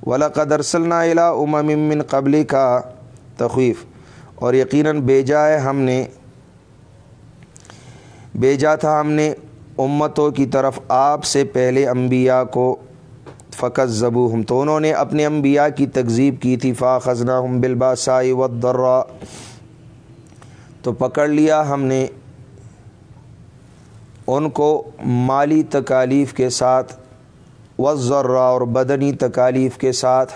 ولا قدر صلی علا امن قبلی کا تخویف اور یقیناً بیجا ہے ہم نے بیجا تھا ہم نے امتوں کی طرف، آپ سے پہلے انبیاء کو فقط زبو ہم تو انہوں نے اپنے انبیاء کی تکذیب کی تھی فا خزنہ ہم بالباسائی و تو پکڑ لیا ہم نے ان کو مالی تکالیف کے ساتھ و ذرا اور بدنی تکالیف کے ساتھ،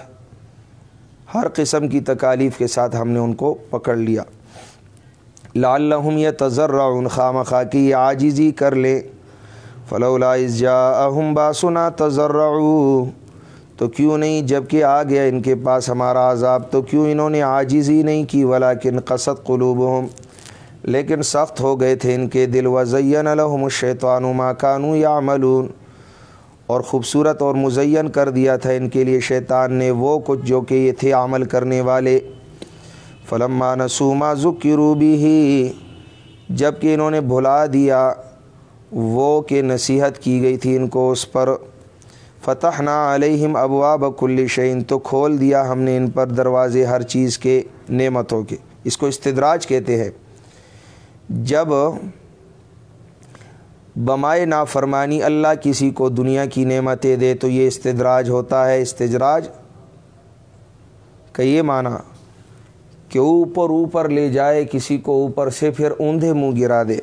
ہر قسم کی تکالیف کے ساتھ ہم نے ان کو پکڑ لیا۔ لال یہ تجرا خام خواہ کی عاجزی کر لے۔ فلولا جا اہم باسنا تجرا تو کیوں نہیں؟ جبکہ آ گیا ان کے پاس ہمارا عذاب، تو کیوں انہوں نے عاجزی نہیں کی؟ ولاکن قصد قلوب لیکن سخت ہو گئے تھے ان کے دل، وزین الحم الشیطان ما کانو یا ملون اور خوبصورت اور مزین کر دیا تھا ان کے لیے شیطان نے وہ کچھ جو کہ یہ تھے عمل کرنے والے۔ فلما نسوما ذکی روبی ہی جبکہ انہوں نے بھلا دیا، وہ کہ نصیحت کی گئی تھی ان کو اس پر۔ فتح نا علیہم ابوا بکل شعین تو کھول دیا ہم نے ان پر دروازے ہر چیز کے نعمتوں کے۔ اس کو استدراج کہتے ہیں۔ جب بمائے نافرمانی اللہ کسی کو دنیا کی نعمتیں دے تو یہ استدراج ہوتا ہے استجراج کا یہ معنی کہ اوپر اوپر لے جائے کسی کو اوپر سے پھر اوندھے منہ گرا دے۔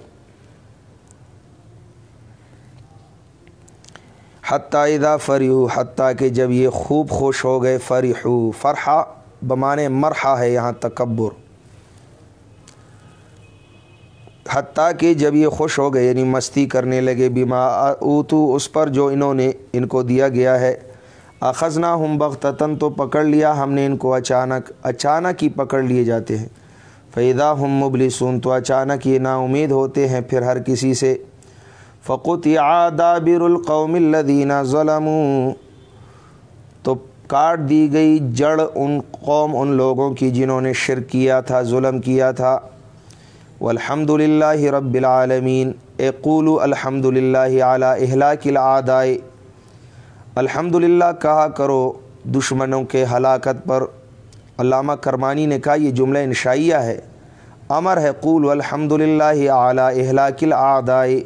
حتیٰ ادا فریحو، حتیٰ کہ جب یہ خوب خوش ہو گئے، فریحو فرحا بمانے مرحا ہے یہاں تکبر۔ حتیٰ کہ جب یہ خوش ہو گئے یعنی مستی کرنے لگے بیما اوتو، اس پر جو انہوں نے ان کو دیا گیا ہے اخذنا ہم بغتتاً تو پکڑ لیا ہم نے ان کو اچانک اچانک ہی پکڑ لیے جاتے ہیں۔ فیدا ہم مبلسون تو اچانک یہ نا امید ہوتے ہیں پھر ہر کسی سے۔ فقط دابر القوم الدینہ ظلم تو کاٹ دی گئی جڑ ان قوم، ان لوگوں کی جنہوں نے شرک کیا تھا، ظلم کیا تھا۔ والحمد للہ رب العالمین اقول الحمد للہ اعلیٰ اہلاک العدائے الحمد للہ کہا کرو، دشمنوں کے ہلاکت پر علامہ کرمانی نے کہا، یہ جملہ انشائیہ ہے۔ امر ہے، قول الحمد للہ اعلیٰ اہلاک العدائے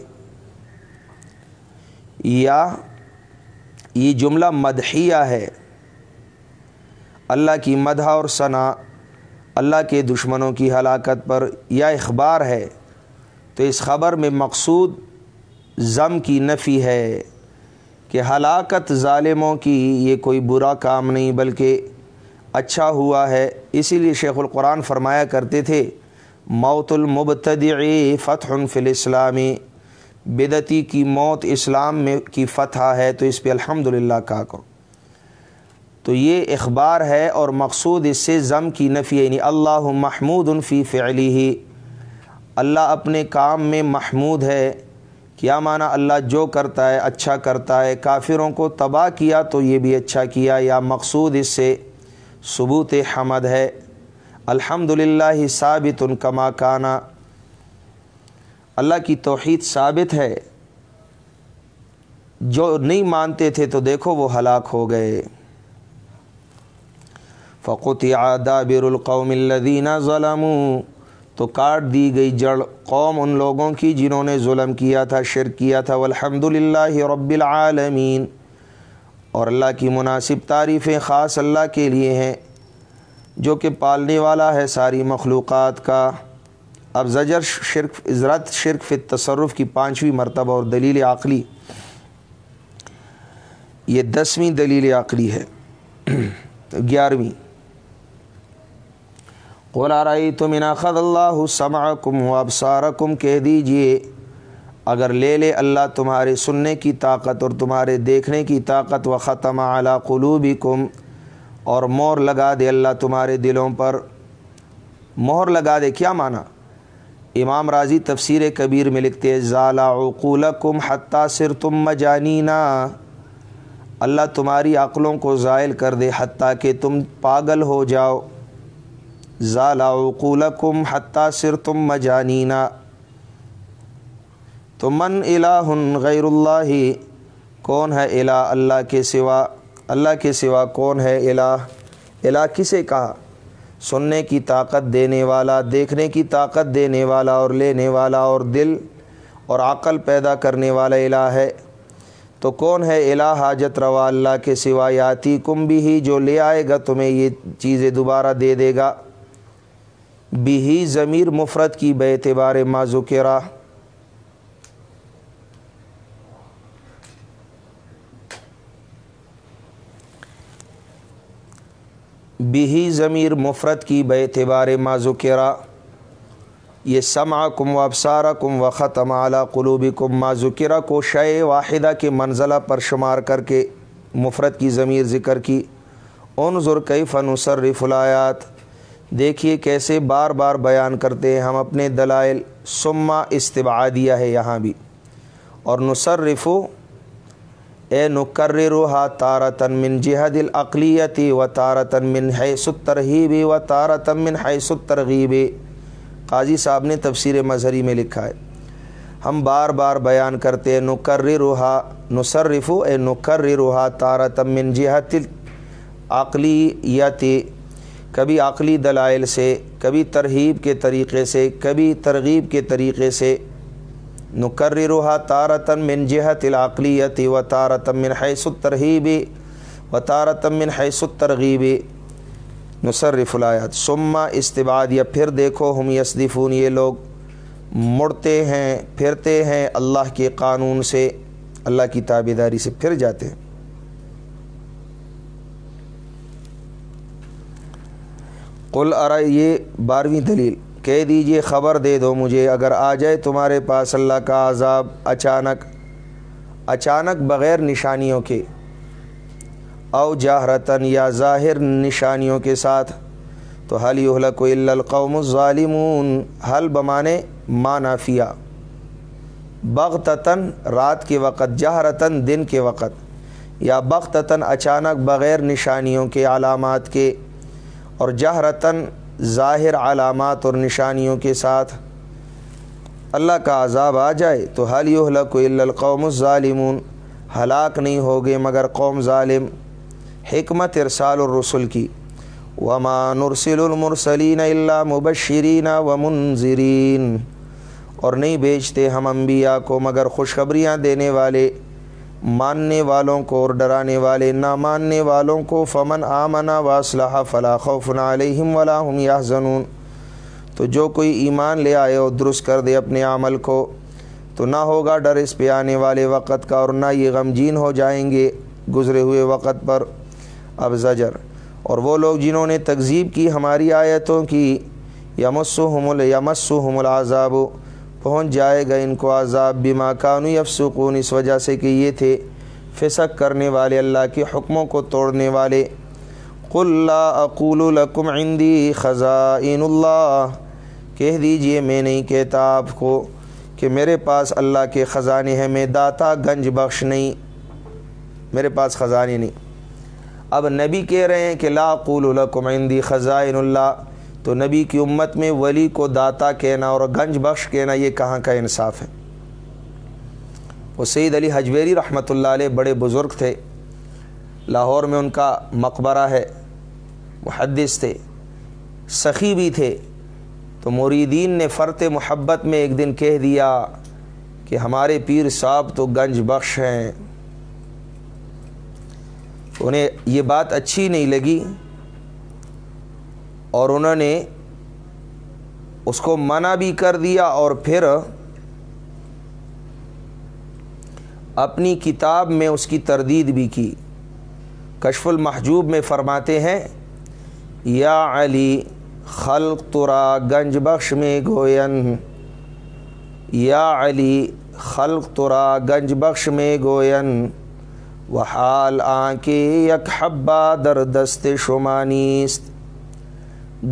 یا یہ جملہ مدحیہ ہے۔ اللہ کی مدح اور ثنا، اللہ کے دشمنوں کی ہلاکت پر یا اخبار ہے۔ تو اس خبر میں مقصود ضم کی نفی ہے۔ کہ ہلاکت ظالموں کی یہ کوئی برا کام نہیں، بلکہ اچھا ہوا ہے۔ اسی لیے شیخ القرآن فرمایا کرتے تھے، موت المبتدعی فتح فی الاسلامی بدتی کی موت اسلام میں کی فتح ہے، تو اس پہ الحمد للہ کہا کرو۔ تو یہ اخبار ہے اور مقصود اس سے ضم کی نفی یعنی اللہ محمود فی فعلی ہی اللہ اپنے کام میں محمود ہے۔ کیا معنی اللہ جو کرتا ہے اچھا کرتا ہے، کافروں کو تباہ کیا تو یہ بھی اچھا کیا یا مقصود اس سے ثبوت حمد ہے۔ الحمد للہ ثابت ان کما کانا۔ اللہ کی توحید ثابت ہے۔ جو نہیں مانتے تھے تو دیکھو وہ ہلاک ہو گئے۔ فقط بر القوم الدینہ ظلم تو کاٹ دی گئی جڑ قوم ان لوگوں کی جنہوں نے ظلم کیا تھا، شرک کیا تھا۔ والحمد للہ رب العالمین۔ اور اللہ کی مناسب تعریفیں خاص اللہ کے لیے ہیں، جو کہ پالنے والا ہے ساری مخلوقات کا۔ اب زجر شرک عزرت شرک فی تصرف کی پانچویں مرتبہ اور دلیل عقلی۔ یہ دسویں دلیل عقلی ہے۔ گیارہویں۔ قولا رئی تم اناخد اللہ سمعکم و ابسارکم کہہ دیجیے، اگر لے لے اللہ تمہارے سننے کی طاقت اور تمہارے دیکھنے کی طاقت و ختم اعلیٰ قلوبکم، اور مور لگا دے اللہ تمہارے دلوں پر۔ مہر لگا دے، کیا معنی؟ امام راضی تفسیر کبیر میں لکھتے ضالع عقولکم حتیٰ سر تم مجانینا۔ اللہ تمہاری عقلوں کو زائل کر دے حتیٰ کہ تم پاگل ہو جاؤ۔ ضالع عقولکم حتیٰ سر تم مجانینا. تو من الہ غیر اللہ، کون ہے الہ؟ اللہ کے سوا، اللہ کے سوا کون ہے الہ؟ الہ کسے کہا سننے کی طاقت دینے والا، دیکھنے کی طاقت دینے والا اور لینے والا اور دل اور عقل پیدا کرنے والا الہ ہے۔ تو کون ہے الہ؟ حاجت روا اللہ کے سوا یاتی کم بھی ہی جو لے آئے گا، تمہیں یہ چیزیں دوبارہ دے دے گا۔ بھی ضمیر مفرت کی بے اعتبار معذو کے بھی ضمیر مفرت کی بے اعتبار معذو کے یہ سما کم و ابسارہ کم و ختم اعلیٰ قلوبی کم ماذکرہ کو شے واحدہ کے منزلہ پر شمار کر کے مفرت کی ضمیر ذکر کی۔ ان ذرقی فنصر رفلایات دیکھیے کیسے بار بار بیان کرتے ہیں۔ ہم اپنے دلائل سما استبعادیہ ہے یہاں بھی۔ اور نصرفو، اے نقررها تارتن من جہد العقلیتی و تارتن من حیث الترغیبی و تارتن من حیث الترغیبی قاضی صاحب نے تفسیر مظہری میں لکھا ہے۔ ہم بار بار بیان کرتے ہیں نقررها نصرف اے نقررها تارتن من جہت العقلیتی کبھی عقلی دلائل سے، کبھی ترہیب کے طریقے سے، کبھی ترغیب کے طریقے سے۔ نقررها تارتن من جہت العقلیتی و تارتن من حیث الترہیب و تارتن من حیث الترغیب۔ نصرف الایات ثم استباد یا پھر دیکھو، ہم یصدفون، یہ لوگ مڑتے ہیں، پھرتے ہیں اللہ کے قانون سے، اللہ کی تابیداری سے پھر جاتے ہیں۔ قل ارا یہ بارہویں دلیل۔ کہہ دیجیے، خبر دے دو مجھے، اگر آ جائے تمہارے پاس اللہ کا عذاب اچانک اچانک بغیر نشانیوں کے، او جاہرتن یا ظاہر نشانیوں کے ساتھ، تو حل یحلق الا القوم الظالمون حل بمانے ما نافیہ بغتتاً رات کے وقت، جہرتاً دن کے وقت، یا بغتتاً اچانک بغیر نشانیوں کے، علامات کے اور جہرتاً ظاہر علامات اور نشانیوں کے ساتھ اللہ کا عذاب آ جائے تو حل یحلق الا القوم الظالمون؟ ہلاک نہیں ہوگے مگر قوم ظالم۔ حکمت ارسال الرسل کی۔ وما نرسل المرسلین الا مبشرین و منظرین اور نہیں بیچتے ہم انبیاء کو مگر خوشخبریاں دینے والے۔ ماننے والوں کو اور ڈرانے والے نہ ماننے والوں کو فمن آمنا واسلح فلا خوف علیہم ولا هم یحزنون۔ تو جو کوئی ایمان لے آئے اور درست کر دے اپنے عمل کو، تو نہ ہوگا ڈر اس پہ آنے والے وقت کا اور نہ یہ غمجین ہو جائیں گے گزرے ہوئے وقت پر۔ اب زجر۔ اور وہ لوگ جنہوں نے تکذیب کی ہماری آیتوں کی، یمسہم ال، یمسہم العذاب۔ پہنچ جائے گا، ان کو عذاب بما کانو یفسقون، اس وجہ سے کہ یہ تھے فسق کرنے والے، اللہ کے حکموں کو توڑنے والے۔ قل لا اقول لکم عندی خزائن اللہ۔ کہہ دیجیے، میں نہیں کہتا آپ کو کہ میرے پاس اللہ کے خزانے ہیں، میں داتا گنج بخش نہیں۔ میرے پاس خزانے نہیں۔ اب نبی کہہ رہے ہیں کہ لا اقول لکم عندی خزائن اللہ۔ تو نبی کی امت میں ولی کو داتا کہنا اور گنج بخش کہنا یہ کہاں کا انصاف ہے؟ وہ سید علی حجویری رحمۃ اللہ علیہ بڑے بزرگ تھے، لاہور میں ان کا مقبرہ ہے، محدث تھے، سخی بھی تھے۔ تو مریدین نے فرت محبت میں ایک دن کہہ دیا کہ ہمارے پیر صاحب تو گنج بخش ہیں۔ انہیں یہ بات اچھی نہیں لگی اور انہوں نے اس کو منع بھی کر دیا اور پھر اپنی کتاب میں اس کی تردید بھی کی۔ کشف المحجوب میں فرماتے ہیں، یا علی، خلق ترا گنج بخش میں گوین۔ یا علی، خلق ترا گنج بخش میں گوین۔ و حال آنکے یک حبا در دست شمانیست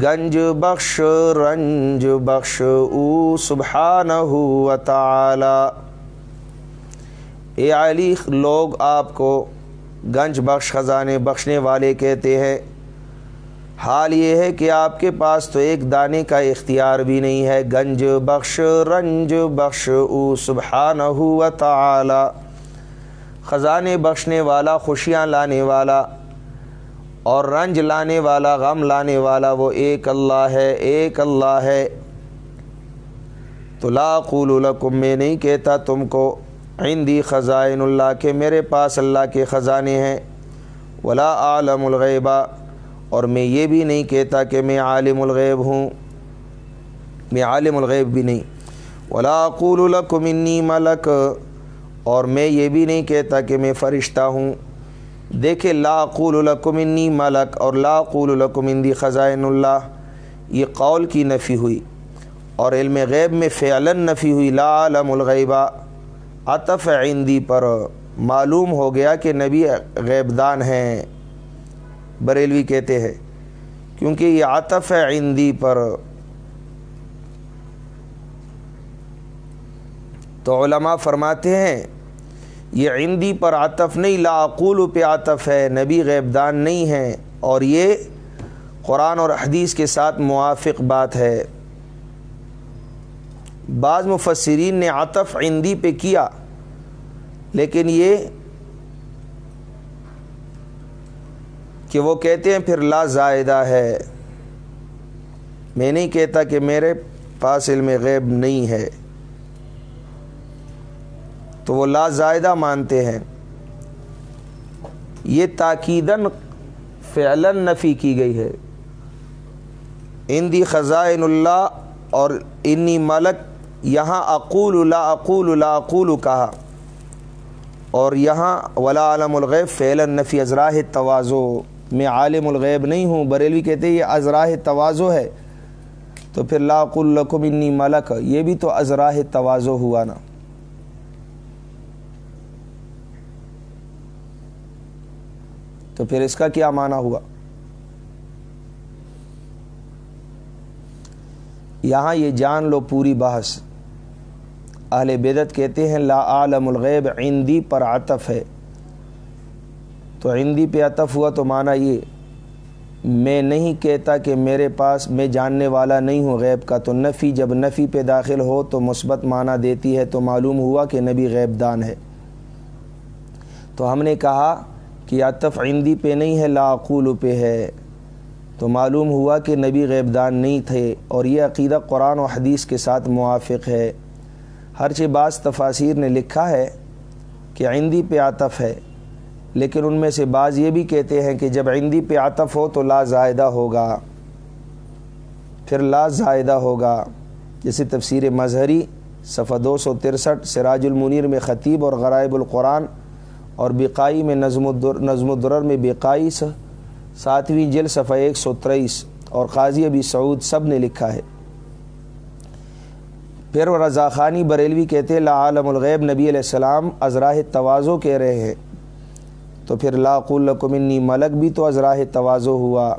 گنج بخش، رنج بخش، او سبحانہ و تعالی۔ اے علی، لوگ آپ کو گنج بخش، خزانے بخشنے والے کہتے ہیں۔ حال یہ ہے کہ آپ کے پاس تو ایک دانے کا اختیار بھی نہیں ہے۔ گنج بخش، رنج بخش، او سبحانہ و تعالی۔ خزانے بخشنے والا، خوشیاں لانے والا۔ اور رنج لانے والا، غم لانے والا وہ ایک اللہ ہے، ایک اللہ ہے۔ تو لا قول لکم، میں نہیں کہتا تم کو، عندی خزائن اللہ کے، میرے پاس اللہ کے خزانے ہیں۔ ولا عالم الغیبہ اور میں یہ بھی نہیں کہتا کہ میں عالم الغیب ہوں۔ میں عالم الغیب بھی نہیں۔ ولا اقول لکم، انی ملک، اور میں یہ بھی نہیں کہتا کہ میں فرشتہ ہوں۔ دیکھے، لا اقول لکم انی ملک اور لا اقول لکم اندی خزائن اللہ، یہ قول کی نفی ہوئی اور علم غیب میں فعلا نفی ہوئی، لا عالم الغیبہ عطف عندی پر معلوم ہو گیا کہ نبی غیبدان ہیں۔ بریلوی کہتے ہیں، کیونکہ یہ عطف عندی پر تو علماء فرماتے ہیں یہ عندی پر عطف نہیں، لا اقول پہ عطف ہے، نبی غیبدان نہیں ہے۔ اور یہ قرآن اور حدیث کے ساتھ موافق بات ہے۔ بعض مفسرین نے عطف عندی پہ کیا، لیکن یہ کہ وہ کہتے ہیں پھر لا زائدہ ہے۔ میں نہیں کہتا کہ میرے پاس علم غیب نہیں ہے۔ تو وہ لا زائدہ مانتے ہیں۔ یہ تاکیدن فعلاً نفی کی گئی ہے۔ اندی خزائن اللہ اور انی ملک، یہاں اقول لا اقول لا اقول کہا۔ اور یہاں ولا عالم الغیب، فعلا نفی، ازراہ توازو۔ میں عالم الغیب نہیں ہوں، بریلوی کہتے ہیں یہ ازراہ توازو ہے۔ تو پھر لا اقول لکم انی ملک، یہ بھی تو ازراہ توازو ہوا نا۔ تو پھر اس کا کیا معنی ہوا یہاں یہ جان لو پوری بحث۔ اہل بدت کہتے ہیں، لا عالم الغیب، عندی پر عطف ہے۔ تو عندی پہ عطف ہوا تو معنی یہ، میں نہیں کہتا کہ میرے پاس، میں جاننے والا نہیں ہوں غیب کا۔ تو نفی، جب نفی پہ داخل ہو تو مثبت معنی دیتی ہے، تو معلوم ہوا کہ نبی غیب دان ہے۔ تو ہم نے کہا کہ عطف عندی پہ نہیں ہے لاقول پہ ہے۔ تو معلوم ہوا کہ نبی غیب دان نہیں تھے اور یہ عقیدہ قرآن و حدیث کے ساتھ موافق ہے۔ ہر بعض تفاصیر نے لکھا ہے کہ عندی پہ عطف ہے، لیکن ان میں سے بعض یہ بھی کہتے ہیں کہ جب عندی پہ عطف ہو تو لا زائدہ ہوگا۔ پھر لا زائدہ ہوگا، جیسے تفسیر مظہری صفحہ دو سو ترسٹھ، سراج المنیر میں خطیب اور غرائب القرآن اور بقائی میں نظم الدر، نظم الدرر میں بقائی ساتویں جل صفحہ ایک سو تریس اور قاضی ابی سعود سب نے لکھا ہے۔ پھر رضا خانی بریلوی کہتے لا عالم الغیب نبی علیہ السلام ازراہ توازو کہہ رہے ہیں۔ تو پھر لا لکم انی ملک بھی تو ازراہ توازو ہوا۔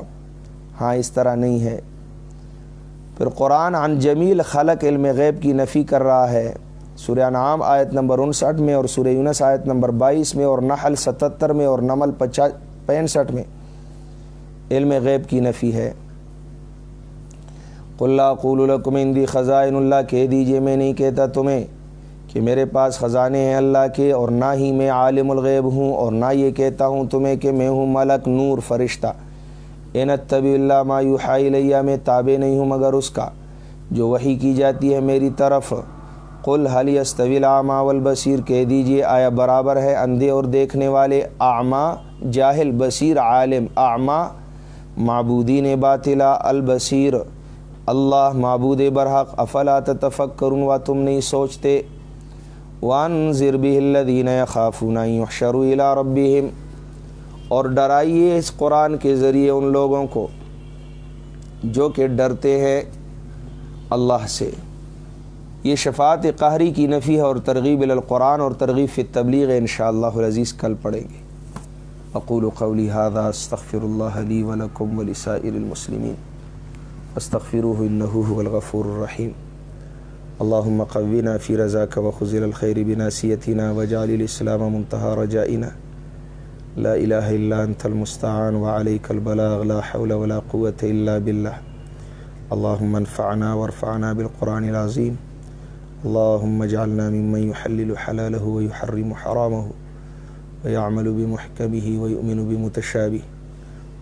ہاں اس طرح نہیں ہے۔ پھر قرآن عن جمیل خلق علم غیب کی نفی کر رہا ہے۔ سورہ نعام آیت نمبر انسٹھ میں اور سورہ یونس آیت نمبر بائیس میں اور نحل ستتر میں اور نمل پچا پینسٹھ میں۔ علم غیب کی نفی ہے۔ قلّہ قول اندی خزائن اللہ، کہہ دیجیے میں نہیں کہتا تمہیں کہ میرے پاس خزانے ہیں اللہ کے، اور نہ ہی میں عالم الغیب ہوں، اور نہ یہ کہتا ہوں تمہیں کہ میں ہوں ملک نور فرشتہ۔ اینت طبی اللہ ما یوحائی لیا میں تابع نہیں ہوں مگر اس کا۔ جو وہی کی جاتی ہے میری طرف۔ قل حلی استویل آما والبصیر کہہ دیجیے، آیا برابر ہے اندھے اور دیکھنے والے؟ آما جاہل، بصیر، عالم آما معبودین باطلا البصیر، اللہ، معبود برحق، افلا تفکرون و تم نہیں سوچتے؟ وان ضربی الدین خافون شروع الا ربیم اور ڈرائیے اس قرآن کے ذریعے ان لوگوں کو جو کہ ڈرتے ہیں اللہ سے۔ یہ شفاعت قہری کی نفی ہے اور ترغیب القرآن اور ترغیب فی تبلیغ ان شاء اللہ عزیز کل پڑھیں گے۔ اقول قولی هذا استغفر اللہ علی ولکم ولسائر المسلمین۔ استغفروه انه هو الغفور الرحیم۔ اللهم قوینا فی رضاک وخزل الخیر بناسیتنا وجعل الاسلام منتہى رجائنا۔ لا الہ الا انت المستعان وعلیک البلاغ، لا حول ولا قوة الا باللہ۔ اللهم انفعنا وارفعنا بالقرآن العظیم۔ اللهم اجعلنا ممن يحلل حلاله ويحرم حرامه، ويعمل بمحكمه، ويؤمن بمتشابه،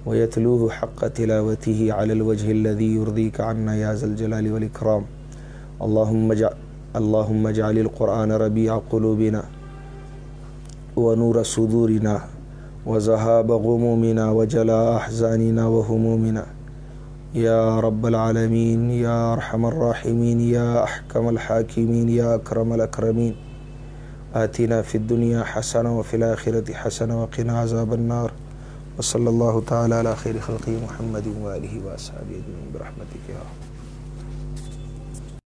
ويتلوه حق تلاوته على الوجه الذي يرضيك عنا يا ذا الجلال والإكرام. اللهم اجعل اللهم اجعل القرآن ربيع قلوبنا، ونور صدورنا، وذهاب غمومنا، وجلاء أحزاننا وهمومنا. یا رب العالمین یا ارحم الراحمین یا احکم الحاکمین یا اکرم الاکرمین آتینا فی الدنیا حسن و فی الاخرت حسن و قنا عذاب النار. وصلی اللہ تعالی علی خیر خلقی محمد و وآلہ وآصحابہ اجمعین برحمتک یا رب.